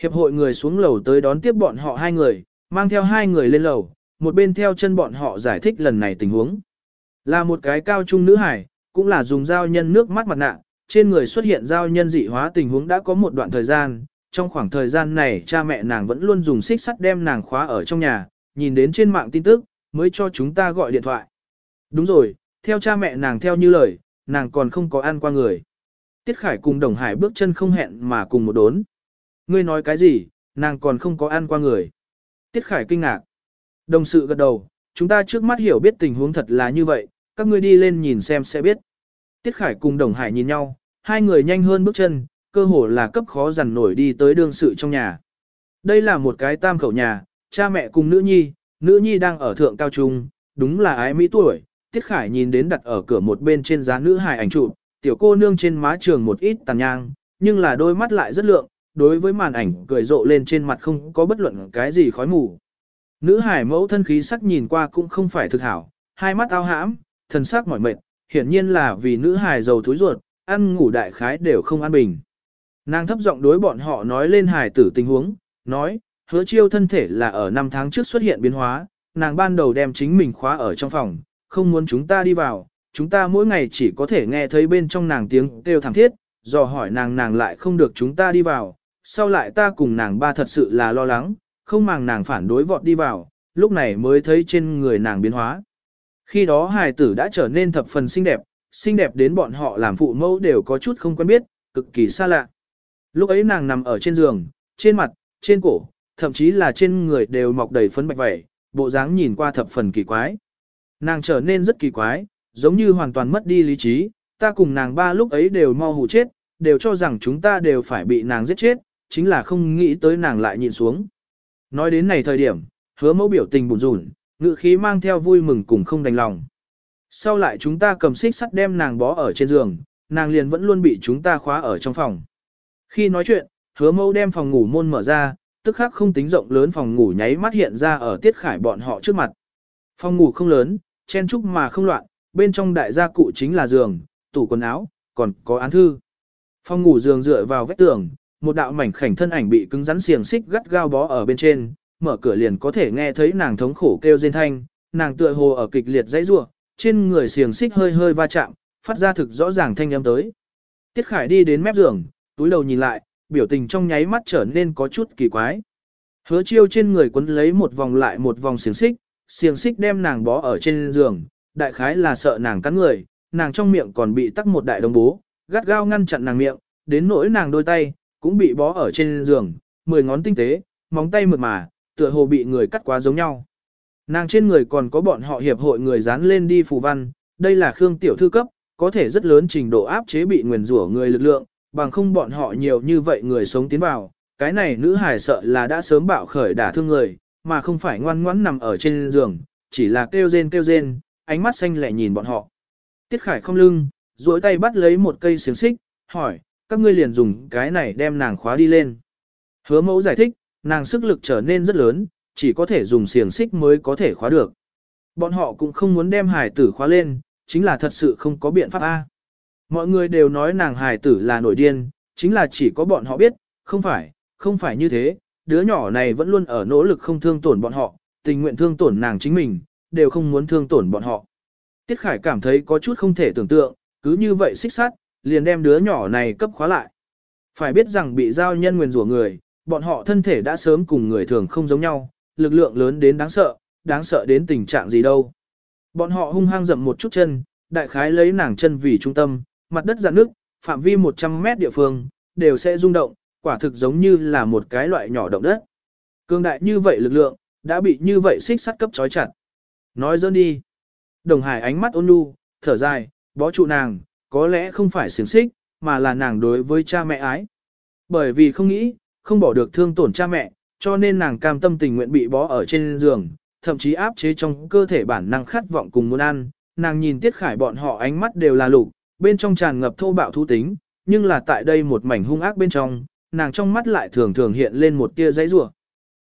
Hiệp hội người xuống lầu tới đón tiếp bọn họ hai người, mang theo hai người lên lầu, một bên theo chân bọn họ giải thích lần này tình huống. Là một cái cao trung nữ hải, cũng là dùng dao nhân nước mắt mặt nạ, trên người xuất hiện dao nhân dị hóa tình huống đã có một đoạn thời gian, trong khoảng thời gian này cha mẹ nàng vẫn luôn dùng xích sắt đem nàng khóa ở trong nhà, nhìn đến trên mạng tin tức, mới cho chúng ta gọi điện thoại. Đúng rồi, theo cha mẹ nàng theo như lời, nàng còn không có ăn qua người. Tiết Khải cùng Đồng Hải bước chân không hẹn mà cùng một đốn. Ngươi nói cái gì, nàng còn không có ăn qua người. Tiết Khải kinh ngạc. Đồng sự gật đầu, chúng ta trước mắt hiểu biết tình huống thật là như vậy, các ngươi đi lên nhìn xem sẽ biết. Tiết Khải cùng Đồng Hải nhìn nhau, hai người nhanh hơn bước chân, cơ hồ là cấp khó dằn nổi đi tới đương sự trong nhà. Đây là một cái tam khẩu nhà, cha mẹ cùng nữ nhi, nữ nhi đang ở thượng cao trung, đúng là ái mỹ tuổi. Tiết Khải nhìn đến đặt ở cửa một bên trên giá nữ hài ảnh chụp, tiểu cô nương trên má trường một ít tàn nhang, nhưng là đôi mắt lại rất lượng, đối với màn ảnh cười rộ lên trên mặt không có bất luận cái gì khói mù. Nữ hải mẫu thân khí sắc nhìn qua cũng không phải thực hảo, hai mắt ao hãm, thần sắc mỏi mệt, hiển nhiên là vì nữ hải giàu thúi ruột, ăn ngủ đại khái đều không an bình. Nàng thấp giọng đối bọn họ nói lên hải tử tình huống, nói, hứa chiêu thân thể là ở năm tháng trước xuất hiện biến hóa, nàng ban đầu đem chính mình khóa ở trong phòng, không muốn chúng ta đi vào, chúng ta mỗi ngày chỉ có thể nghe thấy bên trong nàng tiếng kêu thảm thiết, dò hỏi nàng nàng lại không được chúng ta đi vào, sau lại ta cùng nàng ba thật sự là lo lắng, không màng nàng phản đối vọt đi vào, lúc này mới thấy trên người nàng biến hóa. Khi đó hài tử đã trở nên thập phần xinh đẹp, xinh đẹp đến bọn họ làm phụ mẫu đều có chút không quen biết, cực kỳ xa lạ. Lúc ấy nàng nằm ở trên giường, trên mặt, trên cổ, thậm chí là trên người đều mọc đầy phấn bạch vẩy, bộ dáng nhìn qua thập phần kỳ quái. Nàng trở nên rất kỳ quái, giống như hoàn toàn mất đi lý trí, ta cùng nàng ba lúc ấy đều mau hù chết, đều cho rằng chúng ta đều phải bị nàng giết chết, chính là không nghĩ tới nàng lại nhìn xuống. Nói đến này thời điểm, hứa mẫu biểu tình buồn rủn, ngự khí mang theo vui mừng cùng không đành lòng. Sau lại chúng ta cầm xích sắt đem nàng bó ở trên giường, nàng liền vẫn luôn bị chúng ta khóa ở trong phòng. Khi nói chuyện, hứa mẫu đem phòng ngủ môn mở ra, tức khắc không tính rộng lớn phòng ngủ nháy mắt hiện ra ở tiết khải bọn họ trước mặt. Phòng ngủ không lớn, chen trúc mà không loạn, bên trong đại gia cụ chính là giường, tủ quần áo, còn có án thư. Phòng ngủ giường dựa vào vách tường, một đạo mảnh khảnh thân ảnh bị cứng rắn xiềng xích gắt gao bó ở bên trên, mở cửa liền có thể nghe thấy nàng thống khổ kêu rên thanh, nàng tựa hồ ở kịch liệt dãy rủa, trên người xiềng xích hơi hơi va chạm, phát ra thực rõ ràng thanh âm tới. Tiết Khải đi đến mép giường, túi đầu nhìn lại, biểu tình trong nháy mắt trở nên có chút kỳ quái. Hứa chiêu trên người quấn lấy một vòng lại một vòng xiềng xích, xiềng xích đem nàng bó ở trên giường, đại khái là sợ nàng cắn người, nàng trong miệng còn bị tắc một đại đồng bố, gắt gao ngăn chặn nàng miệng, đến nỗi nàng đôi tay, cũng bị bó ở trên giường, mười ngón tinh tế, móng tay mượt mà, tựa hồ bị người cắt quá giống nhau. Nàng trên người còn có bọn họ hiệp hội người dán lên đi phù văn, đây là Khương tiểu thư cấp, có thể rất lớn trình độ áp chế bị nguyền rủa người lực lượng, bằng không bọn họ nhiều như vậy người sống tiến vào, cái này nữ hài sợ là đã sớm bạo khởi đả thương người, mà không phải ngoan ngoãn nằm ở trên giường, chỉ là kêu rên kêu rên, ánh mắt xanh lẹ nhìn bọn họ. Tiết Khải không lưng, duỗi tay bắt lấy một cây xiềng xích, hỏi, các ngươi liền dùng cái này đem nàng khóa đi lên. Hứa mẫu giải thích, nàng sức lực trở nên rất lớn, chỉ có thể dùng xiềng xích mới có thể khóa được. Bọn họ cũng không muốn đem hải tử khóa lên, chính là thật sự không có biện pháp A. Mọi người đều nói nàng hải tử là nổi điên, chính là chỉ có bọn họ biết, không phải, không phải như thế, đứa nhỏ này vẫn luôn ở nỗ lực không thương tổn bọn họ, tình nguyện thương tổn nàng chính mình, đều không muốn thương tổn bọn họ. Tiết Khải cảm thấy có chút không thể tưởng tượng, cứ như vậy xích sát, liền đem đứa nhỏ này cấp khóa lại. Phải biết rằng bị giao nhân nguyền rủa người, bọn họ thân thể đã sớm cùng người thường không giống nhau, lực lượng lớn đến đáng sợ, đáng sợ đến tình trạng gì đâu. Bọn họ hung hăng dậm một chút chân, đại khái lấy nàng chân vì trung tâm, mặt đất dạn nước, phạm vi 100 mét địa phương, đều sẽ rung động, quả thực giống như là một cái loại nhỏ động đất. Cương đại như vậy lực lượng, đã bị như vậy xích sắt cấp trói chặt. Nói dơn đi. Đồng Hải ánh mắt ôn nhu, thở dài, bó trụ nàng, có lẽ không phải xiềng xích, mà là nàng đối với cha mẹ ái. Bởi vì không nghĩ, không bỏ được thương tổn cha mẹ, cho nên nàng cam tâm tình nguyện bị bó ở trên giường, thậm chí áp chế trong cơ thể bản năng khát vọng cùng muốn ăn. Nàng nhìn Tiết Khải bọn họ ánh mắt đều là lục, bên trong tràn ngập thô bạo thú tính, nhưng là tại đây một mảnh hung ác bên trong, nàng trong mắt lại thường thường hiện lên một tia giấy rủa.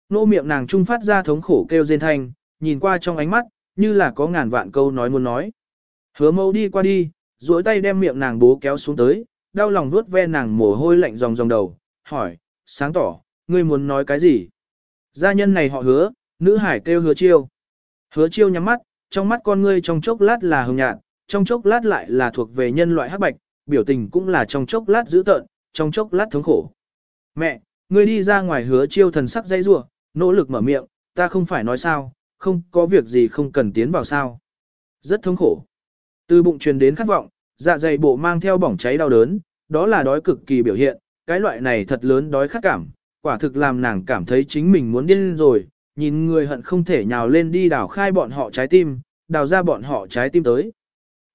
Nô miệng nàng trung phát ra thống khổ kêu rên thanh, nhìn qua trong ánh mắt, như là có ngàn vạn câu nói muốn nói. Hứa mâu đi qua đi, duỗi tay đem miệng nàng bố kéo xuống tới, đau lòng vuốt ve nàng mồ hôi lạnh ròng ròng đầu, hỏi, sáng tỏ, ngươi muốn nói cái gì? Gia nhân này họ hứa, nữ hải kêu hứa chiêu. Hứa chiêu nhắm mắt, trong mắt con ngươi trong chốc lát là hồng nhạt, trong chốc lát lại là thuộc về nhân loại hắc bạch, biểu tình cũng là trong chốc lát dữ tợn, trong chốc lát thống khổ. Mẹ, ngươi đi ra ngoài hứa chiêu thần sắc dây rủa, nỗ lực mở miệng, ta không phải nói sao, không có việc gì không cần tiến vào sao. Rất thống khổ. Từ bụng truyền đến khát vọng, dạ dày bộ mang theo bỏng cháy đau đớn, đó là đói cực kỳ biểu hiện, cái loại này thật lớn đói khát cảm, quả thực làm nàng cảm thấy chính mình muốn điên rồi, nhìn người hận không thể nhào lên đi đào khai bọn họ trái tim, đào ra bọn họ trái tim tới.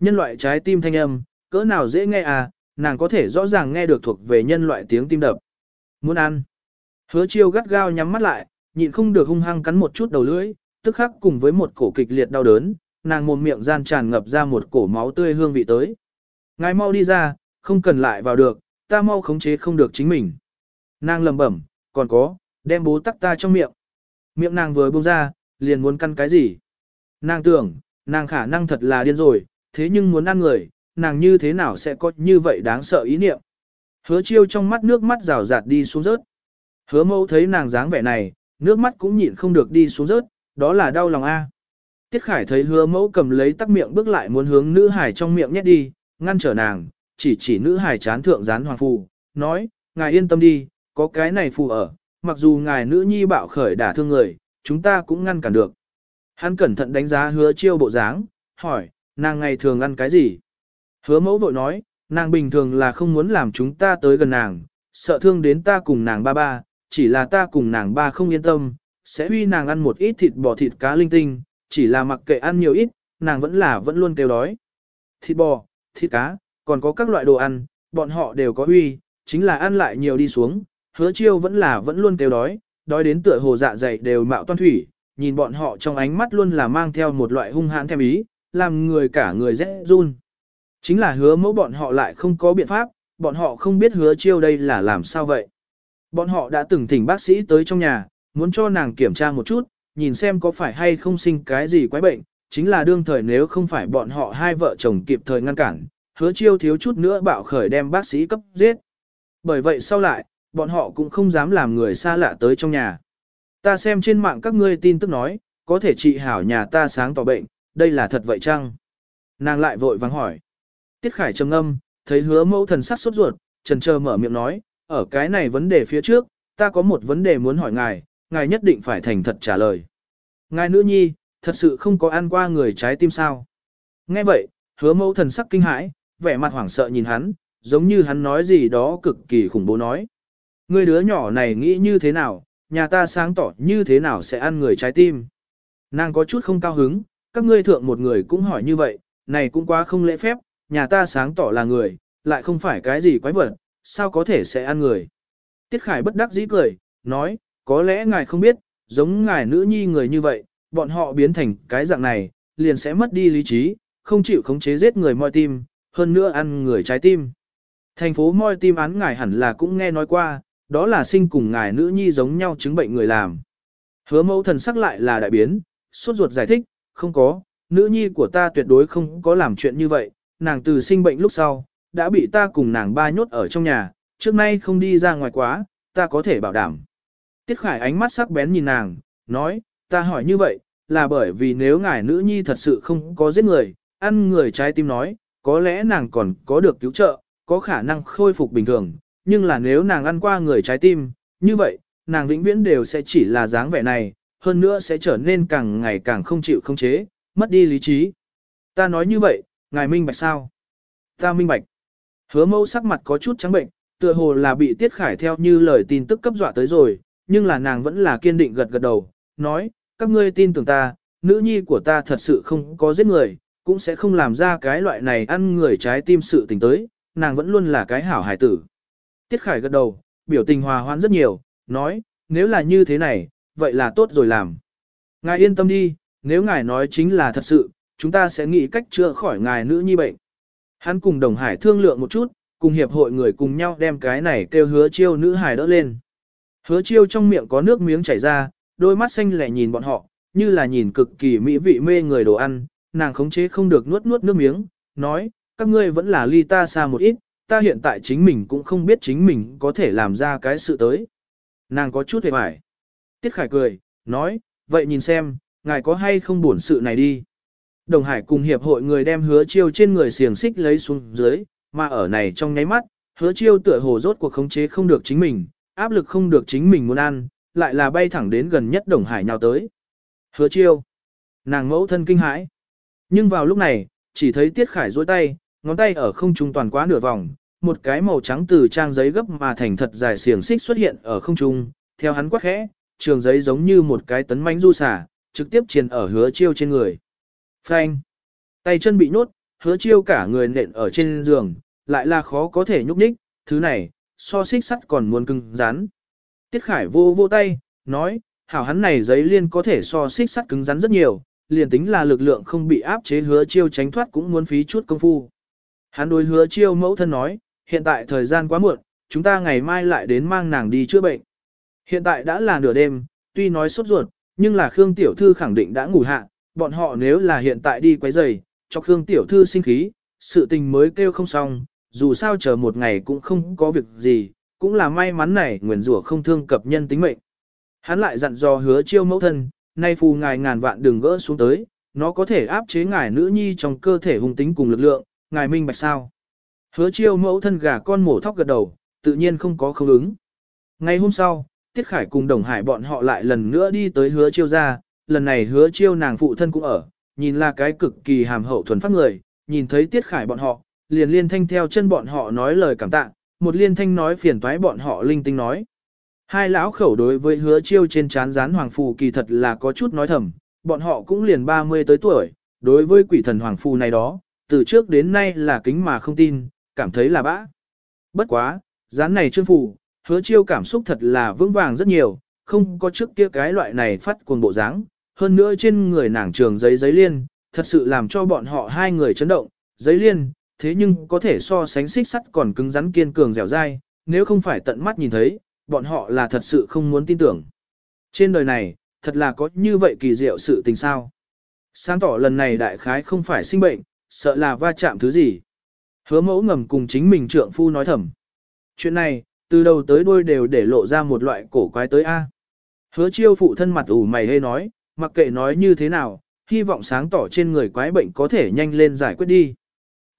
Nhân loại trái tim thanh âm, cỡ nào dễ nghe à, nàng có thể rõ ràng nghe được thuộc về nhân loại tiếng tim đập. Muốn ăn. Hứa chiêu gắt gao nhắm mắt lại, nhịn không được hung hăng cắn một chút đầu lưỡi, tức khắc cùng với một cổ kịch liệt đau đớn, nàng mồm miệng gian tràn ngập ra một cổ máu tươi hương vị tới. Ngài mau đi ra, không cần lại vào được, ta mau khống chế không được chính mình. Nàng lầm bẩm, còn có, đem bố tắc ta trong miệng. Miệng nàng vừa buông ra, liền muốn căn cái gì. Nàng tưởng, nàng khả năng thật là điên rồi, thế nhưng muốn ăn người, nàng như thế nào sẽ có như vậy đáng sợ ý niệm. Hứa chiêu trong mắt nước mắt rào rạt đi xuống rớt. Hứa mâu thấy nàng dáng vẻ này, nước mắt cũng nhịn không được đi xuống rớt, đó là đau lòng a. Tiết Khải thấy hứa mẫu cầm lấy tắc miệng bước lại muốn hướng nữ hải trong miệng nhét đi, ngăn trở nàng, chỉ chỉ nữ hải chán thượng dán hoàng phù, nói, ngài yên tâm đi, có cái này phù ở, mặc dù ngài nữ nhi bạo khởi đả thương người, chúng ta cũng ngăn cản được. Hắn cẩn thận đánh giá hứa chiêu bộ dáng, hỏi, nàng ngày thường ăn cái gì? Hứa mẫu vội nói, nàng bình thường là không muốn làm chúng ta tới gần nàng, sợ thương đến ta cùng nàng ba ba, chỉ là ta cùng nàng ba không yên tâm, sẽ huy nàng ăn một ít thịt bò thịt cá linh tinh, chỉ là mặc kệ ăn nhiều ít, nàng vẫn là vẫn luôn kêu đói. Thịt bò, thịt cá, còn có các loại đồ ăn, bọn họ đều có huy, chính là ăn lại nhiều đi xuống, hứa chiêu vẫn là vẫn luôn kêu đói, đói đến tựa hồ dạ dày đều mạo toan thủy, nhìn bọn họ trong ánh mắt luôn là mang theo một loại hung hãn thèm ý, làm người cả người rẽ run. Chính là hứa mẫu bọn họ lại không có biện pháp, bọn họ không biết hứa chiêu đây là làm sao vậy. Bọn họ đã từng thỉnh bác sĩ tới trong nhà, muốn cho nàng kiểm tra một chút, nhìn xem có phải hay không sinh cái gì quái bệnh, chính là đương thời nếu không phải bọn họ hai vợ chồng kịp thời ngăn cản, hứa chiêu thiếu chút nữa bạo khởi đem bác sĩ cấp giết. Bởi vậy sau lại, bọn họ cũng không dám làm người xa lạ tới trong nhà. Ta xem trên mạng các ngươi tin tức nói, có thể trị hảo nhà ta sáng tỏ bệnh, đây là thật vậy chăng? Nàng lại vội vắng hỏi. Tiết Khải trầm ngâm, thấy hứa mẫu thần sắc sốt ruột, trần chờ mở miệng nói, ở cái này vấn đề phía trước, ta có một vấn đề muốn hỏi ngài, ngài nhất định phải thành thật trả lời. Ngài nữ nhi, thật sự không có ăn qua người trái tim sao? Nghe vậy, hứa mẫu thần sắc kinh hãi, vẻ mặt hoảng sợ nhìn hắn, giống như hắn nói gì đó cực kỳ khủng bố nói. Người đứa nhỏ này nghĩ như thế nào, nhà ta sáng tỏ như thế nào sẽ ăn người trái tim. Nàng có chút không cao hứng, các ngươi thượng một người cũng hỏi như vậy, này cũng quá không lễ phép, nhà ta sáng tỏ là người, lại không phải cái gì quái vật, sao có thể sẽ ăn người. Tiết Khải bất đắc dĩ cười, nói, có lẽ ngài không biết, giống ngài nữ nhi người như vậy, bọn họ biến thành cái dạng này, liền sẽ mất đi lý trí, không chịu khống chế giết người moi tim, hơn nữa ăn người trái tim. Thành phố moi tim án ngài hẳn là cũng nghe nói qua, đó là sinh cùng ngài nữ nhi giống nhau chứng bệnh người làm. Hứa mẫu thần sắc lại là đại biến, suốt ruột giải thích, không có, nữ nhi của ta tuyệt đối không có làm chuyện như vậy, nàng từ sinh bệnh lúc sau, đã bị ta cùng nàng ba nhốt ở trong nhà, trước nay không đi ra ngoài quá, ta có thể bảo đảm. Tiết Khải ánh mắt sắc bén nhìn nàng, nói, ta hỏi như vậy, là bởi vì nếu ngài nữ nhi thật sự không có giết người, ăn người trái tim nói, có lẽ nàng còn có được cứu trợ, có khả năng khôi phục bình thường, nhưng là nếu nàng ăn qua người trái tim, như vậy, nàng vĩnh viễn đều sẽ chỉ là dáng vẻ này, hơn nữa sẽ trở nên càng ngày càng không chịu không chế, mất đi lý trí. Ta nói như vậy, ngài minh bạch sao? Ta minh bạch. Hứa mâu sắc mặt có chút trắng bệnh, tựa hồ là bị Tiết Khải theo như lời tin tức cấp dọa tới rồi, nhưng là nàng vẫn là kiên định gật gật đầu, nói, các ngươi tin tưởng ta, nữ nhi của ta thật sự không có giết người, cũng sẽ không làm ra cái loại này ăn người trái tim sự tình tới, nàng vẫn luôn là cái hảo hải tử. Tiết Khải gật đầu, biểu tình hòa hoãn rất nhiều, nói, nếu là như thế này, vậy là tốt rồi làm. Ngài yên tâm đi, nếu ngài nói chính là thật sự, chúng ta sẽ nghĩ cách chữa khỏi ngài nữ nhi bệnh. Hắn cùng đồng hải thương lượng một chút, cùng hiệp hội người cùng nhau đem cái này kêu hứa chiêu nữ hải đỡ lên. Hứa chiêu trong miệng có nước miếng chảy ra, đôi mắt xanh lẻ nhìn bọn họ, như là nhìn cực kỳ mỹ vị mê người đồ ăn, nàng khống chế không được nuốt nuốt nước miếng, nói, các ngươi vẫn là ly ta xa một ít, ta hiện tại chính mình cũng không biết chính mình có thể làm ra cái sự tới. Nàng có chút hề mải. Tiết Khải cười, nói, vậy nhìn xem, ngài có hay không buồn sự này đi. Đồng Hải cùng hiệp hội người đem hứa chiêu trên người xiềng xích lấy xuống dưới, mà ở này trong nháy mắt, hứa chiêu tựa hồ rốt cuộc khống chế không được chính mình, áp lực không được chính mình muốn ăn, lại là bay thẳng đến gần nhất Đồng Hải nhào tới. Hứa chiêu. Nàng mẫu thân kinh hãi. Nhưng vào lúc này, chỉ thấy Tiết Khải duỗi tay, ngón tay ở không trung toàn quá nửa vòng, một cái màu trắng từ trang giấy gấp mà thành thật dài xiềng xích xuất hiện ở không trung, theo hắn quát khẽ, trường giấy giống như một cái tấn mãnh du xả, trực tiếp truyền ở hứa chiêu trên người. Phanh! Tay chân bị nhốt, hứa chiêu cả người nện ở trên giường, lại là khó có thể nhúc nhích, thứ này, so xích sắt còn muốn cứng rắn. Tiết Khải vô vô tay, nói, hảo hắn này giấy liên có thể so xích sắt cứng rắn rất nhiều, liền tính là lực lượng không bị áp chế hứa chiêu tránh thoát cũng muốn phí chút công phu. Hắn đối hứa chiêu mẫu thân nói, hiện tại thời gian quá muộn, chúng ta ngày mai lại đến mang nàng đi chữa bệnh. Hiện tại đã là nửa đêm, tuy nói sốt ruột, nhưng là Khương Tiểu Thư khẳng định đã ngủ hạ, bọn họ nếu là hiện tại đi quấy rầy, cho Khương Tiểu Thư sinh khí, sự tình mới kêu không xong, dù sao chờ một ngày cũng không có việc gì, cũng là may mắn này nguyền rủa không thương cập nhân tính mệnh. Hắn lại dặn dò hứa chiêu mẫu thân, nay phù ngài ngàn vạn đừng gỡ xuống tới, nó có thể áp chế ngài nữ nhi trong cơ thể hung tính cùng lực lượng, ngài minh bạch sao. Hứa chiêu mẫu thân gà con mổ thóc gật đầu, tự nhiên không có không ứng. Ngày hôm sau, Tiết Khải cùng Đồng Hải bọn họ lại lần nữa đi tới hứa chiêu ra, lần này hứa chiêu nàng phụ thân cũng ở, nhìn là cái cực kỳ hàm hậu thuần phát người, nhìn thấy Tiết Khải bọn họ, liền liên thanh theo chân bọn họ nói lời cảm tạ, một liên thanh nói phiền toái bọn họ linh tinh nói. Hai lão khẩu đối với hứa chiêu trên chán rán hoàng phù kỳ thật là có chút nói thầm, bọn họ cũng liền 30 tới tuổi, đối với quỷ thần hoàng phù này đó, từ trước đến nay là kính mà không tin, cảm thấy là bã. Bất quá, rán này trương phù, hứa chiêu cảm xúc thật là vững vàng rất nhiều, không có trước kia cái loại này phát cuồng bộ dáng. Hơn nữa trên người nàng trường giấy giấy liên, thật sự làm cho bọn họ hai người chấn động, giấy liên, thế nhưng có thể so sánh xích sắt còn cứng rắn kiên cường dẻo dai, nếu không phải tận mắt nhìn thấy, bọn họ là thật sự không muốn tin tưởng. Trên đời này, thật là có như vậy kỳ diệu sự tình sao. Sáng tỏ lần này đại khái không phải sinh bệnh, sợ là va chạm thứ gì. Hứa mẫu ngầm cùng chính mình trượng phu nói thầm. Chuyện này, từ đầu tới đuôi đều để lộ ra một loại cổ quái tới A. Hứa chiêu phụ thân mặt ủ mày hê nói, mặc kệ nói như thế nào, hy vọng sáng tỏ trên người quái bệnh có thể nhanh lên giải quyết đi.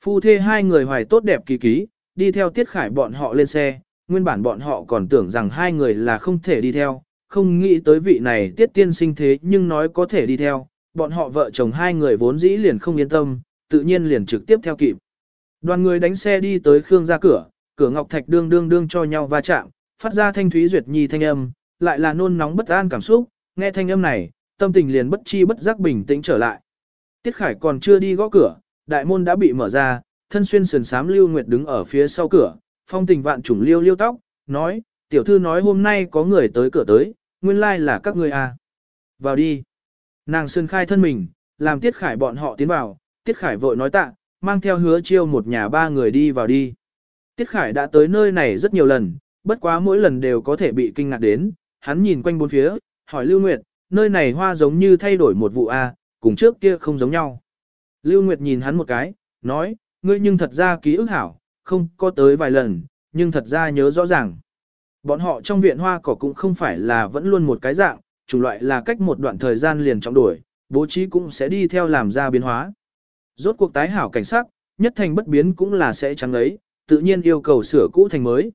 Phu thê hai người hoài tốt đẹp kỳ ký, đi theo tiết khải bọn họ lên xe, nguyên bản bọn họ còn tưởng rằng hai người là không thể đi theo, không nghĩ tới vị này tiết tiên sinh thế nhưng nói có thể đi theo, bọn họ vợ chồng hai người vốn dĩ liền không yên tâm, tự nhiên liền trực tiếp theo kịp. Đoàn người đánh xe đi tới Khương ra cửa, cửa ngọc thạch đương đương đương cho nhau va chạm, phát ra thanh thúy duyệt nhi thanh âm, lại là nôn nóng bất an cảm xúc, nghe thanh âm này, tâm tình liền bất chi bất giác bình tĩnh trở lại. Tiết Khải còn chưa đi gõ cửa, đại môn đã bị mở ra, thân xuyên sườn sám Lưu Nguyệt đứng ở phía sau cửa, phong tình vạn trùng liêu liêu tóc, nói, tiểu thư nói hôm nay có người tới cửa tới, nguyên lai like là các ngươi à. Vào đi. Nàng sơn khai thân mình, làm Tiết Khải bọn họ tiến vào, Tiết Khải vội nói tạ, mang theo hứa chiêu một nhà ba người đi vào đi. Tiết Khải đã tới nơi này rất nhiều lần, bất quá mỗi lần đều có thể bị kinh ngạc đến, hắn nhìn quanh bốn phía, hỏi Lưu Nguyệt, nơi này hoa giống như thay đổi một vụ A, cùng trước kia không giống nhau. Lưu Nguyệt nhìn hắn một cái, nói, ngươi nhưng thật ra ký ức hảo, không có tới vài lần, nhưng thật ra nhớ rõ ràng. Bọn họ trong viện hoa cỏ cũng không phải là vẫn luôn một cái dạng, chủng loại là cách một đoạn thời gian liền trọng đổi, bố trí cũng sẽ đi theo làm ra biến hóa. Rốt cuộc tái hảo cảnh sắc, nhất thành bất biến cũng là sẽ trắng ấy, tự nhiên yêu cầu sửa cũ thành mới.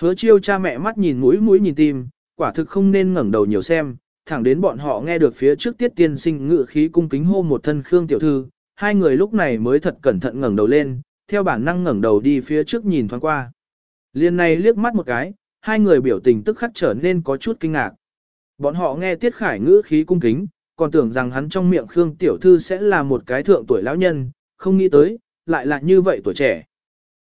Hứa chiêu cha mẹ mắt nhìn mũi mũi nhìn tim, quả thực không nên ngẩng đầu nhiều xem, thẳng đến bọn họ nghe được phía trước tiết tiên sinh ngự khí cung kính hô một thân Khương tiểu thư, hai người lúc này mới thật cẩn thận ngẩng đầu lên, theo bản năng ngẩng đầu đi phía trước nhìn thoáng qua. Liên này liếc mắt một cái, hai người biểu tình tức khắc trở nên có chút kinh ngạc. Bọn họ nghe tiết khải ngữ khí cung kính, còn tưởng rằng hắn trong miệng Khương tiểu thư sẽ là một cái thượng tuổi lão nhân, không nghĩ tới, lại là như vậy tuổi trẻ.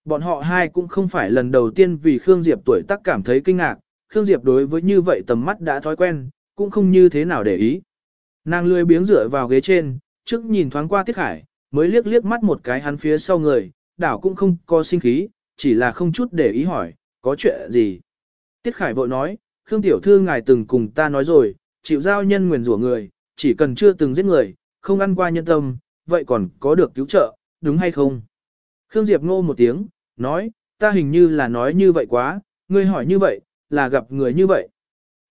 Bọn họ hai cũng không phải lần đầu tiên vì Khương Diệp tuổi tác cảm thấy kinh ngạc, Khương Diệp đối với như vậy tầm mắt đã thói quen, cũng không như thế nào để ý. Nàng lười biếng dựa vào ghế trên, trước nhìn thoáng qua Tiết Khải, mới liếc liếc mắt một cái hắn phía sau người, đảo cũng không có sinh khí, chỉ là không chút để ý hỏi, có chuyện gì. Tiết Khải vội nói, Khương Tiểu Thư ngài từng cùng ta nói rồi, chịu giao nhân nguyền rủa người, chỉ cần chưa từng giết người, không ăn qua nhân tâm, vậy còn có được cứu trợ, đúng hay không? Khương Diệp ngô một tiếng, nói, ta hình như là nói như vậy quá, ngươi hỏi như vậy, là gặp người như vậy.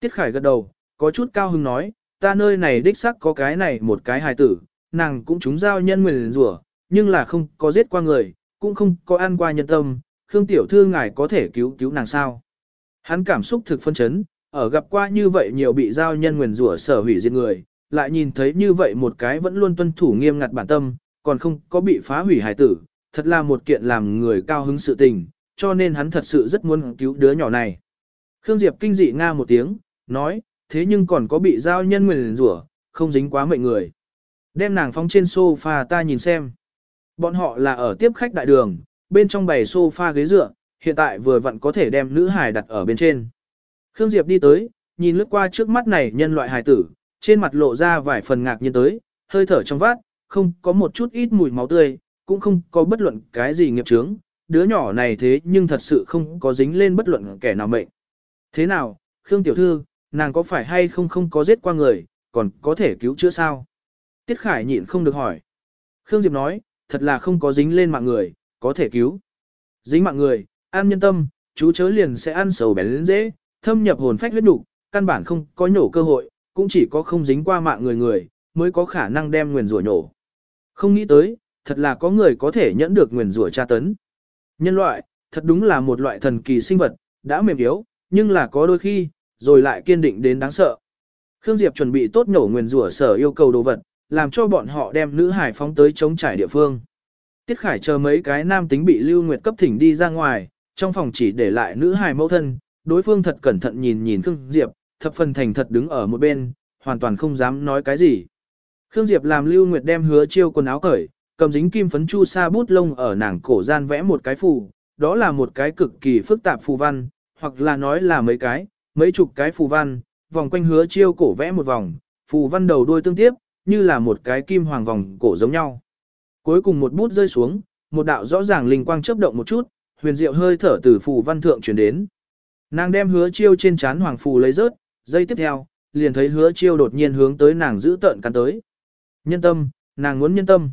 Tiết Khải gật đầu, có chút cao hứng nói, ta nơi này đích xác có cái này một cái hài tử, nàng cũng chúng giao nhân nguyền rủa, nhưng là không có giết qua người, cũng không có ăn qua nhân tâm, Khương Tiểu Thư ngài có thể cứu cứu nàng sao. Hắn cảm xúc thực phân chấn, ở gặp qua như vậy nhiều bị giao nhân nguyền rủa sở hủy diệt người, lại nhìn thấy như vậy một cái vẫn luôn tuân thủ nghiêm ngặt bản tâm, còn không có bị phá hủy hài tử, thật là một kiện làm người cao hứng sự tình, cho nên hắn thật sự rất muốn cứu đứa nhỏ này. Khương Diệp kinh dị nga một tiếng, nói, thế nhưng còn có bị giao nhân nguyền rủa, không dính quá mệnh người. Đem nàng phóng trên sofa ta nhìn xem. Bọn họ là ở tiếp khách đại đường, bên trong bày sofa ghế dựa, hiện tại vừa vặn có thể đem nữ hài đặt ở bên trên. Khương Diệp đi tới, nhìn lướt qua trước mắt này nhân loại hài tử, trên mặt lộ ra vài phần ngạc nhiên tới, hơi thở trong vát, không có một chút ít mùi máu tươi, cũng không có bất luận cái gì nghiệp chướng, đứa nhỏ này thế nhưng thật sự không có dính lên bất luận kẻ nào mệnh. Thế nào, Khương Tiểu Thư, nàng có phải hay không không có giết qua người, còn có thể cứu chữa sao? Tiết Khải nhịn không được hỏi. Khương Diệp nói, thật là không có dính lên mạng người, có thể cứu. Dính mạng người, an nhân tâm, chú chớ liền sẽ ăn sầu bén lên dễ, thâm nhập hồn phách huyết đủ, căn bản không có nhổ cơ hội, cũng chỉ có không dính qua mạng người người, mới có khả năng đem nguyền rủa nhổ. Không nghĩ tới, thật là có người có thể nhẫn được nguyền rủa tra tấn. Nhân loại, thật đúng là một loại thần kỳ sinh vật, đã mềm yếu, nhưng là có đôi khi, rồi lại kiên định đến đáng sợ. Khương Diệp chuẩn bị tốt nhổ nguyền rủa sở yêu cầu đồ vật, làm cho bọn họ đem nữ hải phóng tới chống trải địa phương. Tiết Khải chờ mấy cái nam tính bị Lưu Nguyệt cấp thỉnh đi ra ngoài, trong phòng chỉ để lại nữ hài mẫu thân, đối phương thật cẩn thận nhìn nhìn Khương Diệp, thập phần thành thật đứng ở một bên, hoàn toàn không dám nói cái gì. Khương Diệp làm Lưu Nguyệt đem hứa chiêu quần áo cởi, cầm dính kim phấn chu sa bút lông ở nàng cổ gian vẽ một cái phù, đó là một cái cực kỳ phức tạp phù văn, hoặc là nói là mấy cái, mấy chục cái phù văn, vòng quanh hứa chiêu cổ vẽ một vòng, phù văn đầu đuôi tương tiếp, như là một cái kim hoàng vòng cổ giống nhau. Cuối cùng một bút rơi xuống, một đạo rõ ràng linh quang chớp động một chút, huyền diệu hơi thở từ phù văn thượng chuyển đến. Nàng đem hứa chiêu trên chán hoàng phù lấy rớt, giây tiếp theo, liền thấy hứa chiêu đột nhiên hướng tới nàng giữ tận cắn tới. Nhân tâm, nàng muốn nhân tâm.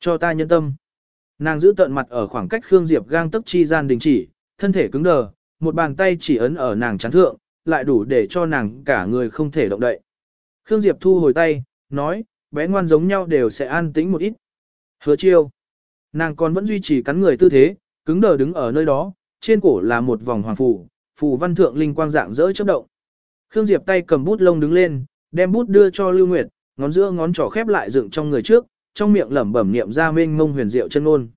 Cho ta nhân tâm. Nàng giữ tận mặt ở khoảng cách Khương Diệp gang tức chi gian đình chỉ, thân thể cứng đờ, một bàn tay chỉ ấn ở nàng chán thượng, lại đủ để cho nàng cả người không thể động đậy. Khương Diệp thu hồi tay, nói, bé ngoan giống nhau đều sẽ an tĩnh một ít. Hứa chiêu. Nàng còn vẫn duy trì cắn người tư thế, cứng đờ đứng ở nơi đó, trên cổ là một vòng hoàng phù, phù văn thượng linh quang dạng dỡ chớp động. Khương Diệp tay cầm bút lông đứng lên, đem bút đưa cho Lưu Nguyệt, ngón giữa ngón trỏ khép lại dựng trong người trước, trong miệng lẩm bẩm niệm ra mênh mông huyền diệu chân ngôn.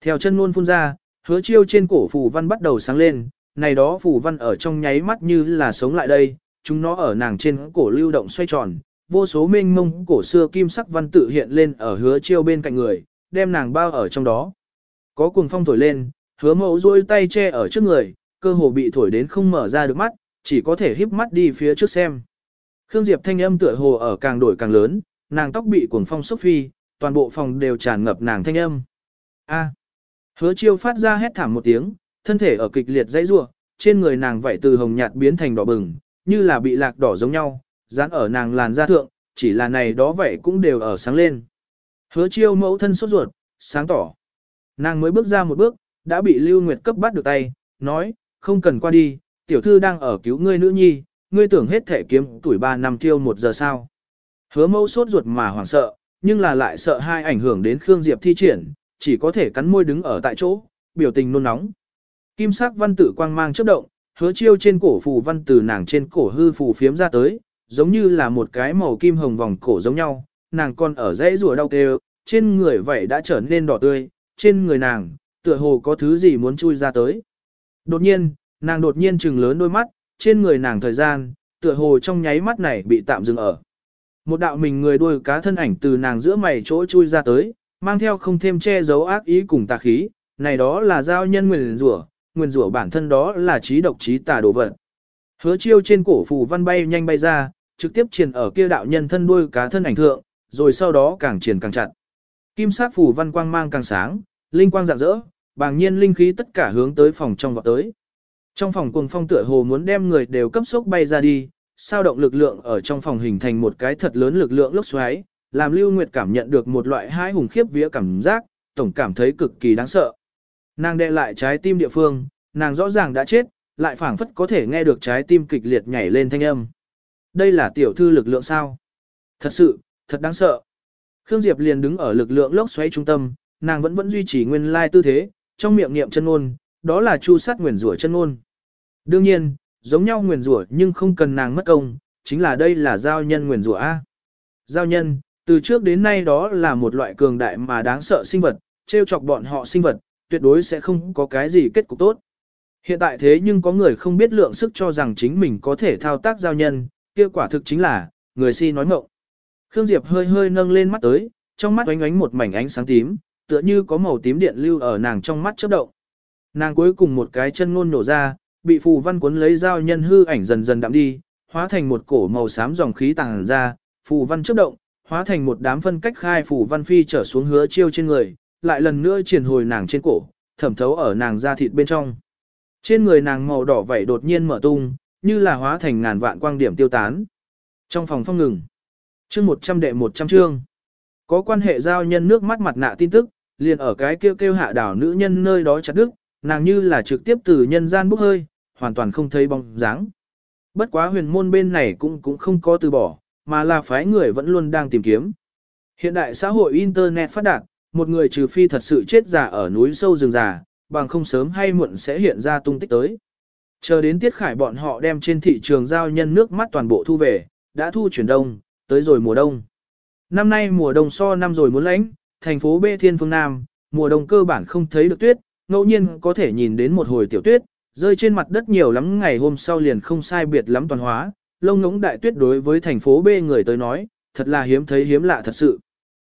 Theo chân ngôn phun ra, hứa chiêu trên cổ phù văn bắt đầu sáng lên, này đó phù văn ở trong nháy mắt như là sống lại đây, chúng nó ở nàng trên cổ lưu động xoay tròn, vô số mênh mông cổ xưa kim sắc văn tự hiện lên ở hứa chiêu bên cạnh người, đem nàng bao ở trong đó. Có cuồng phong thổi lên, hứa mẫu duỗi tay che ở trước người, cơ hồ bị thổi đến không mở ra được mắt, chỉ có thể híp mắt đi phía trước xem. Khương Diệp thanh âm tựa hồ ở càng đổi càng lớn, nàng tóc bị cuồng phong xốc phi, toàn bộ phòng đều tràn ngập nàng thanh âm. A. À. Hứa chiêu phát ra hét thảm một tiếng, thân thể ở kịch liệt dãy rủa, trên người nàng vảy từ hồng nhạt biến thành đỏ bừng, như là bị lạc đỏ giống nhau, dán ở nàng làn da thượng, chỉ là này đó vậy cũng đều ở sáng lên. Hứa chiêu mẫu thân sốt ruột, sáng tỏ. Nàng mới bước ra một bước, đã bị Lưu Nguyệt cấp bắt được tay, nói, không cần qua đi, tiểu thư đang ở cứu ngươi nữ nhi, ngươi tưởng hết thể kiếm tuổi 3 năm tiêu một giờ sao. Hứa mẫu sốt ruột mà hoảng sợ, nhưng là lại sợ hai ảnh hưởng đến Khương Diệp thi triển, chỉ có thể cắn môi đứng ở tại chỗ, biểu tình nôn nóng. Kim sắc văn tử quang mang chớp động, hứa chiêu trên cổ phù văn từ nàng trên cổ hư phù phiếm ra tới, giống như là một cái màu kim hồng vòng cổ giống nhau, nàng còn ở dãy rùa đau kêu, trên người vậy đã trở nên đỏ tươi, trên người nàng, tựa hồ có thứ gì muốn chui ra tới. Đột nhiên, nàng đột nhiên trừng lớn đôi mắt, trên người nàng thời gian, tựa hồ trong nháy mắt này bị tạm dừng ở. Một đạo mình người đuôi cá thân ảnh từ nàng giữa mày chỗ chui ra tới, mang theo không thêm che giấu ác ý cùng tà khí, này đó là giao nhân nguyền rủa, nguyền rủa bản thân đó là trí độc trí tà đồ vật. Hứa chiêu trên cổ phù văn bay nhanh bay ra, trực tiếp truyền ở kia đạo nhân thân đuôi cá thân ảnh thượng, rồi sau đó càng truyền càng chặt. Kim sắc phủ văn quang mang càng sáng, linh quang rạng rỡ, bàng nhiên linh khí tất cả hướng tới phòng trong vọt tới. Trong phòng cuồng phong tựa hồ muốn đem người đều cấp sốc bay ra đi, sao động lực lượng ở trong phòng hình thành một cái thật lớn lực lượng lốc xoáy, làm Lưu Nguyệt cảm nhận được một loại hai hùng khiếp vía cảm giác, tổng cảm thấy cực kỳ đáng sợ. Nàng đè lại trái tim địa phương, nàng rõ ràng đã chết, lại phảng phất có thể nghe được trái tim kịch liệt nhảy lên thanh âm. Đây là tiểu thư lực lượng sao? Thật sự, thật đáng sợ. Khương Diệp liền đứng ở lực lượng lốc xoáy trung tâm, nàng vẫn vẫn duy trì nguyên lai tư thế, trong miệng niệm chân ngôn, đó là chu sát nguyền rủa chân ngôn. Đương nhiên, giống nhau nguyền rủa nhưng không cần nàng mất công, chính là đây là giao nhân nguyền rủa A. Giao nhân, từ trước đến nay đó là một loại cường đại mà đáng sợ sinh vật, trêu chọc bọn họ sinh vật, tuyệt đối sẽ không có cái gì kết cục tốt. Hiện tại thế nhưng có người không biết lượng sức cho rằng chính mình có thể thao tác giao nhân, kia quả thực chính là, người si nói ngộng. Khương Diệp hơi hơi nâng lên mắt tới, trong mắt oánh ánh một mảnh ánh sáng tím, tựa như có màu tím điện lưu ở nàng trong mắt chớp động. Nàng cuối cùng một cái chân ngôn nổ ra, bị phù văn cuốn lấy dao nhân hư ảnh dần dần đậm đi, hóa thành một cổ màu xám dòng khí tàng ra, phù văn chớp động, hóa thành một đám phân cách khai phù văn phi trở xuống hứa chiêu trên người, lại lần nữa triển hồi nàng trên cổ, thẩm thấu ở nàng da thịt bên trong. Trên người nàng màu đỏ vảy đột nhiên mở tung, như là hóa thành ngàn vạn quang điểm tiêu tán. Trong phòng phong ngừng, chương 100 đệ 100 chương, có quan hệ giao nhân nước mắt mặt nạ tin tức, liền ở cái kêu kêu hạ đảo nữ nhân nơi đó chặt đức, nàng như là trực tiếp từ nhân gian bốc hơi, hoàn toàn không thấy bóng dáng. Bất quá huyền môn bên này cũng cũng không có từ bỏ, mà là phái người vẫn luôn đang tìm kiếm. Hiện đại xã hội Internet phát đạt, một người trừ phi thật sự chết giả ở núi sâu rừng già, bằng không sớm hay muộn sẽ hiện ra tung tích tới. Chờ đến tiết khải bọn họ đem trên thị trường giao nhân nước mắt toàn bộ thu về, đã thu chuyển đông, tới rồi mùa đông. Năm nay mùa đông so năm rồi muốn lạnh thành phố B Thiên Phương Nam, mùa đông cơ bản không thấy được tuyết, ngẫu nhiên có thể nhìn đến một hồi tiểu tuyết, rơi trên mặt đất nhiều lắm ngày hôm sau liền không sai biệt lắm toàn hóa, lông ngỗng đại tuyết đối với thành phố B người tới nói, thật là hiếm thấy hiếm lạ thật sự.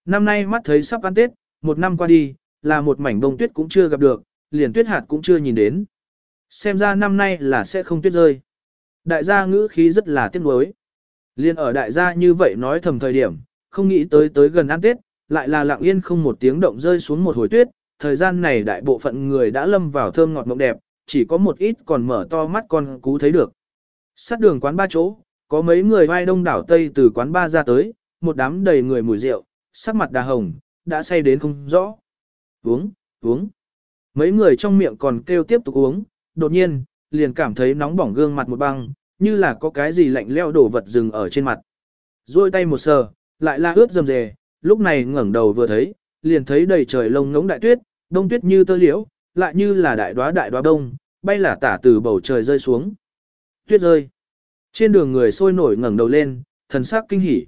Năm nay mắt thấy sắp ăn Tết, một năm qua đi, là một mảnh bông tuyết cũng chưa gặp được, liền tuyết hạt cũng chưa nhìn đến. Xem ra năm nay là sẽ không tuyết rơi. Đại gia ngữ khí rất là tiếc nuối. Liên ở đại gia như vậy nói thầm thời điểm, không nghĩ tới tới gần ăn Tết, lại là lặng yên không một tiếng động rơi xuống một hồi tuyết, thời gian này đại bộ phận người đã lâm vào thơm ngọt mộng đẹp, chỉ có một ít còn mở to mắt con cú thấy được. Sát đường quán ba chỗ, có mấy người vai đông đảo Tây từ quán ba ra tới, một đám đầy người mùi rượu, sắc mặt đà hồng, đã say đến không rõ. Uống, uống. Mấy người trong miệng còn kêu tiếp tục uống, đột nhiên, liền cảm thấy nóng bỏng gương mặt một băng, như là có cái gì lạnh leo đổ vật dừng ở trên mặt. Rồi tay một sờ, lại là ướt dầm dề, lúc này ngẩng đầu vừa thấy, liền thấy đầy trời lông ngỗng đại tuyết, đông tuyết như tơ liễu, lại như là đại đóa đại đóa đông, bay là tả từ bầu trời rơi xuống. Tuyết rơi. Trên đường người sôi nổi ngẩng đầu lên, thần sắc kinh hỉ.